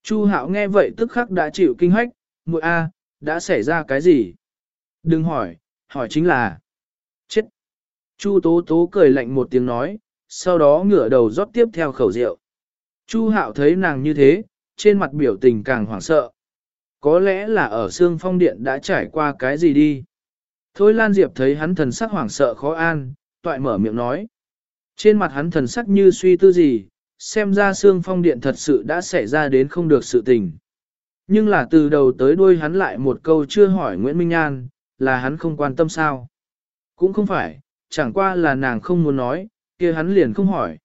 Chu Hạo nghe vậy tức khắc đã chịu kinh hách, muội a, đã xảy ra cái gì? Đừng hỏi, hỏi chính là chết. Chu Tố Tố cười lạnh một tiếng nói, sau đó ngửa đầu rót tiếp theo khẩu rượu. Chu Hạo thấy nàng như thế, trên mặt biểu tình càng hoảng sợ. Có lẽ là ở xương phong điện đã trải qua cái gì đi. Thôi Lan Diệp thấy hắn thần sắc hoảng sợ khó an, toại mở miệng nói. Trên mặt hắn thần sắc như suy tư gì, xem ra xương phong điện thật sự đã xảy ra đến không được sự tình. Nhưng là từ đầu tới đuôi hắn lại một câu chưa hỏi Nguyễn Minh An, là hắn không quan tâm sao. Cũng không phải, chẳng qua là nàng không muốn nói, kia hắn liền không hỏi.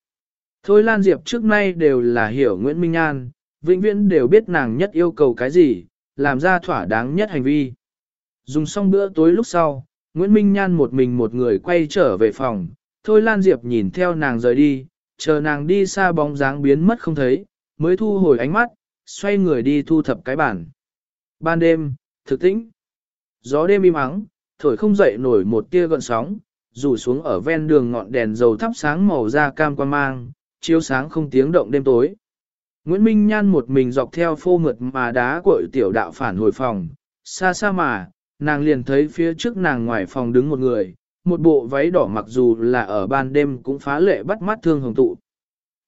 Thôi Lan Diệp trước nay đều là hiểu Nguyễn Minh An, vĩnh viễn đều biết nàng nhất yêu cầu cái gì, làm ra thỏa đáng nhất hành vi. Dùng xong bữa tối lúc sau, Nguyễn Minh Nhan một mình một người quay trở về phòng, Thôi Lan Diệp nhìn theo nàng rời đi, chờ nàng đi xa bóng dáng biến mất không thấy, mới thu hồi ánh mắt, xoay người đi thu thập cái bản. Ban đêm, thực tĩnh. Gió đêm im ắng, thổi không dậy nổi một tia gợn sóng, rủ xuống ở ven đường ngọn đèn dầu thắp sáng màu da cam quan mang, chiếu sáng không tiếng động đêm tối. Nguyễn Minh Nhan một mình dọc theo phô mượt mà đá cội tiểu đạo phản hồi phòng, xa xa mà, nàng liền thấy phía trước nàng ngoài phòng đứng một người, một bộ váy đỏ mặc dù là ở ban đêm cũng phá lệ bắt mắt thương hồng tụ.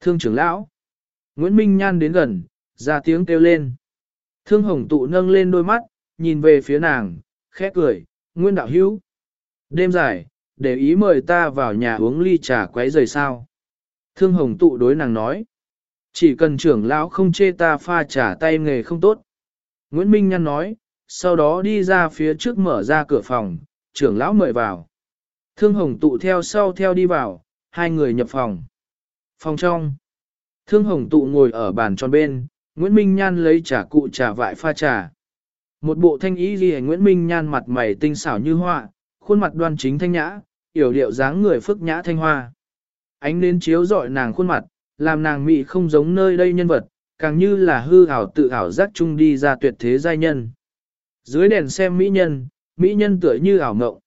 Thương trưởng lão. Nguyễn Minh Nhan đến gần, ra tiếng kêu lên. Thương hồng tụ nâng lên đôi mắt, nhìn về phía nàng, khẽ cười, Nguyên đạo hữu. Đêm dài, để ý mời ta vào nhà uống ly trà quấy rời sao. Thương hồng tụ đối nàng nói. Chỉ cần trưởng lão không chê ta pha trà tay nghề không tốt. Nguyễn Minh nhăn nói, sau đó đi ra phía trước mở ra cửa phòng, trưởng lão mời vào. Thương hồng tụ theo sau theo đi vào, hai người nhập phòng. Phòng trong. Thương hồng tụ ngồi ở bàn tròn bên, Nguyễn Minh Nhan lấy trà cụ trà vại pha trà. Một bộ thanh ý ghi Nguyễn Minh Nhan mặt mày tinh xảo như hoa, khuôn mặt đoan chính thanh nhã, yểu điệu dáng người phức nhã thanh hoa. Ánh nến chiếu dọi nàng khuôn mặt, làm nàng mị không giống nơi đây nhân vật, càng như là hư ảo tự ảo giác chung đi ra tuyệt thế giai nhân. Dưới đèn xem mỹ nhân, mỹ nhân tựa như ảo ngộng.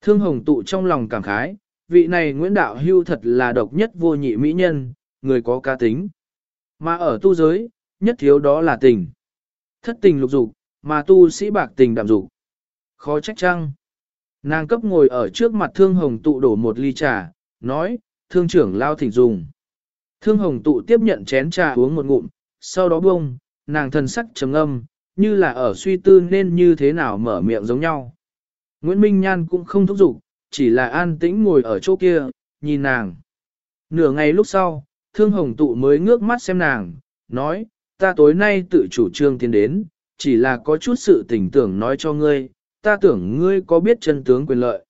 Thương hồng tụ trong lòng cảm khái, vị này Nguyễn Đạo Hưu thật là độc nhất vô nhị mỹ nhân, người có ca tính. Mà ở tu giới, nhất thiếu đó là tình. Thất tình lục dục, mà tu sĩ bạc tình đạm dục. Khó trách chăng? Nàng cấp ngồi ở trước mặt thương hồng tụ đổ một ly trà, nói, thương trưởng lao thỉnh dùng. Thương hồng tụ tiếp nhận chén trà uống một ngụm, sau đó bông, nàng thần sắc trầm âm, như là ở suy tư nên như thế nào mở miệng giống nhau. Nguyễn Minh Nhan cũng không thúc giục, chỉ là an tĩnh ngồi ở chỗ kia, nhìn nàng. Nửa ngày lúc sau, thương hồng tụ mới ngước mắt xem nàng, nói, ta tối nay tự chủ trương tiến đến, chỉ là có chút sự tình tưởng nói cho ngươi, ta tưởng ngươi có biết chân tướng quyền lợi.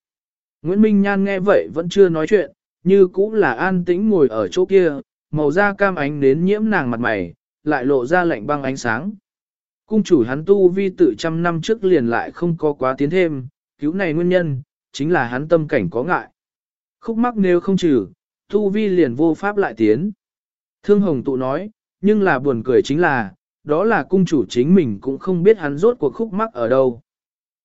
Nguyễn Minh Nhan nghe vậy vẫn chưa nói chuyện, như cũng là an tĩnh ngồi ở chỗ kia, màu da cam ánh đến nhiễm nàng mặt mày, lại lộ ra lạnh băng ánh sáng. Cung chủ hắn tu vi tự trăm năm trước liền lại không có quá tiến thêm, cứu này nguyên nhân, chính là hắn tâm cảnh có ngại. Khúc mắc nếu không trừ, tu vi liền vô pháp lại tiến. Thương Hồng tụ nói, nhưng là buồn cười chính là, đó là cung chủ chính mình cũng không biết hắn rốt cuộc khúc mắc ở đâu.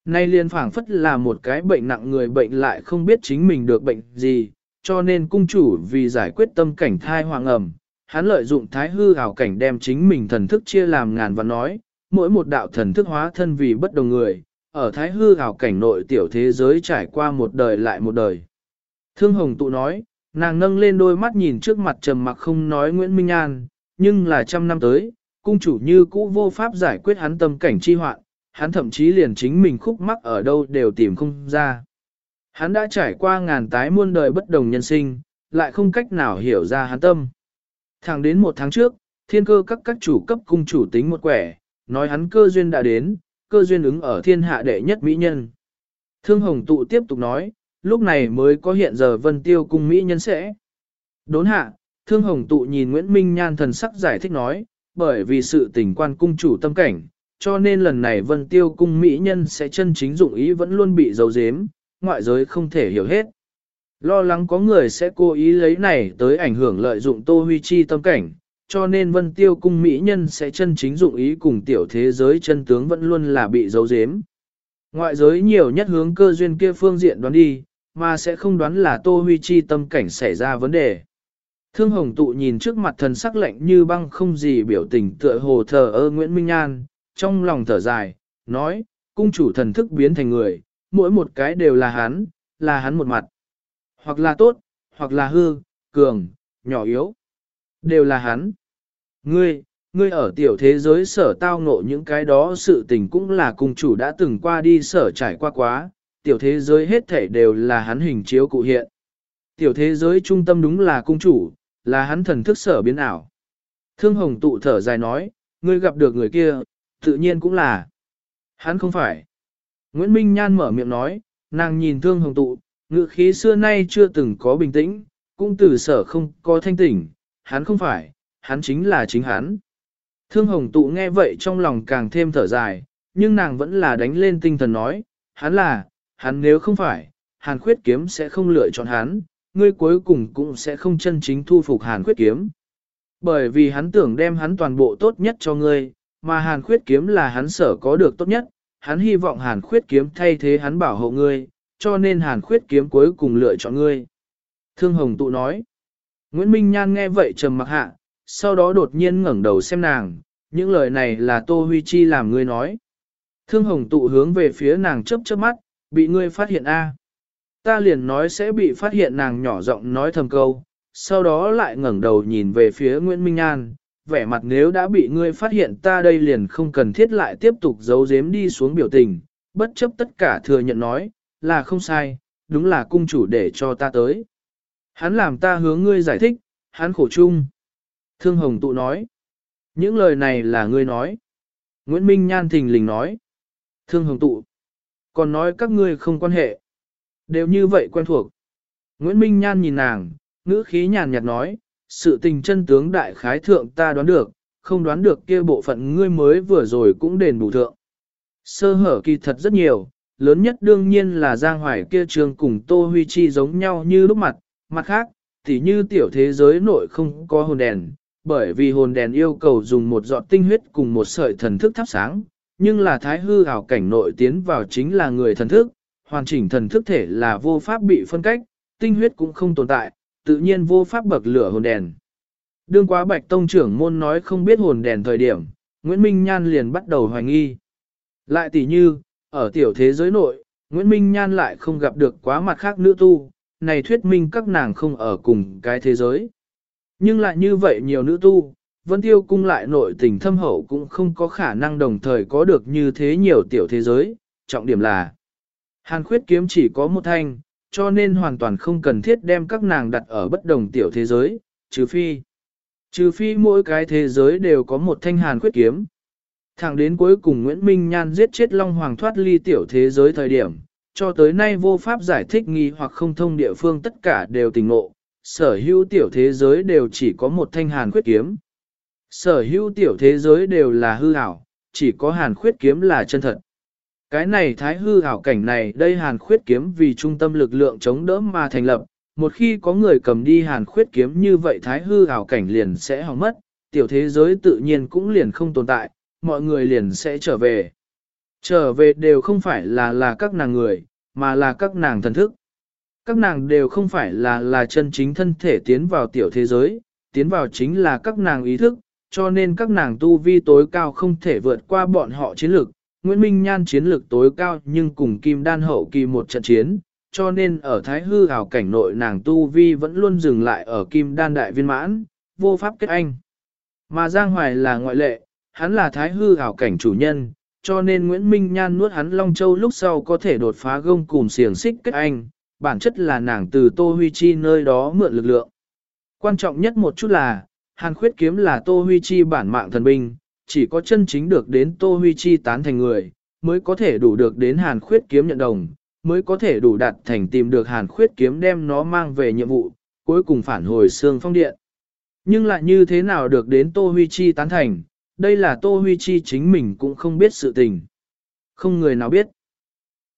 Nay liền phảng phất là một cái bệnh nặng người bệnh lại không biết chính mình được bệnh gì, cho nên cung chủ vì giải quyết tâm cảnh thai hoàng ẩm, hắn lợi dụng thái hư ảo cảnh đem chính mình thần thức chia làm ngàn và nói, mỗi một đạo thần thức hóa thân vì bất đồng người, ở thái hư ảo cảnh nội tiểu thế giới trải qua một đời lại một đời. Thương Hồng tụ nói, nàng nâng lên đôi mắt nhìn trước mặt trầm mặc không nói Nguyễn Minh An, nhưng là trăm năm tới, cung chủ như cũ vô pháp giải quyết hắn tâm cảnh chi hoạn, hắn thậm chí liền chính mình khúc mắc ở đâu đều tìm không ra. Hắn đã trải qua ngàn tái muôn đời bất đồng nhân sinh, lại không cách nào hiểu ra hắn tâm. Thẳng đến một tháng trước, thiên cơ các các chủ cấp cung chủ tính một quẻ, nói hắn cơ duyên đã đến, cơ duyên ứng ở thiên hạ đệ nhất mỹ nhân. Thương Hồng Tụ tiếp tục nói, lúc này mới có hiện giờ vân tiêu cung mỹ nhân sẽ. Đốn hạ, Thương Hồng Tụ nhìn Nguyễn Minh Nhan thần sắc giải thích nói, bởi vì sự tình quan cung chủ tâm cảnh, cho nên lần này vân tiêu cung mỹ nhân sẽ chân chính dụng ý vẫn luôn bị giấu giếm, ngoại giới không thể hiểu hết. Lo lắng có người sẽ cố ý lấy này tới ảnh hưởng lợi dụng Tô Huy Chi tâm cảnh, cho nên vân tiêu cung mỹ nhân sẽ chân chính dụng ý cùng tiểu thế giới chân tướng vẫn luôn là bị giấu giếm. Ngoại giới nhiều nhất hướng cơ duyên kia phương diện đoán đi, mà sẽ không đoán là Tô Huy Chi tâm cảnh xảy ra vấn đề. Thương Hồng Tụ nhìn trước mặt thần sắc lạnh như băng không gì biểu tình tựa hồ thờ ơ Nguyễn Minh An, trong lòng thở dài, nói, cung chủ thần thức biến thành người, mỗi một cái đều là hắn, là hắn một mặt. Hoặc là tốt, hoặc là hư, cường, nhỏ yếu. Đều là hắn. Ngươi, ngươi ở tiểu thế giới sở tao ngộ những cái đó sự tình cũng là cung chủ đã từng qua đi sở trải qua quá, tiểu thế giới hết thể đều là hắn hình chiếu cụ hiện. Tiểu thế giới trung tâm đúng là cung chủ, là hắn thần thức sở biến ảo. Thương hồng tụ thở dài nói, ngươi gặp được người kia, tự nhiên cũng là. Hắn không phải. Nguyễn Minh Nhan mở miệng nói, nàng nhìn thương hồng tụ, ngự khí xưa nay chưa từng có bình tĩnh, cũng từ sở không có thanh tỉnh, hắn không phải, hắn chính là chính hắn. Thương hồng tụ nghe vậy trong lòng càng thêm thở dài, nhưng nàng vẫn là đánh lên tinh thần nói, hắn là, hắn nếu không phải, hàn khuyết kiếm sẽ không lựa chọn hắn, ngươi cuối cùng cũng sẽ không chân chính thu phục hàn khuyết kiếm. Bởi vì hắn tưởng đem hắn toàn bộ tốt nhất cho ngươi, mà hàn khuyết kiếm là hắn sở có được tốt nhất, hắn hy vọng hàn khuyết kiếm thay thế hắn bảo hộ ngươi, cho nên hàn khuyết kiếm cuối cùng lựa chọn ngươi. Thương Hồng tụ nói, Nguyễn Minh Nhan nghe vậy trầm mặc hạ, sau đó đột nhiên ngẩng đầu xem nàng, những lời này là Tô Huy Chi làm ngươi nói. Thương Hồng tụ hướng về phía nàng chớp chớp mắt, bị ngươi phát hiện a. Ta liền nói sẽ bị phát hiện nàng nhỏ giọng nói thầm câu, sau đó lại ngẩng đầu nhìn về phía Nguyễn Minh Nhan, vẻ mặt nếu đã bị ngươi phát hiện ta đây liền không cần thiết lại tiếp tục giấu giếm đi xuống biểu tình, bất chấp tất cả thừa nhận nói, là không sai, đúng là cung chủ để cho ta tới. Hắn làm ta hướng ngươi giải thích, hắn khổ chung. Thương Hồng tụ nói, những lời này là ngươi nói. Nguyễn Minh Nhan thình lình nói, Thương Hồng tụ, còn nói các ngươi không quan hệ. Đều như vậy quen thuộc. Nguyễn Minh Nhan nhìn nàng, ngữ khí nhàn nhạt nói, sự tình chân tướng đại khái thượng ta đoán được, không đoán được kia bộ phận ngươi mới vừa rồi cũng đền bù thượng. Sơ hở kỳ thật rất nhiều, lớn nhất đương nhiên là Giang Hoài kia trường cùng Tô Huy Chi giống nhau như lúc mặt, mặt khác, thì như tiểu thế giới nội không có hồn đèn, bởi vì hồn đèn yêu cầu dùng một giọt tinh huyết cùng một sợi thần thức thắp sáng, nhưng là thái hư ảo cảnh nội tiến vào chính là người thần thức, hoàn chỉnh thần thức thể là vô pháp bị phân cách, tinh huyết cũng không tồn tại, tự nhiên vô pháp bậc lửa hồn đèn. Đương quá bạch tông trưởng môn nói không biết hồn đèn thời điểm, Nguyễn Minh Nhan liền bắt đầu hoài nghi. Lại tỷ như, ở tiểu thế giới nội, Nguyễn Minh Nhan lại không gặp được quá mặt khác nữ tu, này thuyết minh các nàng không ở cùng cái thế giới. Nhưng lại như vậy nhiều nữ tu, Vân Tiêu cung lại nội tình thâm hậu cũng không có khả năng đồng thời có được như thế nhiều tiểu thế giới, trọng điểm là Hàn khuyết kiếm chỉ có một thanh, cho nên hoàn toàn không cần thiết đem các nàng đặt ở bất đồng tiểu thế giới, trừ phi. Trừ phi mỗi cái thế giới đều có một thanh hàn khuyết kiếm. Thẳng đến cuối cùng Nguyễn Minh Nhan giết chết Long Hoàng thoát ly tiểu thế giới thời điểm, cho tới nay vô pháp giải thích nghi hoặc không thông địa phương tất cả đều tình ngộ, sở hữu tiểu thế giới đều chỉ có một thanh hàn khuyết kiếm. Sở hữu tiểu thế giới đều là hư ảo, chỉ có hàn khuyết kiếm là chân thật. Cái này thái hư ảo cảnh này đây hàn khuyết kiếm vì trung tâm lực lượng chống đỡ mà thành lập, một khi có người cầm đi hàn khuyết kiếm như vậy thái hư ảo cảnh liền sẽ hỏng mất, tiểu thế giới tự nhiên cũng liền không tồn tại, mọi người liền sẽ trở về. Trở về đều không phải là là các nàng người, mà là các nàng thần thức. Các nàng đều không phải là là chân chính thân thể tiến vào tiểu thế giới, tiến vào chính là các nàng ý thức, cho nên các nàng tu vi tối cao không thể vượt qua bọn họ chiến lược, Nguyễn Minh Nhan chiến lược tối cao nhưng cùng Kim Đan hậu kỳ một trận chiến, cho nên ở Thái Hư ảo cảnh nội nàng Tu Vi vẫn luôn dừng lại ở Kim Đan đại viên mãn, vô pháp kết anh. Mà Giang Hoài là ngoại lệ, hắn là Thái Hư ảo cảnh chủ nhân, cho nên Nguyễn Minh Nhan nuốt hắn Long Châu lúc sau có thể đột phá gông cùng xiềng xích kết anh, bản chất là nàng từ Tô Huy Chi nơi đó mượn lực lượng. Quan trọng nhất một chút là, Hàn Khuyết Kiếm là Tô Huy Chi bản mạng thần binh, chỉ có chân chính được đến Tô Huy Chi tán thành người, mới có thể đủ được đến Hàn Khuyết kiếm nhận đồng, mới có thể đủ đạt thành tìm được Hàn Khuyết kiếm đem nó mang về nhiệm vụ, cuối cùng phản hồi xương phong điện. Nhưng lại như thế nào được đến Tô Huy Chi tán thành, đây là Tô Huy Chi chính mình cũng không biết sự tình. Không người nào biết.